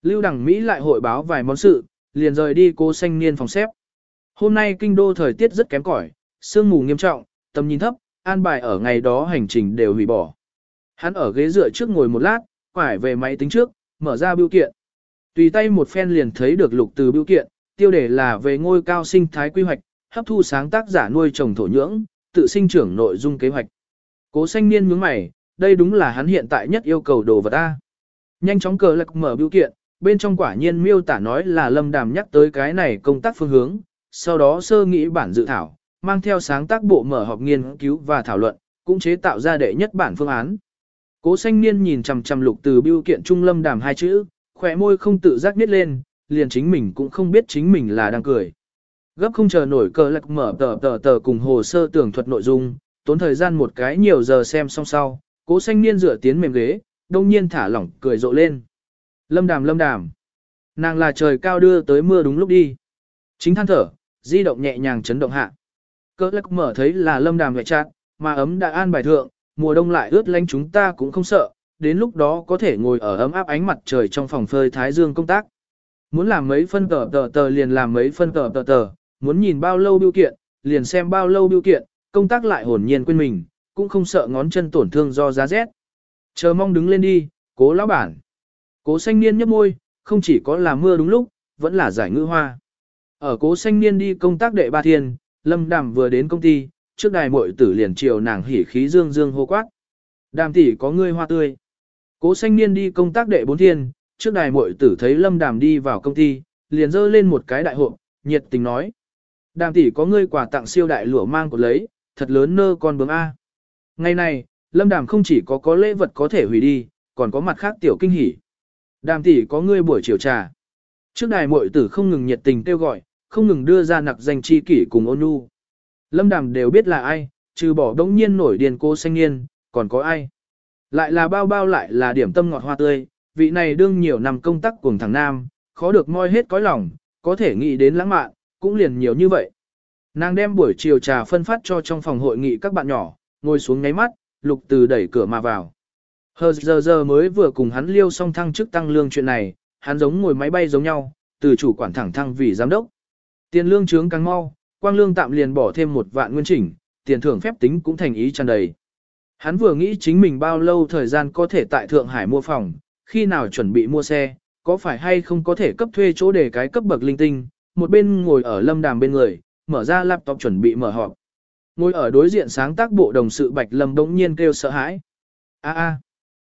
Lưu Đằng Mỹ lại hội báo vài món sự, liền rời đi cố xanh niên phòng xếp. Hôm nay kinh đô thời tiết rất kém cỏi, sương mù nghiêm trọng, tầm nhìn thấp, an bài ở ngày đó hành trình đều hủy bỏ. Hắn ở ghế dựa trước ngồi một lát, quải về máy tính trước, mở ra biểu kiện. Tùy tay một phen liền thấy được lục từ biểu kiện, tiêu đề là về ngôi cao sinh thái quy hoạch, hấp thu sáng tác giả nuôi trồng thổ nhưỡng, tự sinh trưởng nội dung kế hoạch. Cố xanh niên nhướng mày, đây đúng là hắn hiện tại nhất yêu cầu đồ vật A. Nhanh chóng cờ lạc mở biểu kiện, bên trong quả nhiên miêu tả nói là lâm đàm nhắc tới cái này công tác phương hướng, sau đó sơ nghĩ bản dự thảo, mang theo sáng tác bộ mở họp nghiên cứu và thảo luận, cũng chế tạo ra đệ nhất bản phương án. Cố xanh niên nhìn chằm chằm lục từ Biêu kiện trung lâm đàm hai chữ, khỏe môi không tự giác nít lên, liền chính mình cũng không biết chính mình là đang cười. Gấp không chờ nổi cờ lạc mở tờ tờ tờ cùng hồ sơ tưởng thuật nội dung, tốn thời gian một cái nhiều giờ xem xong sau, cố xanh niên dựa tiến mềm ghế, đông nhiên thả lỏng cười rộ lên. Lâm đàm lâm đàm. Nàng là trời cao đưa tới mưa đúng lúc đi. Chính than thở, di động nhẹ nhàng chấn động hạ. Cỡ lắc mở thấy là lâm đàm ngoại trạng, mà ấm đã an bài thượng, mùa đông lại ướt lánh chúng ta cũng không sợ, đến lúc đó có thể ngồi ở ấm áp ánh mặt trời trong phòng phơi thái dương công tác. Muốn làm mấy phân tờ tờ tờ liền làm mấy phân tờ tờ tờ, muốn nhìn bao lâu biểu kiện, liền xem bao lâu biểu kiện, công tác lại hồn nhiên quên mình, cũng không sợ ngón chân tổn thương do giá rét. Chờ mong đứng lên đi, cố lão bản. Cố xanh niên nhấp môi, không chỉ có là mưa đúng lúc, vẫn là giải ngữ hoa. Ở cố xanh niên đi công tác đệ ba thiên, lâm đàm vừa đến công ty, trước đài muội tử liền chiều nàng hỉ khí dương dương hô quát. Đàm tỷ có ngươi hoa tươi. Cố xanh niên đi công tác đệ bốn thiên, trước đài muội tử thấy lâm đàm đi vào công ty, liền dơ lên một cái đại hộp, nhiệt tình nói. Đàm tỷ có ngươi quà tặng siêu đại lửa mang của lấy, thật lớn nơ con bướm A. Ngày này, lâm đàm không chỉ có có lễ vật có thể hủy đi, còn có mặt khác tiểu kinh hỉ. Đàm tỷ có ngươi buổi chiều trà. Trước đài muội tử không ngừng nhiệt tình kêu gọi, không ngừng đưa ra nặc danh chi kỷ cùng ôn nhu. Lâm đàm đều biết là ai, trừ bỏ đống nhiên nổi điền cô xanh niên, còn có ai. Lại là bao bao lại là điểm tâm ngọt hoa tươi, vị này đương nhiều năm công tác cùng thằng Nam, khó được moi hết cõi lòng, có thể nghĩ đến lãng mạn, cũng liền nhiều như vậy. Nàng đem buổi chiều trà phân phát cho trong phòng hội nghị các bạn nhỏ, ngồi xuống ngáy mắt, lục từ đẩy cửa mà vào. Hờ giờ giờ mới vừa cùng hắn liêu xong thăng chức tăng lương chuyện này, hắn giống ngồi máy bay giống nhau, từ chủ quản thẳng thăng vì giám đốc. Tiền lương trướng càng mau, quang lương tạm liền bỏ thêm một vạn nguyên chỉnh, tiền thưởng phép tính cũng thành ý tràn đầy. Hắn vừa nghĩ chính mình bao lâu thời gian có thể tại Thượng Hải mua phòng, khi nào chuẩn bị mua xe, có phải hay không có thể cấp thuê chỗ để cái cấp bậc linh tinh, một bên ngồi ở lâm đàm bên người, mở ra laptop chuẩn bị mở họp. Ngồi ở đối diện sáng tác bộ đồng sự Bạch Lâm đống nhiên kêu sợ hãi. A a,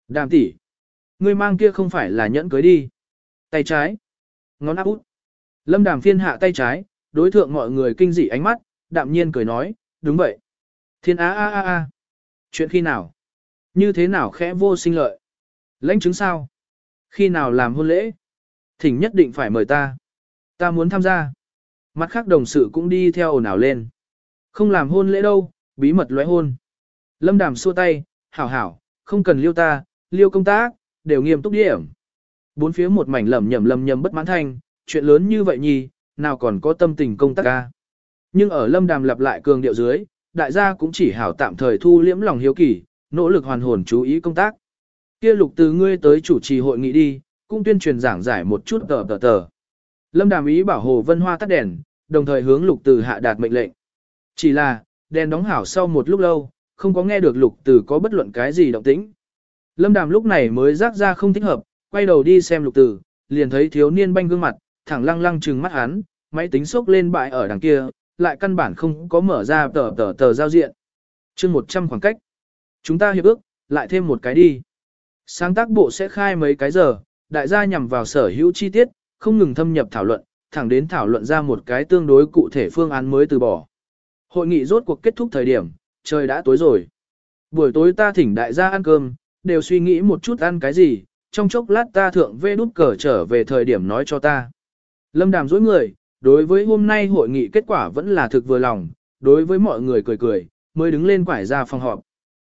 đàm tỷ, ngươi mang kia không phải là nhẫn cưới đi. Tay trái, ngón áp út. Lâm đàm phiên hạ tay trái, đối thượng mọi người kinh dị ánh mắt, đạm nhiên cười nói, đúng vậy. Thiên Á, a a a. Chuyện khi nào? Như thế nào khẽ vô sinh lợi? Lãnh chứng sao? Khi nào làm hôn lễ? Thỉnh nhất định phải mời ta. Ta muốn tham gia. Mặt khác đồng sự cũng đi theo ồn ào lên. Không làm hôn lễ đâu, bí mật lóe hôn. Lâm đàm xua tay, hảo hảo, không cần liêu ta, liêu công tác, đều nghiêm túc điểm. Bốn phía một mảnh lầm nhầm lầm nhầm bất mãn thanh, chuyện lớn như vậy nhì, nào còn có tâm tình công tác ca. Nhưng ở lâm đàm lặp lại cường điệu dưới, đại gia cũng chỉ hảo tạm thời thu liễm lòng hiếu kỳ, nỗ lực hoàn hồn chú ý công tác. Kia lục từ ngươi tới chủ trì hội nghị đi, cũng tuyên truyền giảng giải một chút tờ tờ tờ. Lâm đàm ý bảo Hồ Vân Hoa tắt đèn, đồng thời hướng lục từ hạ đạt mệnh lệnh. Chỉ là, đèn đóng hảo sau một lúc lâu, không có nghe được lục từ có bất luận cái gì động tĩnh. Lâm đàm lúc này mới rác ra không thích hợp, quay đầu đi xem lục từ, liền thấy thiếu niên banh gương mặt, thẳng lăng lăng trừng mắt hắn, máy tính sốc lên bại ở đằng kia, lại căn bản không có mở ra tờ tờ tờ giao diện. chương 100 khoảng cách. Chúng ta hiệp ước, lại thêm một cái đi. Sáng tác bộ sẽ khai mấy cái giờ, đại gia nhằm vào sở hữu chi tiết, không ngừng thâm nhập thảo luận, thẳng đến thảo luận ra một cái tương đối cụ thể phương án mới từ bỏ. Hội nghị rốt cuộc kết thúc thời điểm, trời đã tối rồi. Buổi tối ta thỉnh đại gia ăn cơm, đều suy nghĩ một chút ăn cái gì, trong chốc lát ta thượng vê đút cờ trở về thời điểm nói cho ta. Lâm đàm dối người, đối với hôm nay hội nghị kết quả vẫn là thực vừa lòng, đối với mọi người cười cười, mới đứng lên quải ra phòng họp.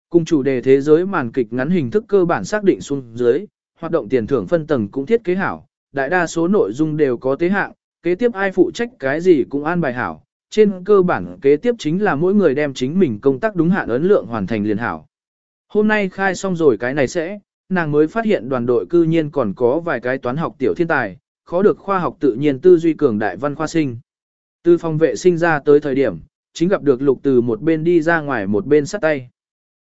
Cùng chủ đề thế giới màn kịch ngắn hình thức cơ bản xác định xuống dưới, hoạt động tiền thưởng phân tầng cũng thiết kế hảo, đại đa số nội dung đều có tế hạng, kế tiếp ai phụ trách cái gì cũng an bài hảo, trên cơ bản kế tiếp chính là mỗi người đem chính mình công tác đúng hạn ấn lượng hoàn thành liền hảo. Hôm nay khai xong rồi cái này sẽ, nàng mới phát hiện đoàn đội cư nhiên còn có vài cái toán học tiểu thiên tài, khó được khoa học tự nhiên tư duy cường đại văn khoa sinh. Từ phòng vệ sinh ra tới thời điểm, chính gặp được lục từ một bên đi ra ngoài một bên sắt tay.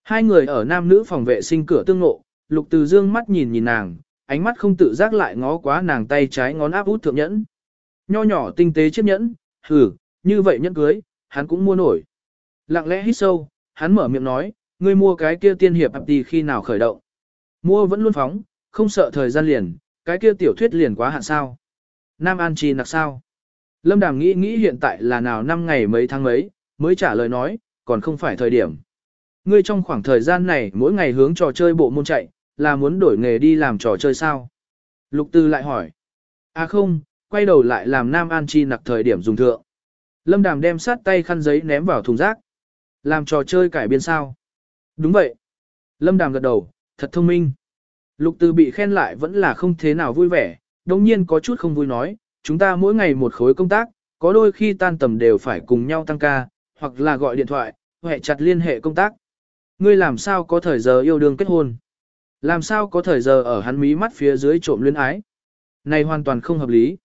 Hai người ở nam nữ phòng vệ sinh cửa tương ngộ, lục từ dương mắt nhìn nhìn nàng, ánh mắt không tự giác lại ngó quá nàng tay trái ngón áp út thượng nhẫn. Nho nhỏ tinh tế chiếc nhẫn, hử, như vậy nhẫn cưới, hắn cũng mua nổi. Lặng lẽ hít sâu, hắn mở miệng nói, ngươi mua cái kia tiên hiệp ập khi nào khởi động. Mua vẫn luôn phóng, không sợ thời gian liền, cái kia tiểu thuyết liền quá hạn sao. Nam An Chi nặc sao. Lâm Đàm nghĩ nghĩ hiện tại là nào năm ngày mấy tháng mấy, mới trả lời nói, còn không phải thời điểm. Ngươi trong khoảng thời gian này mỗi ngày hướng trò chơi bộ môn chạy, là muốn đổi nghề đi làm trò chơi sao? Lục Tư lại hỏi. À không, quay đầu lại làm Nam An Chi nặc thời điểm dùng thượng. Lâm Đàm đem sát tay khăn giấy ném vào thùng rác. Làm trò chơi cải biên sao? Đúng vậy. Lâm Đàm gật đầu, thật thông minh. Lục Từ bị khen lại vẫn là không thế nào vui vẻ, đồng nhiên có chút không vui nói, chúng ta mỗi ngày một khối công tác, có đôi khi tan tầm đều phải cùng nhau tăng ca, hoặc là gọi điện thoại, hệ chặt liên hệ công tác. Ngươi làm sao có thời giờ yêu đương kết hôn? Làm sao có thời giờ ở hắn mí mắt phía dưới trộm luyến ái? Này hoàn toàn không hợp lý.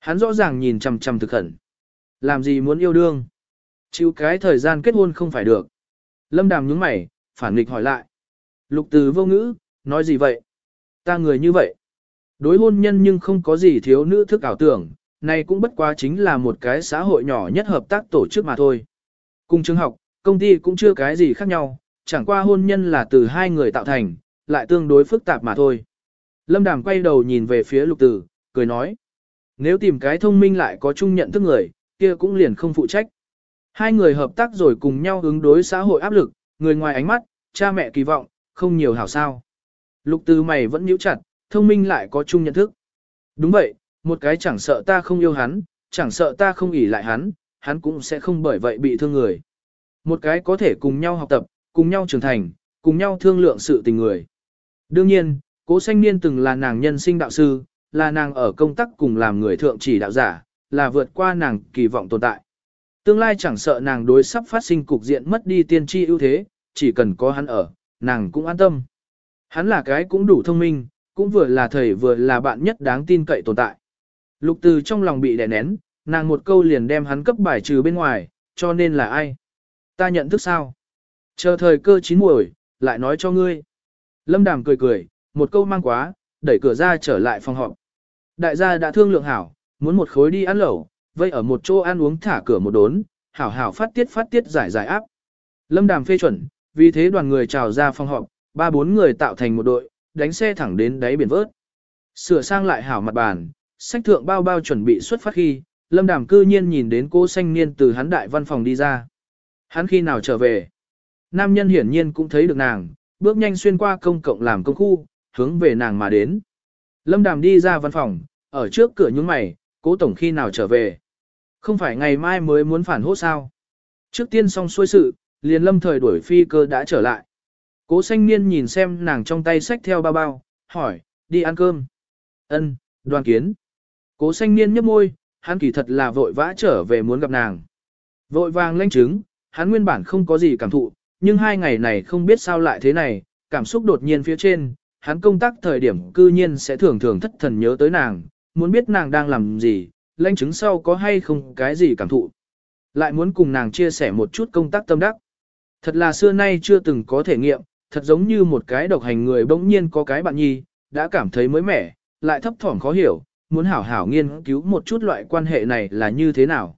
Hắn rõ ràng nhìn chằm chằm thực khẩn. Làm gì muốn yêu đương? Chịu cái thời gian kết hôn không phải được. Lâm Đàm nhướng mày, phản nghịch hỏi lại. Lục từ vô ngữ, nói gì vậy? Ta người như vậy. Đối hôn nhân nhưng không có gì thiếu nữ thức ảo tưởng, này cũng bất quá chính là một cái xã hội nhỏ nhất hợp tác tổ chức mà thôi. Cùng trường học, công ty cũng chưa cái gì khác nhau, chẳng qua hôn nhân là từ hai người tạo thành, lại tương đối phức tạp mà thôi. Lâm Đàm quay đầu nhìn về phía lục tử, cười nói. Nếu tìm cái thông minh lại có chung nhận thức người, kia cũng liền không phụ trách. Hai người hợp tác rồi cùng nhau ứng đối xã hội áp lực, người ngoài ánh mắt, cha mẹ kỳ vọng, không nhiều hảo sao. Lục từ mày vẫn nhíu chặt, thông minh lại có chung nhận thức. Đúng vậy, một cái chẳng sợ ta không yêu hắn, chẳng sợ ta không ỉ lại hắn, hắn cũng sẽ không bởi vậy bị thương người. Một cái có thể cùng nhau học tập, cùng nhau trưởng thành, cùng nhau thương lượng sự tình người. Đương nhiên, cố sanh niên từng là nàng nhân sinh đạo sư, là nàng ở công tác cùng làm người thượng chỉ đạo giả, là vượt qua nàng kỳ vọng tồn tại. Tương lai chẳng sợ nàng đối sắp phát sinh cục diện mất đi tiên tri ưu thế, chỉ cần có hắn ở, nàng cũng an tâm. Hắn là cái cũng đủ thông minh, cũng vừa là thầy vừa là bạn nhất đáng tin cậy tồn tại. Lục từ trong lòng bị đè nén, nàng một câu liền đem hắn cấp bài trừ bên ngoài, cho nên là ai? Ta nhận thức sao? Chờ thời cơ chín muồi, lại nói cho ngươi. Lâm Đàm cười cười, một câu mang quá, đẩy cửa ra trở lại phòng họp. Đại gia đã thương lượng hảo, muốn một khối đi ăn lẩu, vây ở một chỗ ăn uống thả cửa một đốn, hảo hảo phát tiết phát tiết giải giải áp. Lâm Đàm phê chuẩn, vì thế đoàn người trào ra phòng họp, ba bốn người tạo thành một đội, đánh xe thẳng đến đáy biển vớt. Sửa sang lại hảo mặt bàn, sách thượng bao bao chuẩn bị xuất phát khi, Lâm Đàm cư nhiên nhìn đến cô xanh niên từ hắn đại văn phòng đi ra. Hắn khi nào trở về? Nam nhân hiển nhiên cũng thấy được nàng, bước nhanh xuyên qua công cộng làm công khu, hướng về nàng mà đến. Lâm Đàm đi ra văn phòng, ở trước cửa nhúng mày, cố tổng khi nào trở về. Không phải ngày mai mới muốn phản hốt sao. Trước tiên xong xuôi sự, liền lâm thời đuổi phi cơ đã trở lại. Cố xanh niên nhìn xem nàng trong tay sách theo bao bao, hỏi, đi ăn cơm. Ân, đoàn kiến. Cố xanh niên nhấp môi, hắn kỳ thật là vội vã trở về muốn gặp nàng. Vội vàng lên chứng, hắn nguyên bản không có gì cảm thụ, nhưng hai ngày này không biết sao lại thế này, cảm xúc đột nhiên phía trên, hắn công tác thời điểm cư nhiên sẽ thường thường thất thần nhớ tới nàng, muốn biết nàng đang làm gì, lãnh chứng sau có hay không cái gì cảm thụ. Lại muốn cùng nàng chia sẻ một chút công tác tâm đắc. Thật là xưa nay chưa từng có thể nghiệm, thật giống như một cái độc hành người bỗng nhiên có cái bạn nhi, đã cảm thấy mới mẻ, lại thấp thỏm khó hiểu, muốn hảo hảo nghiên cứu một chút loại quan hệ này là như thế nào.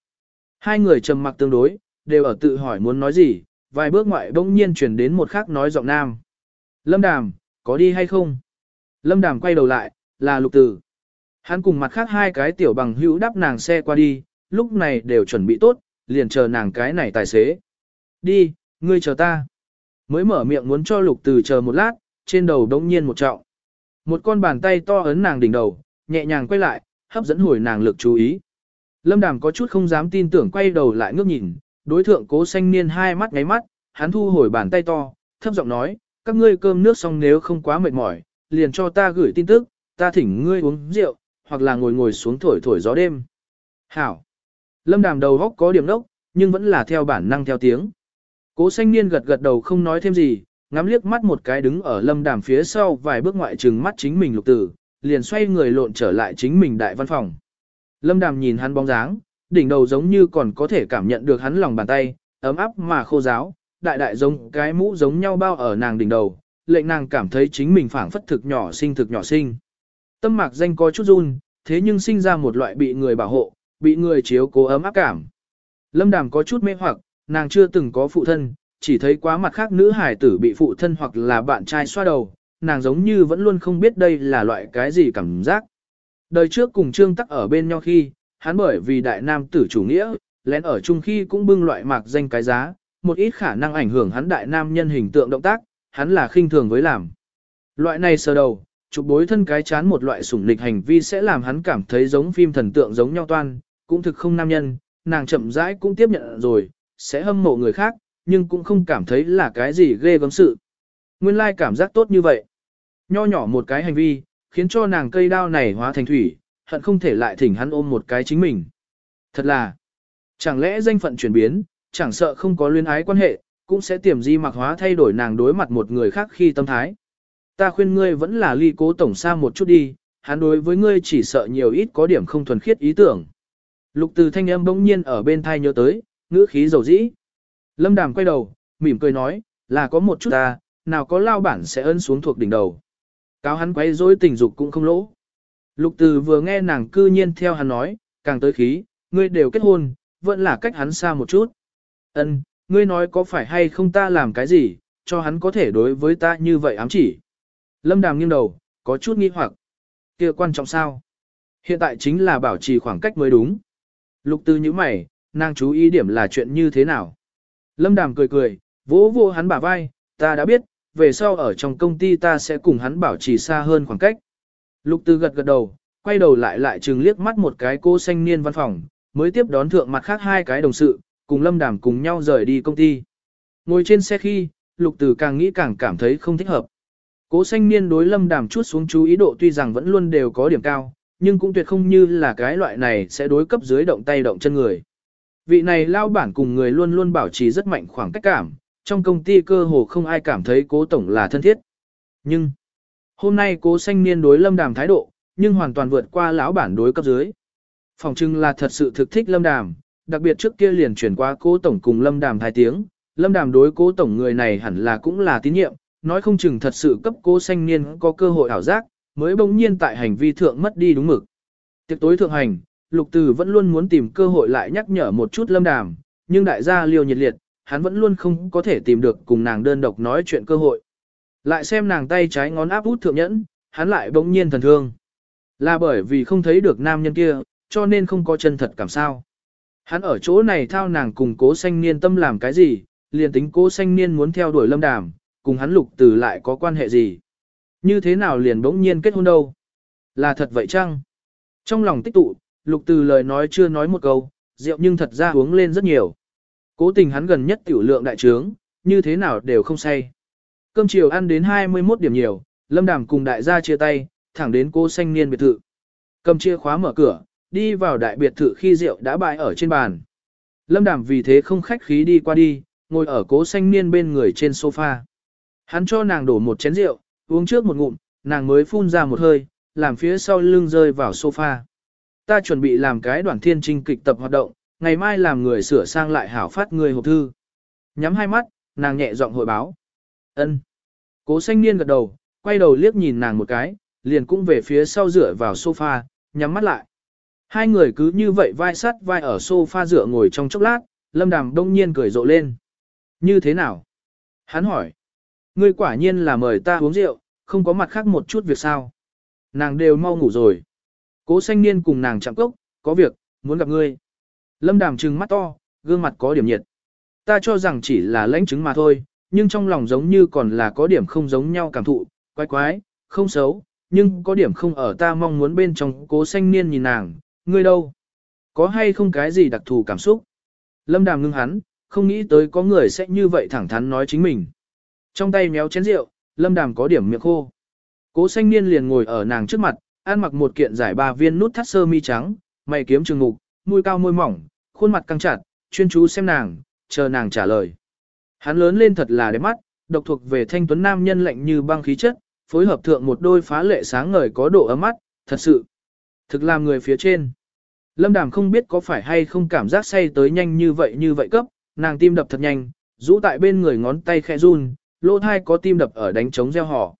Hai người trầm mặc tương đối, đều ở tự hỏi muốn nói gì, vài bước ngoại bỗng nhiên chuyển đến một khác nói giọng nam. Lâm Đàm, có đi hay không? Lâm Đàm quay đầu lại, là lục tử. Hắn cùng mặt khác hai cái tiểu bằng hữu đắp nàng xe qua đi, lúc này đều chuẩn bị tốt, liền chờ nàng cái này tài xế. Đi, ngươi chờ ta. Mới mở miệng muốn cho lục từ chờ một lát, trên đầu đống nhiên một trọng. Một con bàn tay to ấn nàng đỉnh đầu, nhẹ nhàng quay lại, hấp dẫn hồi nàng lực chú ý. Lâm Đàm có chút không dám tin tưởng quay đầu lại ngước nhìn, đối thượng cố xanh niên hai mắt ngáy mắt, hắn thu hồi bàn tay to, thấp giọng nói, các ngươi cơm nước xong nếu không quá mệt mỏi, liền cho ta gửi tin tức, ta thỉnh ngươi uống rượu, hoặc là ngồi ngồi xuống thổi thổi gió đêm. Hảo. Lâm đàm đầu góc có điểm đốc, nhưng vẫn là theo bản năng theo tiếng. Cố xanh niên gật gật đầu không nói thêm gì, ngắm liếc mắt một cái đứng ở lâm đàm phía sau vài bước ngoại trừng mắt chính mình lục tử, liền xoay người lộn trở lại chính mình đại văn phòng. Lâm đàm nhìn hắn bóng dáng, đỉnh đầu giống như còn có thể cảm nhận được hắn lòng bàn tay, ấm áp mà khô giáo, đại đại giống cái mũ giống nhau bao ở nàng đỉnh đầu, lệnh nàng cảm thấy chính mình phảng phất thực nhỏ sinh thực nhỏ sinh. Tâm mạc danh có chút run, thế nhưng sinh ra một loại bị người bảo hộ, bị người chiếu cố ấm áp cảm. Lâm đàm có chút mê hoặc, nàng chưa từng có phụ thân, chỉ thấy quá mặt khác nữ hải tử bị phụ thân hoặc là bạn trai xoa đầu, nàng giống như vẫn luôn không biết đây là loại cái gì cảm giác. Đời trước cùng Trương Tắc ở bên nhau khi, hắn bởi vì đại nam tử chủ nghĩa, lén ở chung khi cũng bưng loại mạc danh cái giá, một ít khả năng ảnh hưởng hắn đại nam nhân hình tượng động tác, hắn là khinh thường với làm. Loại này sờ đầu, chụp bối thân cái chán một loại sủng lịch hành vi sẽ làm hắn cảm thấy giống phim thần tượng giống nhau toan, cũng thực không nam nhân, nàng chậm rãi cũng tiếp nhận rồi, sẽ hâm mộ người khác, nhưng cũng không cảm thấy là cái gì ghê gớm sự. Nguyên lai cảm giác tốt như vậy. Nho nhỏ một cái hành vi, khiến cho nàng cây đao này hóa thành thủy, hận không thể lại thỉnh hắn ôm một cái chính mình. Thật là, chẳng lẽ danh phận chuyển biến, chẳng sợ không có luyến ái quan hệ, cũng sẽ tiềm di mặc hóa thay đổi nàng đối mặt một người khác khi tâm thái. Ta khuyên ngươi vẫn là ly cố tổng xa một chút đi, hắn đối với ngươi chỉ sợ nhiều ít có điểm không thuần khiết ý tưởng. Lục từ thanh âm bỗng nhiên ở bên thai nhớ tới, ngữ khí dầu dĩ. Lâm đàm quay đầu, mỉm cười nói, là có một chút ta, nào có lao bản sẽ ân xuống thuộc đỉnh đầu. Cáo hắn quay dối tình dục cũng không lỗ. Lục từ vừa nghe nàng cư nhiên theo hắn nói, càng tới khí, ngươi đều kết hôn, vẫn là cách hắn xa một chút. Ân, ngươi nói có phải hay không ta làm cái gì, cho hắn có thể đối với ta như vậy ám chỉ. Lâm đàm nghiêng đầu, có chút nghi hoặc. kia quan trọng sao? Hiện tại chính là bảo trì khoảng cách mới đúng. Lục từ như mày, nàng chú ý điểm là chuyện như thế nào? Lâm đàm cười cười, vỗ vô hắn bả vai, ta đã biết, về sau ở trong công ty ta sẽ cùng hắn bảo trì xa hơn khoảng cách. Lục tư gật gật đầu, quay đầu lại lại trừng liếc mắt một cái cô xanh niên văn phòng, mới tiếp đón thượng mặt khác hai cái đồng sự, cùng lâm đàm cùng nhau rời đi công ty. Ngồi trên xe khi, lục tử càng nghĩ càng cảm thấy không thích hợp. Cố xanh niên đối lâm đàm chút xuống chú ý độ tuy rằng vẫn luôn đều có điểm cao, nhưng cũng tuyệt không như là cái loại này sẽ đối cấp dưới động tay động chân người. Vị này lao bản cùng người luôn luôn bảo trì rất mạnh khoảng cách cảm, trong công ty cơ hồ không ai cảm thấy cố tổng là thân thiết. Nhưng, hôm nay cố xanh niên đối lâm đàm thái độ, nhưng hoàn toàn vượt qua lão bản đối cấp dưới. Phòng trưng là thật sự thực thích lâm đàm, đặc biệt trước kia liền chuyển qua cố tổng cùng lâm đàm thái tiếng, lâm đàm đối cố tổng người này hẳn là cũng là tín nhiệm, nói không chừng thật sự cấp cố xanh niên có cơ hội ảo giác, mới bỗng nhiên tại hành vi thượng mất đi đúng mực. Tiệc tối thượng hành, lục từ vẫn luôn muốn tìm cơ hội lại nhắc nhở một chút lâm đàm, nhưng đại gia liều nhiệt liệt, hắn vẫn luôn không có thể tìm được cùng nàng đơn độc nói chuyện cơ hội. Lại xem nàng tay trái ngón áp út thượng nhẫn, hắn lại bỗng nhiên thần thương. Là bởi vì không thấy được nam nhân kia, cho nên không có chân thật cảm sao. Hắn ở chỗ này thao nàng cùng cố sanh niên tâm làm cái gì, liền tính cố sanh niên muốn theo đuổi lâm đàm, cùng hắn lục từ lại có quan hệ gì. Như thế nào liền bỗng nhiên kết hôn đâu? Là thật vậy chăng? Trong lòng tích tụ, lục từ lời nói chưa nói một câu, rượu nhưng thật ra uống lên rất nhiều. Cố tình hắn gần nhất tiểu lượng đại trướng, như thế nào đều không say. Cơm chiều ăn đến 21 điểm nhiều, lâm đàm cùng đại gia chia tay, thẳng đến cô xanh niên biệt thự. Cầm chìa khóa mở cửa, đi vào đại biệt thự khi rượu đã bại ở trên bàn. Lâm đàm vì thế không khách khí đi qua đi, ngồi ở cố xanh niên bên người trên sofa. Hắn cho nàng đổ một chén rượu, uống trước một ngụm, nàng mới phun ra một hơi, làm phía sau lưng rơi vào sofa. Ta chuẩn bị làm cái đoàn thiên trinh kịch tập hoạt động, ngày mai làm người sửa sang lại hảo phát người hộp thư. Nhắm hai mắt, nàng nhẹ giọng hội báo. ân Cố xanh niên gật đầu, quay đầu liếc nhìn nàng một cái, liền cũng về phía sau dựa vào sofa, nhắm mắt lại. Hai người cứ như vậy vai sắt vai ở sofa dựa ngồi trong chốc lát, lâm đàm đông nhiên cười rộ lên. Như thế nào? Hắn hỏi. Ngươi quả nhiên là mời ta uống rượu, không có mặt khác một chút việc sao. Nàng đều mau ngủ rồi. Cố xanh niên cùng nàng chạm cốc, có việc, muốn gặp ngươi. Lâm đàm trừng mắt to, gương mặt có điểm nhiệt. Ta cho rằng chỉ là lãnh chứng mà thôi, nhưng trong lòng giống như còn là có điểm không giống nhau cảm thụ, quái quái, không xấu, nhưng có điểm không ở ta mong muốn bên trong cố xanh niên nhìn nàng, ngươi đâu? Có hay không cái gì đặc thù cảm xúc? Lâm đàm ngưng hắn, không nghĩ tới có người sẽ như vậy thẳng thắn nói chính mình. Trong tay méo chén rượu, lâm đàm có điểm miệng khô. Cố xanh niên liền ngồi ở nàng trước mặt, ăn mặc một kiện giải ba viên nút thắt sơ mi trắng, mày kiếm trường mục, mũi cao môi mỏng, khuôn mặt căng chặt, chuyên chú xem nàng, chờ nàng trả lời. Hắn lớn lên thật là đẹp mắt, độc thuộc về thanh tuấn nam nhân lạnh như băng khí chất, phối hợp thượng một đôi phá lệ sáng ngời có độ ấm mắt, thật sự. Thực làm người phía trên. Lâm Đàm không biết có phải hay không cảm giác say tới nhanh như vậy như vậy cấp, nàng tim đập thật nhanh, rũ tại bên người ngón tay khẽ run, lỗ thai có tim đập ở đánh trống gieo họ.